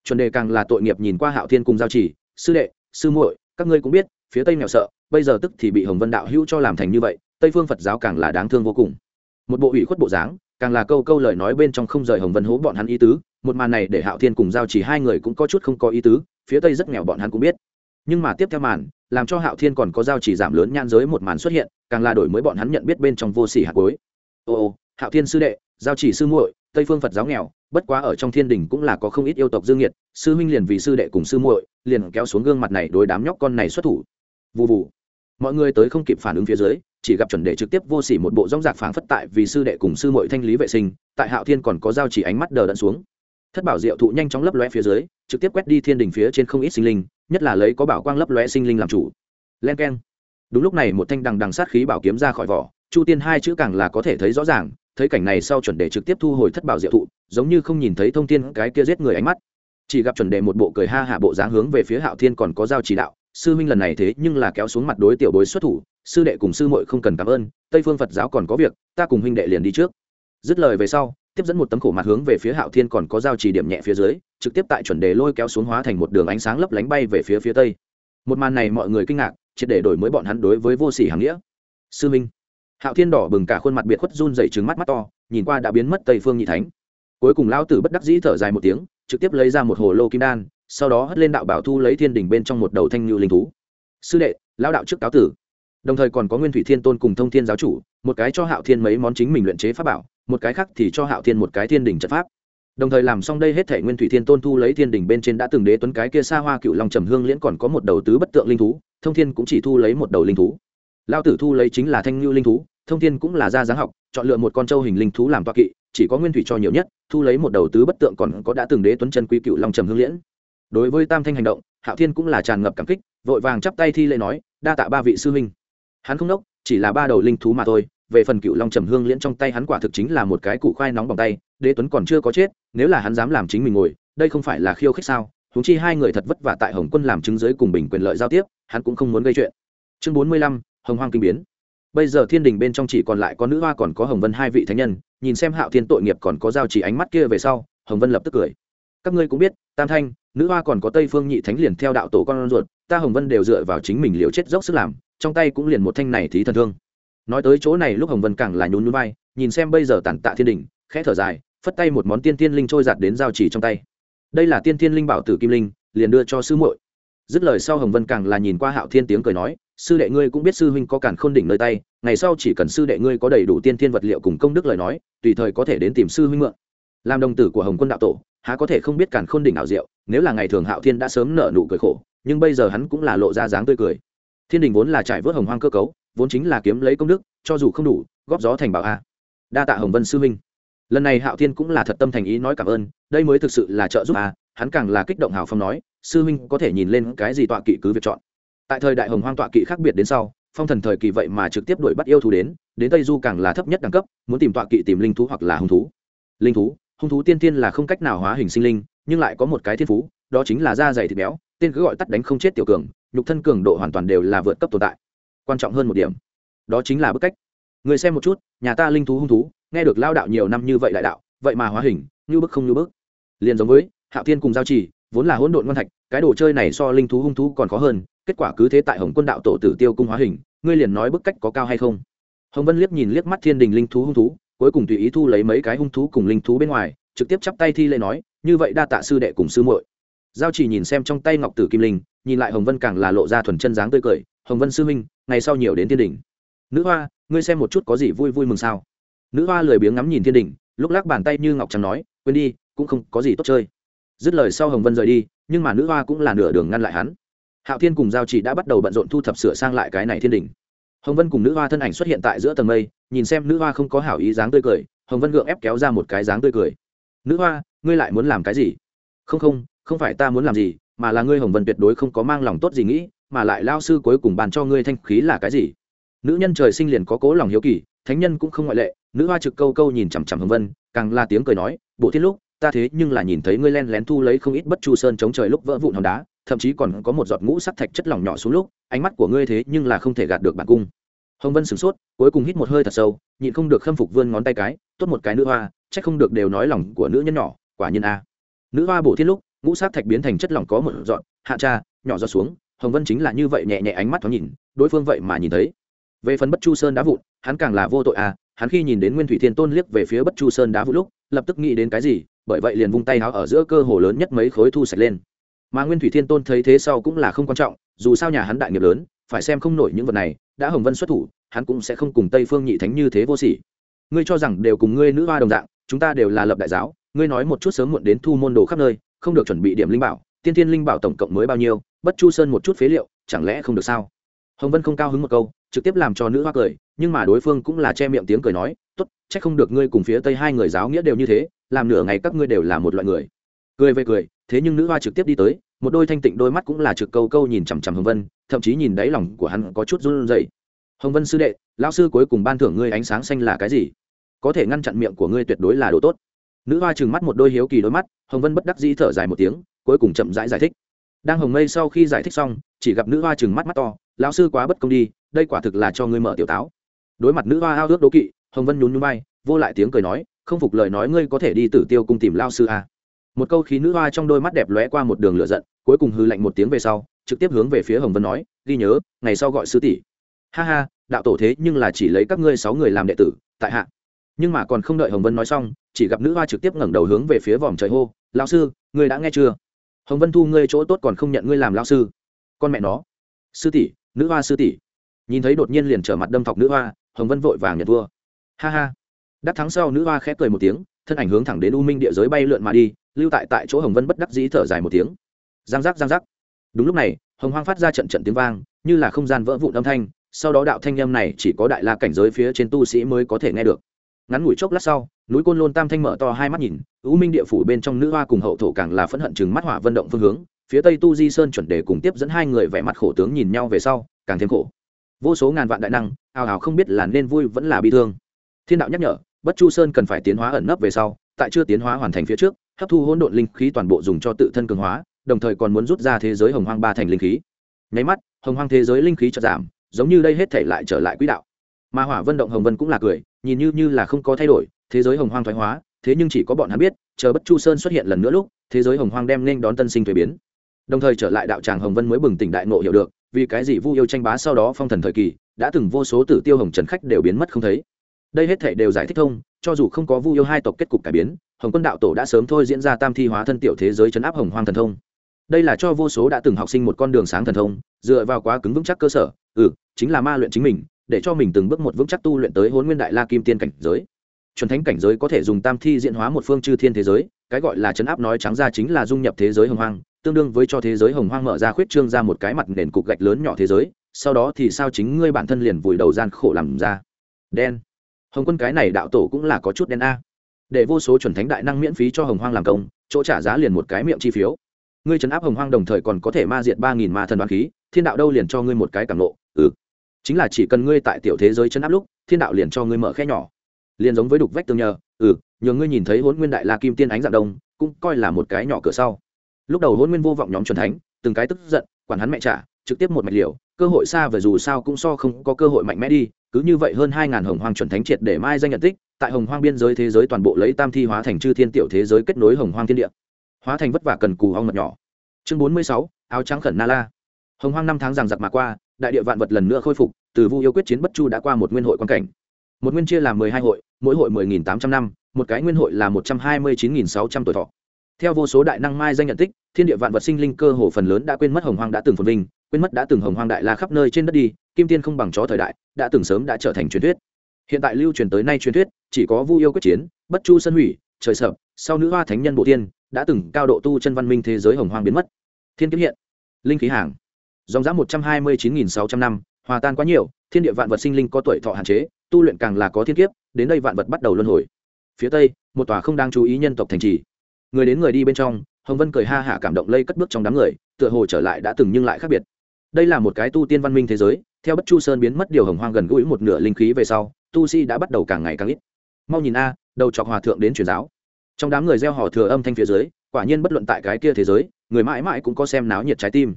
Chuẩn đề càng là tội nghiệp nhìn qua hạo thiên cùng giao chỉ sư đệ sư muội các ngươi cũng biết phía tây nghèo sợ bây giờ tức thì bị hồng vân đạo hữu cho làm thành như vậy tây phương phật giáo càng là đáng thương vô cùng. Một bộ ủy khuất bộ dáng càng là câu câu lời nói bên trong không rời hồng vân hố bọn hắn ý tứ một màn này để hạo thiên cùng giao chỉ hai người cũng có chút không có ý tứ phía tây rất nghèo bọn hắn cũng biết nhưng mà tiếp theo màn, làm cho hạo thiên còn có giao chỉ giảm lớn nhan giới một màn xuất hiện, càng là đổi mới bọn hắn nhận biết bên trong vô sỉ hạt cối ô ô, hạo thiên sư đệ, giao chỉ sư muội, tây phương phật giáo nghèo, bất quá ở trong thiên đình cũng là có không ít yêu tộc dương nhiệt sư huynh liền vì sư đệ cùng sư muội, liền kéo xuống gương mặt này đối đám nhóc con này xuất thủ. Vụ vụ mọi người tới không kịp phản ứng phía dưới, chỉ gặp chuẩn đệ trực tiếp vô sỉ một bộ rong rạc phảng phất tại vì sư đệ cùng sư muội thanh lý vệ sinh, tại hạo thiên còn có giao chỉ ánh mắt đờ đẫn xuống thất bảo diệu thụ nhanh chóng lấp lóe phía dưới, trực tiếp quét đi thiên đình phía trên không ít sinh linh, nhất là lấy có bảo quang lấp lóe sinh linh làm chủ. Len keng. Đúng lúc này một thanh đằng đằng sát khí bảo kiếm ra khỏi vỏ, chu tiên hai chữ càng là có thể thấy rõ ràng, thấy cảnh này sau chuẩn đề trực tiếp thu hồi thất bảo diệu thụ, giống như không nhìn thấy thông tin cái kia giết người ánh mắt. Chỉ gặp chuẩn đề một bộ cười ha hạ bộ dáng hướng về phía hạo thiên còn có giao chỉ đạo, sư huynh lần này thế nhưng là kéo xuống mặt đối tiểu bối xuất thủ, sư đệ cùng sư muội không cần cảm ơn, tây phương phật giáo còn có việc, ta cùng huynh đệ liền đi trước. Dứt lời về sau tiếp dẫn một tấm khổ mặt hướng về phía hạo thiên còn có giao chỉ điểm nhẹ phía dưới, trực tiếp tại chuẩn đề lôi kéo xuống hóa thành một đường ánh sáng lấp lánh bay về phía phía tây. Một màn này mọi người kinh ngạc, triệt để đổi mới bọn hắn đối với vô sỉ hàng nghĩa. Sư minh. Hạo thiên đỏ bừng cả khuôn mặt biệt khuất run dày trứng mắt mắt to, nhìn qua đã biến mất tây phương nhị thánh. Cuối cùng lao tử bất đắc dĩ thở dài một tiếng, trực tiếp lấy ra một hồ lô kim đan, sau đó hất lên đạo bảo thu lấy thiên đỉnh bên trong một đầu thanh như linh thú. Sư đệ lao đạo trước cáo tử. Đồng thời còn có nguyên thủy thiên tôn cùng thông thiên giáo chủ, một cái cho hạo thiên mấy món chính mình luyện chế pháp bảo một cái khác thì cho hạo thiên một cái thiên đỉnh trận pháp. Đồng thời làm xong đây hết thể nguyên thủy thiên tôn thu lấy thiên đỉnh bên trên đã từng đế tuấn cái kia xa hoa cựu long trầm hương liễn còn có một đầu tứ bất tượng linh thú, thông thiên cũng chỉ thu lấy một đầu linh thú. Lao tử thu lấy chính là thanh lưu linh thú, thông thiên cũng là gia dáng học, chọn lựa một con trâu hình linh thú làm toa kỵ, chỉ có nguyên thủy cho nhiều nhất, thu lấy một đầu tứ bất tượng còn có đã từng đế tuấn chân quý cựu long trầm hương liễn. Đối với tam thanh hành động, hạo thiên cũng là tràn ngập cảm kích, vội vàng chắp tay thi lễ nói, đa tạ ba vị sư huynh. Hắn không đốc, chỉ là ba đầu linh thú mà thôi về phần cựu long trầm hương liễn trong tay hắn quả thực chính là một cái củ khoai nóng bằng tay, đế tuấn còn chưa có chết, nếu là hắn dám làm chính mình ngồi, đây không phải là khiêu khích sao? Húng chi hai người thật vất vả tại hồng quân làm chứng giới cùng bình quyền lợi giao tiếp, hắn cũng không muốn gây chuyện. Chương bốn mươi lăm, hồng hoang kinh biến. Bây giờ thiên đình bên trong chỉ còn lại có nữ hoa còn có hồng vân hai vị thánh nhân, nhìn xem hạo thiên tội nghiệp còn có giao chỉ ánh mắt kia về sau, hồng vân lập tức cười. Các ngươi cũng biết, tam thanh, nữ hoa còn có tây phương nhị thánh liền theo đạo tổ con ruột, ta hồng vân đều dựa vào chính mình liều chết dốc sức làm, trong tay cũng liền một thanh này thí thần thương nói tới chỗ này lúc hồng vân càng là nhún nhún vai, nhìn xem bây giờ tàn tạ thiên đình, khẽ thở dài, phất tay một món tiên tiên linh trôi giạt đến giao chỉ trong tay. Đây là tiên tiên linh bảo tử kim linh, liền đưa cho sư muội. Dứt lời sau hồng vân càng là nhìn qua hạo thiên tiếng cười nói, sư đệ ngươi cũng biết sư huynh có cản khôn đỉnh nơi tay, ngày sau chỉ cần sư đệ ngươi có đầy đủ tiên thiên vật liệu cùng công đức lời nói, tùy thời có thể đến tìm sư huynh mượn. Làm đồng tử của hồng quân đạo tổ, há có thể không biết cản khôn đỉnh ảo diệu nếu là ngày thường hạo thiên đã sớm nợ nụ cười khổ, nhưng bây giờ hắn cũng là lộ ra dáng tươi cười. Thiên đình vốn là trải vớt hồng hoang cơ cấu vốn chính là kiếm lấy công đức, cho dù không đủ, góp gió thành bảo a. Đa tạ hồng vân sư minh. lần này hạo thiên cũng là thật tâm thành ý nói cảm ơn, đây mới thực sự là trợ giúp a, hắn càng là kích động hào phong nói, sư minh có thể nhìn lên cái gì tọa kỵ cứ việc chọn. Tại thời đại hồng hoang tọa kỵ khác biệt đến sau, phong thần thời kỳ vậy mà trực tiếp đuổi bắt yêu thú đến đến tây du càng là thấp nhất đẳng cấp, muốn tìm tọa kỵ tìm linh thú hoặc là hung thú. Linh thú, hung thú tiên tiên là không cách nào hóa hình sinh linh, nhưng lại có một cái thiên phú, đó chính là da dày thịt béo, tên cứ gọi tắt đánh không chết tiểu cường, nhục thân cường độ hoàn toàn đều là vượt cấp tồn tại quan trọng hơn một điểm. Đó chính là bức cách. Người xem một chút, nhà ta linh thú hung thú, nghe được lao đạo nhiều năm như vậy đại đạo, vậy mà hóa hình, như bức không như bức. Liền giống với, hạo thiên cùng giao trì, vốn là hỗn độn ngon thạch, cái đồ chơi này so linh thú hung thú còn khó hơn, kết quả cứ thế tại hồng quân đạo tổ tử tiêu cung hóa hình, ngươi liền nói bức cách có cao hay không? Hồng vân liếc nhìn liếc mắt thiên đình linh thú hung thú, cuối cùng tùy ý thu lấy mấy cái hung thú cùng linh thú bên ngoài, trực tiếp chắp tay thi lễ nói, như vậy đa tạ sư đệ cùng sư muội. Giao chỉ nhìn xem trong tay ngọc tử kim linh, nhìn lại hồng vân càng là lộ ra thuần chân dáng tươi cười hồng vân sư huynh, ngày sau nhiều đến thiên đình. Nữ hoa, ngươi xem một chút có gì vui vui mừng sao. Nữ hoa lười biếng ngắm nhìn thiên đình, lúc lắc bàn tay như ngọc trắng nói, quên đi, cũng không có gì tốt chơi. Dứt lời sau hồng vân rời đi, nhưng mà nữ hoa cũng là nửa đường ngăn lại hắn. Hạo thiên cùng giao chỉ đã bắt đầu bận rộn thu thập sửa sang lại cái này thiên đình. Hồng vân cùng nữ hoa thân ảnh xuất hiện tại giữa tầng mây, nhìn xem nữ hoa không có hảo ý dáng tươi cười, hồng vân gượng ép kéo ra một cái dáng tươi cười. Nữ hoa, ngươi lại muốn làm cái gì? Không không không phải ta muốn làm gì, mà là ngươi hồng vân tuyệt đối không có mang lòng tốt gì nghĩ mà lại lao sư cuối cùng bàn cho ngươi thanh khí là cái gì? Nữ nhân trời sinh liền có cố lòng hiếu kỳ, thánh nhân cũng không ngoại lệ, nữ hoa trực câu câu nhìn chằm chằm hồng vân, càng la tiếng cười nói, bộ thiên lúc, ta thế nhưng là nhìn thấy ngươi len lén thu lấy không ít bất chu sơn chống trời lúc vỡ vụn hòn đá, thậm chí còn có một giọt ngũ sắc thạch chất lỏng nhỏ xuống lúc, ánh mắt của ngươi thế nhưng là không thể gạt được bản cung. Hồng vân sửng sốt, cuối cùng hít một hơi thật sâu, nhịn không được khâm phục vươn ngón tay cái, tốt một cái nữ hoa c h ắ c không được đều nói lòng của nữ nhân nhỏ, quả nhiên a. Nữ hoa bổ thiên lúc, ngũ sắc thạch biến thành chất lỏng có một dọn hạ cha, nhỏ giọt xuống hồng vân chính là như vậy nhẹ nhẹ ánh mắt thoáng nhìn, đối phương vậy mà nhìn thấy. Về phần bất chu sơn đá vụn, hắn càng là vô tội à hắn khi nhìn đến nguyên thủy thiên tôn liếc về phía bất chu sơn đá vụn lúc, lập tức nghĩ đến cái gì, bởi vậy liền vung tay háo ở giữa cơ hồ lớn nhất mấy khối thu sạch lên. Mà nguyên thủy thiên tôn thấy thế sau cũng là không quan trọng, dù sao nhà hắn đại nghiệp lớn, phải xem không nổi những vật này, đã hồng vân xuất thủ, hắn cũng sẽ không cùng tây phương nhị thánh như thế vô sỉ. Ngươi cho rằng đều cùng ngươi nữ hoa đồng dạng, chúng ta đều là lập đại giáo, ngươi nói một chút sớm muộn đến thu môn đồ khắp nơi, không được chuẩn bị điểm linh bảo tiên thiên linh bảo tổng cộng mới bao nhiêu, bất chu sơn một chút phế liệu, chẳng lẽ không được sao? Hồng vân không cao hứng một câu, trực tiếp làm cho nữ hoa cười, nhưng mà đối phương cũng là che miệng tiếng cười nói, tốt, chắc không được ngươi cùng phía tây hai người giáo nghĩa đều như thế, làm nửa ngày các ngươi đều là một loại người. Cười về cười, thế nhưng nữ hoa trực tiếp đi tới, một đôi thanh tịnh đôi mắt cũng là trực câu câu nhìn chằm chằm hồng vân, thậm chí nhìn đáy lòng của hắn có chút run rẩy. Hồng vân sư đệ, lão sư cuối cùng ban thưởng ngươi ánh sáng xanh là cái gì? Có thể ngăn chặn miệng của ngươi tuyệt đối là đồ tốt. Nữ hoa trừng mắt một đôi hiếu kỳ đôi mắt, hồng vân bất đắc dĩ thở dài một tiếng cuối cùng chậm rãi giải, giải thích. Đang hồng mây sau khi giải thích xong chỉ gặp nữ hoa trừng mắt mắt to lão sư quá bất công đi đây quả thực là cho ngươi mở tiểu táo. Đối mặt nữ hoa ao ước đố kỵ hồng vân nhún nhún bay vô lại tiếng cười nói không phục lời nói ngươi có thể đi tử tiêu cung tìm lao sư à? Một câu khí nữ hoa trong đôi mắt đẹp lóe qua một đường lửa giận cuối cùng hư lạnh một tiếng về sau trực tiếp hướng về phía hồng vân nói ghi nhớ ngày sau gọi sư tỷ. Ha ha đạo tổ thế nhưng là chỉ lấy các ngươi sáu người làm đệ tử tại hạ. Nhưng mà còn không đợi hồng vân nói xong chỉ gặp nữ hoa trực tiếp ngẩng đầu hướng về phía vòm trời hô lao sư ngươi đã nghe chưa? Hồng vân thu, ngươi chỗ tốt còn không nhận ngươi làm lao sư. Con mẹ nó. Sư tỷ, nữ hoa sư tỷ. Nhìn thấy đột nhiên liền trở mặt đâm thọc nữ hoa, hồng vân vội vàng nhận thua. Ha ha. Đắc thắng sau, nữ hoa khẽ cười một tiếng, thân ảnh hướng thẳng đến u minh địa giới bay lượn mà đi, lưu tại tại chỗ hồng vân bất đắc dĩ thở dài một tiếng. Giang giác giang giác. Đúng lúc này, hồng hoang phát ra trận trận tiếng vang, như là không gian vỡ vụn âm thanh, sau đó đạo thanh âm này chỉ có đại la cảnh giới phía trên tu sĩ mới có thể nghe được ngắn ngủi chốc lát sau, núi côn lôn tam thanh mở to hai mắt nhìn, u minh địa phủ bên trong nữ hoa cùng hậu thổ càng là phẫn hận chừng mắt hỏa vận động phương hướng, phía tây tu di sơn chuẩn đề cùng tiếp dẫn hai người vẻ mặt khổ tướng nhìn nhau về sau, càng thêm khổ. Vô số ngàn vạn đại năng, ào ào không biết là nên vui vẫn là bi thương. Thiên đạo nhắc nhở, bất chu sơn cần phải tiến hóa ẩn nấp về sau, tại chưa tiến hóa hoàn thành phía trước, hấp thu hỗn độn linh khí toàn bộ dùng cho tự thân cường hóa, đồng thời còn muốn rút ra thế giới hồng hoang ba thành linh khí. Nháy mắt, hồng hoang thế giới linh khí chợt giảm, giống như đây hết thể lại trở lại quỹ đạo. Mà hỏa vân động hồng vân cũng là cười nhìn như như là không có thay đổi, thế giới hồng hoang thoái hóa, thế nhưng chỉ có bọn hắn biết, chờ bất chu sơn xuất hiện lần nữa lúc, thế giới hồng hoang đem nên đón tân sinh thuế biến. Đồng thời trở lại đạo tràng hồng vân mới bừng tỉnh đại ngộ hiểu được, vì cái gì vu yêu tranh bá sau đó phong thần thời kỳ, đã từng vô số tử tiêu hồng trần khách đều biến mất không thấy. Đây hết thể đều giải thích thông, cho dù không có vu yêu hai tộc kết cục cải biến, hồng quân đạo tổ đã sớm thôi diễn ra tam thi hóa thân tiểu thế giới chấn áp hồng hoang thần thông. Đây là cho vô số đã từng học sinh một con đường sáng thần thông, dựa vào quá cứng vững chắc cơ sở ừ chính là ma luyện chính mình để cho mình từng bước một vững chắc tu luyện tới hôn nguyên đại la kim tiên cảnh giới. Chuẩn thánh cảnh giới có thể dùng tam thi diễn hóa một phương chư thiên thế giới, cái gọi là chấn áp nói trắng ra chính là dung nhập thế giới hồng hoang, tương đương với cho thế giới hồng hoang mở ra khuyết trương ra một cái mặt nền cục gạch lớn nhỏ thế giới, sau đó thì sao chính ngươi bản thân liền vùi đầu gian khổ làm ra. Đen. Hồng quân cái này đạo tổ cũng là có chút đen a. Để vô số chuẩn thánh đại năng miễn phí cho hồng hoang làm công, chỗ trả giá liền một cái miệng chi phiếu. Ngươi chấn áp hồng hoang đồng thời còn có thể ma diệt ba nghìn ma thần đoán khí, thiên đạo đâu liền cho ngươi một cái cảm lộ. Ừ chính là chỉ cần ngươi tại tiểu thế giới chấn áp lúc, thiên đạo liền cho ngươi mở khe nhỏ. Liền giống với đục vách tường nhờ ừ nhờ ngươi nhìn thấy hôn nguyên đại la kim tiên ánh dạng đông, cũng coi là một cái nhỏ cửa sau. Lúc đầu hôn nguyên vô vọng nhóm c thánh, từng cái tức giận, quản hắn mẹ trả, trực tiếp một mạch liều, cơ hội xa về dù sao cũng so không có cơ hội mạnh mẽ đi, cứ như vậy hơn hai ngàn hồng hoang chuẩn thánh triệt để mai danh nhận tích, tại hồng hoang biên giới thế giới toàn bộ lấy tam thi hóa thành chư thiên tiểu thế giới kết nối hồng hoang thiên địa. Hóa thành vất vả cần cù hong mật nhỏ. Chương bốn mươi sáu, áo trắng khẩn na la. Hồng hoang năm tháng rằng giặc mà qua đại địa vạn vật lần nữa khôi phục, từ vu yêu quyết chiến bất chu đã qua một nguyên hội quan cảnh. Một nguyên chia làm mười hai hội, mỗi hội mười nghìn tám trăm năm, một cái nguyên hội là một trăm hai mươi chín nghìn sáu trăm tuổi thọ. Theo vô số đại năng mai danh nhận tích, thiên địa vạn vật sinh linh cơ hồ phần lớn đã quên mất hồng hoang đã từng phồn vinh, quên mất đã từng hồng hoang đại la khắp nơi trên đất đi, kim tiên không bằng chó thời đại, đã từng sớm đã trở thành truyền thuyết. Hiện tại lưu truyền tới nay truyền thuyết, chỉ có vu yêu quyết chiến, bất chu sân hủy, trời sập, sau nữ hoa thánh nhân bộ tiên, đã từng cao độ tu chân văn minh thế giới hồng hoang biến mất. Thiên kiếm hiện, linh khí hàng dòng dã một trăm hai mươi chín nghìn sáu trăm năm, hòa tan quá nhiều, thiên địa vạn vật sinh linh có tuổi thọ hạn chế, tu luyện càng là có thiên kiếp, đến đây vạn vật bắt đầu luân hồi. Phía tây, một tòa không đang chú ý nhân tộc thành trì. Người đến người đi bên trong, hồng vân cười ha hả cảm động lây cất bước trong đám người, tựa hồ trở lại đã từng nhưng lại khác biệt. Đây là một cái tu tiên văn minh thế giới, theo bất chu sơn biến mất điều hồng hoang gần gũi một nửa linh khí về sau, tu sĩ đã bắt đầu càng ngày càng ít. Mau nhìn a, đầu chọc hòa thượng đến truyền giáo. Trong đám người gieo hò thừa âm thanh phía dưới, quả nhiên bất luận tại cái kia thế giới, người mãi mãi cũng có xem náo nhiệt trái tim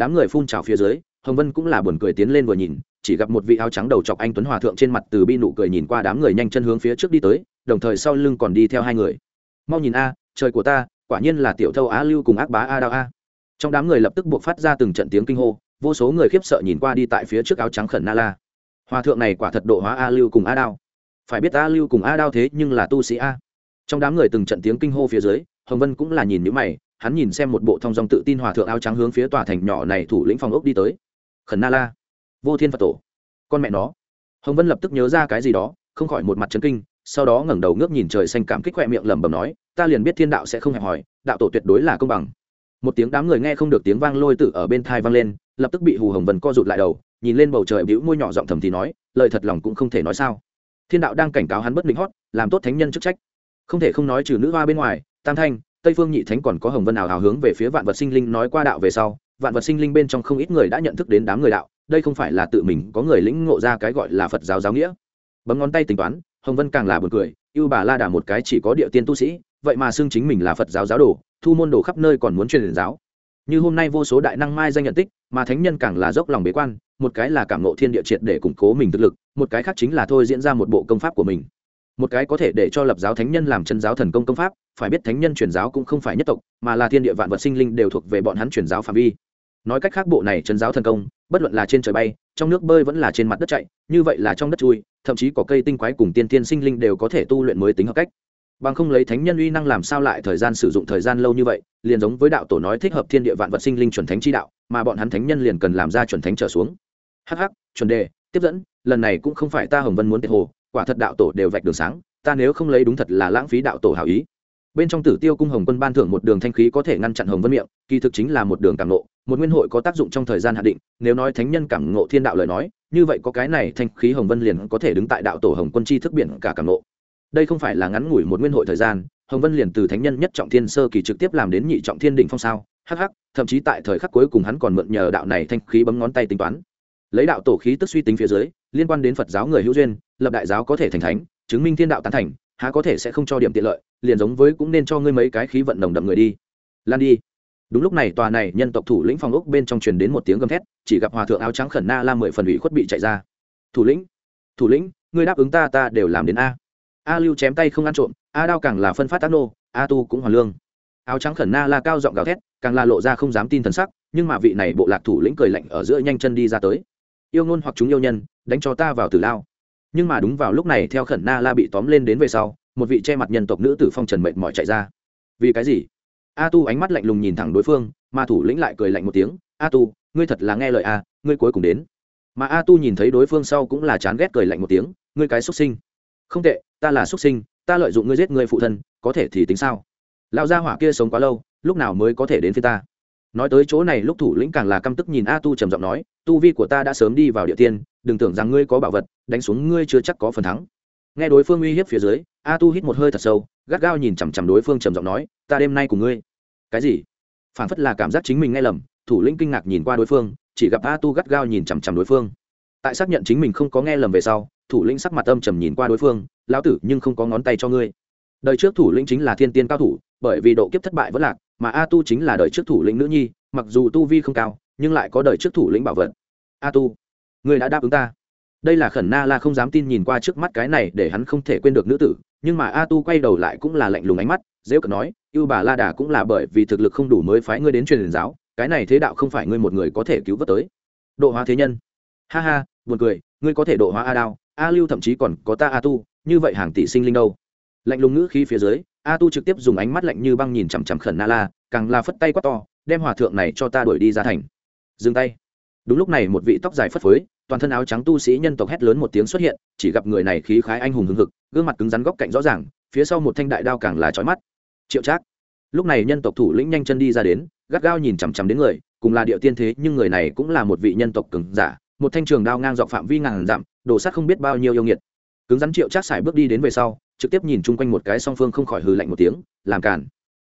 đám người phun trào phía dưới, hồng vân cũng là buồn cười tiến lên vừa nhìn, chỉ gặp một vị áo trắng đầu chọc anh tuấn hòa thượng trên mặt từ bi nụ cười nhìn qua đám người nhanh chân hướng phía trước đi tới, đồng thời sau lưng còn đi theo hai người. Mau nhìn a, trời của ta, quả nhiên là tiểu thâu á lưu cùng ác bá a đao a. Trong đám người lập tức buộc phát ra từng trận tiếng kinh hô, vô số người khiếp sợ nhìn qua đi tại phía trước áo trắng khẩn na la. Hòa thượng này quả thật độ hóa a lưu cùng a đao. Phải biết a lưu cùng a đao thế nhưng là tu sĩ a. Trong đám người từng trận tiếng kinh hô phía dưới, hồng vân cũng là nhìn những mày hắn nhìn xem một bộ thong dong tự tin hòa thượng áo trắng hướng phía tòa thành nhỏ này thủ lĩnh phòng ốc đi tới. Khẩn na la. Vô thiên phật tổ. Con mẹ nó. Hồng vân lập tức nhớ ra cái gì đó, không khỏi một mặt chấn kinh, sau đó ngẩng đầu ngước nhìn trời xanh cảm kích khoe miệng lẩm bẩm nói, ta liền biết thiên đạo sẽ không hẹp hòi, đạo tổ tuyệt đối là công bằng. Một tiếng đám người nghe không được tiếng vang lôi tự ở bên thai vang lên, lập tức bị hù hồng vân co rụt lại đầu, nhìn lên bầu trời bĩu môi nhỏ giọng thầm thì nói, lời thật lòng cũng không thể nói sao. Thiên đạo đang cảnh cáo hắn bất định hót, làm tốt thánh nhân chức trách. Không thể không nói trừ nữ hoa bên ngoài, tam thanh tây phương nhị thánh còn có hồng vân nào hào hướng về phía vạn vật sinh linh nói qua đạo về sau, vạn vật sinh linh bên trong không ít người đã nhận thức đến đám người đạo. Đây không phải là tự mình có người lĩnh ngộ ra cái gọi là phật giáo giáo nghĩa. Bấm ngón tay tính toán, hồng vân càng là b u ồ n cười, ưu bà la đà một cái chỉ có địa tiên tu sĩ, vậy mà xưng chính mình là phật giáo giáo đồ, thu môn đồ khắp nơi còn muốn truyền giáo. Như hôm nay vô số đại năng mai danh nhận tích, mà thánh nhân càng là dốc lòng bế quan, một cái là cảm nộ thiên địa triệt để củng cố mình thực lực, một cái khác chính là thôi diễn ra một bộ công pháp của mình một cái có thể để cho lập giáo thánh nhân làm chân giáo thần công công pháp, phải biết thánh nhân truyền giáo cũng không phải nhất tộc, mà là thiên địa vạn vật sinh linh đều thuộc về bọn hắn truyền giáo phạm vi. Nói cách khác bộ này chân giáo thần công, bất luận là trên trời bay, trong nước bơi vẫn là trên mặt đất chạy, như vậy là trong đất chui, thậm chí có cây tinh quái cùng tiên tiên sinh linh đều có thể tu luyện mới tính hợp cách. Bằng không lấy thánh nhân uy năng làm sao lại thời gian sử dụng thời gian lâu như vậy, liền giống với đạo tổ nói thích hợp thiên địa vạn vật sinh linh chuẩn thánh chi đạo, mà bọn hắn thánh nhân liền cần làm ra chuẩn thánh trở xuống. Hh chuẩn đề, tiếp dẫn, lần này cũng không phải ta hồng vân muốn tiệt hồ quả thật đạo tổ đều vạch đường sáng ta nếu không lấy đúng thật là lãng phí đạo tổ hảo ý. Bên trong tử tiêu cung hồng quân ban thưởng một đường thanh khí có thể ngăn chặn hồng vân miệng kỳ thực chính là một đường cảm nộ, một nguyên hội có tác dụng trong thời gian hạn định nếu nói thánh nhân cảm ngộ thiên đạo lời nói như vậy có cái này thanh khí hồng vân liền có thể đứng tại đạo tổ hồng quân chi thức biển cả cảm nộ. đây không phải là ngắn ngủi một nguyên hội thời gian hồng vân liền từ thánh nhân nhất trọng thiên sơ kỳ trực tiếp làm đến nhị trọng thiên đỉnh phong sao? Hắc hắc thậm chí tại thời khắc cuối cùng hắn còn mượn nhờ đạo này thanh khí bấm ngón tay tính toán. Lấy đạo tổ khí tức suy tính phía dưới liên quan đến phật giáo người hữu duyên, lập đại giáo có thể thành thánh, chứng minh thiên đạo tán thành, há có thể sẽ không cho điểm tiện lợi, liền giống với cũng nên cho ngươi mấy cái khí vận nồng đậm người đi. Lan đi. Đúng lúc này tòa này nhân tộc thủ lĩnh phòng ốc bên trong truyền đến một tiếng gầm thét, chỉ gặp hòa thượng áo trắng khẩn na la mười phần ủy khuất bị chạy ra. Thủ lĩnh thủ lĩnh, ngươi đáp ứng ta ta đều làm đến a. A lưu chém tay không ăn trộm, a đao càng là phân phát tác nô, a tu cũng hoàn lương. Áo trắng khẩn na la cao giọng gào thét, càng là lộ ra không dám tin thần sắc, nhưng mà vị này bộ lạc thủ lĩnh cười lạnh ở giữa nhanh chân đi ra tới yêu ngôn hoặc chúng yêu nhân, đánh cho ta vào tử lao. Nhưng mà đúng vào lúc này, theo khẩn na la bị tóm lên đến về sau, một vị che mặt nhân tộc nữ tử phong trần mệt mỏi chạy ra. Vì cái gì? A tu ánh mắt lạnh lùng nhìn thẳng đối phương, mà thủ lĩnh lại cười lạnh một tiếng. A tu, ngươi thật là nghe lời a ngươi cuối cùng đến. Mà a tu nhìn thấy đối phương sau cũng là chán ghét cười lạnh một tiếng. Ngươi cái xuất sinh. Không tệ, ta là xuất sinh, ta lợi dụng ngươi giết người phụ thân, có thể thì tính sao? Lão gia hỏa kia sống quá lâu, lúc nào mới có thể đến phía ta? Nói tới chỗ này lúc thủ lĩnh càng là căm tức nhìn a tu trầm giọng nói, tu vi của ta đã sớm đi vào địa tiên, đừng tưởng rằng ngươi có bảo vật, đánh xuống ngươi chưa chắc có phần thắng. Nghe đối phương uy hiếp phía dưới, a tu hít một hơi thật sâu, gắt gao nhìn chằm chằm đối phương trầm giọng nói, ta đêm nay cùng ngươi. Cái gì? Phản phất là cảm giác chính mình nghe lầm, thủ lĩnh kinh ngạc nhìn qua đối phương, chỉ gặp a tu gắt gao nhìn chằm chằm đối phương. Tại xác nhận chính mình không có nghe lầm về sau, thủ lĩnh sắc mặt âm trầm nhìn qua đối phương, lão tử, nhưng không có ngón tay cho ngươi. Đời trước thủ lĩnh chính là thiên tiên cao thủ, bởi vì độ kiếp thất bại vẫn lạc mà a tu chính là đời trước thủ lĩnh nữ nhi, mặc dù tu vi không cao, nhưng lại có đời trước thủ lĩnh bảo vật. A tu, ngươi đã đáp ứng ta. Đây là khẩn na la không dám tin nhìn qua trước mắt cái này để hắn không thể quên được nữ tử, nhưng mà a tu quay đầu lại cũng là lạnh lùng ánh mắt, dễ cận nói ưu bà la đà cũng là bởi vì thực lực không đủ mới phái ngươi đến truyền giáo, cái này thế đạo không phải ngươi một người có thể cứu vớt tới. Độ hóa thế nhân. Ha ha, buồn cười, ngươi có thể độ hóa a đao, a lưu thậm chí còn có ta a tu, như vậy hàng tỷ sinh linh đâu? Lạnh lùng ngữ khi phía dưới a tu trực tiếp dùng ánh mắt lạnh như băng nhìn chằm chằm khẩn na la, càng là phất tay quát to, đem hòa thượng này cho ta đuổi đi ra thành. Dừng tay. Đúng lúc này một vị tóc dài phất phới, toàn thân áo trắng tu sĩ nhân tộc hét lớn một tiếng xuất hiện, chỉ gặp người này khí khái anh hùng hùng hực, gương mặt cứng rắn góc cạnh rõ ràng, phía sau một thanh đại đao càng là trói mắt. Triệu trác. Lúc này nhân tộc thủ lĩnh nhanh chân đi ra đến, gắt gao nhìn chằm chằm đến người, cùng là địa tiên thế, nhưng người này cũng là một vị nhân tộc cứng giả, một thanh trường đao ngang dọc phạm vi ngàn dặm đổ sát không biết bao nhiêu yêu nghiệt. Cứng rắn triệu trác sải bước đi đến về sau trực tiếp nhìn chung quanh một cái song phương không khỏi hừ lạnh một tiếng, làm cản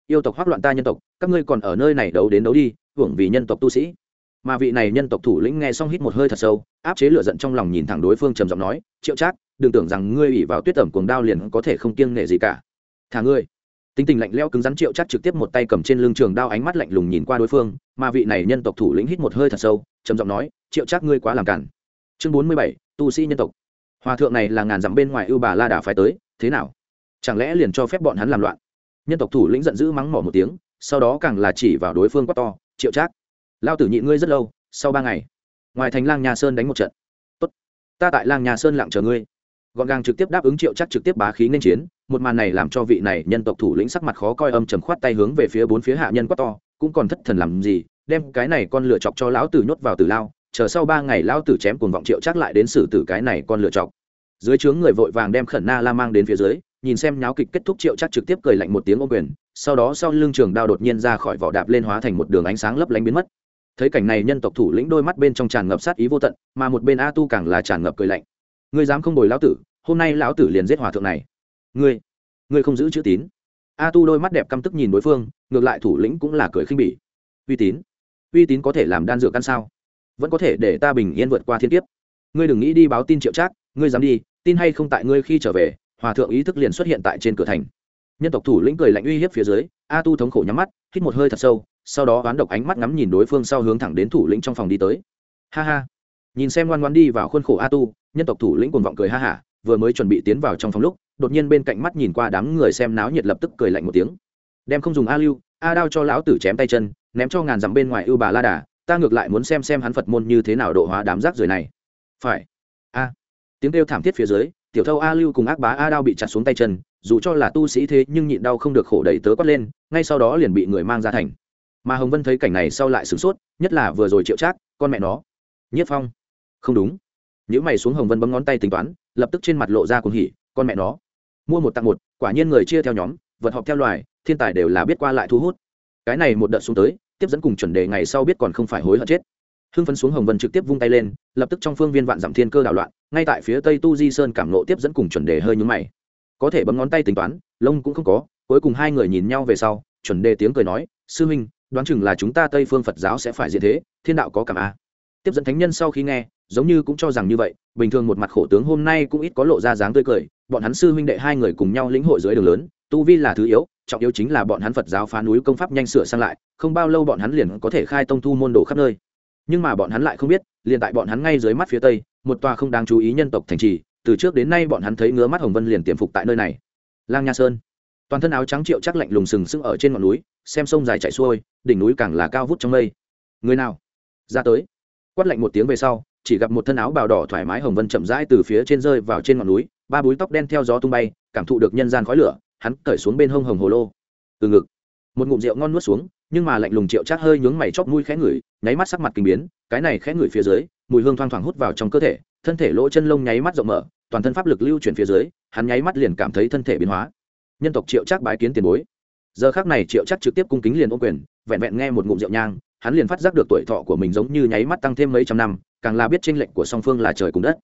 yêu tộc hoác loạn ta nhân tộc, các ngươi còn ở nơi này đấu đến đấu đi, hưởng vì nhân tộc tu sĩ. Mà vị này nhân tộc thủ lĩnh nghe xong hít một hơi thật sâu, áp chế lửa giận trong lòng nhìn thẳng đối phương trầm giọng nói, triệu trác, đừng tưởng rằng ngươi ủy vào tuyết tẩm cuồng đao liền có thể không kiêng nghệ gì cả. Thả ngươi. Tính tình lạnh lẽo cứng rắn triệu chắc trực tiếp một tay cầm trên lưng trường đao ánh mắt lạnh lùng nhìn qua đối phương, mà vị này nhân tộc thủ lĩnh hít một hơi thật sâu, trầm giọng nói, triệu chắc ngươi quá làm cản chương bốn mươi bảy, tu sĩ nhân tộc hòa thượng này là ngàn dặm bên ngoài ưu bà la đà phải tới, thế nào? Chẳng lẽ liền cho phép bọn hắn làm loạn? Nhân tộc thủ lĩnh giận dữ mắng mỏ một tiếng, sau đó càng là chỉ vào đối phương quát to, triệu trác, lao tử nhịn ngươi rất lâu, sau ba ngày, ngoài thành lang nhà sơn đánh một trận. Tốt, ta tại lang nhà sơn lặng chờ ngươi. Gọn gàng trực tiếp đáp ứng triệu chắc trực tiếp bá khí nên chiến, một màn này làm cho vị này nhân tộc thủ lĩnh sắc mặt khó coi âm trầm khoát tay hướng về phía bốn phía hạ nhân quát to, cũng còn thất thần làm gì, đem cái này con lựa chọc cho lão tử nhốt vào tử lao chờ sau ba ngày lão tử chém cuồng vọng triệu chắc lại đến xử tử cái này con lựa chọc. Dưới trướng người vội vàng đem khẩn na la mang đến phía dưới, nhìn xem nháo kịch kết thúc triệu chắc trực tiếp cười lạnh một tiếng ô quyền, sau đó sau lưng trường đao đột nhiên ra khỏi vỏ đạp lên hóa thành một đường ánh sáng lấp lánh biến mất. Thấy cảnh này nhân tộc thủ lĩnh đôi mắt bên trong tràn ngập sát ý vô tận, mà một bên a tu càng là tràn ngập cười lạnh. Ngươi dám không bồi lão tử, hôm nay lão tử liền giết hòa thượng này. Ngươi ngươi không giữ chữ tín. A tu đôi mắt đẹp căm tức nhìn đối phương, ngược lại thủ lĩnh cũng là cười khinh bỉ. Uy tín uy tín có thể làm đan dược căn sao? Vẫn có thể để ta bình yên vượt qua thiên kiếp. Ngươi đừng nghĩ đi báo tin triệu trác, ngươi dám đi, tin hay không tại ngươi khi trở về, hòa thượng ý thức liền xuất hiện tại trên cửa thành. Nhân tộc thủ lĩnh cười lạnh uy hiếp phía dưới, a tu thống khổ nhắm mắt, hít một hơi thật sâu, sau đó oán độc ánh mắt ngắm nhìn đối phương sau hướng thẳng đến thủ lĩnh trong phòng đi tới. Ha ha. Nhìn xem ngoan ngoan đi vào khuôn khổ a tu, nhân tộc thủ lĩnh cuồng vọng cười ha hả, vừa mới chuẩn bị tiến vào trong phòng lúc, đột nhiên bên cạnh mắt nhìn qua đám người xem náo nhiệt lập tức cười lạnh một tiếng. Đem không dùng a lưu, a đao cho lão tử chém tay chân, ném cho ngàn dặm bên ngoài ưu bà la đà ta ngược lại muốn xem xem hắn phật môn như thế nào độ hóa đám rác rưởi này. Phải. A. Tiếng kêu thảm thiết phía dưới, tiểu thâu a lưu cùng ác bá a đao bị chặt xuống tay chân, dù cho là tu sĩ thế nhưng nhịn đau không được khổ đẩy tớ quát lên, ngay sau đó liền bị người mang ra thành. Mà hồng vân thấy cảnh này sau lại sửng sốt, nhất là vừa rồi triệu trác, con mẹ nó. Nhất phong. Không đúng. Những mày xuống hồng vân bấm ngón tay tính toán, lập tức trên mặt lộ ra cùng hỉ, con mẹ nó. Mua một tặng một, quả nhiên người chia theo nhóm, vật họp theo loài, thiên tài đều là biết qua lại thu hút. Cái này một đợt xuống tới tiếp dẫn cùng chuẩn đề ngày sau biết còn không phải hối hận chết. Hưng phấn xuống hồng vân trực tiếp vung tay lên, lập tức trong phương viên vạn giảm thiên cơ đảo loạn, ngay tại phía tây tu di sơn cảm nộ tiếp dẫn cùng chuẩn đề hơi nhúng mày. Có thể bấm ngón tay tính toán, lông cũng không có, cuối cùng hai người nhìn nhau về sau, chuẩn đề tiếng cười nói, sư huynh, đoán chừng là chúng ta tây phương phật giáo sẽ phải diện thế, thiên đạo có cảm a. Tiếp dẫn thánh nhân sau khi nghe, giống như cũng cho rằng như vậy, bình thường một mặt khổ tướng hôm nay cũng ít có lộ ra dáng tươi cười, bọn hắn sư huynh đệ hai người cùng nhau lĩnh hội dưới đường lớn, tu vi là thứ yếu, trọng yếu chính là bọn hắn phật giáo phá núi công pháp nhanh sửa sang lại không bao lâu bọn hắn liền có thể khai tông thu môn đồ khắp nơi. Nhưng mà bọn hắn lại không biết, liền tại bọn hắn ngay dưới mắt phía tây, một tòa không đáng chú ý nhân tộc thành trì, từ trước đến nay bọn hắn thấy ngứa mắt hồng vân liền tiềm phục tại nơi này. Lang nha sơn. Toàn thân áo trắng triệu chắc lạnh lùng sừng sững ở trên ngọn núi, xem sông dài chạy xuôi, đỉnh núi càng là cao vút trong mây. Người nào? Ra tới. Quát lạnh một tiếng về sau, chỉ gặp một thân áo bào đỏ thoải mái hồng vân chậm rãi từ phía trên rơi vào trên ngọn núi, ba búi tóc đen theo gió tung bay, cảm thụ được nhân gian khói lửa, hắn cởi xuống bên hông hồng hồ lô. Từ ngực, một ngụm rượu ngon nuốt xuống nhưng mà lạnh lùng triệu chát hơi nhướng mày chóp mũi khẽ ngửi, nháy mắt sắc mặt kinh biến, cái này khẽ ngửi phía dưới, mùi hương thoang thoảng hút vào trong cơ thể, thân thể lỗ chân lông nháy mắt rộng mở, toàn thân pháp lực lưu chuyển phía dưới, hắn nháy mắt liền cảm thấy thân thể biến hóa. Nhân tộc triệu chát bái kiến tiền bối. Giờ khác này triệu chát trực tiếp cung kính liền ô quyền, vẹn vẹn nghe một ngụm rượu nhang, hắn liền phát giác được tuổi thọ của mình giống như nháy mắt tăng thêm mấy trăm năm, càng là biết tranh lệnh của song phương là trời cùng đất.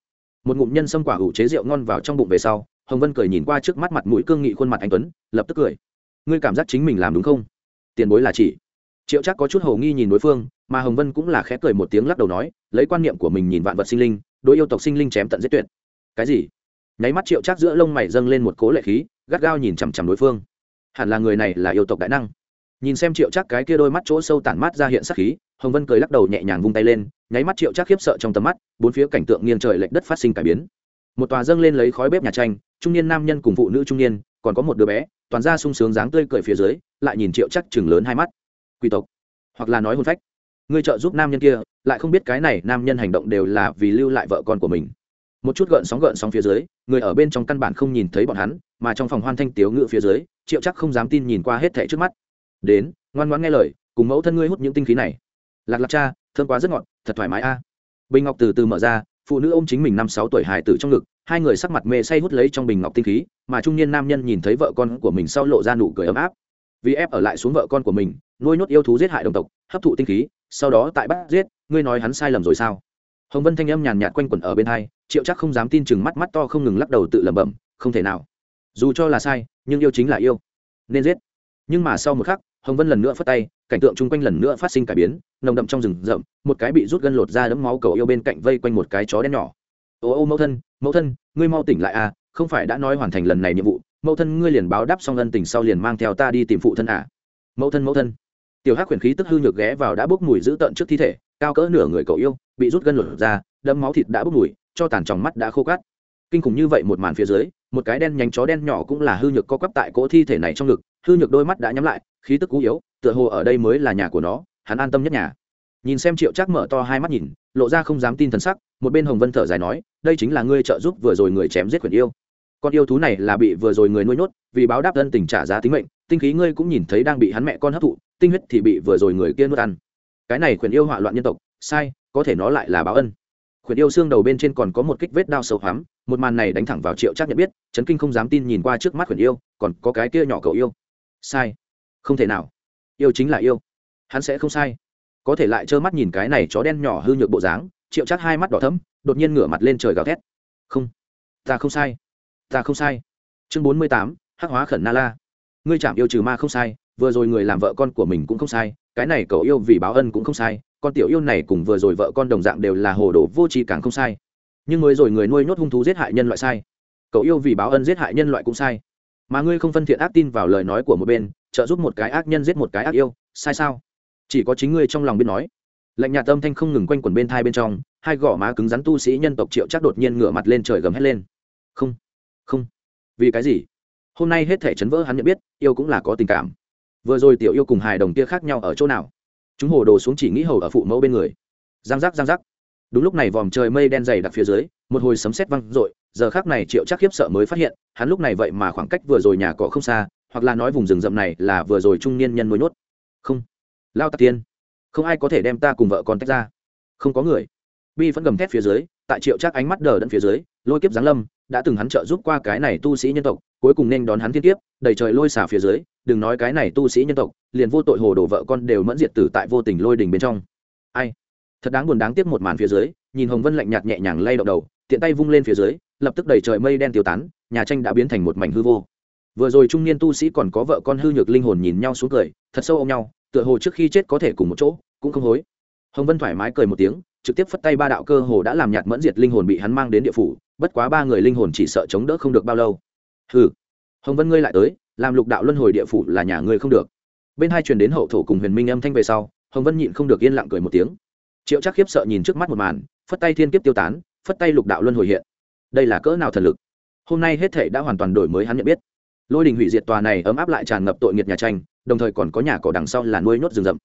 Một ngụm nhân sâm quả ủ chế rượu ngon vào trong bụng về sau, hồng vân cười nhìn qua trước mắt mặt mũi cương nghị khuôn mặt anh tuấn, lập tức cười. Ngươi cảm giác chính mình làm đúng không? Tiền bối là chỉ. Triệu chắc có chút hầu nghi nhìn đối phương, mà hồng vân cũng là khẽ cười một tiếng lắc đầu nói, lấy quan niệm của mình nhìn vạn vật sinh linh, đối yêu tộc sinh linh chém tận giết tuyệt. Cái gì? Nháy mắt triệu chắc giữa lông mày dâng lên một cố lệ khí, gắt gao nhìn chằm chằm đối phương. Hẳn là người này là yêu tộc đại năng. Nhìn xem triệu chắc cái kia đôi mắt chỗ sâu tản mát ra hiện sắc khí, hồng vân cười lắc đầu nhẹ nhàng vung tay lên, nháy mắt triệu chắc khiếp sợ trong tầm mắt, bốn phía cảnh tượng nghiêng trời lệch đất phát sinh cải biến. Một tòa dâng lên lấy khói bếp nhà tranh, trung niên nam nhân cùng phụ nữ trung niên còn có một đứa bé, toàn ra sung sướng dáng tươi cười phía dưới, lại nhìn triệu chắc chừng lớn hai mắt. Quy tộc, hoặc là nói hôn phách. Người trợ giúp nam nhân kia, lại không biết cái này nam nhân hành động đều là vì lưu lại vợ con của mình. Một chút gợn sóng gợn sóng phía dưới, người ở bên trong căn bản không nhìn thấy bọn hắn, mà trong phòng hoan thanh tiếu ngự phía dưới, triệu chắc không dám tin nhìn qua hết thẻ trước mắt. Đến, ngoan ngoãn nghe lời, cùng mẫu thân ngươi hút những tinh khí này. Lạc lạc cha thương quá rất ngọt, thật thoải mái a. Bình ngọc từ từ mở ra phụ nữ ôm chính mình năm sáu tuổi hài tử trong ngực, hai người sắc mặt mê say hút lấy trong bình ngọc tinh khí, mà trung niên nam nhân nhìn thấy vợ con của mình sau lộ ra nụ cười ấm áp. Vì ép ở lại xuống vợ con của mình, nuôi nhốt yêu thú giết hại đồng tộc, hấp thụ tinh khí, sau đó tại bắt giết, ngươi nói hắn sai lầm rồi sao? Hồng vân thanh âm nhàn nhạt quanh quẩn ở bên hai, triệu chắc không dám tin chừng mắt mắt to không ngừng lắc đầu tự lẩm bẩm, không thể nào. Dù cho là sai, nhưng yêu chính là yêu. Nên giết. Nhưng mà sau một khắc hồng vân lần nữa phất tay, cảnh tượng chung quanh lần nữa phát sinh cải biến, nồng đậm trong rừng rậm, một cái bị rút gân lột ra đấm máu cầu yêu bên cạnh vây quanh một cái chó đen nhỏ. Ô ô, mẫu thân mẫu thân, ngươi mau tỉnh lại à không phải đã nói hoàn thành lần này nhiệm vụ, mẫu thân ngươi liền báo đáp xong ân tình sau liền mang theo ta đi tìm phụ thân à. Mẫu thân mẫu thân. Tiểu hắc huyền khí tức hư nhược ghé vào đã bốc mùi dữ tợn trước thi thể, cao cỡ nửa người cậu yêu, bị rút gân lột ra, đấm máu thịt đã bốc mùi, cho tàn tròng mắt đã khô cát. Kinh khủng như vậy một màn phía dưới, một cái đen nhánh chó đen nhỏ cũng là hư nhược co quắp tại cỗ thi thể này trong ngực hư nhược đôi mắt đã nhắm lại, khí tức cú yếu, tựa hồ ở đây mới là nhà của nó, hắn an tâm nhất nhà. Nhìn xem triệu trác mở to hai mắt nhìn, lộ ra không dám tin thần sắc, một bên hồng vân thở dài nói, đây chính là ngươi trợ giúp vừa rồi người chém giết quyền yêu. Con yêu thú này là bị vừa rồi người nuôi nhốt, vì báo đáp ân tình trả giá tính mệnh, tinh khí ngươi cũng nhìn thấy đang bị hắn mẹ con hấp thụ, tinh huyết thì bị vừa rồi người kia nuốt ăn. Cái này quyền yêu hỏa loạn nhân tộc, sai, có thể nó lại là báo ân. Quyền yêu xương đầu bên trên còn có một kích vết đao sâu hoắm, một màn này đánh thẳng vào triệu trác nhận biết, chấn kinh không dám tin nhìn qua trước mắt quyền yêu, còn có cái kia nhỏ cậu yêu sai. Không thể nào. Yêu chính là yêu. Hắn sẽ không sai. Có thể lại trơ mắt nhìn cái này chó đen nhỏ hư nhược bộ dáng, triệu chắc hai mắt đỏ thấm đột nhiên ngửa mặt lên trời gào thét. Không. Ta không sai. Ta không sai. Chương bốn mươi tám, hắc hóa khẩn na la. Ngươi chạm yêu trừ ma không sai, vừa rồi người làm vợ con của mình cũng không sai, cái này cậu yêu vì báo ân cũng không sai, con tiểu yêu này cùng vừa rồi vợ con đồng dạng đều là hồ đồ vô tri càng không sai. Nhưng mới rồi người nuôi nhốt hung thú giết hại nhân loại sai. Cậu yêu vì báo ân giết hại nhân loại cũng sai mà ngươi không phân thiện ác tin vào lời nói của một bên, trợ giúp một cái ác nhân giết một cái ác yêu, sai sao? Chỉ có chính ngươi trong lòng biết nói. Lạnh nhạt âm thanh không ngừng quanh quẩn bên thai bên trong, hai gò má cứng rắn tu sĩ nhân tộc triệu chắc đột nhiên ngửa mặt lên trời gầm hét lên. Không không. Vì cái gì? Hôm nay hết thể chấn vỡ hắn nhận biết, yêu cũng là có tình cảm. Vừa rồi tiểu yêu cùng hài đồng kia khác nhau ở chỗ nào? Chúng hồ đồ xuống chỉ nghĩ hầu ở phụ mẫu bên người. Giang giác giang giác đúng lúc này vòm trời mây đen dày đặc phía dưới, một hồi sấm sét văng r giờ khác này triệu chắc khiếp sợ mới phát hiện, hắn lúc này vậy mà khoảng cách vừa rồi nhà cỏ không xa, hoặc là nói vùng rừng rậm này là vừa rồi trung niên nhân nuôi nhốt. Không. Lao tạc tiên. Không ai có thể đem ta cùng vợ con tách ra. Không có người. Bi vẫn gầm thét phía dưới, tại triệu chắc ánh mắt đờ đẫn phía dưới, lôi kiếp giáng lâm, đã từng hắn trợ giúp qua cái này tu sĩ nhân tộc, cuối cùng nên đón hắn thiên kiếp, đầy trời lôi xả phía dưới, đừng nói cái này tu sĩ nhân tộc, liền vô tội hồ đổ vợ con đều mẫn diệt tử tại vô tình lôi đình bên trong. Ai? Thật đáng buồn đáng tiếc một màn phía dưới, nhìn hồng vân lạnh nhạt nhẹ nhàng lay động đầu, tiện tay vung lên phía dưới, lập tức đẩy trời mây đen tiêu tán, nhà tranh đã biến thành một mảnh hư vô. Vừa rồi trung niên tu sĩ còn có vợ con hư nhược linh hồn nhìn nhau xuống cười, thật sâu ôm nhau, tựa hồ trước khi chết có thể cùng một chỗ, cũng không hối. Hồng vân thoải mái cười một tiếng, trực tiếp phất tay ba đạo cơ hồ đã làm nhạt mẫn diệt linh hồn bị hắn mang đến địa phủ, bất quá ba người linh hồn chỉ sợ chống đỡ không được bao lâu. Hừ. Hồng vân ngươi lại tới, làm lục đạo luân hồi địa phủ là nhà ngươi không được. Bên hai truyền đến hậu thổ cùng huyền minh âm thanh về sau, hồng vân nhịn không được yên lặng cười một tiếng triệu chắc khiếp sợ nhìn trước mắt một màn, phất tay thiên kiếp tiêu tán, phất tay lục đạo luân hồi hiện. Đây là cỡ nào thần lực? Hôm nay hết thể đã hoàn toàn đổi mới hắn nhận biết. Lôi đình hủy diệt tòa này ấm áp lại tràn ngập tội nghiệt nhà tranh, đồng thời còn có nhà cỏ đằng sau là nuôi nhốt rừng rậm.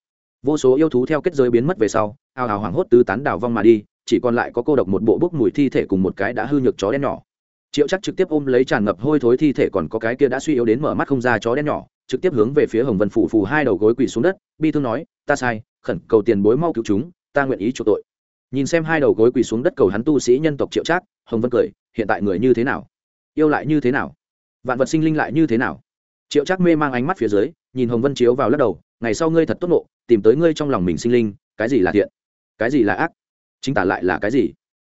Vô số yêu thú theo kết giới biến mất về sau ào ào hoảng hốt tứ tán đào vong mà đi, chỉ còn lại có cô độc một bộ bốc mùi thi thể cùng một cái đã hư nhược chó đen nhỏ. Triệu chắc trực tiếp ôm lấy tràn ngập hôi thối thi thể còn có cái kia đã suy yếu đến mở mắt không ra chó đen nhỏ, trực tiếp hướng về phía hồng vân phủ phù hai đầu gối quỳ xuống đất, bi thương nói, ta sai, khẩn cầu tiền bối mau cứu chúng ta nguyện ý chuộc tội. Nhìn xem hai đầu gối quỳ xuống đất cầu hắn tu sĩ nhân tộc triệu trác, hồng vân cười, hiện tại người như thế nào? Yêu lại như thế nào? Vạn vật sinh linh lại như thế nào? Triệu trác mê mang ánh mắt phía dưới, nhìn hồng vân chiếu vào lắc đầu, ngày sau ngươi thật tốt nộ tìm tới ngươi trong lòng mình sinh linh, cái gì là thiện? Cái gì là ác? Chính tả lại là cái gì?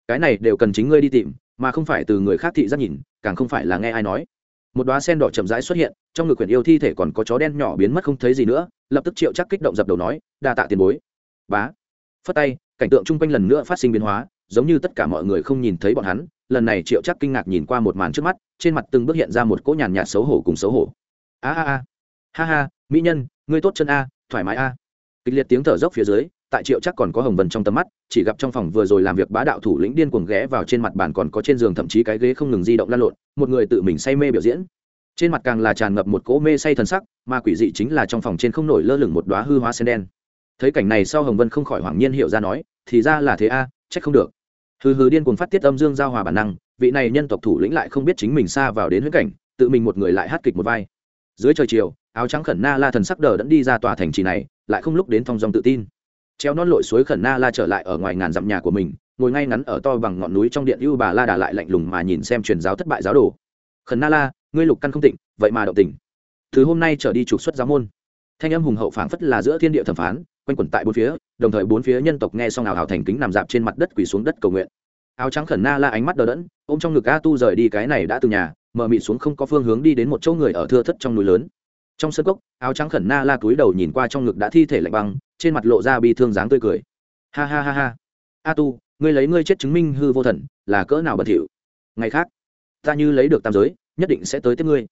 Cái này đều cần chính ngươi đi tìm, mà không phải từ người khác thị giác nhìn, càng không phải là nghe ai nói. Một đoá sen đỏ chậm rãi xuất hiện, trong ngực quyển yêu thi thể còn có chó đen nhỏ biến mất không thấy gì nữa, lập tức triệu chắc kích động dập đầu nói, đa tạ tiền bối. Bá phất tay, cảnh tượng chung quanh lần nữa phát sinh biến hóa, giống như tất cả mọi người không nhìn thấy bọn hắn, lần này triệu chắc kinh ngạc nhìn qua một màn trước mắt, trên mặt từng bước hiện ra một cỗ nhàn nhạt xấu hổ cùng xấu hổ. A a a. Ha ha, mỹ nhân, ngươi tốt chân a, thoải mái a. Kịch liệt tiếng thở dốc phía dưới, tại triệu chắc còn có hồng vân trong tầm mắt, chỉ gặp trong phòng vừa rồi làm việc bá đạo thủ lĩnh điên cuồng ghé vào trên mặt bàn còn có trên giường thậm chí cái ghế không ngừng di động lan lộn, một người tự mình say mê biểu diễn. Trên mặt càng là tràn ngập một cỗ mê say thần sắc, mà quỷ dị chính là trong phòng trên không nổi lơ lửng một đoá hư hóa sen đen thấy cảnh này sau hồng vân không khỏi hoảng nhiên hiểu ra nói thì ra là thế a à, trách không được. Hừ hừ điên cuồng phát tiết âm dương giao hòa bản năng vị này nhân tộc thủ lĩnh lại không biết chính mình xa vào đến huyết cảnh tự mình một người lại hát kịch một vai. Dưới trời chiều áo trắng khẩn na la thần sắc đờ đẫn đi ra tòa thành trì này lại không lúc đến thong dòng tự tin. Treo non lội suối khẩn na la trở lại ở ngoài ngàn dặm nhà của mình ngồi ngay ngắn ở to bằng ngọn núi trong điện ưu bà la đà lại lạnh lùng mà nhìn xem truyền giáo thất bại giáo đồ. Khẩn na la ngươi lục căn không tịnh vậy mà động tình. Thứ hôm nay trở đi trục xuất giáo môn. Thanh âm hùng hậu phảng phất là giữa thiên địa thẩm phán quanh quẩn tại bốn phía, đồng thời bốn phía nhân tộc nghe xong ảo hào thành kính nằm dạp trên mặt đất quỳ xuống đất cầu nguyện. Áo trắng khẩn na la ánh mắt đờ đẫn, ôm trong ngực a tu rời đi cái này đã từ nhà, mở mịt xuống không có phương hướng đi đến một chỗ người ở thưa thất trong núi lớn. Trong sân cốc, áo trắng khẩn na la cúi đầu nhìn qua trong ngực đã thi thể lạnh băng, trên mặt lộ ra bi thương dáng tươi cười. Ha ha ha ha. A tu, ngươi lấy ngươi chết chứng minh hư vô thần, là cỡ nào bẩn thỉu. Ngày khác, ta như lấy được tam giới, nhất định sẽ tới tiếp ngươi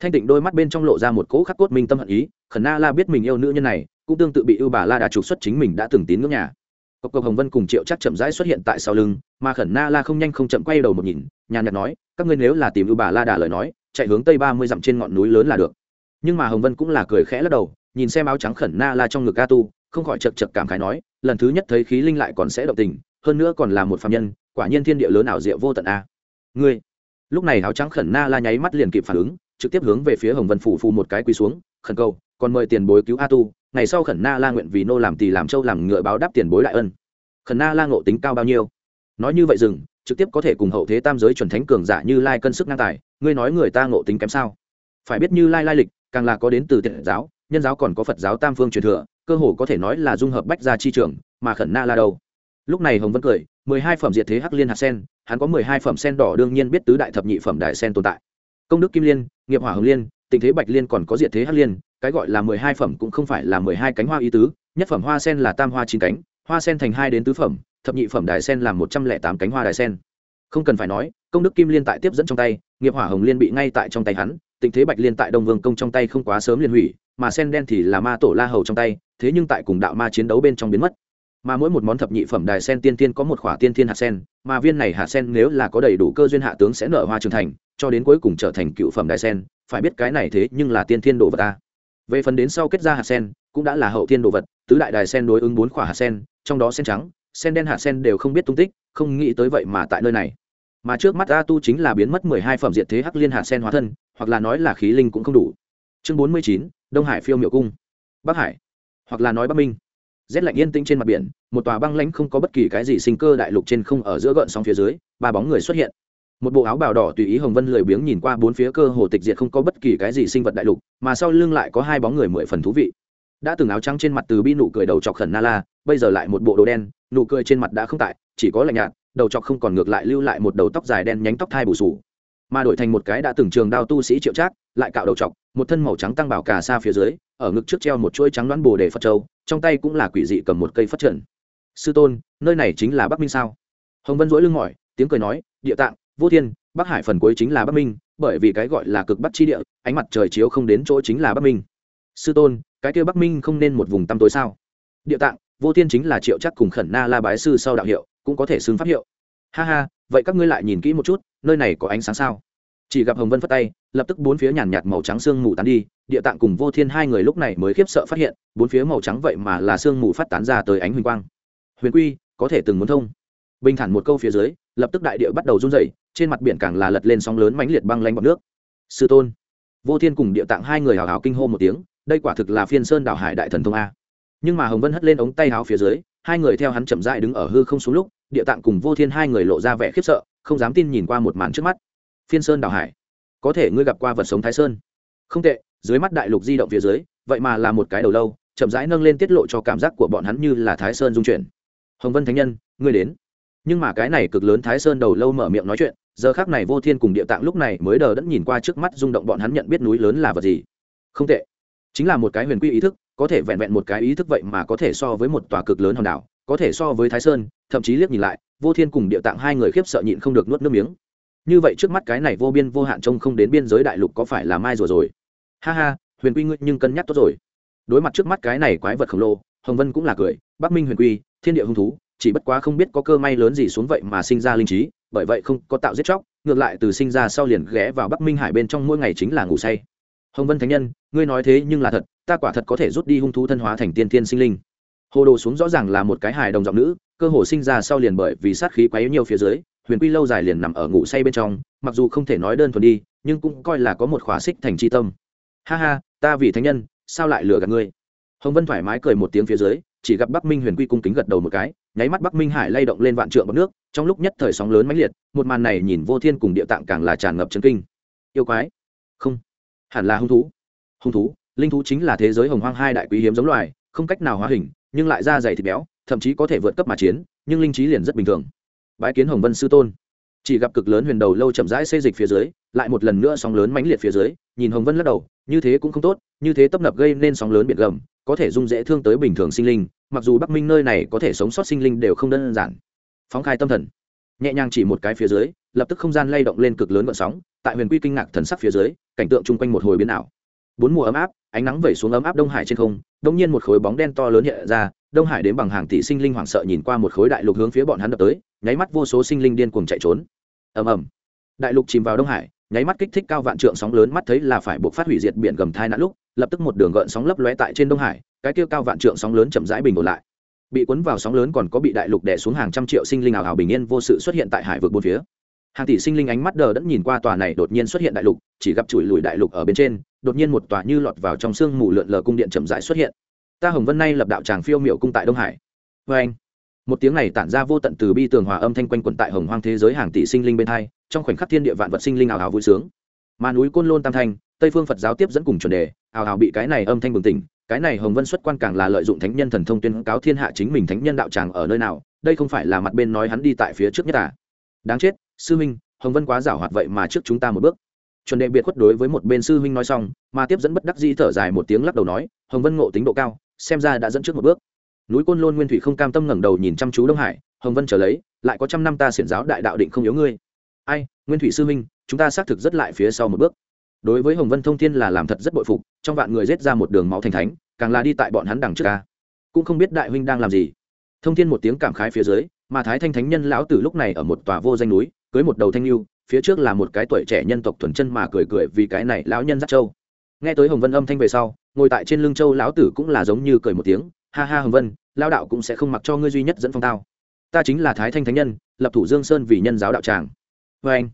thanh tịnh đôi mắt bên trong lộ ra một cỗ khắc cốt minh tâm hận ý, khẩn na la biết mình yêu nữ nhân này, cũng tương tự bị ưu bà la đã trục xuất chính mình đã từng tín ngưỡng nhà. Cộc cộc hồng vân cùng triệu chắc chậm rãi xuất hiện tại sau lưng, mà khẩn na la không nhanh không chậm quay đầu một nhìn, nhàn nhạt nói, các ngươi nếu là tìm ưu bà la đà lời nói, chạy hướng tây ba mươi dặm trên ngọn núi lớn là được. Nhưng mà hồng vân cũng là cười khẽ lắc đầu, nhìn xem áo trắng khẩn na la trong ngực ga tu, không khỏi chật chật cảm khái nói, lần thứ nhất thấy khí linh lại còn sẽ động tình, hơn nữa còn là một phạm nhân, quả nhiên thiên địa lớn ảo diệu vô tận a. Ngươi? Lúc này áo trắng khẩn na la nháy mắt liền kịp phản ứng trực tiếp hướng về phía hồng vân phủ phù một cái quỳ xuống, khẩn cầu, còn mời tiền bối cứu a tu, ngày sau khẩn na la nguyện vì nô làm tỳ làm châu làm ngựa báo đáp tiền bối đại ân. Khẩn na la ngộ tính cao bao nhiêu? Nói như vậy dừng, trực tiếp có thể cùng hậu thế tam giới chuẩn thánh cường giả như lai cân sức ngang tài, ngươi nói người ta ngộ tính kém sao? Phải biết như lai lai lịch, càng là có đến từ tiện giáo, nhân giáo còn có phật giáo tam phương truyền thừa, cơ hồ có thể nói là dung hợp bách gia chi trường, mà khẩn na la đâu? Lúc này hồng vân cười, mười hai phẩm diệt thế hắc liên hạt sen, hắn có mười hai phẩm sen đỏ đương nhiên biết tứ đại thập nhị phẩm đại sen tồn tại. Công đức kim liên nghiệp hỏa hồng liên, tình thế bạch liên còn có diện thế hắc liên, cái gọi là mười hai phẩm cũng không phải là mười hai cánh hoa y tứ, nhất phẩm hoa sen là tam hoa chín cánh, hoa sen thành hai đến tứ phẩm, thập nhị phẩm đài sen là một trăm lẻ tám cánh hoa đài sen. Không cần phải nói, công đức kim liên tại tiếp dẫn trong tay, nghiệp hỏa hồng liên bị ngay tại trong tay hắn, tình thế bạch liên tại đông vương công trong tay không quá sớm liền hủy, mà sen đen thì là ma tổ la hầu trong tay, thế nhưng tại cùng đạo ma chiến đấu bên trong biến mất mà mỗi một món thập nhị phẩm đài sen tiên tiên có một khỏa tiên thiên hạt sen, mà viên này hạt sen nếu là có đầy đủ cơ duyên hạ tướng sẽ nở hoa trưởng thành, cho đến cuối cùng trở thành cựu phẩm đài sen, phải biết cái này thế nhưng là tiên thiên đồ vật ta. Về phần đến sau kết ra hạt sen, cũng đã là hậu thiên đồ vật, tứ đại đài sen đối ứng bốn khỏa hạt sen, trong đó sen trắng, sen đen hạt sen đều không biết tung tích, không nghĩ tới vậy mà tại nơi này. Mà trước mắt a tu chính là biến mất mười hai phẩm diện thế hắc liên hạt sen hóa thân, hoặc là nói là khí linh cũng không đủ. Chương bốn mươi chín, đông hải phiêu miệu cung. Bắc hải. Hoặc là nói bắc minh rét lạnh yên tĩnh trên mặt biển, một tòa băng lãnh không có bất kỳ cái gì sinh cơ đại lục trên không ở giữa gợn sóng phía dưới, ba bóng người xuất hiện. Một bộ áo bào đỏ tùy ý hồng vân lười biếng nhìn qua bốn phía cơ hồ tịch diệt không có bất kỳ cái gì sinh vật đại lục, mà sau lưng lại có hai bóng người mười phần thú vị. Đã từng áo trắng trên mặt từ bi nụ cười đầu chọc khẩn na la bây giờ lại một bộ đồ đen, nụ cười trên mặt đã không tại, chỉ có lạnh nhạt, đầu chọc không còn ngược lại lưu lại một đầu tóc dài đen nhánh tóc thai bù sù. Mà đổi thành một cái đã từng trường đao tu sĩ triệu trác, lại cạo đầu chọc một thân màu trắng tăng bảo cà sa phía dưới, ở ngực trước treo một chuỗi trắng đoán bồ đề phật châu, trong tay cũng là quỷ dị cầm một cây phất trần. Sư tôn, nơi này chính là bắc minh sao? Hồng vân dỗi lưng mỏi, tiếng cười nói, địa tạng, vô thiên, bắc hải phần cuối chính là bắc minh, bởi vì cái gọi là cực bắc chi địa, ánh mặt trời chiếu không đến chỗ chính là bắc minh. Sư tôn, cái kia bắc minh không nên một vùng tăm tối sao? Địa tạng, vô thiên chính là triệu chắc cùng khẩn na la bái sư sau đạo hiệu, cũng có thể xưng pháp hiệu. Ha ha, vậy các ngươi lại nhìn kỹ một chút, nơi này có ánh sáng sao? Chỉ gặp hồng vân phất tay lập tức bốn phía nhàn nhạt màu trắng sương mù tán đi, địa tạng cùng vô thiên hai người lúc này mới khiếp sợ phát hiện, bốn phía màu trắng vậy mà là sương mù phát tán ra tới ánh huỳnh quang. Huyền quy, có thể từng muốn thông? Bình thản một câu phía dưới, lập tức đại địa bắt đầu run rẩy, trên mặt biển càng là lật lên sóng lớn mãnh liệt băng lanh bọc nước. Sư tôn, vô thiên cùng địa tạng hai người hào hào kinh hô một tiếng, đây quả thực là phiên sơn đảo hải đại thần thông a. Nhưng mà hồng vân hất lên ống tay háo phía dưới, hai người theo hắn chậm rãi đứng ở hư không xuống lúc, địa tạng cùng vô thiên hai người lộ ra vẻ khiếp sợ, không dám tin nhìn qua một màn trước mắt. Phiên sơn đảo hải có thể ngươi gặp qua vật sống thái sơn. Không tệ, dưới mắt đại lục di động phía dưới, vậy mà là một cái đầu lâu, chậm rãi nâng lên tiết lộ cho cảm giác của bọn hắn như là thái sơn dung chuyển. Hồng vân thánh nhân, ngươi đến. Nhưng mà cái này cực lớn thái sơn đầu lâu mở miệng nói chuyện, giờ khác này vô thiên cùng địa tạng lúc này mới đờ đẫn nhìn qua trước mắt rung động bọn hắn nhận biết núi lớn là vật gì. Không tệ. Chính là một cái huyền quy ý thức, có thể vẹn vẹn một cái ý thức vậy mà có thể so với một tòa cực lớn hòn đảo, có thể so với thái sơn, thậm chí liếc nhìn lại, vô thiên cùng địa tạng hai người khiếp sợ nhịn không được nuốt nước miếng như vậy trước mắt cái này vô biên vô hạn trông không đến biên giới đại lục có phải là mai rùa rồi? Ha ha, huyền quy ngươi nhưng cân nhắc tốt rồi. Đối mặt trước mắt cái này quái vật khổng lồ, hồng vân cũng là cười. Bắc minh huyền quy, thiên địa hung thú, chỉ bất quá không biết có cơ may lớn gì xuống vậy mà sinh ra linh trí, bởi vậy không có tạo giết chóc, ngược lại từ sinh ra sau liền ghé vào bắc minh hải bên trong mỗi ngày chính là ngủ say. Hồng vân thánh nhân, ngươi nói thế nhưng là thật, ta quả thật có thể rút đi hung thú thân hóa thành tiên thiên sinh linh. Hồ đồ xuống rõ ràng là một cái hài đồng giọng nữ, cơ hồ sinh ra sau liền bởi vì sát khí quá yếu nhiều phía dưới huyền quy lâu dài liền nằm ở ngủ say bên trong, mặc dù không thể nói đơn thuần đi, nhưng cũng coi là có một khóa xích thành c h i tâm. Ha ha, ta vì thánh nhân, sao lại lừa gạt ngươi? Hồng vân thoải mái cười một tiếng phía dưới, chỉ gặp bắc minh huyền quy cung kính gật đầu một cái, nháy mắt bắc minh hải lay động lên vạn trượng bọc nước, trong lúc nhất thời sóng lớn mãnh liệt, một màn này nhìn vô thiên cùng địa tạng càng là tràn ngập chân kinh. Yêu quái? Không. Hẳn là hung thú. Hung thú, linh thú chính là thế giới hồng hoang hai đại quý hiếm giống loài, không cách nào hóa hình, nhưng lại da dày thịt béo, thậm chí có thể vượt cấp mà chiến, nhưng linh trí liền rất bình thường bãi kiến hồng vân sư tôn. Chỉ gặp cực lớn huyền đầu lâu chậm rãi xây dịch phía dưới, lại một lần nữa sóng lớn mãnh liệt phía dưới, nhìn hồng vân lắc đầu, như thế cũng không tốt, như thế tấp nập gây nên sóng lớn biển gầm, có thể dung dễ thương tới bình thường sinh linh, mặc dù bắc minh nơi này có thể sống sót sinh linh đều không đơn giản. Phóng khai tâm thần. Nhẹ nhàng chỉ một cái phía dưới, lập tức không gian lay động lên cực lớn vận sóng, tại huyền quy kinh ngạc thần sắc phía dưới, cảnh tượng chung quanh một hồi biến ảo. Bốn mùa ấm áp, ánh nắng vẩy xuống ấm áp đông hải trên không đông nhiên một khối bóng đen to lớn hiện ra đông hải đến bằng hàng tỷ sinh linh hoảng sợ nhìn qua một khối đại lục hướng phía bọn hắn đập tới, nháy mắt vô số sinh linh điên cuồng chạy trốn. Ầm ầm. Đại lục chìm vào đông hải, nháy mắt kích thích cao vạn trượng sóng lớn mắt thấy là phải buộc phát hủy diệt biển gầm thai nạn lúc, lập tức một đường gợn sóng lấp lóe tại trên đông hải, cái kia cao vạn trượng sóng lớn chậm rãi bình ổn lại. Bị cuốn vào sóng lớn còn có bị đại lục đè xuống hàng trăm triệu sinh linh ảo ảo bình yên vô sự xuất hiện tại hải vực bốn phía. Hàng tỷ sinh linh ánh mắt đờ đẫn nhìn qua tòa này đột nhiên xuất hiện đại lục, chỉ gặp chùi lùi đại lục ở bên trên, đột nhiên một tòa như lọt vào trong sương mù lượn lờ cung điện chậm rãi xuất hiện ta hồng vân nay lập đạo tràng phiêu miệu cung tại đông hải. Vê anh, một tiếng này tản ra vô tận từ bi tường hòa âm thanh quanh quẩn tại hồng hoang thế giới hàng tỷ sinh linh bên hai, trong khoảnh khắc thiên địa vạn vật sinh linh ảo ảo vui sướng. Mà núi côn lôn tam thanh tây phương phật giáo tiếp dẫn cùng chuẩn đề ảo ảo bị cái này âm thanh bừng tỉnh, cái này hồng vân xuất quan càng là lợi dụng thánh nhân thần thông tuyên cáo thiên hạ chính mình thánh nhân đạo tràng ở nơi nào, đây không phải là mặt bên nói hắn đi tại phía trước nhất à? Đáng chết, sư minh hồng vân quá giảo hoạt vậy mà trước chúng ta một bước. Chuẩn đệ biệt khuất đối với một bên sư huynh nói xong, mà tiếp dẫn bất đắc dĩ thở dài một tiếng lắc đầu nói, hồng vân ngộ tính độ cao xem ra đã dẫn trước một bước. Núi côn lôn nguyên thủy không cam tâm ngẩng đầu nhìn chăm chú đông hải, hồng vân trở lấy, lại có trăm năm ta xiển giáo đại đạo định không yếu ngươi. Ai, nguyên thủy sư minh, chúng ta xác thực rất lại phía sau một bước. Đối với hồng vân thông thiên là làm thật rất bội phục, trong vạn người giết ra một đường máu thành thánh, càng là đi tại bọn hắn đằng trước ca cũng không biết đại huynh đang làm gì. Thông thiên một tiếng cảm khái phía dưới, mà thái thanh thánh nhân lão tử lúc này ở một tòa vô danh núi, cưới một đầu thanh lưu phía trước là một cái tuổi trẻ nhân tộc thuần chân mà cười cười vì cái này lão nhân dắt châu nghe tới hồng vân âm thanh về sau, ngồi tại trên lưng châu lão tử cũng là giống như cười một tiếng, ha ha hồng vân lao đạo cũng sẽ không mặc cho ngươi duy nhất dẫn phong tao. Ta chính là thái thanh thánh nhân, lập thủ dương sơn vì nhân giáo đạo tràng. Vê anh,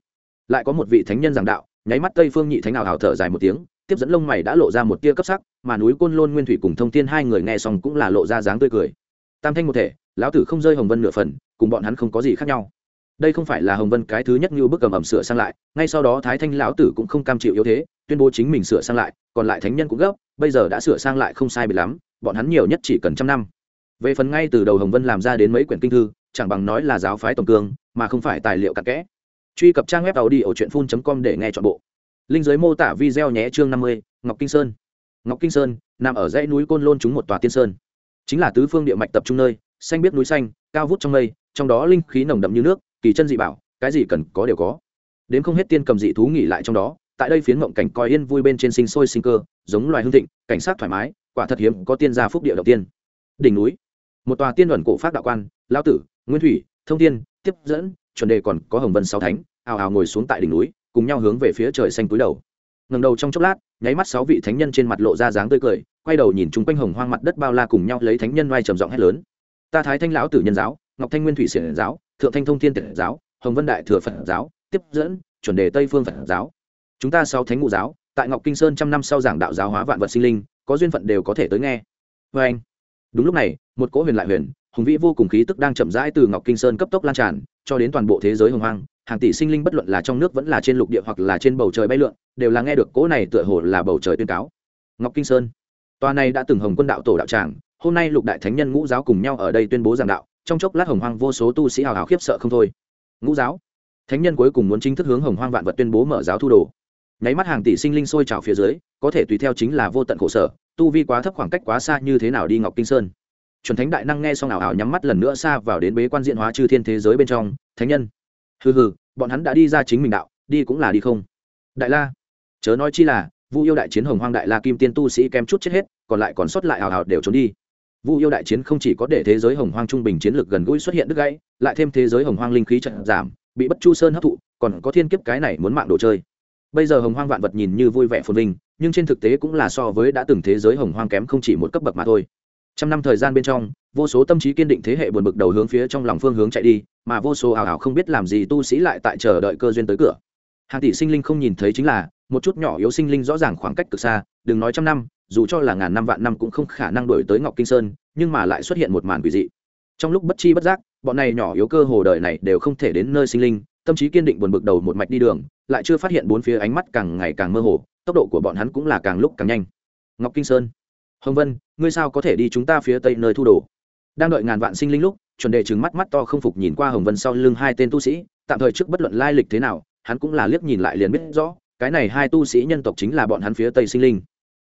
lại có một vị thánh nhân giảng đạo, nháy mắt tây phương nhị thánh nào hào thở dài một tiếng, tiếp dẫn lông mày đã lộ ra một tia cấp sắc, mà núi côn lôn nguyên thủy cùng thông tiên hai người nghe xong cũng là lộ ra dáng tươi cười. Tam thanh một thể, lão tử không rơi hồng vân nửa phần, cùng bọn hắn không có gì khác nhau. Đây không phải là hồng vân cái thứ nhất như bức cầm ẩm sửa sang lại, ngay sau đó thái thanh lão tử cũng không cam chịu yếu thế tuyên bố chính mình sửa sang lại, còn lại thánh nhân cũng gấp, bây giờ đã sửa sang lại không sai bị lắm, bọn hắn nhiều nhất chỉ cần trăm năm. Về phần ngay từ đầu hồng vân làm ra đến mấy quyển kinh thư, chẳng bằng nói là giáo phái tổng cương, mà không phải tài liệu cặn kẽ. Truy cập trang web tàu đi ở truyện phun com để nghe chọn bộ. Linh giới mô tả video nhé chương năm mươi, ngọc kinh sơn. Ngọc kinh sơn, nằm ở dãy núi côn lôn chúng một tòa tiên sơn. Chính là tứ phương địa mạch tập trung nơi, xanh biết núi xanh, cao vút trong mây, trong đó linh khí nồng đậm như nước, kỳ chân dị bảo, cái gì cần có đều có. Đến không hết tiên cầm dị thú nghỉ lại trong đó tại đây phiến mộng cảnh coi yên vui bên trên sinh sôi sinh cơ, giống loài hương thịnh, cảnh sát thoải mái, quả thật hiếm có tiên gia phúc địa đầu tiên. Đỉnh núi, một tòa tiên luận cổ phát đạo quan lao tử, nguyên thủy, thông tiên tiếp dẫn, chuẩn đề còn có hồng vân sáu thánh, ào ào ngồi xuống tại đỉnh núi, cùng nhau hướng về phía trời xanh túi đầu. Ngầm đầu trong chốc lát, nháy mắt sáu vị thánh nhân trên mặt lộ ra dáng tươi cười, quay đầu nhìn chung quanh hồng hoang mặt đất bao la cùng nhau lấy thánh nhân vai trầm giọng hét lớn. Ta thái thanh lão tử nhân giáo, ngọc thanh nguyên thủy xiển giáo, thượng thanh thông thiên tiện giáo, hồng vân đại thừa phật giáo, tiếp dẫn, chuẩn đề tây phương phật giáo chúng ta sáu thánh ngũ giáo, tại ngọc kinh sơn trăm năm sau giảng đạo giáo hóa vạn vật sinh linh, có duyên phận đều có thể tới nghe. Vê anh, đúng lúc này, một cỗ huyền lại huyền, hùng vĩ vô cùng khí tức đang chậm rãi từ ngọc kinh sơn cấp tốc lan tràn, cho đến toàn bộ thế giới hồng hoang, hàng tỷ sinh linh bất luận là trong nước vẫn là trên lục địa hoặc là trên bầu trời bay lượn, đều là nghe được cỗ này tựa hồ là bầu trời tuyên cáo. Ngọc kinh sơn, tòa này đã từng hồng quân đạo tổ đạo tràng, hôm nay lục đại thánh nhân ngũ giáo cùng nhau ở đây tuyên bố giảng đạo, trong chốc lát hồng hoang vô số tu sĩ hào hào khiếp sợ không thôi. Ngũ giáo, thánh nhân cuối cùng muốn chính thức hướng hồng hoang vạn vật tuyên bố mở giáo thu đồ nháy mắt hàng tỷ sinh linh sôi trào phía dưới, có thể tùy theo chính là vô tận khổ sở, tu vi quá thấp khoảng cách quá xa như thế nào đi ngọc kinh sơn. Chuẩn thánh đại năng nghe xong ảo ảo nhắm mắt lần nữa xa vào đến bế quan diện hóa chư thiên thế giới bên trong, thánh nhân, hừ hừ, bọn hắn đã đi ra chính mình đạo, đi cũng là đi không. Đại la, chớ nói chi là, vu yêu đại chiến hồng hoang đại la kim tiên tu sĩ kém chút chết hết, còn lại còn sót lại ảo ảo đều trốn đi. Vu yêu đại chiến không chỉ có để thế giới hồng hoang trung bình chiến lược gần gũi xuất hiện đứt gãy, lại thêm thế giới hồng hoang linh khí trận giảm, bị bất chu sơn hấp thụ, còn có thiên kiếp cái này muốn mạng đồ chơi bây giờ hồng hoang vạn vật nhìn như vui vẻ phồn vinh, nhưng trên thực tế cũng là so với đã từng thế giới hồng hoang kém không chỉ một cấp bậc mà thôi. Trăm năm thời gian bên trong, vô số tâm trí kiên định thế hệ buồn bực đầu hướng phía trong lòng phương hướng chạy đi, mà vô số ảo ảo không biết làm gì tu sĩ lại tại chờ đợi cơ duyên tới cửa. Hàng tỷ sinh linh không nhìn thấy chính là, một chút nhỏ yếu sinh linh rõ ràng khoảng cách cực xa, đừng nói trăm năm, dù cho là ngàn năm vạn năm cũng không khả năng đổi tới ngọc kinh sơn, nhưng mà lại xuất hiện một màn quỷ dị. Trong lúc bất chi bất giác, bọn này nhỏ yếu cơ hồ đời này đều không thể đến nơi sinh linh tâm trí kiên định buồn bực đầu một mạch đi đường, lại chưa phát hiện bốn phía ánh mắt càng ngày càng mơ hồ, tốc độ của bọn hắn cũng là càng lúc càng nhanh. Ngọc kinh sơn, hồng vân, ngươi sao có thể đi chúng ta phía tây nơi thu đồ? Đang đợi ngàn vạn sinh linh lúc, chuẩn đề trừng mắt mắt to không phục nhìn qua hồng vân sau lưng hai tên tu sĩ, tạm thời trước bất luận lai lịch thế nào, hắn cũng là liếc nhìn lại liền biết rõ, cái này hai tu sĩ nhân tộc chính là bọn hắn phía tây sinh linh.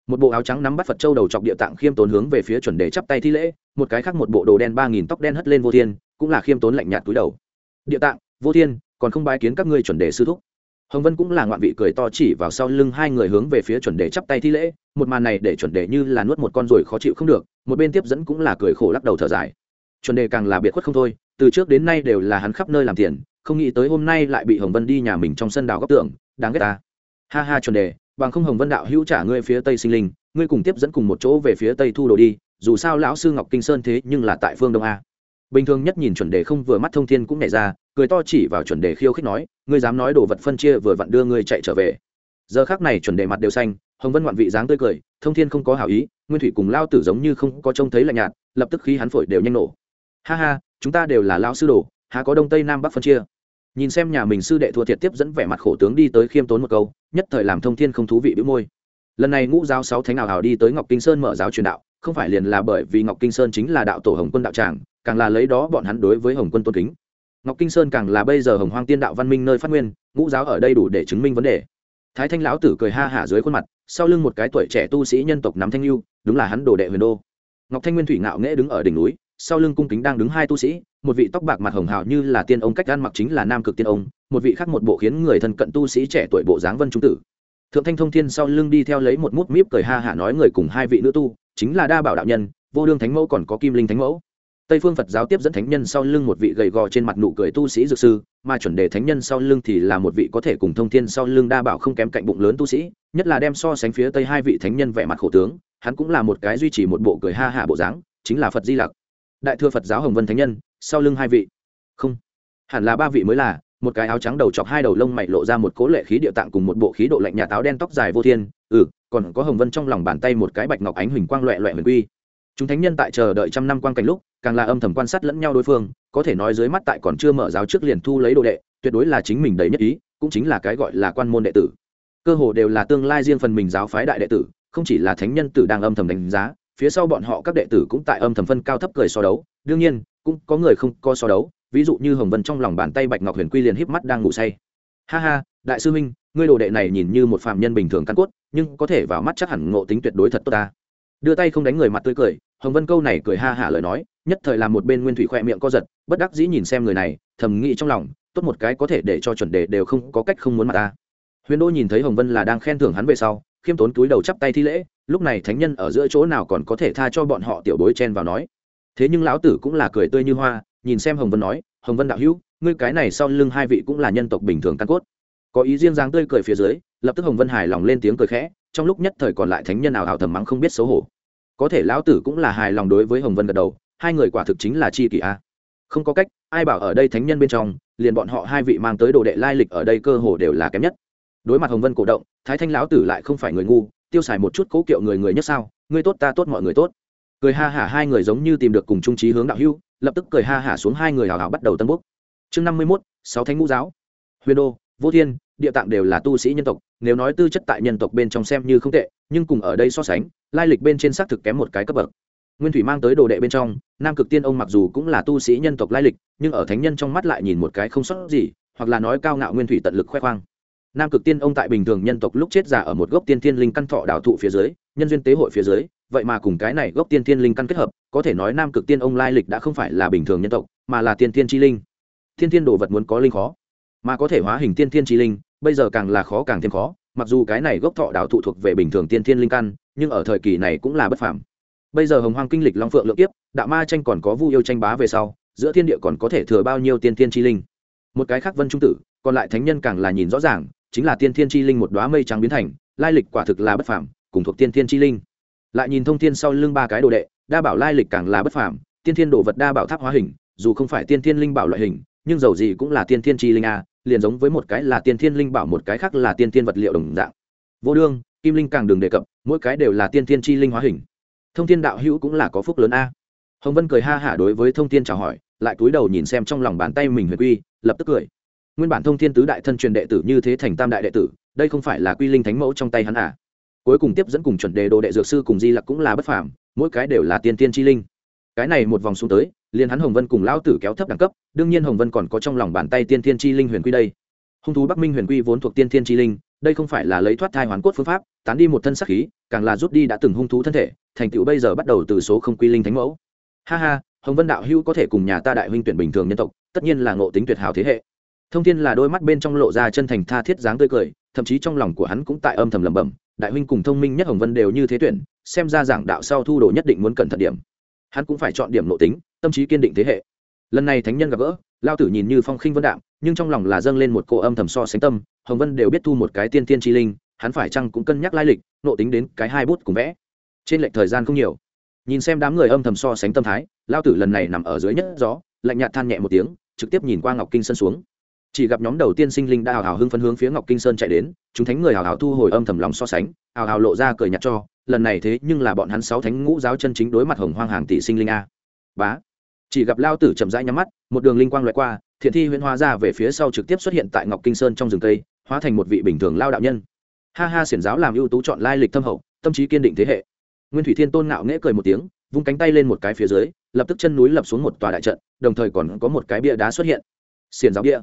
Một bộ áo trắng nắm bắt phật châu đầu chọc địa tạng khiêm tốn hướng về phía chuẩn đề chắp tay thi lễ, một cái khác một bộ đồ đen ba nghìn tóc đen hất lên vô thiên, cũng là khiêm tốn lạnh nhạt túi đầu. Địa tạng, vô thiên còn không bái kiến các ngươi chuẩn đề sư thúc. Hồng vân cũng là ngoạn vị cười to chỉ vào sau lưng hai người hướng về phía chuẩn đề chắp tay thi lễ một màn này để chuẩn đề như là nuốt một con ruồi khó chịu không được một bên tiếp dẫn cũng là cười khổ lắc đầu thở dài. Chuẩn đề càng là biệt khuất không thôi từ trước đến nay đều là hắn khắp nơi làm tiền không nghĩ tới hôm nay lại bị hồng vân đi nhà mình trong sân đào góc tượng, đáng ghét ta. Ha ha chuẩn đề bằng không hồng vân đạo hữu trả ngươi phía tây sinh linh ngươi cùng tiếp dẫn cùng một chỗ về phía tây thu đồ đi dù sao lão sư ngọc kinh sơn thế nhưng là tại phương đông a. Bình thường nhất nhìn chuẩn đề không vừa mắt thông thiên cũng nảy ra cười to chỉ vào chuẩn đề khiêu khích nói, ngươi dám nói đồ vật phân chia vừa vặn đưa ngươi chạy trở về. Giờ khác này chuẩn đề mặt đều xanh, hồng vân ngoạn vị dáng tươi cười, thông thiên không có hảo ý, nguyên thủy cùng lao tử giống như không có trông thấy lạnh nhạt, lập tức khi hắn phổi đều nhanh nổ. Ha ha, chúng ta đều là lao sư đồ, há có đông tây nam bắc phân chia? Nhìn xem nhà mình sư đệ thua thiệt tiếp dẫn vẻ mặt khổ tướng đi tới khiêm tốn một câu, nhất thời làm thông thiên không thú vị bĩu môi. Lần này ngũ giáo sáu thánh nào hào đi tới ngọc kinh sơn mở giáo truyền đạo, không phải liền là bởi vì ngọc kinh sơn chính là đạo tổ hồng quân đạo tràng, càng là lấy đó bọn hắn đối với hồng quân tôn kính ngọc kinh sơn càng là bây giờ hồng hoang tiên đạo văn minh nơi phát nguyên, ngũ giáo ở đây đủ để chứng minh vấn đề. Thái thanh lão tử cười ha hả dưới khuôn mặt, sau lưng một cái tuổi trẻ tu sĩ nhân tộc nắm thanh lưu, đúng là hắn đồ đệ huyền đô. Ngọc thanh nguyên thủy ngạo nghễ đứng ở đỉnh núi, sau lưng cung kính đang đứng hai tu sĩ, một vị tóc bạc mặt hồng hào như là tiên ông cách ăn mặc chính là nam cực tiên ông, một vị khác một bộ khiến người thân cận tu sĩ trẻ tuổi bộ dáng vân trung tử. Thượng thanh thông thiên sau lưng đi theo lấy một mút míp cười ha hả nói người cùng hai vị nữ tu, chính là đa bảo đạo nhân, vô đương thánh mẫu còn có kim linh thánh mẫu tây phương phật giáo tiếp dẫn thánh nhân sau lưng một vị gầy gò trên mặt nụ cười tu sĩ dược sư, mà chuẩn đề thánh nhân sau lưng thì là một vị có thể cùng thông thiên sau lưng đa bảo không kém cạnh bụng lớn tu sĩ, nhất là đem so sánh phía tây hai vị thánh nhân vẻ mặt khổ tướng, hắn cũng là một cái duy trì một bộ cười ha hạ bộ dáng, chính là phật di lặc. Đại thừa phật giáo hồng vân thánh nhân, sau lưng hai vị. Không. Hẳn là ba vị mới là, một cái áo trắng đầu chọc hai đầu lông mày lộ ra một cố lệ khí địa tạng cùng một bộ khí độ lạnh nhà táo đen tóc dài vô thiên ừ còn có hồng vân trong lòng bàn tay một cái bạch ngọc ánh huỳnh quang loẹ loẹ huyền quy chúng thánh nhân tại chờ đợi trăm năm quan cảnh lúc, càng là âm thầm quan sát lẫn nhau đối phương, có thể nói dưới mắt tại còn chưa mở giáo trước liền thu lấy đồ đệ, tuyệt đối là chính mình đầy nhất ý, cũng chính là cái gọi là quan môn đệ tử. Cơ hồ đều là tương lai riêng phần mình giáo phái đại đệ tử, không chỉ là thánh nhân tử đang âm thầm đánh giá, phía sau bọn họ các đệ tử cũng tại âm thầm phân cao thấp cười so đấu. Đương nhiên, cũng có người không co so đấu, ví dụ như hồng vân trong lòng bàn tay bạch ngọc huyền quy liền híp mắt đang ngủ say. Ha ha, đại sư minh ngươi đồ đệ này nhìn như một phạm nhân bình thường căn cốt, nhưng có thể vào mắt chắc hẳn ngộ tính tuyệt đối thật tốt ta đưa tay không đánh người mặt tươi cười, hồng vân câu này cười ha hả lời nói, nhất thời làm một bên nguyên thủy khoe miệng co giật, bất đắc dĩ nhìn xem người này, thầm nghĩ trong lòng, tốt một cái có thể để cho chuẩn đề đều không có cách không muốn mặt ta. Huyền đô nhìn thấy hồng vân là đang khen thưởng hắn về sau, khiêm tốn túi đầu chắp tay thi lễ, lúc này thánh nhân ở giữa chỗ nào còn có thể tha cho bọn họ tiểu bối chen vào nói. Thế nhưng lão tử cũng là cười tươi như hoa, nhìn xem hồng vân nói, hồng vân đạo hữu, ngươi cái này sau lưng hai vị cũng là nhân tộc bình thường căn cốt. Có ý riêng dáng tươi cười phía dưới, lập tức hồng vân hài lòng lên tiếng cười khẽ trong lúc nhất thời còn lại thánh nhân nào hào thầm mắng không biết xấu hổ. Có thể lão tử cũng là hài lòng đối với hồng vân gật đầu, hai người quả thực chính là chi kỷ a. Không có cách, ai bảo ở đây thánh nhân bên trong, liền bọn họ hai vị mang tới đồ đệ lai lịch ở đây cơ hồ đều là kém nhất. Đối mặt hồng vân cổ động, thái thanh lão tử lại không phải người ngu, tiêu xài một chút cố kiệu người người nhất sao người tốt ta tốt mọi người tốt. Cười ha hả hai người giống như tìm được cùng trung trí hướng đạo hưu lập tức cười ha hả xuống hai người hào hào bắt đầu tân bốc. Chương năm mươi mốt, sáu thánh ngũ giáo. Huyền đô, vô thiên địa tạng đều là tu sĩ nhân tộc, nếu nói tư chất tại nhân tộc bên trong xem như không tệ, nhưng cùng ở đây so sánh, lai lịch bên trên xác thực kém một cái cấp bậc. Nguyên thủy mang tới đồ đệ bên trong, nam cực tiên ông mặc dù cũng là tu sĩ nhân tộc lai lịch, nhưng ở thánh nhân trong mắt lại nhìn một cái không sót gì, hoặc là nói cao ngạo nguyên thủy tận lực khoe khoang. Nam cực tiên ông tại bình thường nhân tộc lúc chết giả ở một gốc tiên thiên linh căn thọ đào thụ phía dưới, nhân duyên tế hội phía dưới, vậy mà cùng cái này gốc tiên thiên linh căn kết hợp, có thể nói nam cực tiên ông lai lịch đã không phải là bình thường nhân tộc, mà là tiên thiên chi linh. Thiên thiên đồ vật muốn có linh khó, mà có thể hóa hình tiên thiên chi linh bây giờ càng là khó càng thêm khó, mặc dù cái này gốc thọ đảo thụ thuộc về bình thường tiên thiên linh căn, nhưng ở thời kỳ này cũng là bất phàm. Bây giờ hồng hoang kinh lịch long phượng lượng kiếp, đạo ma tranh còn có vu yêu tranh bá về sau, giữa thiên địa còn có thể thừa bao nhiêu tiên thiên chi linh? Một cái khác vân trung tử, còn lại thánh nhân càng là nhìn rõ ràng, chính là tiên thiên chi linh một đoá mây trắng biến thành, lai lịch quả thực là bất phàm, cùng thuộc tiên thiên chi linh. Lại nhìn thông thiên sau lưng ba cái đồ đệ, đa bảo lai lịch càng là bất phàm, tiên thiên đồ vật đa bảo tháp hóa hình, dù không phải tiên thiên linh bảo loại hình, nhưng dầu gì cũng là tiên thiên chi linh a liền giống với một cái là tiên thiên linh bảo, một cái khác là tiên thiên vật liệu đồng dạng. Vô đương, kim linh càng đừng đề cập, mỗi cái đều là tiên thiên chi linh hóa hình. Thông thiên đạo hữu cũng là có phúc lớn a. Hồng vân cười ha hả đối với thông thiên chào hỏi, lại cúi đầu nhìn xem trong lòng bàn tay mình huyền quy, lập tức cười. Nguyên bản thông thiên tứ đại thân truyền đệ tử như thế thành tam đại đệ tử, đây không phải là quy linh thánh mẫu trong tay hắn à? Cuối cùng tiếp dẫn cùng chuẩn đề đồ đệ dược sư cùng di lặc cũng là bất phàm, mỗi cái đều là tiên tiên chi linh cái này một vòng xuống tới, liền hắn hồng vân cùng lão tử kéo thấp đẳng cấp, đương nhiên hồng vân còn có trong lòng bàn tay tiên Thiên chi linh huyền quy đây. Hung thú bắc minh huyền quy vốn thuộc tiên Thiên chi linh, đây không phải là lấy thoát thai hoàn cốt phương pháp, tán đi một thân sắc khí, càng là rút đi đã từng hung thú thân thể, thành tựu bây giờ bắt đầu từ số không quy linh thánh mẫu. Ha ha, hồng vân đạo hữu có thể cùng nhà ta đại huynh tuyển bình thường nhân tộc, tất nhiên là ngộ tính tuyệt hảo thế hệ. Thông thiên là đôi mắt bên trong lộ ra chân thành tha thiết dáng tươi cười, thậm chí trong lòng của hắn cũng tại âm thầm lẩm bẩm, đại huynh cùng thông minh nhất hồng vân đều như thế tuyển, xem ra giảng đạo sau thu đồ nhất định muốn cẩn thận điểm hắn cũng phải chọn điểm nội tính, tâm trí kiên định thế hệ. Lần này thánh nhân gặp gỡ, lao tử nhìn như phong khinh vân đạm, nhưng trong lòng là dâng lên một cỗ âm thầm so sánh tâm, hồng vân đều biết thu một cái tiên tiên chi linh, hắn phải chăng cũng cân nhắc lai lịch nộ tính đến cái hai bút cùng vẽ. Trên lệnh thời gian không nhiều. Nhìn xem đám người âm thầm so sánh tâm thái, lao tử lần này nằm ở dưới nhất gió, lạnh nhạt than nhẹ một tiếng, trực tiếp nhìn qua ngọc kinh sân xuống chỉ gặp nhóm đầu tiên sinh linh đã hào hào hưng phân hướng phía ngọc kinh sơn chạy đến chúng thánh người hào hào thu hồi âm thầm lòng so sánh hào hào lộ ra cười nhặt cho lần này thế nhưng là bọn hắn sáu thánh ngũ giáo chân chính đối mặt hồng hoang hàng tỷ sinh linh a. Bá. Chỉ gặp lao tử chậm rãi nhắm mắt một đường linh quang loại qua thiện thi huyễn hóa ra về phía sau trực tiếp xuất hiện tại ngọc kinh sơn trong rừng tây, hóa thành một vị bình thường lao đạo nhân. Ha ha xiển giáo làm ưu tú chọn lai lịch thâm hậu tâm trí kiên định thế hệ. Nguyên thủy thiên tôn ngạo nghễ cười một tiếng vung cánh tay lên một cái phía dưới lập tức chân núi lập xuống một tòa đại trận đồng thời còn có một cái bia đá xuất hiện. Xiển giáo bia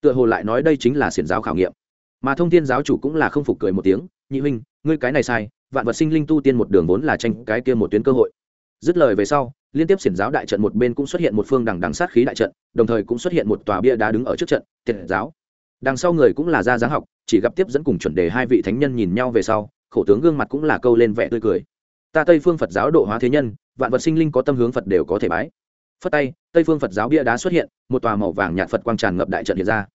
tựa hồ lại nói đây chính là xiển giáo khảo nghiệm. Mà thông thiên giáo chủ cũng là không phục cười một tiếng, nhị huynh, ngươi cái này sai, vạn vật sinh linh tu tiên một đường vốn là tranh cái kia một tuyến cơ hội. Dứt lời về sau, liên tiếp xiển giáo đại trận một bên cũng xuất hiện một phương đằng đằng sát khí đại trận, đồng thời cũng xuất hiện một tòa bia đá đứng ở trước trận tiệt giáo. Đằng sau người cũng là gia giáng học, chỉ gặp tiếp dẫn cùng chuẩn đề hai vị thánh nhân nhìn nhau về sau, khổ tướng gương mặt cũng là câu lên vẻ tươi cười. Ta tây phương phật giáo độ hóa thế nhân, vạn vật sinh linh có tâm hướng phật đều có thể bái phất tay, tây phương phật giáo bia đá xuất hiện, một tòa màu vàng nhạt phật quang tràn ngập đại trận hiện ra.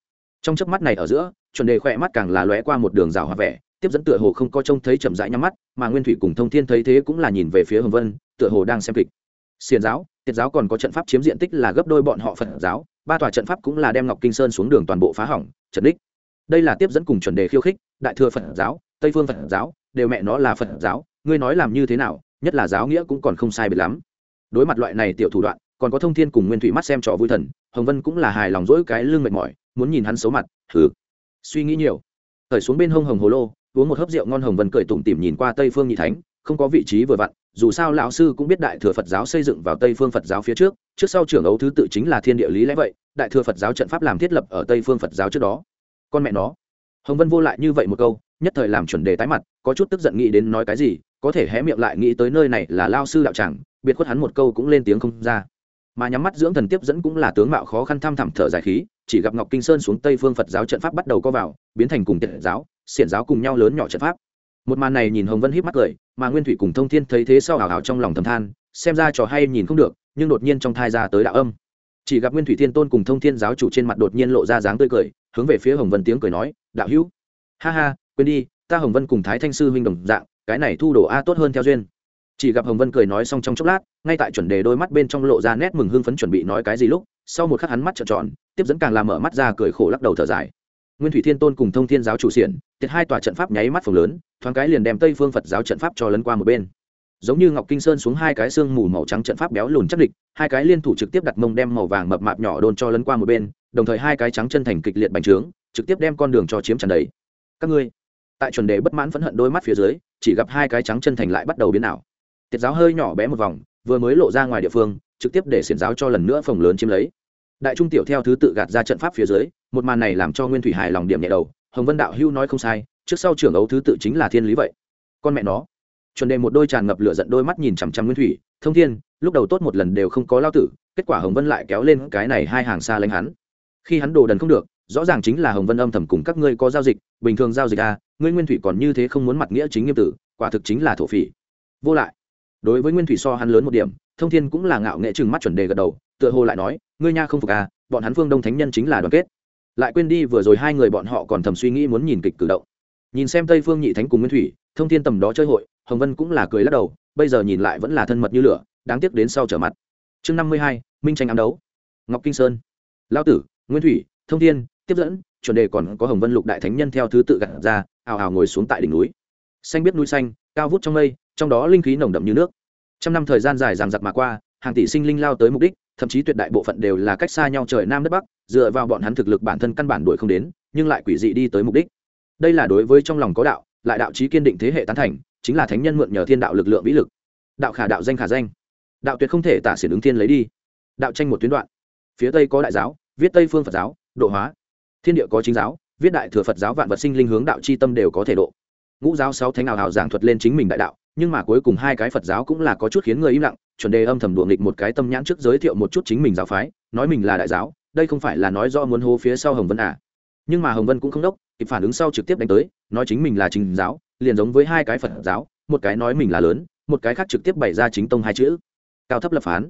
Trong chớp mắt này ở giữa, chuẩn đề khỏe mắt càng là lóe qua một đường rào hoa vẻ, tiếp dẫn tựa hồ không có trông thấy chậm rãi nhắm mắt, mà nguyên thủy cùng thông thiên thấy thế cũng là nhìn về phía hồng vân, tựa hồ đang xem kịch. Xiền giáo tiết giáo còn có trận pháp chiếm diện tích là gấp đôi bọn họ phật giáo, ba tòa trận pháp cũng là đem ngọc kinh sơn xuống đường toàn bộ phá hỏng, trận đích. Đây là tiếp dẫn cùng chuẩn đề khiêu khích, đại thừa phật giáo, tây phương phật giáo, đều mẹ nó là phật giáo, ngươi nói làm như thế nào, nhất là giáo nghĩa cũng còn không sai biệt lắm. Đối mặt loại này tiểu thủ đoạn còn có thông thiên cùng nguyên thủy mắt xem trò vui thần, hồng vân cũng là hài lòng dỗi cái lưng mệt mỏi, muốn nhìn hắn xấu mặt thử suy nghĩ nhiều khởi xuống bên hông hồng hồ lô, uống một hớp rượu ngon hồng vân cười tủm tỉm nhìn qua tây phương nhị thánh, không có vị trí vừa vặn, dù sao lão sư cũng biết đại thừa phật giáo xây dựng vào tây phương phật giáo phía trước trước sau trưởng ấu thứ tự chính là thiên địa lý lẽ vậy, đại thừa phật giáo trận pháp làm thiết lập ở tây phương phật giáo trước đó. Con mẹ nó. Hồng vân vô lại như vậy một câu, nhất thời làm chuẩn đề tái mặt, có chút tức giận nghĩ đến nói cái gì, có thể hé miệng lại nghĩ tới nơi này là lao sư đạo tràng, biệt khuất hắn một câu cũng lên tiếng không ra mà nhắm mắt dưỡng thần tiếp dẫn cũng là tướng mạo khó khăn thăm thẳm thở dài khí, chỉ gặp ngọc kinh sơn xuống tây phương phật giáo trận pháp bắt đầu co vào, biến thành cùng tiện giáo, xiển giáo cùng nhau lớn nhỏ trận pháp. Một màn này nhìn hồng vân híp mắt cười, mà nguyên thủy cùng thông thiên thấy thế sau hào hào trong lòng thầm than, xem ra trò hay nhìn không được, nhưng đột nhiên trong thai ra tới đạo âm. Chỉ gặp nguyên thủy thiên tôn cùng thông thiên giáo chủ trên mặt đột nhiên lộ ra dáng tươi cười, hướng về phía hồng vân tiếng cười nói, đạo hữu. Ha ha, quên đi, ta hồng vân cùng thái thanh sư huynh đồng dạng, cái này thu đồ a tốt hơn theo duyên chỉ gặp hồng vân cười nói xong trong chốc lát, ngay tại chuẩn đề đôi mắt bên trong lộ ra nét mừng hưng phấn chuẩn bị nói cái gì lúc, sau một khắc hắn mắt trợn tròn, tiếp dẫn càng làm mở mắt ra cười khổ lắc đầu thở dài. Nguyên thủy thiên tôn cùng thông thiên giáo chủ xiển thiệt hai tòa trận pháp nháy mắt phồng lớn, thoáng cái liền đem tây phương phật giáo trận pháp cho lấn qua một bên. Giống như ngọc kinh sơn xuống hai cái xương mù màu trắng trận pháp béo lùn chắc địch, hai cái liên thủ trực tiếp đặt mông đem màu vàng mập mạp nhỏ đôn cho lấn qua một bên, đồng thời hai cái trắng chân thành kịch liệt bành trướng, trực tiếp đem con đường cho chiếm tràn đầy. Các ngươi, tại chuẩn đề bất mãn phẫn hận đôi mắt phía dưới, chỉ gặp hai cái trắng chân thành lại bắt đầu biến ảo tiết giáo hơi nhỏ bé một vòng, vừa mới lộ ra ngoài địa phương, trực tiếp để xiển giáo cho lần nữa phồng lớn chiếm lấy. Đại trung tiểu theo thứ tự gạt ra trận pháp phía dưới, một màn này làm cho nguyên thủy hài lòng điểm nhẹ đầu, hồng vân đạo hưu nói không sai, trước sau trưởng ấu thứ tự chính là thiên lý vậy. Con mẹ nó. Chuẩn đề một đôi tràn ngập lửa giận đôi mắt nhìn chằm chằm nguyên thủy, thông thiên, lúc đầu tốt một lần đều không có lao tử, kết quả hồng vân lại kéo lên cái này hai hàng xa lánh hắn. Khi hắn đồ đần không được, rõ ràng chính là hồng vân âm thầm cùng các ngươi có giao dịch, bình thường giao dịch à ngươi nguyên thủy còn như thế không muốn mặt nghĩa chính nghiêm tử, quả thực chính là thổ phỉ. Vô lại đối với nguyên thủy so hắn lớn một điểm, thông thiên cũng là ngạo nghệ chừng mắt chuẩn đề gật đầu, tựa hồ lại nói, ngươi nha không phục à bọn hắn phương đông thánh nhân chính là đoàn kết. Lại quên đi vừa rồi hai người bọn họ còn thầm suy nghĩ muốn nhìn kịch cử động. Nhìn xem tây phương nhị thánh cùng nguyên thủy, thông thiên tầm đó chơi hội, hồng vân cũng là cười lắc đầu, bây giờ nhìn lại vẫn là thân mật như lửa, đáng tiếc đến sau trở mặt. Chương năm mươi hai, minh tranh ám đấu. Ngọc kinh sơn. Lao tử, nguyên thủy, thông thiên, tiếp dẫn, chuẩn đề còn có hồng vân lục đại thánh nhân theo thứ tự gặt ra, ào ào ngồi xuống tại đỉnh núi. Xanh biết núi xanh, cao vút trong mây trong đó linh khí nồng đậm như nước. Trăm năm thời gian dài ràng giặc mà qua, hàng tỷ sinh linh lao tới mục đích, thậm chí tuyệt đại bộ phận đều là cách xa nhau trời nam đất bắc, dựa vào bọn hắn thực lực bản thân căn bản đuổi không đến, nhưng lại quỷ dị đi tới mục đích. Đây là đối với trong lòng có đạo, lại đạo trí kiên định thế hệ tán thành, chính là thánh nhân mượn nhờ thiên đạo lực lượng vĩ lực. Đạo khả đạo danh khả danh. Đạo tuyệt không thể tả xiển ứng thiên lấy đi. Đạo tranh một tuyến đoạn. Phía tây có đại giáo, viết tây phương phật giáo, độ hóa. Thiên địa có chính giáo, viết đại thừa phật giáo vạn vật sinh linh hướng đạo c h i tâm đều có thể độ. Ngũ giáo sáu thánh nào hào giảng thuật lên chính mình đại đạo nhưng mà cuối cùng hai cái phật giáo cũng là có chút khiến người im lặng, chuẩn đề âm thầm đuổi nghịch một cái tâm nhãn trước giới thiệu một chút chính mình giáo phái, nói mình là đại giáo, đây không phải là nói do muốn hô phía sau hồng vân à. Nhưng mà hồng vân cũng không đốc, kịp phản ứng sau trực tiếp đánh tới, nói chính mình là chính giáo, liền giống với hai cái phật giáo, một cái nói mình là lớn, một cái khác trực tiếp bày ra chính tông hai chữ. Cao thấp lập phán.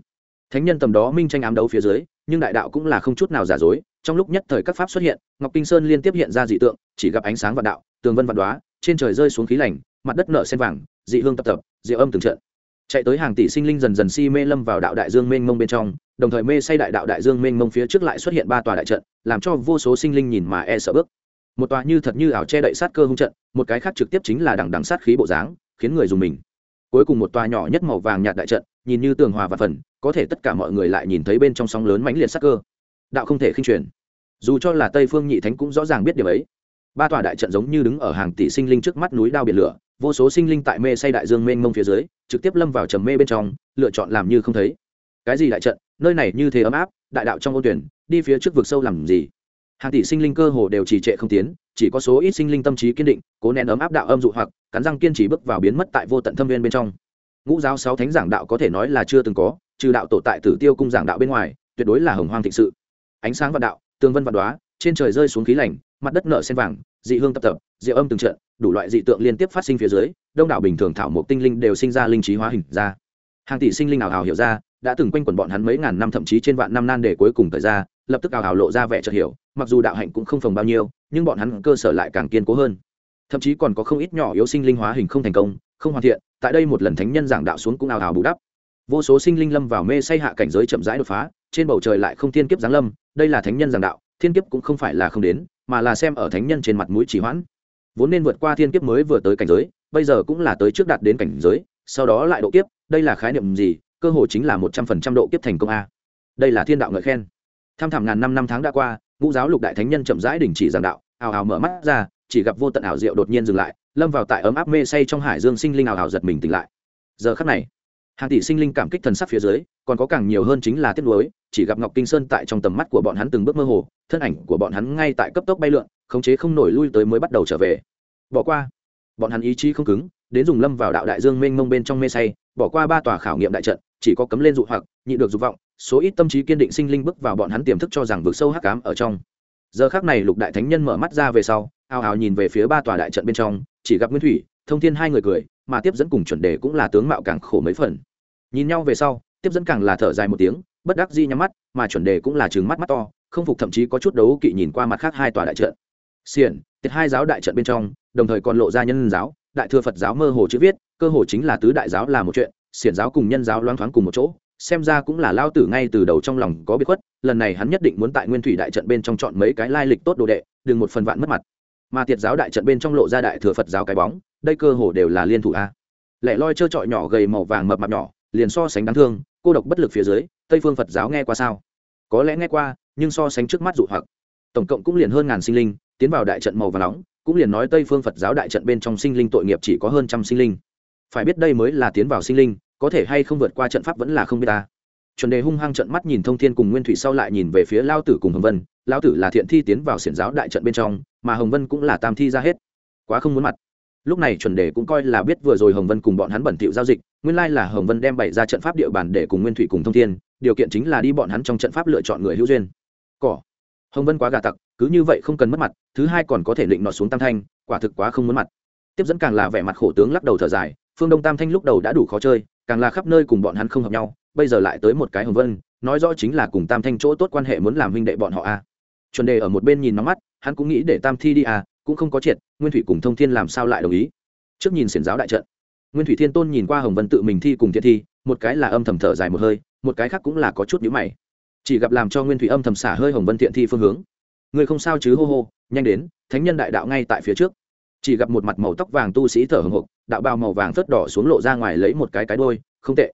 Thánh nhân tầm đó minh tranh ám đấu phía dưới, nhưng đại đạo cũng là không chút nào giả dối, trong lúc nhất thời các pháp xuất hiện, ngọc kinh sơn liên tiếp hiện ra dị tượng, chỉ gặp ánh sáng vạn đạo, tường vân vạn đoá trên trời rơi xuống khí lành mặt đất nở sen vàng, dị hương tập tập, dị âm từng trận. Chạy tới hàng tỷ sinh linh dần dần si mê lâm vào đạo đại dương mênh mông bên trong, đồng thời mê say đại đạo đại dương mênh mông phía trước lại xuất hiện ba tòa đại trận, làm cho vô số sinh linh nhìn mà e sợ bước. Một tòa như thật như ảo che đậy sát cơ hung trận, một cái khác trực tiếp chính là đằng đằng sát khí bộ dáng, khiến người dùng mình. Cuối cùng một tòa nhỏ nhất màu vàng nhạt đại trận, nhìn như tường hòa và phần, có thể tất cả mọi người lại nhìn thấy bên trong sóng lớn mãnh liệt sát cơ. Đạo không thể khinh truyền. Dù cho là tây phương nhị thánh cũng rõ ràng biết điều ấy. Ba tòa đại trận giống như đứng ở hàng tỷ sinh linh trước mắt núi đao biển lửa vô số sinh linh tại mê say đại dương mênh mông phía dưới, trực tiếp lâm vào trầm mê bên trong, lựa chọn làm như không thấy. Cái gì đại trận? Nơi này như thế ấm áp, đại đạo trong ô tuyển, đi phía trước vực sâu làm gì? Hàng tỷ sinh linh cơ hồ đều trì trệ không tiến, chỉ có số ít sinh linh tâm trí kiên định, cố nén ấm áp đạo âm dụ hoặc, cắn răng kiên trì bước vào biến mất tại vô tận thâm viên bên trong. Ngũ giáo sáu thánh giảng đạo có thể nói là chưa từng có, trừ đạo tổ tại tử tiêu cung giảng đạo bên ngoài, tuyệt đối là hồng hoang thịnh sự. Ánh sáng vạn đạo, tường vân vạn đoá trên trời rơi xuống khí lạnh mặt đất nở sen vàng dị hương tập tập, diệu âm từng trận, đủ loại dị tượng liên tiếp phát sinh phía dưới, đông đảo bình thường thảo mộc tinh linh đều sinh ra linh trí hóa hình ra. Hàng tỷ sinh linh nào hào hiểu ra, đã từng quanh quẩn bọn hắn mấy ngàn năm thậm chí trên vạn năm nan để cuối cùng thời ra, lập tức ảo hào lộ ra vẻ chợt hiểu, mặc dù đạo hạnh cũng không phồng bao nhiêu, nhưng bọn hắn cơ sở lại càng kiên cố hơn. Thậm chí còn có không ít nhỏ yếu sinh linh hóa hình không thành công, không hoàn thiện, tại đây một lần thánh nhân giảng đạo xuống cũng ảo hào bù đắp. Vô số sinh linh lâm vào mê say hạ cảnh giới chậm rãi đột phá, trên bầu trời lại không thiên kiếp giáng lâm, đây là thánh nhân giảng đạo, thiên kiếp cũng không phải là không đến mà là xem ở thánh nhân trên mặt mũi chỉ hoãn. Vốn nên vượt qua thiên kiếp mới vừa tới cảnh giới, bây giờ cũng là tới trước đạt đến cảnh giới, sau đó lại độ kiếp, đây là khái niệm gì? Cơ hội chính là một trăm phần trăm độ kiếp thành công a. Đây là thiên đạo ngợi khen. Tham thảm ngàn năm năm tháng đã qua, ngũ giáo lục đại thánh nhân chậm rãi đình chỉ giảng đạo, ào ào mở mắt ra, chỉ gặp vô tận ảo diệu đột nhiên dừng lại, lâm vào tại ấm áp mê say trong hải dương sinh linh ảo ảo giật mình tỉnh lại. Giờ khắc này hàng tỷ sinh linh cảm kích thần sắc phía dưới, còn có càng nhiều hơn chính là tiếc nuối, chỉ gặp ngọc kinh sơn tại trong tầm mắt của bọn hắn từng bước mơ hồ, thân ảnh của bọn hắn ngay tại cấp tốc bay lượn, khống chế không nổi lui tới mới bắt đầu trở về. Bỏ qua. Bọn hắn ý chí không cứng, đến dùng lâm vào đạo đại dương mênh mông bên trong mê say, bỏ qua ba tòa khảo nghiệm đại trận, chỉ có cấm lên dụ hoặc nhị được dục vọng, số ít tâm trí kiên định sinh linh bước vào bọn hắn tiềm thức cho rằng vực sâu hắc cám ở trong. Giờ khác này lục đại thánh nhân mở mắt ra về sau, ao ào nhìn về phía ba tòa đại trận bên trong, chỉ gặp nguyên thủy thông thiên hai người cười, mà tiếp dẫn cùng chuẩn đề cũng là tướng mạo càng khổ mấy phần. Nhìn nhau về sau, tiếp dẫn càng là thở dài một tiếng, bất đắc di nhắm mắt, mà chuẩn đề cũng là chừng mắt mắt to, không phục thậm chí có chút đấu kỵ nhìn qua mặt khác hai tòa đại trận. Xiển, tiệt hai giáo đại trận bên trong, đồng thời còn lộ ra nhân giáo, đại thừa phật giáo mơ hồ chữ viết, cơ hồ chính là tứ đại giáo là một chuyện, xiển giáo cùng nhân giáo loang thoáng cùng một chỗ, xem ra cũng là lao tử ngay từ đầu trong lòng có biệt khuất, lần này hắn nhất định muốn tại nguyên thủy đại trận bên trong chọn mấy cái lai lịch tốt đồ đệ, đừng một phần vạn mất mặt. Mà tiệt giáo đại trận bên trong lộ ra đại thừa phật giáo cái bóng đây cơ hồ đều là liên thủ a. Lẻ loi trơ trọi nhỏ gầy màu vàng mập mạp nhỏ, liền so sánh đáng thương, cô độc bất lực phía dưới, tây phương phật giáo nghe qua sao? Có lẽ nghe qua, nhưng so sánh trước mắt dụ hoặc. Tổng cộng cũng liền hơn ngàn sinh linh, tiến vào đại trận màu và nóng, cũng liền nói tây phương phật giáo đại trận bên trong sinh linh tội nghiệp chỉ có hơn trăm sinh linh. Phải biết đây mới là tiến vào sinh linh, có thể hay không vượt qua trận pháp vẫn là không biết ta. Chuẩn đề hung hăng trận mắt nhìn thông thiên cùng nguyên thủy sau lại nhìn về phía lao tử cùng hồng vân. Lao tử là thiện thi tiến vào xiển giáo đại trận bên trong, mà hồng vân cũng là tam thi ra hết. Quá không muốn mặt lúc này chuẩn đề cũng coi là biết vừa rồi hồng vân cùng bọn hắn bẩn thiệu giao dịch, nguyên lai là hồng vân đem bày ra trận pháp địa bàn để cùng nguyên thủy cùng thông thiên, điều kiện chính là đi bọn hắn trong trận pháp lựa chọn người hữu duyên. Cỏ. Hồng vân quá gà tặc, cứ như vậy không cần mất mặt, thứ hai còn có thể định nọ xuống tam thanh, quả thực quá không muốn mặt. Tiếp dẫn càng là vẻ mặt khổ tướng lắc đầu thở dài, phương đông tam thanh lúc đầu đã đủ khó chơi, càng là khắp nơi cùng bọn hắn không hợp nhau, bây giờ lại tới một cái hồng vân, nói rõ chính là cùng tam thanh chỗ tốt quan hệ muốn làm huynh đệ bọn họ a. À. chuẩn đề ở một bên nhìn nóng mắt, hắn cũng nghĩ để tam thi đi à cũng không có triệt, nguyên thủy cùng thông thiên làm sao lại đồng ý? Trước nhìn xiển giáo đại trận, nguyên thủy thiên tôn nhìn qua hồng vân tự mình thi cùng thiện thi, một cái là âm thầm thở dài một hơi, một cái khác cũng là có chút nhữ mày. Chỉ gặp làm cho nguyên thủy âm thầm xả hơi hồng vân thiện thi phương hướng. Người không sao chứ, hô hô, nhanh đến, thánh nhân đại đạo ngay tại phía trước. Chỉ gặp một mặt màu tóc vàng tu sĩ thở hồng hộc đạo bào màu vàng phớt đỏ xuống lộ ra ngoài lấy một cái cái đôi không tệ.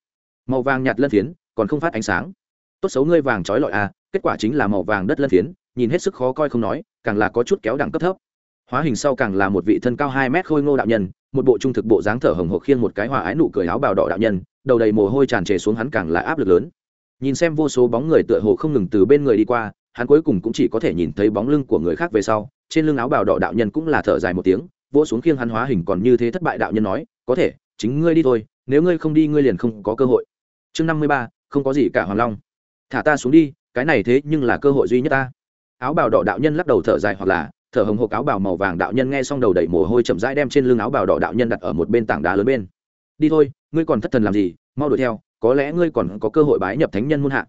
Màu vàng nhạt lân phiến, còn không phát ánh sáng. Tốt xấu ngươi vàng trói lọi à kết quả chính là màu vàng đất lân phiến, nhìn hết sức khó coi không nói, càng là có chút kéo đẳng cấp thấp hóa hình sau càng là một vị thân cao hai mét khôi ngô đạo nhân, một bộ trung thực bộ dáng thở hồng hộc khiêng một cái hòa ái nụ cười áo bào đỏ đạo nhân, đầu đầy mồ hôi tràn trề xuống hắn càng là áp lực lớn. Nhìn xem vô số bóng người tựa hồ không ngừng từ bên người đi qua, hắn cuối cùng cũng chỉ có thể nhìn thấy bóng lưng của người khác về sau, trên lưng áo bào đỏ đạo nhân cũng là thở dài một tiếng, vỗ xuống khiêng hắn hóa hình còn như thế thất bại đạo nhân nói, có thể, chính ngươi đi thôi, nếu ngươi không đi ngươi liền không có cơ hội. Chương năm mươi ba, không có gì cả hoàng long. Thả ta xuống đi, cái này thế nhưng là cơ hội duy nhất ta. Áo bào đỏ đạo nhân lắc đầu thở dài hoặc là thở hồng hộc áo bào màu vàng đạo nhân nghe xong đầu đẩy mồ hôi chậm rãi đem trên lưng áo bào đỏ đạo nhân đặt ở một bên tảng đá lớn bên. Đi thôi, ngươi còn thất thần làm gì? Mau đuổi theo, có lẽ ngươi còn có cơ hội bái nhập thánh nhân muôn hạ.